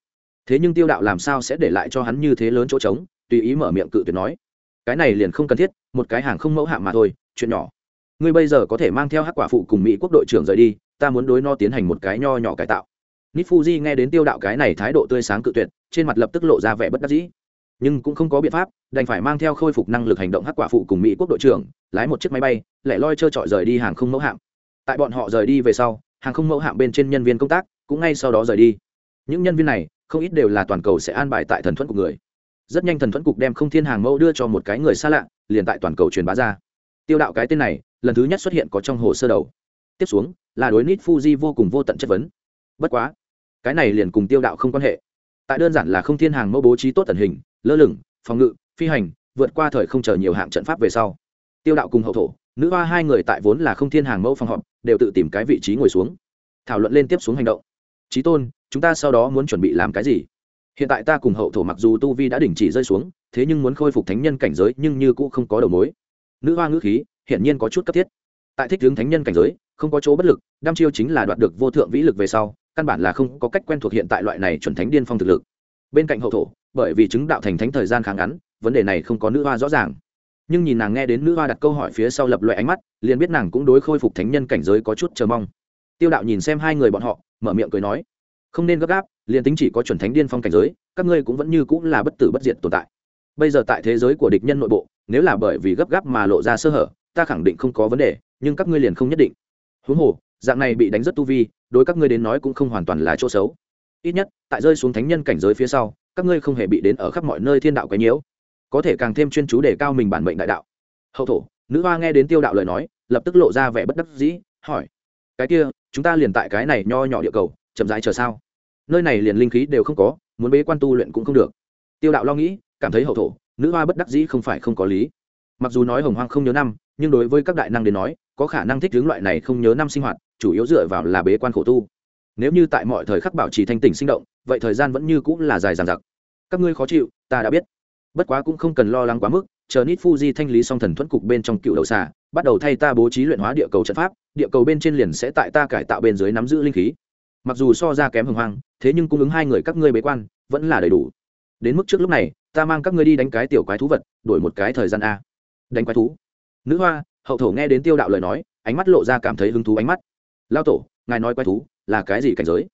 A: Thế nhưng tiêu đạo làm sao sẽ để lại cho hắn như thế lớn chỗ trống? Tùy ý mở miệng cự tuyệt nói cái này liền không cần thiết, một cái hàng không mẫu hạm mà thôi, chuyện nhỏ. Ngươi bây giờ có thể mang theo hắc quả phụ cùng mỹ quốc đội trưởng rời đi, ta muốn đối no tiến hành một cái nho nhỏ cải tạo. Nít fuji nghe đến tiêu đạo cái này thái độ tươi sáng cự tuyệt, trên mặt lập tức lộ ra vẻ bất đắc dĩ. Nhưng cũng không có biện pháp, đành phải mang theo khôi phục năng lực hành động hắc quả phụ cùng mỹ quốc đội trưởng, lái một chiếc máy bay, lẻ loi trơ trọi rời đi hàng không mẫu hạm. Tại bọn họ rời đi về sau, hàng không mẫu hạm bên trên nhân viên công tác cũng ngay sau đó rời đi. Những nhân viên này, không ít đều là toàn cầu sẽ an bài tại thần thuẫn của người rất nhanh thần thuẫn cục đem không thiên hàng mẫu đưa cho một cái người xa lạ, liền tại toàn cầu truyền bá ra. Tiêu đạo cái tên này, lần thứ nhất xuất hiện có trong hồ sơ đầu. Tiếp xuống, là đối nít fuji vô cùng vô tận chất vấn. Bất quá, cái này liền cùng tiêu đạo không quan hệ. Tại đơn giản là không thiên hàng mẫu bố trí tốt tần hình, lơ lửng, phòng ngự, phi hành, vượt qua thời không chờ nhiều hạng trận pháp về sau. Tiêu đạo cùng hậu thổ, nữ hoa hai người tại vốn là không thiên hàng mẫu phòng họp, đều tự tìm cái vị trí ngồi xuống. Thảo luận lên tiếp xuống hành động. Trí tôn, chúng ta sau đó muốn chuẩn bị làm cái gì? Hiện tại ta cùng hậu thổ mặc dù tu vi đã đình chỉ rơi xuống, thế nhưng muốn khôi phục thánh nhân cảnh giới nhưng như cũng không có đầu mối. Nữ hoa ngữ khí, hiển nhiên có chút cấp thiết. Tại thích hướng thánh nhân cảnh giới, không có chỗ bất lực, đam chiêu chính là đoạt được vô thượng vĩ lực về sau, căn bản là không có cách quen thuộc hiện tại loại này chuẩn thánh điên phong thực lực. Bên cạnh hậu thổ, bởi vì chứng đạo thành thánh thời gian kháng ngắn, vấn đề này không có nữ hoa rõ ràng. Nhưng nhìn nàng nghe đến nữ hoa đặt câu hỏi phía sau lập loại ánh mắt, liền biết nàng cũng đối khôi phục thánh nhân cảnh giới có chút chờ mong. Tiêu đạo nhìn xem hai người bọn họ, mở miệng cười nói, không nên gấp gáp liền tính chỉ có chuẩn thánh điên phong cảnh giới, các ngươi cũng vẫn như cũng là bất tử bất diệt tồn tại. Bây giờ tại thế giới của địch nhân nội bộ, nếu là bởi vì gấp gáp mà lộ ra sơ hở, ta khẳng định không có vấn đề, nhưng các ngươi liền không nhất định. Huống hồ, dạng này bị đánh rất tu vi, đối các ngươi đến nói cũng không hoàn toàn là chỗ xấu. Ít nhất, tại rơi xuống thánh nhân cảnh giới phía sau, các ngươi không hề bị đến ở khắp mọi nơi thiên đạo quấy nhiễu. Có thể càng thêm chuyên chú để cao mình bản mệnh đại đạo. Hậu thổ, nữ hoa nghe đến tiêu đạo lời nói, lập tức lộ ra vẻ bất đắc dĩ, hỏi, cái kia, chúng ta liền tại cái này nho nhỏ địa cầu, chậm rãi chờ sao? Nơi này liền linh khí đều không có, muốn bế quan tu luyện cũng không được. Tiêu đạo lo nghĩ, cảm thấy hậu thổ, nữ hoa bất đắc dĩ không phải không có lý. Mặc dù nói hồng hoang không nhớ năm, nhưng đối với các đại năng đến nói, có khả năng thích hướng loại này không nhớ năm sinh hoạt, chủ yếu dựa vào là bế quan khổ tu. Nếu như tại mọi thời khắc bảo trì thanh tỉnh sinh động, vậy thời gian vẫn như cũng là dài dằng dặc. Các ngươi khó chịu, ta đã biết. Bất quá cũng không cần lo lắng quá mức, chờ nít fuji thanh lý xong thần thuẫn cục bên trong cựu đầu xà, bắt đầu thay ta bố trí luyện hóa địa cầu trận pháp, địa cầu bên trên liền sẽ tại ta cải tạo bên dưới nắm giữ linh khí mặc dù so ra kém hồng hoang, thế nhưng cung ứng hai người các ngươi bế quan, vẫn là đầy đủ. Đến mức trước lúc này, ta mang các ngươi đi đánh cái tiểu quái thú vật, đổi một cái thời gian a. Đánh quái thú. Nữ hoa, hậu thổ nghe đến tiêu đạo lời nói, ánh mắt lộ ra cảm thấy hứng thú ánh mắt. Lao tổ, ngài nói quái thú, là cái gì cảnh giới?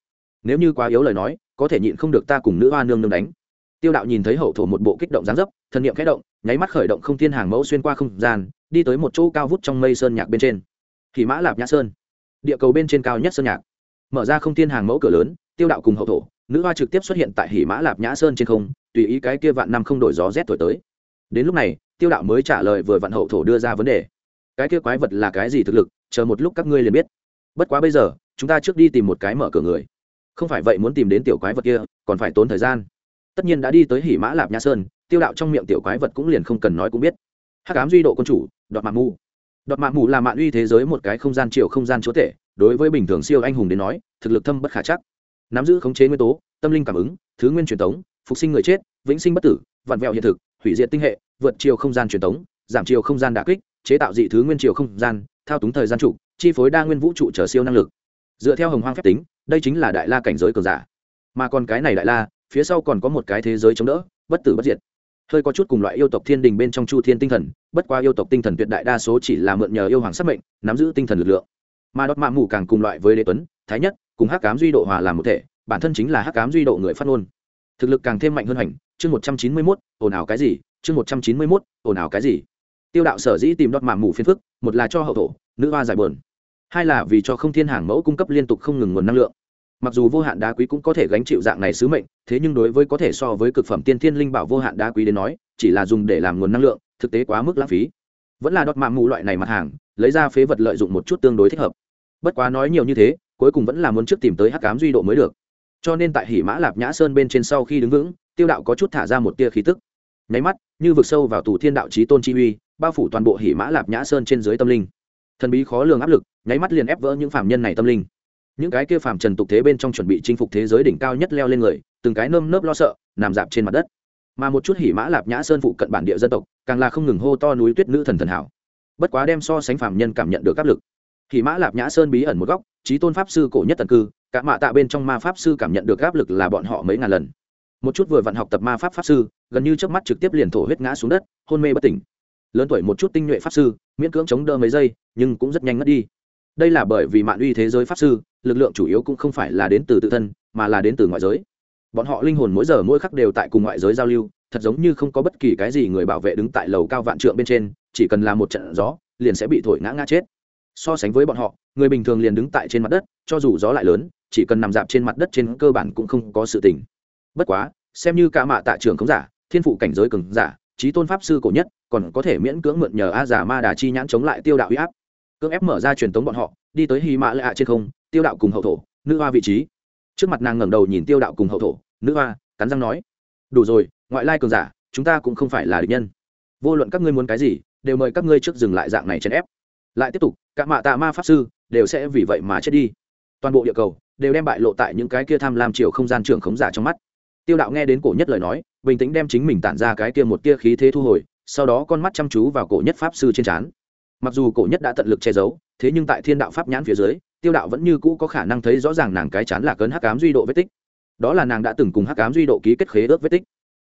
A: Nếu như quá yếu lời nói, có thể nhịn không được ta cùng nữ hoa nương nương đánh. Tiêu đạo nhìn thấy hậu thổ một bộ kích động dáng dấp thần niệm khẽ động, nháy mắt khởi động không thiên hàng mẫu xuyên qua không gian, đi tới một chỗ cao vút trong mây sơn nhạc bên trên. Thì mã lạp nhã sơn. Địa cầu bên trên cao nhất sơn nhạc mở ra không thiên hàng mẫu cửa lớn, tiêu đạo cùng hậu thổ, nữ hoa trực tiếp xuất hiện tại hỉ mã lạp nhã sơn trên không, tùy ý cái kia vạn năm không đổi gió rét thổi tới. Đến lúc này, tiêu đạo mới trả lời vừa vạn hậu thổ đưa ra vấn đề. Cái kia quái vật là cái gì thực lực, chờ một lúc các ngươi liền biết. Bất quá bây giờ, chúng ta trước đi tìm một cái mở cửa người. Không phải vậy muốn tìm đến tiểu quái vật kia, còn phải tốn thời gian. Tất nhiên đã đi tới hỉ mã lạp nhã sơn, tiêu đạo trong miệng tiểu quái vật cũng liền không cần nói cũng biết. Hắc ám duy độ quân chủ đọt mạng mù. Đọt mạng mù là mạng uy thế giới một cái không gian chiều không gian chúa tể đối với bình thường siêu anh hùng đến nói, thực lực thâm bất khả chắc. Nắm giữ khống chế nguyên tố, tâm linh cảm ứng, thứ nguyên truyền thống phục sinh người chết, vĩnh sinh bất tử vặn vẹo hiện thực, hủy diệt tinh hệ, vượt chiều không gian truyền thống giảm chiều không gian đà kích, chế tạo dị thứ nguyên chiều không gian, thao túng thời gian trụ, chi phối đa nguyên vũ trụ trở siêu năng lực. Dựa theo hồng hoang phép tính, đây chính là đại la cảnh giới cường giả. Mà còn cái này đại la, phía sau còn có một cái thế giới chống đỡ, bất tử bất diệt. Hơi có chút cùng loại yêu tộc thiên đình bên trong chu thiên tinh thần, bất qua yêu tộc tinh thần tuyệt đại đa số chỉ là mượn nhờ yêu hoàng sắc mệnh, nắm giữ tinh thần lực lượng mà đọt mạ mù càng cùng loại với đế tuấn, thái nhất, cùng hắc cám duy độ hòa làm một thể, bản thân chính là hắc cám duy độ người phát ngôn. Thực lực càng thêm mạnh hơn hành, chương một trăm chín mươi mốt, ồn ào cái gì, chương một trăm chín mươi mốt, ồn ào cái gì. Tiêu đạo sở dĩ tìm đọt mạ mù phiền phức, một là cho hậu thổ, nữ hoa giải bờn hai là vì cho không thiên hàng mẫu cung cấp liên tục không ngừng nguồn năng lượng. Mặc dù vô hạn đá quý cũng có thể gánh chịu dạng này sứ mệnh, thế nhưng đối với có thể so với cực phẩm tiên thiên linh bảo vô hạn đá quý đến nói, chỉ là dùng để làm nguồn năng lượng, thực tế quá mức lãng phí. Vẫn là đọt mạng mù loại này mặt hàng lấy ra phế vật lợi dụng một chút tương đối thích hợp. Bất quá nói nhiều như thế, cuối cùng vẫn là muốn trước tìm tới hắc cám duy độ mới được. Cho nên tại hỉ mã lạp nhã sơn bên trên sau khi đứng vững, tiêu đạo có chút thả ra một tia khí tức. Nháy mắt, như vực sâu vào tù thiên đạo trí tôn chi uy, bao phủ toàn bộ hỉ mã lạp nhã sơn trên dưới tâm linh. Thần bí khó lường áp lực, nháy mắt liền ép vỡ những phạm nhân này tâm linh. Những cái kia phàm trần tục thế bên trong chuẩn bị chinh phục thế giới đỉnh cao nhất leo lên người, từng cái nơm nớp lo sợ, nằm dạp trên mặt đất. Mà một chút hỉ mã lạp nhã sơn phụ cận bản địa dân tộc, càng là không ngừng hô to núi tuyết nữ thần thần hảo bất quá đem so sánh phàm nhân cảm nhận được áp lực. Thì mã lạp nhã sơn bí ẩn một góc, trí tôn pháp sư cổ nhất tần cư, cả mạ tạ bên trong ma pháp sư cảm nhận được áp lực là bọn họ mấy ngàn lần. Một chút vừa vặn học tập ma pháp pháp sư, gần như trước mắt trực tiếp liền thổ huyết ngã xuống đất, hôn mê bất tỉnh. Lớn tuổi một chút tinh nhuệ pháp sư, miễn cưỡng chống đỡ mấy giây, nhưng cũng rất nhanh ngất đi. Đây là bởi vì mạng uy thế giới pháp sư, lực lượng chủ yếu cũng không phải là đến từ tự thân, mà là đến từ ngoại giới. Bọn họ linh hồn mỗi giờ mỗi khắc đều tại cùng ngoại giới giao lưu, thật giống như không có bất kỳ cái gì người bảo vệ đứng tại lầu cao vạn trượng bên trên chỉ cần làm một trận gió, liền sẽ bị thổi ngã ngã chết. So sánh với bọn họ, người bình thường liền đứng tại trên mặt đất, cho dù gió lại lớn, chỉ cần nằm dạp trên mặt đất trên cơ bản cũng không có sự tình. Bất quá, xem như cả mạ tạ trường khống giả, thiên phụ cảnh giới cường giả, trí tôn pháp sư cổ nhất, còn có thể miễn cưỡng mượn nhờ a giả ma đà chi nhãn chống lại tiêu đạo huy áp. Cưỡng ép mở ra truyền tống bọn họ, đi tới hy mã lạ hạ trên không, tiêu đạo cùng hậu thổ, nữ hoa vị trí. Trước mặt nàng ngẩng đầu nhìn tiêu đạo cùng hậu thổ, nữ hoa, cắn răng nói, đủ rồi, ngoại lai cường giả, chúng ta cũng không phải là địch nhân. Vô luận các ngươi muốn cái gì đều mời các ngươi trước dừng lại dạng này chèn ép. Lại tiếp tục các mạ tạ ma pháp sư đều sẽ vì vậy mà chết đi. Toàn bộ địa cầu đều đem bại lộ tại những cái kia tham lam chiều không gian trường khống giả trong mắt. Tiêu đạo nghe đến cổ nhất lời nói, bình tĩnh đem chính mình tản ra cái kia một tia khí thế thu hồi, sau đó con mắt chăm chú vào cổ nhất pháp sư trên trán. Mặc dù cổ nhất đã tận lực che giấu, thế nhưng tại thiên đạo pháp nhãn phía dưới, tiêu đạo vẫn như cũ có khả năng thấy rõ ràng nàng cái chán là cấn hắc cám duy độ vết tích. Đó là nàng đã từng cùng hắc cám duy độ ký kết khế ước vết tích.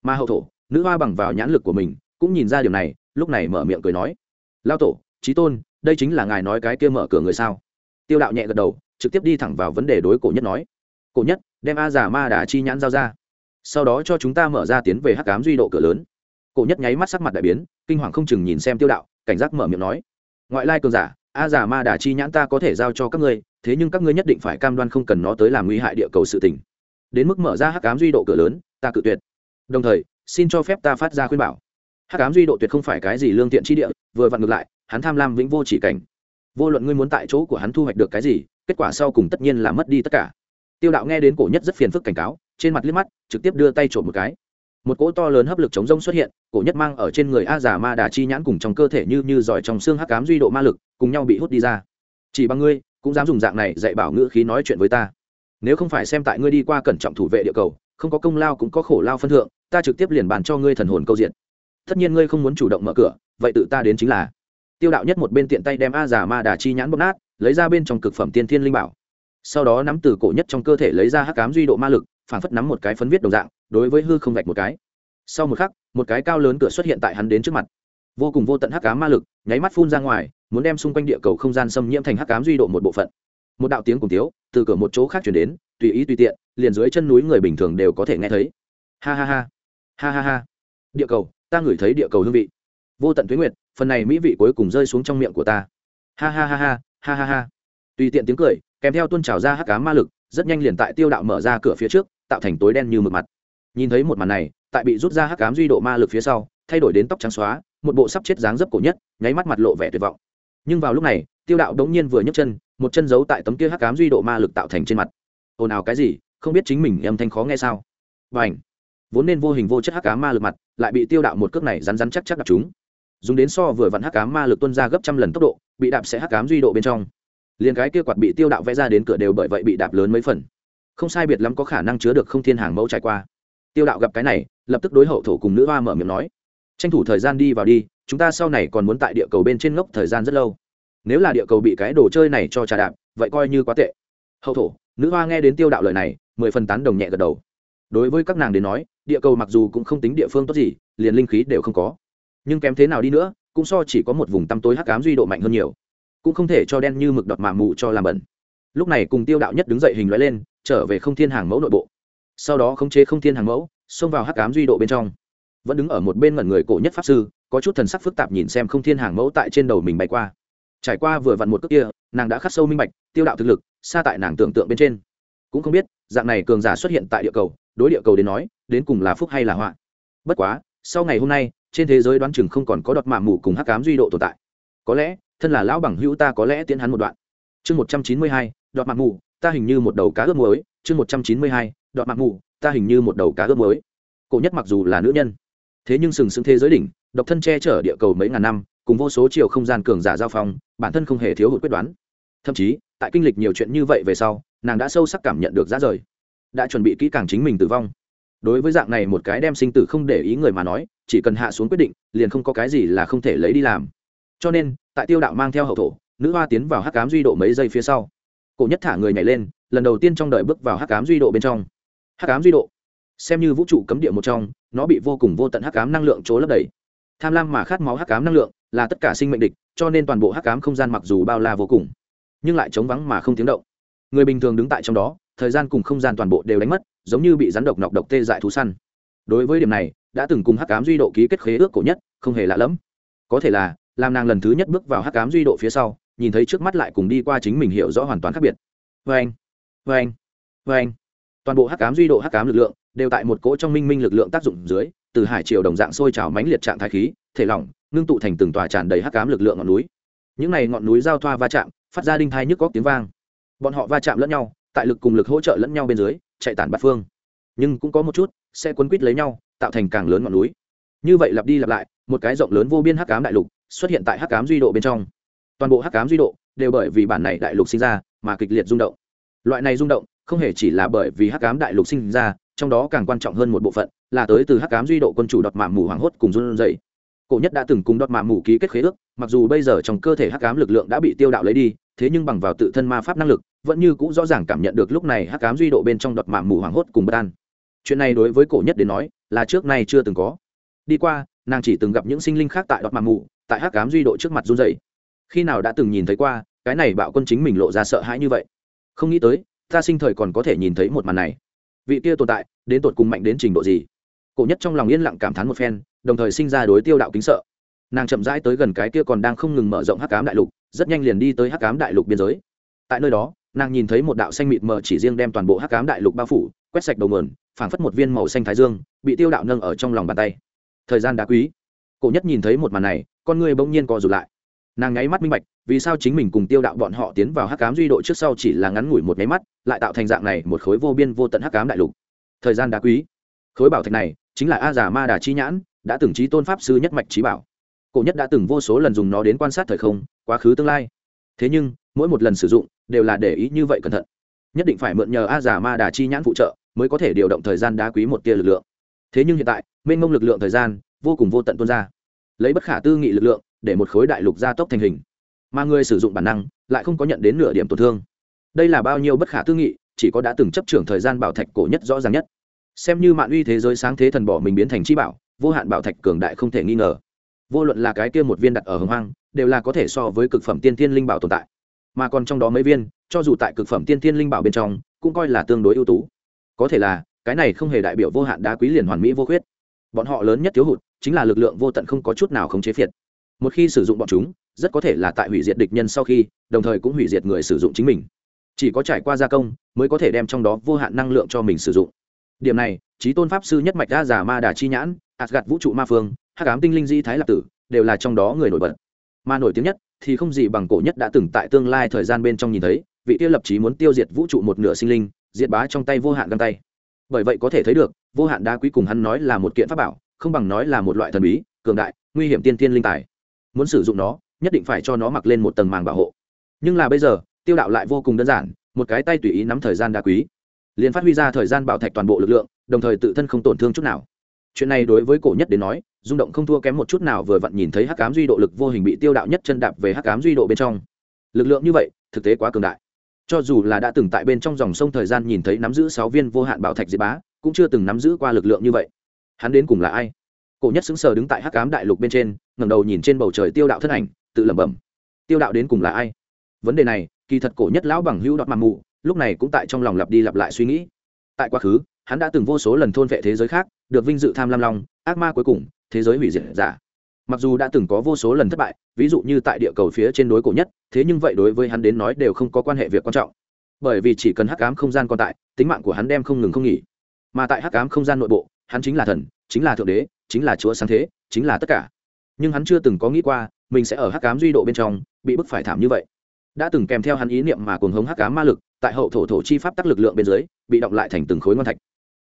A: Mà hậu thổ, nữ hoa bằng vào nhãn lực của mình, cũng nhìn ra điều này lúc này mở miệng cười nói, lao tổ trí tôn, đây chính là ngài nói cái kia mở cửa người sao? Tiêu đạo nhẹ gật đầu, trực tiếp đi thẳng vào vấn đề đối cổ nhất nói, cổ nhất, đem a giả ma đà chi nhãn giao ra, sau đó cho chúng ta mở ra tiến về hắc cám duy độ cửa lớn. Cổ nhất nháy mắt sắc mặt đại biến, kinh hoàng không chừng nhìn xem tiêu đạo, cảnh giác mở miệng nói, ngoại lai cường giả, a giả ma đà chi nhãn ta có thể giao cho các ngươi, thế nhưng các ngươi nhất định phải cam đoan không cần nó tới làm nguy hại địa cầu sự tình. đến mức mở ra hắc cám duy độ cửa lớn, ta cự tuyệt. Đồng thời, xin cho phép ta phát ra khuyên bảo hắc cám duy độ tuyệt không phải cái gì lương thiện chi địa, vừa vặn ngược lại, hắn tham lam vĩnh vô chỉ cảnh. Vô luận ngươi muốn tại chỗ của hắn thu hoạch được cái gì, kết quả sau cùng tất nhiên là mất đi tất cả. Tiêu đạo nghe đến cổ nhất rất phiền phức cảnh cáo, trên mặt liếc mắt, trực tiếp đưa tay trộm một cái. Một cỗ to lớn hấp lực chống rông xuất hiện, cổ nhất mang ở trên người a giả ma đà chi nhãn cùng trong cơ thể như như giỏi trong xương hắc cám duy độ ma lực, cùng nhau bị hút đi ra. Chỉ bằng ngươi, cũng dám dùng dạng này dạy bảo ngữ khí nói chuyện với ta. Nếu không phải xem tại ngươi đi qua cẩn trọng thủ vệ địa cầu, không có công lao cũng có khổ lao phân thượng, ta trực tiếp liền bàn cho ngươi thần hồn câu diện tất nhiên ngươi không muốn chủ động mở cửa, vậy tự ta đến chính là. Tiêu đạo nhất một bên tiện tay đem a giả ma đà chi nhãn bóp nát, lấy ra bên trong cực phẩm tiên thiên linh bảo. Sau đó nắm từ cổ nhất trong cơ thể lấy ra hắc cám duy độ ma lực, phản phất nắm một cái phấn viết đồng dạng, đối với hư không vạch một cái. Sau một khắc, một cái cao lớn cửa xuất hiện tại hắn đến trước mặt. Vô cùng vô tận hắc cám ma lực, nháy mắt phun ra ngoài, muốn đem xung quanh địa cầu không gian xâm nhiễm thành hắc cám duy độ một bộ phận. Một đạo tiếng cùng tiếu từ cửa một chỗ khác chuyển đến, tùy ý tùy tiện, liền dưới chân núi người bình thường đều có thể nghe thấy. Ha ha ha. Ha ha ha. Địa cầu ta ngửi thấy địa cầu hương vị. Vô tận tuyến nguyệt, phần này mỹ vị cuối cùng rơi xuống trong miệng của ta. Ha ha ha ha ha ha ha. Tùy tiện tiếng cười, kèm theo tuôn trào ra hắc cá ma lực, rất nhanh liền tại tiêu đạo mở ra cửa phía trước, tạo thành tối đen như mực mặt. Nhìn thấy một màn này, tại bị rút ra hắc cám duy độ ma lực phía sau, thay đổi đến tóc trắng xóa, một bộ sắp chết dáng dấp cổ nhất, nháy mắt mặt lộ vẻ tuyệt vọng. Nhưng vào lúc này, tiêu đạo đống nhiên vừa nhấc chân, một chân giấu tại tấm kia hắc cám duy độ ma lực tạo thành trên mặt. Ồn ào cái gì, không biết chính mình âm thanh khó nghe sao. Và ảnh vốn nên vô hình vô chất hắc cá ma lực mặt, lại bị tiêu đạo một cước này rắn rắn chắc chắc đập chúng. Dùng đến so vừa vặn hắc cá ma lực tuân ra gấp trăm lần tốc độ, bị đạp sẽ hắc cám duy độ bên trong. Liền cái kia quạt bị tiêu đạo vẽ ra đến cửa đều bởi vậy bị đạp lớn mấy phần. Không sai biệt lắm có khả năng chứa được không thiên hàng mẫu trải qua. Tiêu đạo gặp cái này, lập tức đối hậu thổ cùng nữ hoa mở miệng nói, tranh thủ thời gian đi vào đi, chúng ta sau này còn muốn tại địa cầu bên trên ngốc thời gian rất lâu. Nếu là địa cầu bị cái đồ chơi này cho trà đạp, vậy coi như quá tệ. Hậu thổ, nữ hoa nghe đến tiêu đạo lời này, mười phần tán đồng nhẹ gật đầu đối với các nàng đến nói, địa cầu mặc dù cũng không tính địa phương tốt gì, liền linh khí đều không có. Nhưng kém thế nào đi nữa, cũng so chỉ có một vùng tăm tối hắc ám duy độ mạnh hơn nhiều. Cũng không thể cho đen như mực đọt mà mù cho làm bẩn. Lúc này cùng tiêu đạo nhất đứng dậy hình loại lên, trở về không thiên hàng mẫu nội bộ. Sau đó khống chế không thiên hàng mẫu, xông vào hắc ám duy độ bên trong. Vẫn đứng ở một bên ngẩn người cổ nhất pháp sư, có chút thần sắc phức tạp nhìn xem không thiên hàng mẫu tại trên đầu mình bay qua. Trải qua vừa vặn một cước kia, nàng đã khắc sâu minh bạch, tiêu đạo thực lực, xa tại nàng tưởng tượng bên trên. Cũng không biết, dạng này cường giả xuất hiện tại địa cầu đối địa cầu đến nói, đến cùng là phúc hay là họa. Bất quá, sau ngày hôm nay, trên thế giới đoán chừng không còn có đọt mạ mù cùng hắc cám duy độ tồn tại. Có lẽ, thân là lão bằng hữu ta có lẽ tiến hắn một đoạn. Chương một trăm chín mươi hai, đọt mạ mù, ta hình như một đầu cá ướp muối. Chương một trăm chín mươi hai, đọt mạ mù, ta hình như một đầu cá ướp muối. Cổ nhất mặc dù là nữ nhân, thế nhưng sừng sững thế giới đỉnh, độc thân che chở địa cầu mấy ngàn năm, cùng vô số chiều không gian cường giả giao phong, bản thân không hề thiếu hụt quyết đoán. Thậm chí, tại kinh lịch nhiều chuyện như vậy về sau, nàng đã sâu sắc cảm nhận được giá rời đã chuẩn bị kỹ càng chính mình tử vong. Đối với dạng này một cái đem sinh tử không để ý người mà nói, chỉ cần hạ xuống quyết định, liền không có cái gì là không thể lấy đi làm. Cho nên, tại tiêu đạo mang theo hậu thổ, nữ hoa tiến vào hắc cám duy độ mấy giây phía sau. Cổ nhất thả người nhảy lên, lần đầu tiên trong đời bước vào hắc cám duy độ bên trong. Hắc cám duy độ. Xem như vũ trụ cấm địa một trong, nó bị vô cùng vô tận hắc cám năng lượng trố lấp đầy. Tham lam mà khát máu hắc cám năng lượng, là tất cả sinh mệnh địch, cho nên toàn bộ hắc cám không gian mặc dù bao la vô cùng, nhưng lại chống vắng mà không tiếng động. Người bình thường đứng tại trong đó thời gian cùng không gian toàn bộ đều đánh mất, giống như bị rắn độc nọc độc tê dại thú săn. Đối với điểm này, đã từng cùng hắc cám duy độ ký kết khế ước cổ nhất, không hề lạ lẫm. Có thể là, làm nàng lần thứ nhất bước vào hắc cám duy độ phía sau, nhìn thấy trước mắt lại cùng đi qua chính mình hiểu rõ hoàn toàn khác biệt. Vê anh vê anh vê anh toàn bộ hắc cám duy độ, hắc cám lực lượng, đều tại một cỗ trong minh minh lực lượng tác dụng dưới, từ hải triều đồng dạng sôi trào mãnh liệt trạng thái khí, thể lỏng, ngưng tụ thành từng tòa tràn đầy hắc cám lực lượng ngọn núi. Những này ngọn núi giao thoa va chạm, phát ra đinh thai nhức góc tiếng vang. Bọn họ va chạm lẫn nhau tại lực cùng lực hỗ trợ lẫn nhau bên dưới, chạy tản bát phương. Nhưng cũng có một chút, sẽ quấn quít lấy nhau, tạo thành càng lớn ngọn núi. Như vậy lặp đi lặp lại, một cái rộng lớn vô biên hắc cám đại lục xuất hiện tại hắc cám duy độ bên trong. Toàn bộ hắc cám duy độ đều bởi vì bản này đại lục sinh ra mà kịch liệt rung động. Loại này rung động không hề chỉ là bởi vì hắc cám đại lục sinh ra, trong đó càng quan trọng hơn một bộ phận là tới từ hắc cám duy độ quân chủ đọt mạng mù hoảng hốt cùng run dậy cổ nhất đã từng cùng đọt mạng mù ký kết khế ước, mặc dù bây giờ trong cơ thể hắc cám lực lượng đã bị tiêu đạo lấy đi, thế nhưng bằng vào tự thân ma pháp năng lực vẫn như cũng rõ ràng cảm nhận được lúc này hắc cám duy độ bên trong đọt mạng mù hoảng hốt cùng bất an. Chuyện này đối với cổ nhất đến nói, là trước nay chưa từng có. Đi qua, nàng chỉ từng gặp những sinh linh khác tại đọt mạng mù, tại hắc cám duy độ trước mặt run dày khi nào đã từng nhìn thấy qua, cái này bạo quân chính mình lộ ra sợ hãi như vậy? Không nghĩ tới, ta sinh thời còn có thể nhìn thấy một màn này. Vị kia tồn tại, đến tột cùng mạnh đến trình độ gì? Cổ nhất trong lòng yên lặng cảm thán một phen, đồng thời sinh ra đối tiêu đạo kính sợ. Nàng chậm rãi tới gần cái kia còn đang không ngừng mở rộng hắc cám đại lục, rất nhanh liền đi tới hắc cám đại lục biên giới. Tại nơi đó nàng nhìn thấy một đạo xanh mịt mờ chỉ riêng đem toàn bộ hắc cám đại lục bao phủ, quét sạch đầu mườn, phảng phất một viên màu xanh thái dương, bị tiêu đạo nâng ở trong lòng bàn tay. Thời gian đá quý. Cổ nhất nhìn thấy một màn này, con người bỗng nhiên co rụt lại. Nàng nháy mắt minh bạch, vì sao chính mình cùng tiêu đạo bọn họ tiến vào hắc cám duy độ trước sau chỉ là ngắn ngủi một nháy mắt, lại tạo thành dạng này một khối vô biên vô tận hắc cám đại lục. Thời gian đá quý. Khối bảo thạch này, chính là a già ma đà chi nhãn, đã từng trí tôn pháp sư nhất mạch trí bảo. Cổ nhất đã từng vô số lần dùng nó đến quan sát thời không, quá khứ tương lai. Thế nhưng, mỗi một lần sử dụng đều là để ý như vậy cẩn thận. Nhất định phải mượn nhờ a giả ma đà chi nhãn phụ trợ mới có thể điều động thời gian đá quý một tia lực lượng. Thế nhưng hiện tại, mênh mông lực lượng thời gian vô cùng vô tận tuôn ra. Lấy bất khả tư nghị lực lượng để một khối đại lục gia tốc thành hình. Mà người sử dụng bản năng lại không có nhận đến nửa điểm tổn thương. Đây là bao nhiêu bất khả tư nghị, chỉ có đã từng chấp trưởng thời gian bảo thạch cổ nhất rõ ràng nhất. Xem như mạng uy thế giới sáng thế thần bỏ mình biến thành chi bảo, vô hạn bảo thạch cường đại không thể nghi ngờ. Vô luận là cái kia một viên đặt ở hồng hoang, đều là có thể so với cực phẩm tiên thiên linh bảo tồn tại mà còn trong đó mấy viên, cho dù tại cực phẩm tiên tiên linh bảo bên trong, cũng coi là tương đối ưu tú. Có thể là, cái này không hề đại biểu vô hạn đá quý liền hoàn mỹ vô khuyết. Bọn họ lớn nhất thiếu hụt, chính là lực lượng vô tận không có chút nào không chế phiệt. Một khi sử dụng bọn chúng, rất có thể là tại hủy diệt địch nhân sau khi, đồng thời cũng hủy diệt người sử dụng chính mình. Chỉ có trải qua gia công, mới có thể đem trong đó vô hạn năng lượng cho mình sử dụng. Điểm này trí tôn pháp sư nhất mạch đa giả ma đà chi nhãn gạt vũ trụ ma phương, hắc ám tinh linh di thái lạc tử, đều là trong đó người nổi bật. Mà nổi tiếng nhất thì không gì bằng cổ nhất đã từng tại tương lai thời gian bên trong nhìn thấy, vị tiêu lập chí muốn tiêu diệt vũ trụ một nửa sinh linh, diệt bá trong tay vô hạn găng tay. Bởi vậy có thể thấy được, vô hạn đá quý cùng hắn nói là một kiện pháp bảo, không bằng nói là một loại thần bí, cường đại, nguy hiểm tiên tiên linh tài. Muốn sử dụng nó, nhất định phải cho nó mặc lên một tầng màng bảo hộ. Nhưng là bây giờ, tiêu đạo lại vô cùng đơn giản, một cái tay tùy ý nắm thời gian đá quý, liền phát huy ra thời gian bảo thạch toàn bộ lực lượng, đồng thời tự thân không tổn thương chút nào chuyện này đối với cổ nhất đến nói, rung động không thua kém một chút nào vừa vặn nhìn thấy hắc cám duy độ lực vô hình bị tiêu đạo nhất chân đạp về hắc cám duy độ bên trong. Lực lượng như vậy, thực tế quá cường đại. Cho dù là đã từng tại bên trong dòng sông thời gian nhìn thấy nắm giữ sáu viên vô hạn bảo thạch diệt bá, cũng chưa từng nắm giữ qua lực lượng như vậy. Hắn đến cùng là ai? Cổ nhất xứng sờ đứng tại hắc cám đại lục bên trên, ngẩng đầu nhìn trên bầu trời tiêu đạo thân ảnh, tự lẩm bẩm. Tiêu đạo đến cùng là ai? Vấn đề này, kỳ thật cổ nhất lão bằng hữu đọt mặt mù lúc này cũng tại trong lòng lặp đi lặp lại suy nghĩ. Tại quá khứ hắn đã từng vô số lần thôn vệ thế giới khác, được vinh dự tham lam long, ác ma cuối cùng, thế giới hủy diệt giả. Mặc dù đã từng có vô số lần thất bại, ví dụ như tại địa cầu phía trên đối cổ nhất, thế nhưng vậy đối với hắn đến nói đều không có quan hệ việc quan trọng. Bởi vì chỉ cần hắc ám không gian còn tại, tính mạng của hắn đem không ngừng không nghỉ. Mà tại hắc ám không gian nội bộ, hắn chính là thần, chính là thượng đế, chính là chúa sáng thế, chính là tất cả. Nhưng hắn chưa từng có nghĩ qua, mình sẽ ở hắc ám duy độ bên trong, bị bức phải thảm như vậy. Đã từng kèm theo hắn ý niệm mà cuồng hống hắc ám ma lực, tại hậu thổ thổ chi pháp tắc lực lượng bên dưới, bị động lại thành từng khối ngon thạch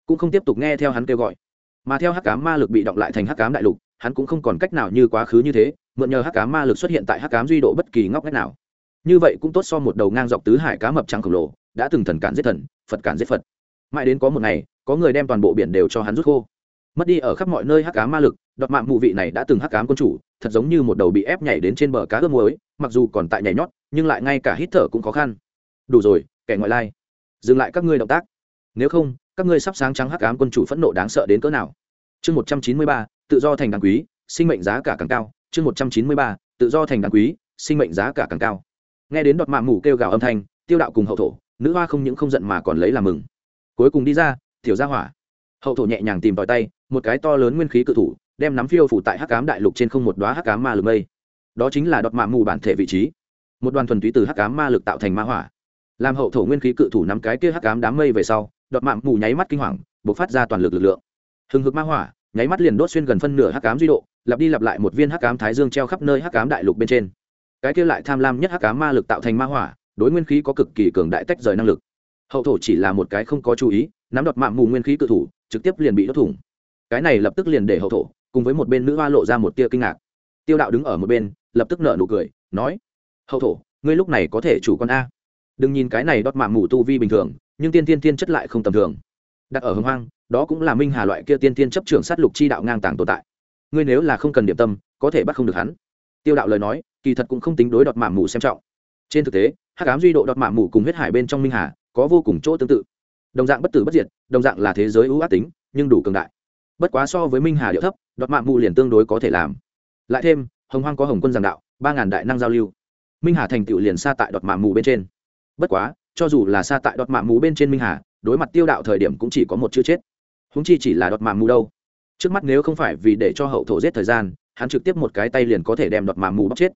A: cũng không tiếp tục nghe theo hắn kêu gọi. Mà theo hắc ám ma lực bị động lại thành hắc ám đại lục, hắn cũng không còn cách nào như quá khứ như thế, mượn nhờ hắc ám ma lực xuất hiện tại hắc ám duy độ bất kỳ ngóc ngách nào. Như vậy cũng tốt so một đầu ngang dọc tứ hải cá mập trắng khổng lồ, đã từng thần cản giết thần, phật cản giết phật. Mãi đến có một ngày, có người đem toàn bộ biển đều cho hắn rút khô. Mất đi ở khắp mọi nơi hắc ám ma lực đọt mạng mụ vị này đã từng hắc ám quân chủ, thật giống như một đầu bị ép nhảy đến trên bờ cá ướp muối, mặc dù còn tại nhảy nhót, nhưng lại ngay cả hít thở cũng khó khăn. Đủ rồi, kẻ ngoại lai. Dừng lại các ngươi động tác. Nếu không các ngươi sắp sáng trắng hắc ám quân chủ phẫn nộ đáng sợ đến cỡ nào? Chương một trăm chín mươi ba, tự do thành đáng quý, sinh mệnh giá cả càng cao. Chương một trăm chín mươi ba, tự do thành đáng quý, sinh mệnh giá cả càng cao. Nghe đến đọt mạng mù kêu gào âm thanh, tiêu đạo cùng hậu thổ, nữ hoa không những không giận mà còn lấy làm mừng. Cuối cùng đi ra thiểu ra hỏa. Hậu thổ nhẹ nhàng tìm tòi tay, một cái to lớn nguyên khí cự thủ, đem nắm phiêu phủ tại hắc cám đại lục trên không một đoá hắc cám ma lực mây. Đó chính là đọt mạng mù bản thể vị trí. Một đoàn thuần túy từ hắc cám ma lực tạo thành ma hỏa. Làm hậu thổ nguyên khí cự thủ nắm cái kia hắc cám đám mây về sau đọt mạng mù nháy mắt kinh hoàng b ộ c phát ra toàn lực lực lượng. Hừng hực ma hỏa, nháy mắt liền đốt xuyên gần phân nửa hắc cám duy độ, lặp đi lặp lại một viên hắc cám thái dương treo khắp nơi hắc cám đại lục bên trên. Cái kia lại tham lam nhất hắc cám ma lực tạo thành ma hỏa, đối nguyên khí có cực kỳ cường đại tách rời năng lực. Hậu thổ chỉ là một cái không có chú ý, nắm đọt mạng mù nguyên khí cự thủ, trực tiếp liền bị đốt thủng. Cái này lập tức liền để hậu thổ, cùng với một bên nữ hoa lộ ra một tia kinh ngạc. Tiêu đạo đứng ở một bên, lập tức nợ nụ cười, nói, hậu thổ, ngươi lúc này có thể chủ con a? Đừng nhìn cái này đoạt mạng mù tu vi bình thường nhưng tiên tiên tiên chất lại không tầm thường. Đặt ở hồng hoang, đó cũng là minh hà loại kia tiên tiên chấp trưởng sát lục chi đạo ngang tàng tồn tại. Ngươi nếu là không cần điểm tâm, có thể bắt không được hắn. Tiêu đạo lời nói, kỳ thật cũng không tính đối đọt mạ mù xem trọng. Trên thực tế hát cám duy độ đọt mạ mù cùng huyết hải bên trong minh hà, có vô cùng chỗ tương tự. Đồng dạng bất tử bất diệt, đồng dạng là thế giới ưu ác tính, nhưng đủ cường đại. Bất quá so với minh hà điệu thấp, đọt mạ mù liền tương đối có thể làm. Lại thêm, hồng hoang có hồng quân giảng đạo, ba ngàn đại năng giao lưu. Minh hà thành tựu liền xa tại đọt mạ mù bên trên. Bất quá cho dù là xa tại đọt mạ mù bên trên minh hà, đối mặt tiêu đạo thời điểm cũng chỉ có một chữ chết. Húng chi chỉ là đọt mạ mù đâu. Trước mắt nếu không phải vì để cho hậu thổ giết thời gian, hắn trực tiếp một cái tay liền có thể đem đọt mạ mù bóc chết.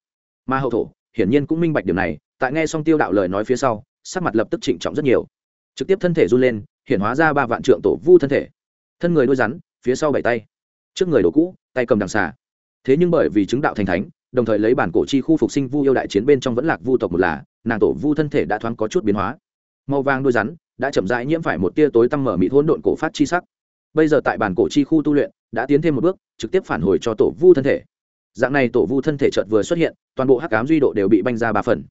A: Mà hậu thổ, hiển nhiên cũng minh bạch điều này, tại nghe xong tiêu đạo lời nói phía sau, sắc mặt lập tức trịnh trọng rất nhiều. Trực tiếp thân thể run lên hiện hóa ra ba vạn trượng tổ vu thân thể. Thân người đôi rắn, phía sau bảy tay. Trước người đồ cũ, tay cầm đằng xà. Thế nhưng bởi vì chứng đạo thành thánh đồng thời lấy bản cổ chi khu phục sinh vu yêu đại chiến bên trong vẫn lạc vu tộc một là, nàng tổ vu thân thể đã thoáng có chút biến hóa. Màu vàng đôi rắn đã chậm rãi nhiễm phải một tia tối tăm mở mịt hỗn độn cổ phát chi sắc. Bây giờ tại bản cổ chi khu tu luyện, đã tiến thêm một bước, trực tiếp phản hồi cho tổ vu thân thể. Dạng này tổ vu thân thể chợt vừa xuất hiện, toàn bộ hắc ám duy độ đều bị banh ra ba phần.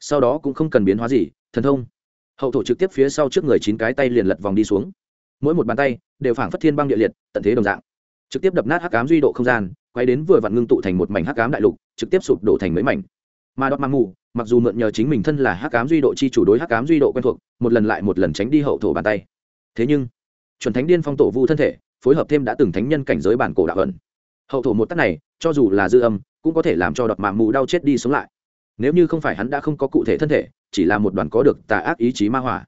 A: Sau đó cũng không cần biến hóa gì, thần thông. Hậu thổ trực tiếp phía sau trước người chín cái tay liền lật vòng đi xuống. Mỗi một bàn tay đều phảng phất thiên băng địa liệt, tận thế đồng dạng. Trực tiếp đập nát hắc ám duy độ không gian quay đến vừa vặn ngưng tụ thành một mảnh hắc ám đại lục, trực tiếp sụp đổ thành mấy mảnh. Mà đọt mang mù, mặc dù mượn nhờ chính mình thân là hắc ám duy độ chi chủ đối hắc ám duy độ quen thuộc, một lần lại một lần tránh đi hậu thổ bàn tay. Thế nhưng, chuẩn thánh điên phong tổ vu thân thể, phối hợp thêm đã từng thánh nhân cảnh giới bản cổ đạo ẩn. Hậu thổ một tát này, cho dù là dư âm, cũng có thể làm cho đọt mạng mù đau chết đi sống lại. Nếu như không phải hắn đã không có cụ thể thân thể, chỉ là một đoàn có được tà ác ý chí ma hỏa.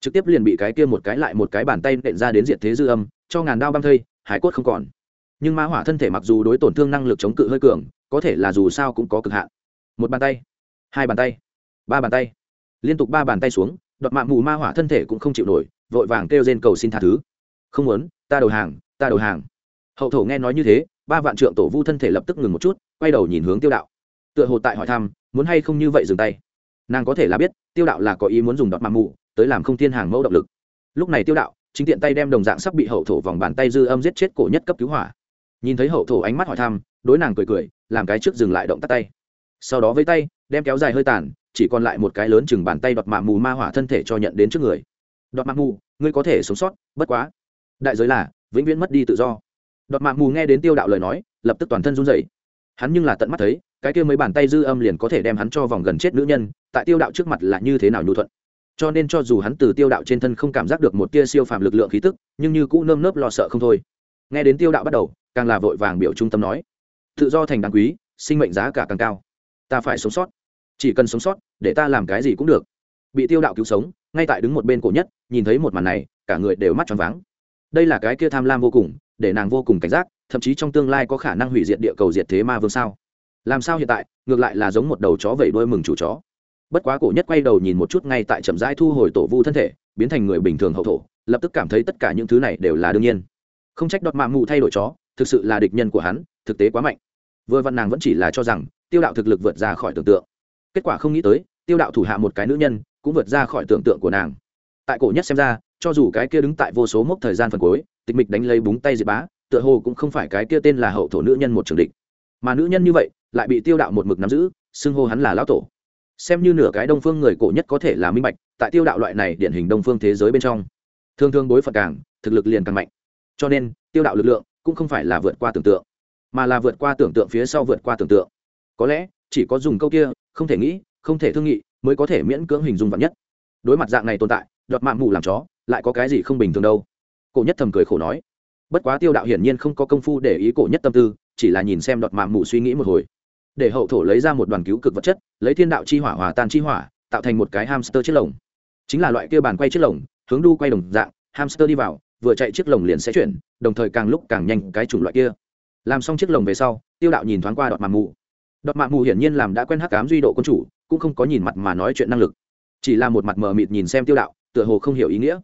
A: Trực tiếp liền bị cái kia một cái lại một cái bàn tay nện ra đến diện thế dư âm, cho ngàn đao băng thây, hải cốt không còn nhưng ma hỏa thân thể mặc dù đối tổn thương năng lực chống cự hơi cường, có thể là dù sao cũng có cực hạn. Một bàn tay, hai bàn tay, ba bàn tay. Liên tục ba bàn tay xuống đọt mạng mù ma hỏa thân thể cũng không chịu nổi, vội vàng kêu trên cầu xin tha thứ. Không muốn, ta đầu hàng, ta đầu hàng. Hậu thổ nghe nói như thế, ba vạn trượng tổ vu thân thể lập tức ngừng một chút, quay đầu nhìn hướng tiêu đạo. Tựa hồ tại hỏi thăm, muốn hay không như vậy dừng tay. Nàng có thể là biết, tiêu đạo là có ý muốn dùng đọt mạng mù, tới làm không thiên hàng mẫu động lực. Lúc này tiêu đạo, chính tiện tay đem đồng dạng sắp bị hậu thổ vòng bàn tay dư âm giết chết cổ nhất cấp cứu hỏa nhìn thấy hậu thổ ánh mắt hỏi thăm, đối nàng cười cười, làm cái trước dừng lại động tắt tay. Sau đó với tay, đem kéo dài hơi tàn, chỉ còn lại một cái lớn chừng bàn tay đọt mạ mù ma hỏa thân thể cho nhận đến trước người. Đọt mạ mù, ngươi có thể sống sót, bất quá. Đại giới là, vĩnh viễn mất đi tự do. Đọt mạ mù nghe đến tiêu đạo lời nói, lập tức toàn thân run dậy hắn nhưng là tận mắt thấy, cái kia mấy bàn tay dư âm liền có thể đem hắn cho vòng gần chết nữ nhân, tại tiêu đạo trước mặt là như thế nào nhu thuận. Cho nên cho dù hắn từ tiêu đạo trên thân không cảm giác được một tia siêu phàm lực lượng khí tức, nhưng như cũ nơm nớp lo sợ không thôi nghe đến tiêu đạo bắt đầu, càng là vội vàng biểu trung tâm nói. Tự do thành đáng quý, sinh mệnh giá cả càng cao. Ta phải sống sót. Chỉ cần sống sót, để ta làm cái gì cũng được. Bị tiêu đạo cứu sống, ngay tại đứng một bên cổ nhất, nhìn thấy một màn này, cả người đều mắt tròn váng. Đây là cái kia tham lam vô cùng, để nàng vô cùng cảnh giác, thậm chí trong tương lai có khả năng hủy diệt địa cầu diệt thế ma vương sao? Làm sao hiện tại, ngược lại là giống một đầu chó vẩy đuôi mừng chủ chó. Bất quá cổ nhất quay đầu nhìn một chút ngay tại chậm rãi thu hồi tổ vu thân thể, biến thành người bình thường hậu thổ, lập tức cảm thấy tất cả những thứ này đều là đương nhiên không trách đọt mạ mù thay đổi chó, thực sự là địch nhân của hắn, thực tế quá mạnh. Vừa văn nàng vẫn chỉ là cho rằng, tiêu đạo thực lực vượt ra khỏi tưởng tượng. Kết quả không nghĩ tới, tiêu đạo thủ hạ một cái nữ nhân, cũng vượt ra khỏi tưởng tượng của nàng. Tại cổ nhất xem ra, cho dù cái kia đứng tại vô số mốc thời gian phần cuối, tịch mịch đánh lấy búng tay diệt bá, tựa hồ cũng không phải cái kia tên là hậu thổ nữ nhân một trường địch. Mà nữ nhân như vậy, lại bị tiêu đạo một mực nắm giữ, xưng hô hắn là lão tổ. Xem như nửa cái đông phương người cổ nhất có thể là minh bạch, tại tiêu đạo loại này điển hình đông phương thế giới bên trong, thường thường bối phật càng, thực lực liền càng mạnh cho nên, tiêu đạo lực lượng cũng không phải là vượt qua tưởng tượng, mà là vượt qua tưởng tượng phía sau vượt qua tưởng tượng. Có lẽ, chỉ có dùng câu kia, không thể nghĩ, không thể thương nghị mới có thể miễn cưỡng hình dung vạn nhất. Đối mặt dạng này tồn tại đoạt mạng mù làm chó, lại có cái gì không bình thường đâu? Cổ nhất thầm cười khổ nói. Bất quá tiêu đạo hiển nhiên không có công phu để ý cổ nhất tâm tư, chỉ là nhìn xem đoạt mạng mù suy nghĩ một hồi. Để hậu thổ lấy ra một đoàn cứu cực vật chất, lấy thiên đạo chi hỏa hòa tan chi hỏa, tạo thành một cái hamster chiếc lồng. Chính là loại kia bàn quay chiếc lồng, hướng đu quay đồng dạng, hamster đi vào vừa chạy chiếc lồng liền sẽ chuyển, đồng thời càng lúc càng nhanh cái chủng loại kia. Làm xong chiếc lồng về sau, tiêu đạo nhìn thoáng qua đọt mạng mù. Đọt mạng mù hiển nhiên làm đã quen hắc cám duy độ quân chủ, cũng không có nhìn mặt mà nói chuyện năng lực. Chỉ là một mặt mờ mịt nhìn xem tiêu đạo, tựa hồ không hiểu ý nghĩa.